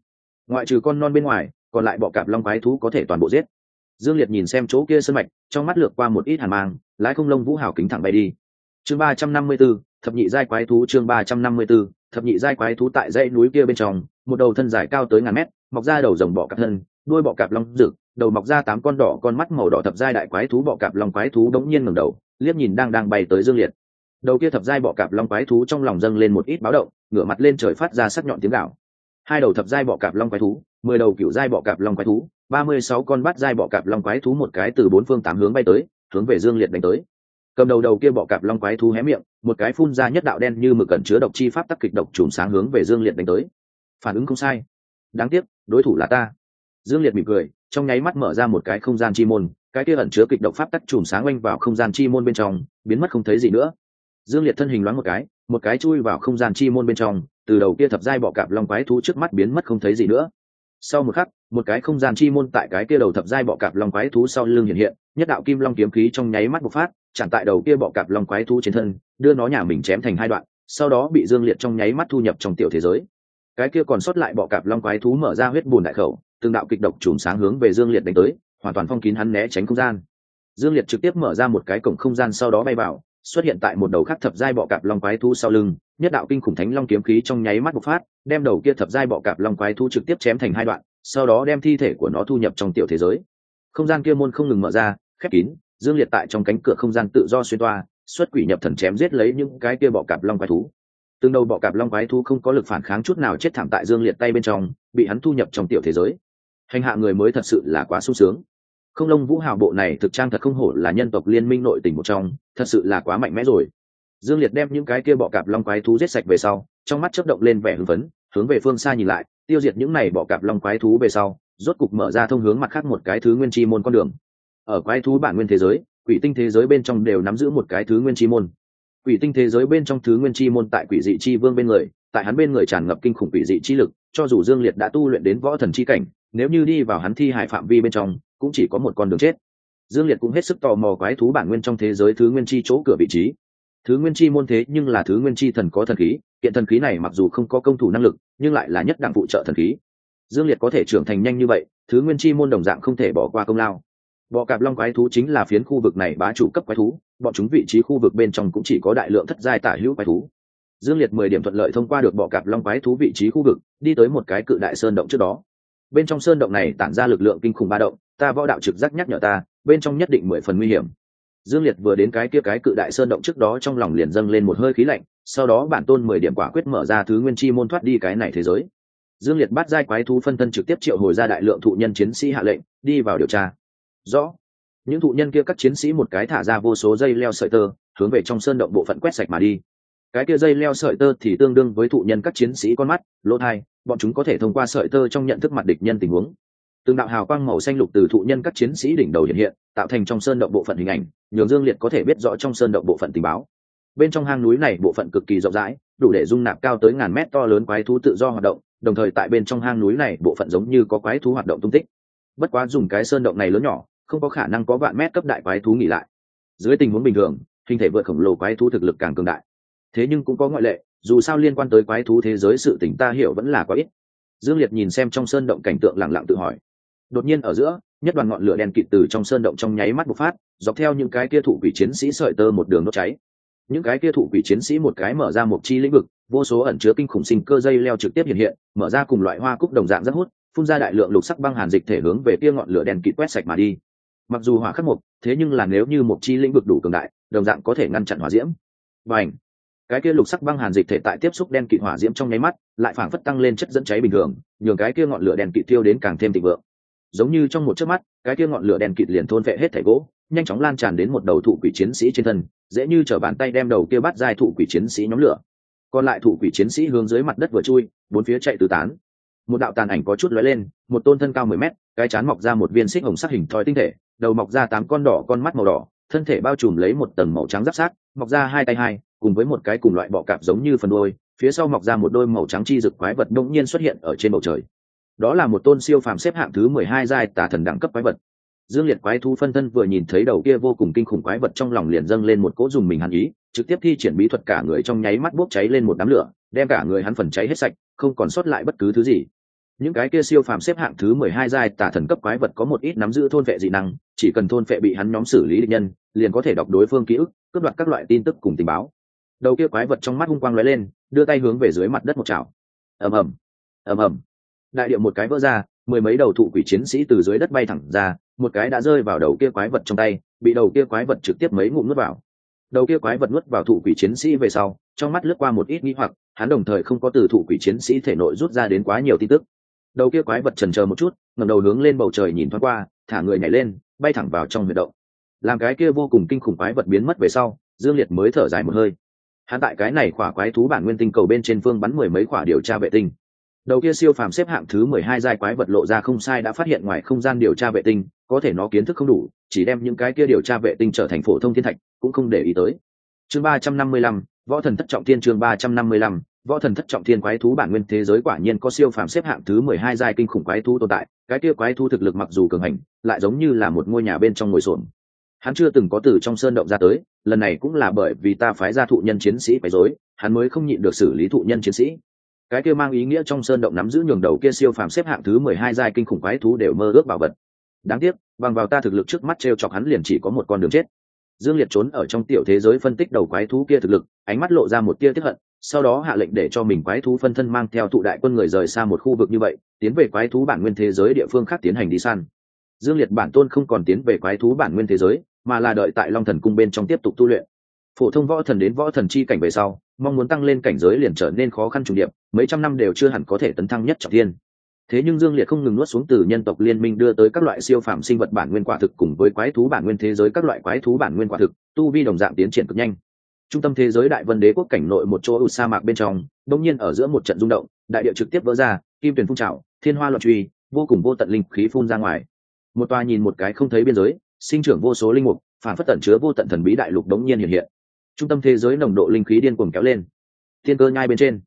Ngoại trừ con non bên ngoài, còn lại bọ cạp long quái thú có thể toàn bộ giết. Dương liệt nhìn xem chỗ kia sân mạch, trong mắt lược qua một ít hàn mang, lái không lông vũ hào kính thẳng bay đi. Chương ba trăm năm mươi b ố thập nhị giai quái thú chương ba trăm năm mươi b ố thập nhị giai quái thú tại dãy núi kia bên trong, một đầu thân dài cao tới ngàn mét, mọc ra đầu rồng bọ cạp thân, đuôi bọ cạp long rực, đầu mọc ra tám con đỏ, con mắt màu đỏ thập giai đại quái thú bọ cạp long quái thú đống nhiên ngẩng đầu, liếc nhìn đang đang bay tới dương liệt đầu kia thập giai bọ cạp long quái thú trong lòng dâng lên một ít báo động, ngửa mặt lên trời phát ra sắc nhọn tiếng gào. hai đầu thập giai bọ cạp long quái thú, mười đầu cựu giai bọ cạp long quái thú, ba mươi sáu con bắt giai bọ cạp long quái thú một cái từ bốn phương tám hướng bay tới, hướng về dương liệt đánh tới cầm đầu đầu kia bọ cạp long quái thú hé miệng, một cái phun ra nhất đạo đen như mực cẩn chứa độc chi pháp tắc kịch độc chùm sáng hướng về dương liệt đánh tới. Phản ứng không sai. Đáng tiếc, đối thủ là ta. Dương liệt mỉm cười, trong nháy mắt mở ra một cái không gian chi môn, cái kia ẩn chứa kịch độc pháp tắc chùm sáng oanh vào không gian chi môn bên trong, biến mất không thấy gì nữa. Dương liệt thân hình loáng một cái một cái chui vào không gian chi môn bên trong, từ đầu kia thập giai bọ cạp long quái thú trước mắt biến mất không thấy gì nữa. Sau một khắc, một cái không gian chi môn tại cái kia đầu thập giai bọ cạp long quái thú sau lưng hiện hiện, nhất đạo kim long kiếm khí trong nháy mắt bộc phát chặn tại đầu kia bọ cạp long quái thú trên thân, đưa nó nhà mình chém thành hai đoạn, sau đó bị dương liệt trong nháy mắt thu nhập trong tiểu thế giới. Cái kia còn sót lại bọ cạp long quái thú mở ra huyết bùn đại khẩu, từng đạo kịch độc chùm sáng hướng về dương liệt đánh tới, hoàn toàn phong kín hắn né tránh không gian. Dương liệt trực tiếp mở ra một cái cổng không gian sau đó bay vào, xuất hiện tại một đầu khác thập giai bọ cạp long quái thú sau lưng, nhất đạo kinh khủng thánh long kiếm khí trong nháy mắt bộc phát, đem đầu kia thập giai bọ cạp long quái thú trực tiếp chém thành hai đoạn, sau đó đem thi thể của nó thu nhập trong tiểu thế giới. Không gian kia môn không ngừng mở ra, khép kín dương liệt tại trong cánh cửa không gian tự do xuyên toa, xuất quỷ nhập thần chém giết lấy những cái kia bọ cạp long quái thú. Từng đầu bọ cạp long quái thú không có lực phản kháng chút nào chết thảm tại dương liệt tay bên trong, bị hắn thu nhập trong tiểu thế giới. Hành hạ người mới thật sự là quá sung sướng. Không lông vũ hào bộ này thực trang thật không hổ là nhân tộc liên minh nội tỉnh một trong, thật sự là quá mạnh mẽ rồi. Dương liệt đem những cái kia bọ cạp long quái thú giết sạch về sau, trong mắt chớp động lên vẻ hưng phấn, hướng về phương xa nhìn lại, tiêu diệt những này bọ cạp long quái thú về sau, rốt cục mở ra thông hướng mặt khác một cái thứ nguyên chi môn con đường ở quái thú bản nguyên thế giới, quỷ tinh thế giới bên trong đều nắm giữ một cái thứ nguyên chi môn. Quỷ tinh thế giới bên trong thứ nguyên chi môn tại quỷ dị chi vương bên người, tại hắn bên người tràn ngập kinh khủng quỷ dị chi lực, cho dù dương liệt đã tu luyện đến võ thần chi cảnh, nếu như đi vào hắn thi hải phạm vi bên trong, cũng chỉ có một con đường chết. Dương liệt cũng hết sức tò mò quái thú bản nguyên trong thế giới thứ nguyên chi chỗ cửa vị trí. Thứ nguyên chi môn thế nhưng là thứ nguyên chi thần có thần khí hiện thần khí này mặc dù không có công thủ năng lực, nhưng lại là nhất đẳng phụ trợ thần khí. Dương liệt có thể trưởng thành nhanh như vậy, thứ nguyên chi môn đồng dạng không thể bỏ qua công lao bọ cạp long quái thú chính là phiến khu vực này bá chủ cấp quái thú, bọn chúng vị trí khu vực bên trong cũng chỉ có đại lượng thất giai tả hữu quái thú. Dương liệt mười điểm thuận lợi thông qua được bọ cạp long quái thú vị trí khu vực, đi tới một cái cự đại sơn động trước đó. Bên trong sơn động này tản ra lực lượng kinh khủng ba động, ta võ đạo trực giác nhắc nhở ta, bên trong nhất định mười phần nguy hiểm. Dương liệt vừa đến cái kia cái cự đại sơn động trước đó trong lòng liền dâng lên một hơi khí lạnh, sau đó bản tôn mười điểm quả quyết mở ra thứ nguyên chi môn thoát đi cái này thế giới. Dương liệt bắt giai quái thú phân thân trực tiếp triệu hồi ra đại lượng thụ nhân chiến sĩ hạ lệnh, đi vào điều tra rõ. Những thụ nhân kia các chiến sĩ một cái thả ra vô số dây leo sợi tơ, hướng về trong sơn động bộ phận quét sạch mà đi. Cái kia dây leo sợi tơ thì tương đương với thụ nhân các chiến sĩ con mắt, lỗ thai, bọn chúng có thể thông qua sợi tơ trong nhận thức mặt địch nhân tình huống. Từng đạo hào quang màu xanh lục từ thụ nhân các chiến sĩ đỉnh đầu hiện hiện, tạo thành trong sơn động bộ phận hình ảnh, nhường dương liệt có thể biết rõ trong sơn động bộ phận tình báo. Bên trong hang núi này bộ phận cực kỳ rộng rãi, đủ để dung nạp cao tới ngàn mét to lớn quái thú tự do hoạt động, đồng thời tại bên trong hang núi này bộ phận giống như có quái thú hoạt động tung tích. Bất quá dùng cái sơn động này lớn nhỏ không có khả năng có vạn mét cấp đại quái thú nghỉ lại. Dưới tình huống bình thường, hình thể vượt khổng lồ quái thú thực lực càng cường đại. Thế nhưng cũng có ngoại lệ, dù sao liên quan tới quái thú thế giới sự tỉnh ta hiểu vẫn là quá ít. Dương liệt nhìn xem trong sơn động cảnh tượng lặng lặng tự hỏi. Đột nhiên ở giữa, nhất đoàn ngọn lửa đen kịt từ trong sơn động trong nháy mắt bộc phát, dọc theo những cái kia thủ quỷ chiến sĩ sợi tơ một đường đốt cháy. Những cái kia thủ quỷ chiến sĩ một cái mở ra một chi lĩnh vực, vô số ẩn chứa kinh khủng sinh cơ dây leo trực tiếp hiện hiện, mở ra cùng loại hoa cúc đồng dạng rất hút, phun ra đại lượng lục sắc băng hàn dịch thể hướng về kia ngọn lửa đen kịt quét sạch mà đi mặc dù hỏa khắc mục, thế nhưng là nếu như một chi lĩnh vực đủ cường đại, đồng dạng có thể ngăn chặn hỏa diễm. Và ảnh cái kia lục sắc băng hàn dịch thể tại tiếp xúc đen kịt hỏa diễm trong nháy mắt, lại phảng phất tăng lên chất dẫn cháy bình thường, nhường cái kia ngọn lửa đen kịt tiêu đến càng thêm thịnh vượng. Giống như trong một chớp mắt, cái kia ngọn lửa đen kịt liền thôn vệ hết thảy gỗ, nhanh chóng lan tràn đến một đầu thụ quỷ chiến sĩ trên thân, dễ như chở bàn tay đem đầu kia bắt dài thụ quỷ chiến sĩ nhóm lửa. Còn lại thụ quỷ chiến sĩ hướng dưới mặt đất vừa chui, bốn phía chạy tứ tán một đạo tàn ảnh có chút lóe lên, một tôn thân cao mười mét, cái chán mọc ra một viên xích hồng sắc hình thoi tinh thể, đầu mọc ra tám con đỏ, con mắt màu đỏ, thân thể bao trùm lấy một tầng màu trắng giáp sát, mọc ra hai tay hai, cùng với một cái cùng loại bọ cạp giống như phần đôi phía sau mọc ra một đôi màu trắng chi rực quái vật đột nhiên xuất hiện ở trên bầu trời. Đó là một tôn siêu phàm xếp hạng thứ mười hai giai tà thần đẳng cấp quái vật. Dương liệt quái thu phân thân vừa nhìn thấy đầu kia vô cùng kinh khủng quái vật trong lòng liền dâng lên một cỗ dùng mình hàn ý, trực tiếp thi triển bí thuật cả người trong nháy mắt bốc cháy lên một đám lửa, đem cả người hắn phần cháy hết sạch, không còn sót lại bất cứ thứ gì những cái kia siêu phàm xếp hạng thứ mười hai giai tả thần cấp quái vật có một ít nắm giữ thôn vệ dị năng, chỉ cần thôn vệ bị hắn nhóm xử lý địch nhân, liền có thể đọc đối phương ký ức, cướp đoạt các loại tin tức cùng tình báo. Đầu kia quái vật trong mắt hung quang lóe lên, đưa tay hướng về dưới mặt đất một chảo. Ầm ầm. Ầm ầm. Đại địa một cái vỡ ra, mười mấy đầu thụ quỷ chiến sĩ từ dưới đất bay thẳng ra, một cái đã rơi vào đầu kia quái vật trong tay, bị đầu kia quái vật trực tiếp mấy ngụm nuốt vào. Đầu kia quái vật nuốt vào thụ quỷ chiến sĩ về sau, trong mắt lướt qua một ít nghi hoặc, hắn đồng thời không có từ thụ quỷ chiến sĩ thể nội rút ra đến quá nhiều tin tức đầu kia quái vật trần chờ một chút ngầm đầu hướng lên bầu trời nhìn thoáng qua, thả người nhảy lên, bay thẳng vào trong huyệt động. Làm cái kia vô cùng kinh khủng quái vật biến mất về sau, dương liệt mới thở dài một hơi. Hắn tại cái này khỏa quái thú bản nguyên tinh cầu bên trên phương bắn mười mấy khỏa điều tra vệ tinh. Đầu kia siêu phàm xếp hạng thứ mười hai giai quái vật lộ ra không sai đã phát hiện ngoài không gian điều tra vệ tinh, có thể nó kiến thức không đủ, chỉ đem những cái kia điều tra vệ tinh trở thành phổ thông thiên thạch, cũng không để ý tới. Chương ba trăm năm mươi lăm, võ thần thất trọng thiên chương ba trăm năm mươi lăm võ thần thất trọng thiên quái thú bản nguyên thế giới quả nhiên có siêu phàm xếp hạng thứ mười hai giai kinh khủng quái thú tồn tại, cái kia quái thú thực lực mặc dù cường hành, lại giống như là một ngôi nhà bên trong ngồi xổm. Hắn chưa từng có từ trong sơn động ra tới, lần này cũng là bởi vì ta phái ra thụ nhân chiến sĩ quấy rối, hắn mới không nhịn được xử lý thụ nhân chiến sĩ. Cái kia mang ý nghĩa trong sơn động nắm giữ nhường đầu kia siêu phàm xếp hạng thứ mười hai giai kinh khủng quái thú đều mơ ước bảo vật. Đáng tiếc, bằng vào ta thực lực trước mắt t r e o chọc hắn liền chỉ có một con đường chết. Dương liệt trốn ở trong tiểu thế giới phân tích đầu quái thú kia thực lực, ánh mắt lộ ra một tia tiếp hận sau đó hạ lệnh để cho mình quái thú phân thân mang theo thụ đại quân người rời xa một khu vực như vậy, tiến về quái thú bản nguyên thế giới địa phương khác tiến hành đi săn. Dương liệt bản tôn không còn tiến về quái thú bản nguyên thế giới, mà là đợi tại long thần cung bên trong tiếp tục tu luyện. Phổ thông võ thần đến võ thần chi cảnh về sau, mong muốn tăng lên cảnh giới liền trở nên khó khăn trùng điệp, mấy trăm năm đều chưa hẳn có thể tấn thăng nhất trọng thiên. Thế nhưng dương liệt không ngừng nuốt xuống từ nhân tộc liên minh đưa tới các loại siêu phạm sinh vật bản nguyên quả thực cùng với quái thú bản nguyên thế giới các loại quái thú bản nguyên quả thực, tu vi đồng dạng tiến triển cực nhanh trung tâm thế giới đại vân đế quốc cảnh nội một chỗ ưu sa mạc bên trong đông nhiên ở giữa một trận rung động, đại địa trực tiếp vỡ ra, kim tuyển phun trào, thiên hoa loạn truy, vô cùng vô tận linh khí phun ra ngoài. Một tòa nhìn một cái không thấy biên giới, sinh trưởng vô số linh mục, phản phất tẩn chứa vô tận thần bí đại lục đống nhiên hiện hiện. Trung tâm thế giới nồng độ linh khí điên cuồng kéo lên. Thiên cơ nhai bên trên,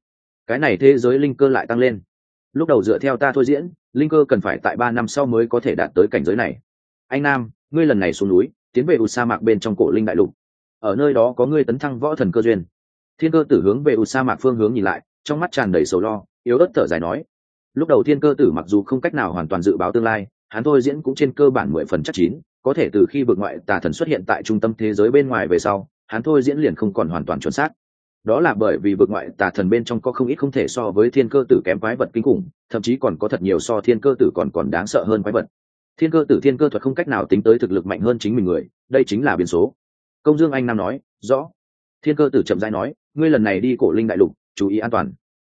cái này thế giới linh cơ lại tăng lên. Lúc đầu dựa theo ta thôi diễn, linh cơ cần phải tại ba năm sau mới có thể đạt tới cảnh giới này. Anh nam, ngươi lần này xuống núi, tiến về u sa mạc bên trong cổ linh đại lục ở nơi đó có ngươi tấn thăng võ thần cơ duyên. Thiên cơ tử hướng về u sa mạc phương hướng nhìn lại, trong mắt tràn đầy sầu lo, yếu ớt thở dài nói. Lúc đầu thiên cơ tử mặc dù không cách nào hoàn toàn dự báo tương lai, hắn thôi diễn cũng trên cơ bản mười phần chắc chín, có thể từ khi vực ngoại tà thần xuất hiện tại trung tâm thế giới bên ngoài về sau, hắn thôi diễn liền không còn hoàn toàn chuẩn xác. Đó là bởi vì vực ngoại tà thần bên trong có không ít không thể so với thiên cơ tử kém quái vật kinh khủng, thậm chí còn có thật nhiều so thiên cơ tử còn còn đáng sợ hơn quái vật. Thiên cơ tử thiên cơ thuật không cách nào tính tới thực lực mạnh hơn chính mình người, đây chính là biến số công dương anh nam nói, rõ. Thiên cơ tử chậm dãi nói, ngươi lần này đi cổ linh đại lục, chú ý an toàn.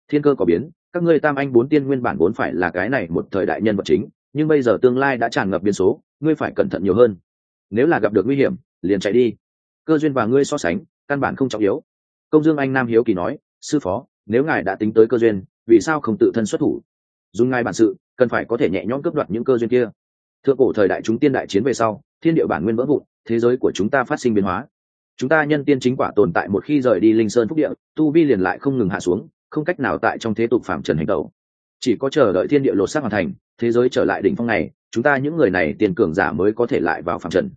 Thiên cơ có biến, các ngươi tam anh bốn tiên nguyên bản vốn phải là cái này một thời đại nhân vật chính, nhưng bây giờ tương lai đã tràn ngập biến số, ngươi phải cẩn thận nhiều hơn. Nếu là gặp được nguy hiểm, liền chạy đi. Cơ duyên và ngươi so sánh, căn bản không trọng yếu. Công dương anh nam hiếu kỳ nói, sư phó, nếu ngài đã tính tới cơ duyên, vì sao không tự thân xuất thủ? Dùng ngài bản sự, cần phải có thể nhẹ nhõm cướp đoạt những cơ duyên kia. Thượng cổ thời đại chúng tiên đại chiến về sau thiên địa bản nguyên vỡ vụn, thế giới của chúng ta phát sinh biến hóa. Chúng ta nhân tiên chính quả tồn tại một khi rời đi linh sơn phúc địa, tu vi liền lại không ngừng hạ xuống, không cách nào tại trong thế tục phạm trần hành tẩu. Chỉ có chờ đợi thiên địa lột xác hoàn thành, thế giới trở lại đỉnh phong này, chúng ta những người này tiền cường giả mới có thể lại vào phạm trần.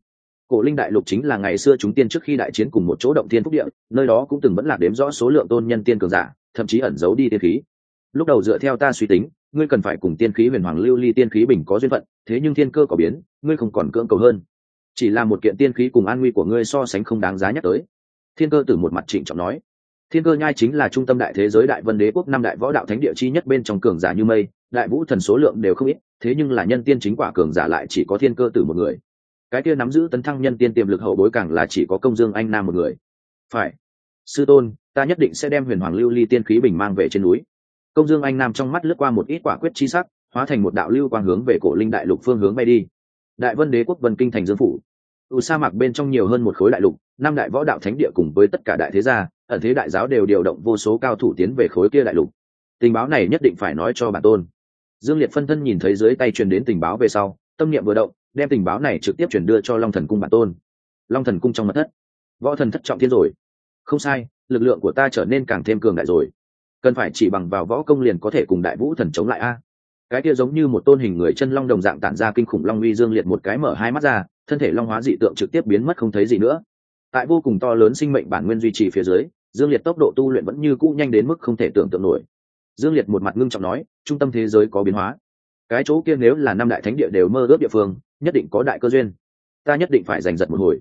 Cổ linh đại lục chính là ngày xưa chúng tiên trước khi đại chiến cùng một chỗ động tiên phúc địa, nơi đó cũng từng vẫn lạc đếm rõ số lượng tôn nhân tiên cường giả, thậm chí ẩn giấu đi tiên khí. Lúc đầu dựa theo ta suy tính, ngươi cần phải cùng tiên khí huyền hoàng lưu ly tiên khí bình có duyên phận, thế nhưng thiên cơ có biến, ngươi không còn cưỡng cầu hơn chỉ là một kiện tiên khí cùng an nguy của ngươi so sánh không đáng giá nhắc tới. Thiên cơ từ một mặt trịnh trọng nói. Thiên cơ nhai chính là trung tâm đại thế giới đại vân đế quốc năm đại võ đạo thánh địa chi nhất bên trong cường giả như mây, đại vũ thần số lượng đều không ít, thế nhưng là nhân tiên chính quả cường giả lại chỉ có thiên cơ tử một người. Cái kia nắm giữ tấn thăng nhân tiên tiềm lực hậu bối càng là chỉ có công dương anh nam một người. Phải. Sư tôn, ta nhất định sẽ đem huyền hoàng lưu ly tiên khí bình mang về trên núi. Công dương anh nam trong mắt lướt qua một ít quả quyết chi sắc, hóa thành một đạo lưu quang hướng về cổ linh đại lục phương hướng bay đi đại vân đế quốc vân kinh thành dương phủ. U sa mạc bên trong nhiều hơn một khối đại lục, năm đại võ đạo thánh địa cùng với tất cả đại thế gia, ẩn thế đại giáo đều điều động vô số cao thủ tiến về khối kia đại lục. Tình báo này nhất định phải nói cho bản tôn. Dương liệt phân thân nhìn thấy dưới tay truyền đến tình báo về sau, tâm niệm vừa động, đem tình báo này trực tiếp chuyển đưa cho long thần cung bản tôn. Long thần cung trong mật thất. Võ thần thất trọng thiên rồi. Không sai, lực lượng của ta trở nên càng thêm cường đại rồi. Cần phải chỉ bằng vào võ công liền có thể cùng đại vũ thần chống lại a cái kia giống như một tôn hình người chân long đồng dạng tản ra kinh khủng long uy dương liệt một cái mở hai mắt ra, thân thể long hóa dị tượng trực tiếp biến mất không thấy gì nữa. Tại vô cùng to lớn sinh mệnh bản nguyên duy trì phía dưới, dương liệt tốc độ tu luyện vẫn như cũ nhanh đến mức không thể tưởng tượng nổi. Dương liệt một mặt ngưng trọng nói, trung tâm thế giới có biến hóa. Cái chỗ kia nếu là năm đại thánh địa đều mơ ước địa phương, nhất định có đại cơ duyên. Ta nhất định phải giành giật một hồi.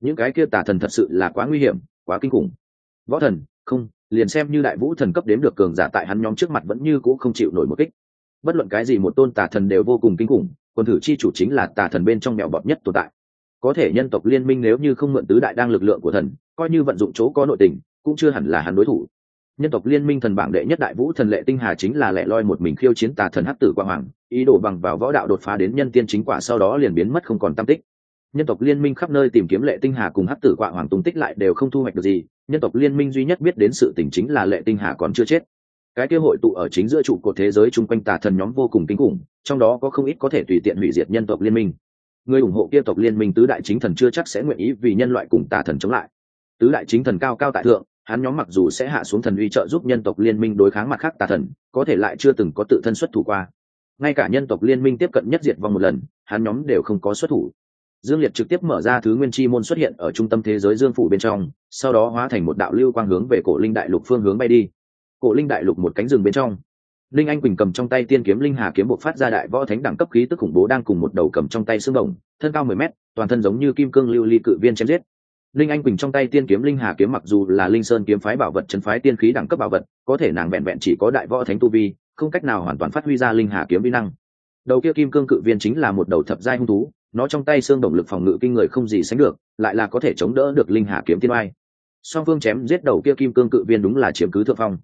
Những cái kia tà thần thật sự là quá nguy hiểm, quá kinh khủng. Võ thần, không, liền xem như đại vũ thần cấp đếm được cường giả tại hắn nhóm trước mặt vẫn như cũ không chịu nổi một kích bất luận cái gì một tôn tà thần đều vô cùng kinh khủng, quân thử chi chủ chính là tà thần bên trong mẹo bọt nhất tồn tại. Có thể nhân tộc liên minh nếu như không mượn tứ đại đang lực lượng của thần, coi như vận dụng chỗ có nội tình, cũng chưa hẳn là hắn đối thủ. Nhân tộc liên minh thần bảng đệ nhất đại vũ thần lệ tinh hà chính là lẻ loi một mình khiêu chiến tà thần hắc tử quang hoàng, ý đồ bằng vào võ đạo đột phá đến nhân tiên chính quả sau đó liền biến mất không còn tam tích. Nhân tộc liên minh khắp nơi tìm kiếm lệ tinh hà cùng hắc tử quạ hoàng tung tích lại đều không thu hoạch được gì, nhân tộc liên minh duy nhất biết đến sự tình chính là lệ tinh hà còn chưa chết cái kia hội tụ ở chính giữa trụ cột thế giới chung quanh tà thần nhóm vô cùng kinh khủng, trong đó có không ít có thể tùy tiện hủy diệt nhân tộc liên minh. Người ủng hộ kia tộc liên minh tứ đại chính thần chưa chắc sẽ nguyện ý vì nhân loại cùng tà thần chống lại. Tứ đại chính thần cao cao tại thượng, hắn nhóm mặc dù sẽ hạ xuống thần uy trợ giúp nhân tộc liên minh đối kháng mặt khác tà thần, có thể lại chưa từng có tự thân xuất thủ qua. Ngay cả nhân tộc liên minh tiếp cận nhất diệt vong một lần, hắn nhóm đều không có xuất thủ. Dương liệt trực tiếp mở ra thứ nguyên chi môn xuất hiện ở trung tâm thế giới dương phủ bên trong, sau đó hóa thành một đạo lưu quang hướng về cổ linh đại lục phương hướng bay đi cổ linh đại lục một cánh rừng bên trong. Linh anh quỳnh cầm trong tay tiên kiếm linh hà kiếm bộ phát ra đại võ thánh đẳng cấp khí tức khủng bố đang cùng một đầu cầm trong tay xương đồng, thân cao mười mét, toàn thân giống như kim cương lưu ly cự viên chém giết. Linh anh quỳnh trong tay tiên kiếm linh hà kiếm mặc dù là linh sơn kiếm phái bảo vật chân phái tiên khí đẳng cấp bảo vật, có thể nàng vẹn vẹn chỉ có đại võ thánh tu vi, không cách nào hoàn toàn phát huy ra linh hà kiếm vi năng. Đầu kia kim cương cự viên chính là một đầu thập giai hung thú, nó trong tay xương động lực phòng ngự kinh người không gì sánh được, lại là có thể chống đỡ được linh hà kiếm tiên oai. Song phương chém giết đầu kia kim cương cự viên đúng là chiếm cứ thượng phong.